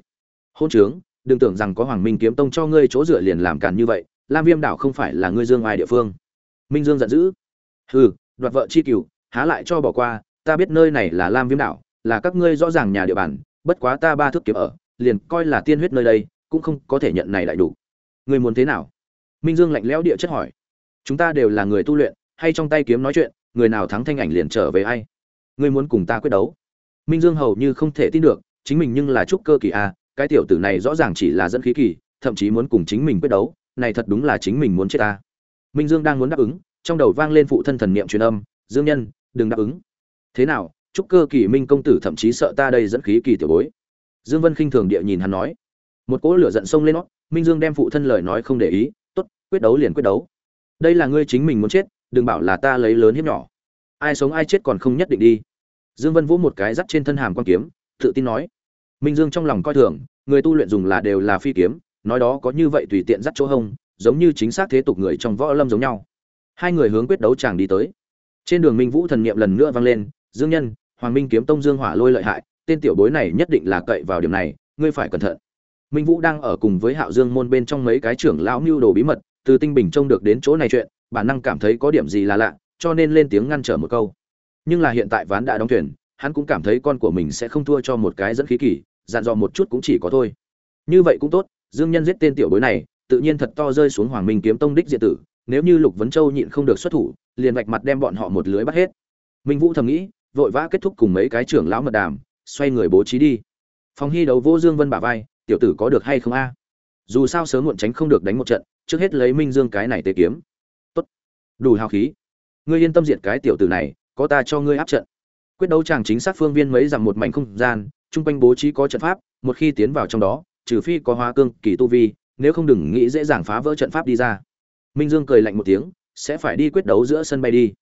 Hôn trướng, đừng tưởng rằng có hoàng minh kiếm tông cho ngươi chỗ dựa liền làm càn như vậy, lam viêm đảo không phải là ngươi dương ai địa phương. Minh dương giận dữ. Hừ, đoạt vợ chi cửu, há lại cho bỏ qua, ta biết nơi này là lam viêm đảo, là các ngươi rõ ràng nhà địa bàn, bất quá ta ba thước kiếm ở, liền coi là tiên huyết nơi đây, cũng không có thể nhận này lại đủ. Ngươi muốn thế nào? Minh dương lạnh lẽo địa chất hỏi. Chúng ta đều là người tu luyện, hay trong tay kiếm nói chuyện, người nào thắng thanh ảnh liền trở về ai? Ngươi muốn cùng ta quyết đấu. Minh dương hầu như không thể tin được chính mình nhưng là trúc cơ kỳ a à, cái tiểu tử này rõ ràng chỉ là dẫn khí kỳ thậm chí muốn cùng chính mình quyết đấu này thật đúng là chính mình muốn chết ta. Minh dương đang muốn đáp ứng trong đầu vang lên phụ thân thần niệm truyền âm dương nhân đừng đáp ứng. Thế nào Trúc cơ kỳ minh công tử thậm chí sợ ta đây dẫn khí kỳ tiểu bối? Dương vân khinh thường địa nhìn hắn nói. Một cỗ lửa giận sông lên nó minh dương đem phụ thân lời nói không để ý tốt quyết đấu liền quyết đấu. Đây là ngươi chính mình muốn chết đừng bảo là ta lấy lớn hiếp nhỏ ai sống ai chết còn không nhất định đi. Dương vân vỗ một cái dắt trên thân hàm quan kiếm, tự tin nói. Minh dương trong lòng coi thường, người tu luyện dùng là đều là phi kiếm, nói đó có như vậy tùy tiện dắt chỗ hông, giống như chính xác thế tục người trong võ lâm giống nhau. Hai người hướng quyết đấu chàng đi tới. Trên đường minh vũ thần niệm lần nữa vang lên, dương nhân, hoàng minh kiếm tông dương hỏa lôi lợi hại, tên tiểu bối này nhất định là cậy vào điểm này, ngươi phải cẩn thận. Minh vũ đang ở cùng với hạo dương môn bên trong mấy cái trưởng lão mưu đồ bí mật, từ tinh bình trông được đến chỗ này chuyện, bản năng cảm thấy có điểm gì là lạ cho nên lên tiếng ngăn trở một câu. Nhưng là hiện tại ván đã đóng thuyền, hắn cũng cảm thấy con của mình sẽ không thua cho một cái dẫn khí kỳ, dặn dò một chút cũng chỉ có thôi. Như vậy cũng tốt, dương nhân giết tên tiểu bối này, tự nhiên thật to rơi xuống hoàng minh kiếm tông đích diện tử, nếu như lục vấn châu nhịn không được xuất thủ, liền vạch mặt đem bọn họ một lưới bắt hết. Minh vũ thầm nghĩ, vội vã kết thúc cùng mấy cái trưởng lão mật đàm, xoay người bố trí đi. Phòng hy đấu vô dương vân bả vai, tiểu tử có được hay không a? Dù sao sớm muộn tránh không được đánh một trận, trước hết lấy minh dương cái này tế kiếm. Tốt. Đủ hào khí ngươi yên tâm diệt cái tiểu tử này, có ta cho ngươi áp trận. Quyết đấu chàng chính xác phương viên mấy dặm một mảnh không gian, chung quanh bố trí có trận pháp, một khi tiến vào trong đó, trừ phi có hóa cương, kỳ tu vi, nếu không đừng nghĩ dễ dàng phá vỡ trận pháp đi ra. Minh dương cười lạnh một tiếng, sẽ phải đi quyết đấu giữa sân bay đi.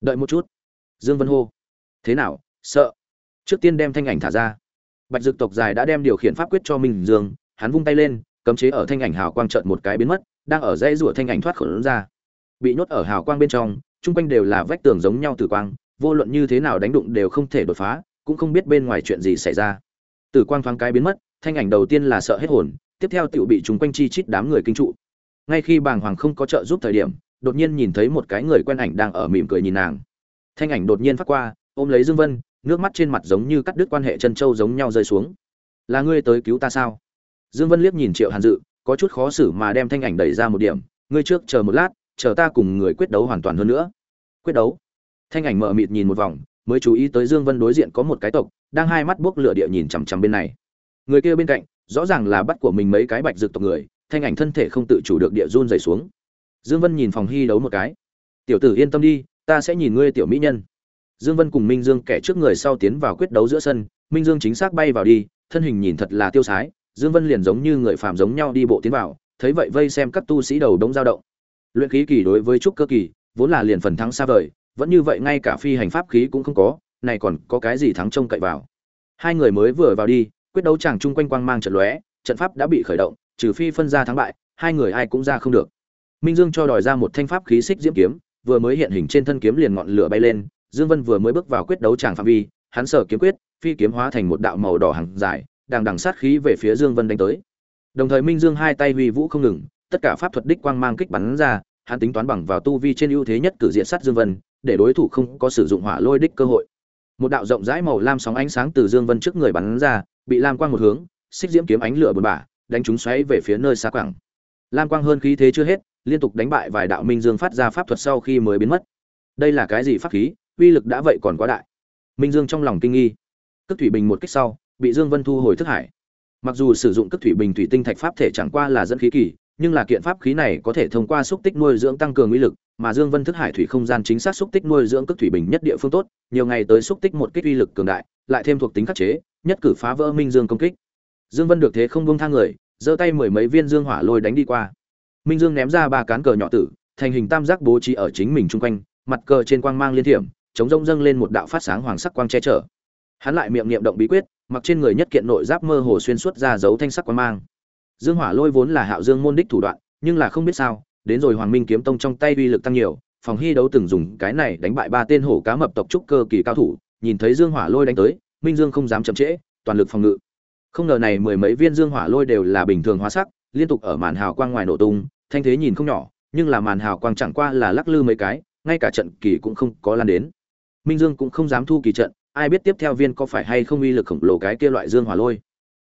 Đợi một chút. Dương vân hô. Thế nào, sợ? Trước tiên đem thanh ảnh thả ra. Bạch dực tộc dài đã đem điều khiển pháp quyết cho minh dương, hắn vung tay lên, cấm chế ở thanh ảnh hào quang chợt một cái biến mất, đang ở dãy rủa thanh ảnh thoát khẩu ra. Bị nhốt ở hào quang bên trong chung quanh đều là vách tường giống nhau tử quang, vô luận như thế nào đánh đụng đều không thể đột phá, cũng không biết bên ngoài chuyện gì xảy ra. Tử quang thoáng cái biến mất, thanh ảnh đầu tiên là sợ hết hồn, tiếp theo Tiểu bị chúng quanh chi chít đám người kinh trụ. Ngay khi bàng hoàng không có trợ giúp thời điểm, đột nhiên nhìn thấy một cái người quen ảnh đang ở mỉm cười nhìn nàng. Thanh ảnh đột nhiên phát qua, ôm lấy dương vân, nước mắt trên mặt giống như cắt đứt quan hệ chân châu giống nhau rơi xuống. Là ngươi tới cứu ta sao? Dương vân liếc nhìn triệu hàn dự, có chút khó xử mà đem thanh ảnh đẩy ra một điểm, ngươi trước chờ một lát chờ ta cùng người quyết đấu hoàn toàn hơn nữa. Quyết đấu. Thanh ảnh mờ mịt nhìn một vòng, mới chú ý tới dương vân đối diện có một cái tộc, đang hai mắt buốc lửa địa nhìn chằm chằm bên này. Người kia bên cạnh, rõ ràng là bắt của mình mấy cái bạch dược tộc người, thanh ảnh thân thể không tự chủ được địa run dày xuống. Dương vân nhìn phòng hy đấu một cái. Tiểu tử yên tâm đi, ta sẽ nhìn ngươi tiểu mỹ nhân. Dương vân cùng minh dương kẻ trước người sau tiến vào quyết đấu giữa sân, minh dương chính xác bay vào đi, thân hình nhìn thật là tiêu sái, dương vân liền giống như người phàm giống nhau đi bộ tiến vào, thấy vậy vây xem các tu sĩ đầu đống dao động luyện khí kỳ đối với trúc cơ kỳ, vốn là liền phần thắng xa vời, vẫn như vậy ngay cả phi hành pháp khí cũng không có, này còn có cái gì thắng trông cậy vào. Hai người mới vừa vào đi, quyết đấu chàng chung quanh quang mang trận lóe, trận pháp đã bị khởi động, trừ phi phân ra thắng bại, hai người ai cũng ra không được. Minh dương cho đòi ra một thanh pháp khí xích diễm kiếm, vừa mới hiện hình trên thân kiếm liền ngọn lửa bay lên, dương vân vừa mới bước vào quyết đấu chàng phạm vi, hắn sở kiếm quyết, phi kiếm hóa thành một đạo màu đỏ hàng dài đang đằng sát khí về phía dương vân đánh tới. Đồng thời minh dương hai tay huy vũ không ngừng tất cả pháp thuật đích quang mang kích bắn ra, hắn tính toán bằng vào tu vi trên ưu thế nhất cử diện sát dương vân, để đối thủ không có sử dụng hỏa lôi đích cơ hội. Một đạo rộng rãi màu lam sóng ánh sáng từ dương vân trước người bắn ra, bị lam quang một hướng, xích diễm kiếm ánh lửa bùn bã, đánh chúng xoáy về phía nơi xa quảng. Lam quang hơn khí thế chưa hết, liên tục đánh bại vài đạo minh dương phát ra pháp thuật sau khi mới biến mất. Đây là cái gì pháp khí? Uy lực đã vậy còn quá đại. Minh dương trong lòng kinh nghi. Cước thủy bình một kích sau, bị dương vân thu hồi thức hải. Mặc dù sử dụng cước thủy bình thủy tinh thạch pháp thể chẳng qua là dẫn khí kỳ nhưng là kiện pháp khí này có thể thông qua xúc tích nuôi dưỡng tăng cường uy lực, mà dương vân thức hải thủy không gian chính xác xúc tích nuôi dưỡng cước thủy bình nhất địa phương tốt, nhiều ngày tới xúc tích một kích uy lực cường đại, lại thêm thuộc tính khắc chế, nhất cử phá vỡ minh dương công kích. Dương vân được thế không buông thang người, giơ tay mười mấy viên dương hỏa lôi đánh đi qua. Minh dương ném ra ba cán cờ nhỏ tử, thành hình tam giác bố trí ở chính mình trung quanh, mặt cờ trên quang mang liên thiểm, chống rông dâng lên một đạo phát sáng hoàng sắc quang che chở. Hắn lại miệng niệm động bí quyết, mặc trên người nhất kiện nội giáp mơ hồ xuyên suốt ra dấu thanh sắc quang mang dương hỏa lôi vốn là hạo dương môn đích thủ đoạn, nhưng là không biết sao, đến rồi hoàng minh kiếm tông trong tay uy lực tăng nhiều, phòng hy đấu từng dùng cái này đánh bại ba tên hổ cá mập tộc trúc cơ kỳ cao thủ, nhìn thấy dương hỏa lôi đánh tới, minh dương không dám chậm trễ, toàn lực phòng ngự. Không ngờ này mười mấy viên dương hỏa lôi đều là bình thường hóa sắc, liên tục ở màn hào quang ngoài nổ tung, thanh thế nhìn không nhỏ, nhưng là màn hào quang chẳng qua là lắc lư mấy cái, ngay cả trận kỳ cũng không có lan đến. Minh dương cũng không dám thu kỳ trận, ai biết tiếp theo viên có phải hay không uy lực khổng lồ cái kia loại dương hỏa lôi.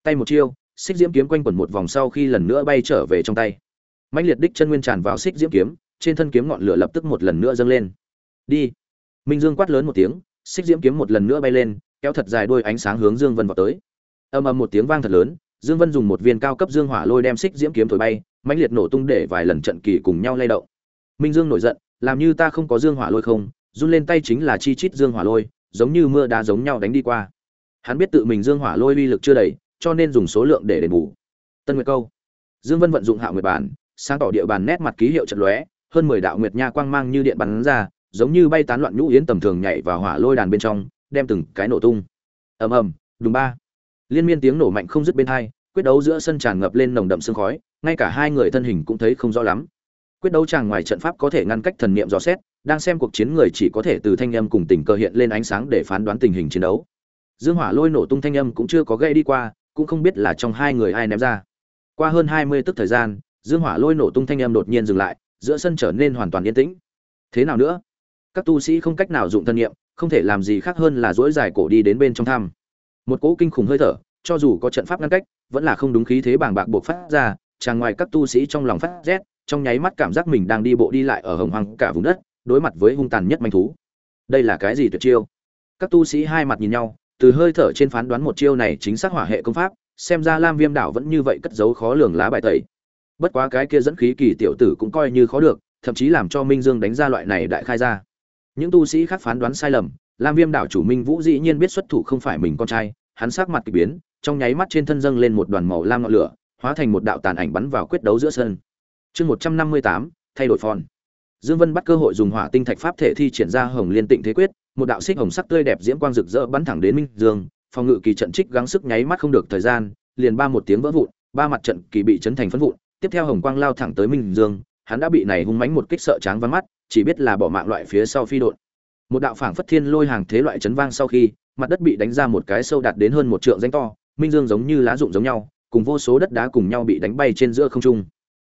Tay một chiêu xích diễm kiếm quanh quẩn một vòng sau khi lần nữa bay trở về trong tay. Mạnh liệt đích chân nguyên tràn vào xích diễm kiếm, trên thân kiếm ngọn lửa lập tức một lần nữa dâng lên. Đi. Minh dương quát lớn một tiếng, xích diễm kiếm một lần nữa bay lên, kéo thật dài đôi ánh sáng hướng dương vân vào tới. Ầm ầm một tiếng vang thật lớn, dương vân dùng một viên cao cấp dương hỏa lôi đem xích diễm kiếm thổi bay Mạnh liệt nổ tung để vài lần trận kỳ cùng nhau lay động. Minh dương nổi giận, làm như ta không có dương hỏa lôi không, run lên tay chính là chi chít dương hỏa lôi, giống như mưa đá giống nhau đánh đi qua. Hắn biết tự mình dương hỏa lôi uy lực chưa đầy cho nên dùng số lượng để đền bù. Tân nguyệt câu. Dương vân vận dụng hạ nguyệt bản, sáng tỏ địa bàn nét mặt ký hiệu trận lóe, hơn mười đạo nguyệt nha quang mang như điện bắn ra, giống như bay tán loạn nhũ yến tầm thường nhảy vào hỏa lôi đàn bên trong, đem từng cái nổ tung. Ầm ầm, đùng ba. Liên miên tiếng nổ mạnh không dứt bên hai, quyết đấu giữa sân tràn ngập lên nồng đậm sương khói, ngay cả hai người thân hình cũng thấy không rõ lắm. Quyết đấu tràng ngoài trận pháp có thể ngăn cách thần niệm dò xét, đang xem cuộc chiến người chỉ có thể từ thanh âm cùng tình cờ hiện lên ánh sáng để phán đoán tình hình chiến đấu. Dương hỏa lôi nổ tung thanh âm cũng chưa có gây đi qua cũng không biết là trong hai người ai ném ra. Qua hơn hai mươi tức thời gian, dương hỏa lôi nổ tung thanh âm đột nhiên dừng lại, giữa sân trở nên hoàn toàn yên tĩnh. Thế nào nữa? Các tu sĩ không cách nào dụng thân niệm không thể làm gì khác hơn là dỗi dài cổ đi đến bên trong thăm. Một cỗ kinh khủng hơi thở, cho dù có trận pháp ngăn cách, vẫn là không đúng khí thế bàng bạc buộc phát ra, tràn ngoài các tu sĩ trong lòng phát rét, trong nháy mắt cảm giác mình đang đi bộ đi lại ở hồng hoang cả vùng đất, đối mặt với hung tàn nhất manh thú. Đây là cái gì tuyệt chiêu? Các tu sĩ hai mặt nhìn nhau từ hơi thở trên phán đoán một chiêu này chính xác hỏa hệ công pháp, xem ra lam viêm đảo vẫn như vậy cất giấu khó lường lá bài tẩy. Bất quá cái kia dẫn khí kỳ tiểu tử cũng coi như khó được, thậm chí làm cho minh dương đánh ra loại này đại khai ra. Những tu sĩ khác phán đoán sai lầm, lam viêm đảo chủ minh vũ dĩ nhiên biết xuất thủ không phải mình con trai, hắn sắc mặt kỳ biến, trong nháy mắt trên thân dâng lên một đoàn màu lam ngọn lửa, hóa thành một đạo tàn ảnh bắn vào quyết đấu giữa sân. Chương một trăm năm mươi tám, thay đổi phòn. Dương vân bắt cơ hội dùng hỏa tinh thạch pháp thể thi triển ra hồng liên tịnh thế quyết một đạo xích hồng sắc tươi đẹp diễm quang rực rỡ bắn thẳng đến minh dương. Phòng ngự kỳ trận trích gắng sức nháy mắt không được thời gian, liền ba một tiếng vỡ vụn, ba mặt trận kỳ bị chấn thành phân vụn. Tiếp theo hồng quang lao thẳng tới minh dương, hắn đã bị này hung mãnh một kích sợ tráng vắng mắt, chỉ biết là bỏ mạng loại phía sau phi đột một đạo phảng phất thiên lôi hàng thế loại chấn vang sau khi, mặt đất bị đánh ra một cái sâu đạt đến hơn một trượng danh to, minh dương giống như lá rụng giống nhau, cùng vô số đất đá cùng nhau bị đánh bay trên giữa không trung.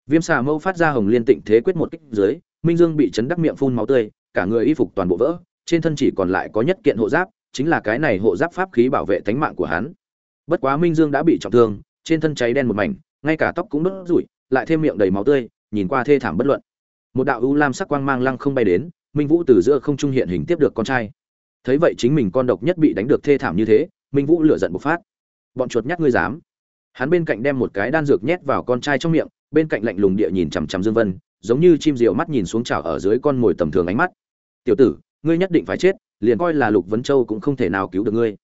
Viêm xà mâu phát ra hồng liên tịnh thế quyết một kích dưới, minh dương bị chấn đắc miệng phun máu tươi, cả người y phục toàn bộ vỡ trên thân chỉ còn lại có nhất kiện hộ giáp, chính là cái này hộ giáp pháp khí bảo vệ tính mạng của hắn. Bất quá minh dương đã bị trọng thương, trên thân cháy đen một mảnh, ngay cả tóc cũng đốt rủi lại thêm miệng đầy máu tươi, nhìn qua thê thảm bất luận. Một đạo u lam sắc quang mang lăng không bay đến, minh vũ từ giữa không trung hiện hình tiếp được con trai. Thấy vậy chính mình con độc nhất bị đánh được thê thảm như thế, minh vũ lửa giận bộc phát. Bọn chuột nhắt ngươi dám. Hắn bên cạnh đem một cái đan dược nhét vào con trai trong miệng, bên cạnh lạnh lùng địa nhìn chằm chằm dương vân, giống như chim diều mắt nhìn xuống chảo ở dưới con mồi tầm thường ánh mắt. Tiểu tử ngươi nhất định phải chết, liền coi là lục vấn châu cũng không thể nào cứu được ngươi.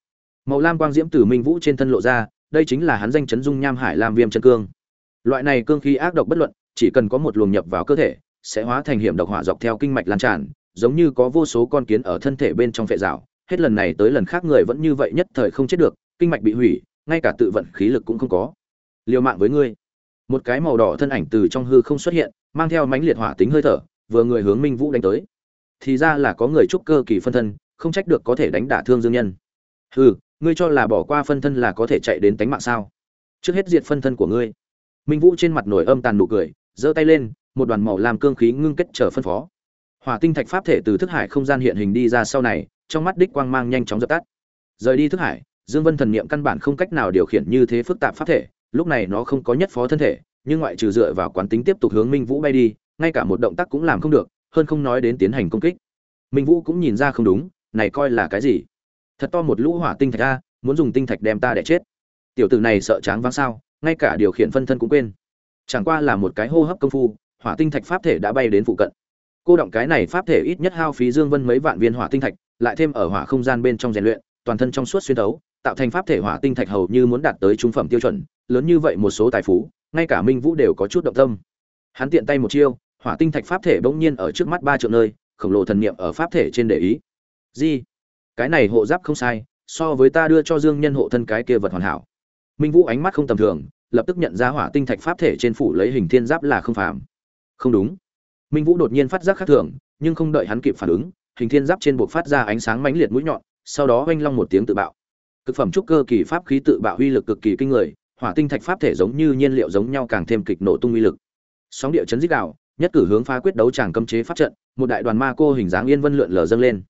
Màu lam quang diễm từ minh vũ trên thân lộ ra, đây chính là hắn danh chấn dung nham hải lam viêm chân cương. Loại này cương khí ác độc bất luận, chỉ cần có một luồng nhập vào cơ thể, sẽ hóa thành hiểm độc hỏa dọc theo kinh mạch lan tràn, giống như có vô số con kiến ở thân thể bên trong phệ rào. Hết lần này tới lần khác người vẫn như vậy nhất thời không chết được, kinh mạch bị hủy, ngay cả tự vận khí lực cũng không có. Liều mạng với ngươi. Một cái màu đỏ thân ảnh từ trong hư không xuất hiện, mang theo mãnh liệt hỏa tính hơi thở, vừa người hướng minh vũ đánh tới thì ra là có người trúc cơ kỳ phân thân, không trách được có thể đánh đả thương dương nhân. Hừ, ngươi cho là bỏ qua phân thân là có thể chạy đến tánh mạng sao? Trước hết diệt phân thân của ngươi. Minh vũ trên mặt nổi âm tàn nụ cười, giơ tay lên, một đoàn màu làm cương khí ngưng kết trở phân phó. Hỏa tinh thạch pháp thể từ thức hải không gian hiện hình đi ra sau này, trong mắt đích quang mang nhanh chóng dập tắt. Rời đi thức hải, dương vân thần niệm căn bản không cách nào điều khiển như thế phức tạp pháp thể, lúc này nó không có nhất phó thân thể, nhưng ngoại trừ dựa vào quán tính tiếp tục hướng minh vũ bay đi, ngay cả một động tác cũng làm không được hơn không nói đến tiến hành công kích. Minh vũ cũng nhìn ra không đúng, này coi là cái gì? Thật to một lũ hỏa tinh thạch a, muốn dùng tinh thạch đem ta để chết. Tiểu tử này sợ tráng váng sao, ngay cả điều khiển phân thân cũng quên. Chẳng qua là một cái hô hấp công phu, hỏa tinh thạch pháp thể đã bay đến phụ cận. Cô động cái này pháp thể ít nhất hao phí dương vân mấy vạn viên hỏa tinh thạch, lại thêm ở hỏa không gian bên trong rèn luyện, toàn thân trong suốt xuyên tấu tạo thành pháp thể hỏa tinh thạch hầu như muốn đạt tới trung phẩm tiêu chuẩn, lớn như vậy một số tài phú, ngay cả minh vũ đều có chút động tâm. Hắn tiện tay một chiêu hỏa tinh thạch pháp thể bỗng nhiên ở trước mắt ba triệu nơi, khổng lồ thần niệm ở pháp thể trên để ý. Gì? Cái này hộ giáp không sai, so với ta đưa cho dương nhân hộ thân cái kia vật hoàn hảo. Minh vũ ánh mắt không tầm thường, lập tức nhận ra hỏa tinh thạch pháp thể trên phủ lấy hình thiên giáp là không phàm. Không đúng. Minh vũ đột nhiên phát giác khác thường, nhưng không đợi hắn kịp phản ứng, hình thiên giáp trên buộc phát ra ánh sáng mãnh liệt mũi nhọn, sau đó oanh long một tiếng tự bạo. Cực phẩm trúc cơ kỳ pháp khí tự bạo uy lực cực kỳ kinh người, hỏa tinh thạch pháp thể giống như nhiên liệu giống nhau càng thêm kịch nổ tung uy lực. Sóng địa chấn dích đạo nhất cử hướng phá quyết đấu tràng cấm chế pháp trận, một đại đoàn ma cô hình dáng yên vân lượn lờ dâng lên.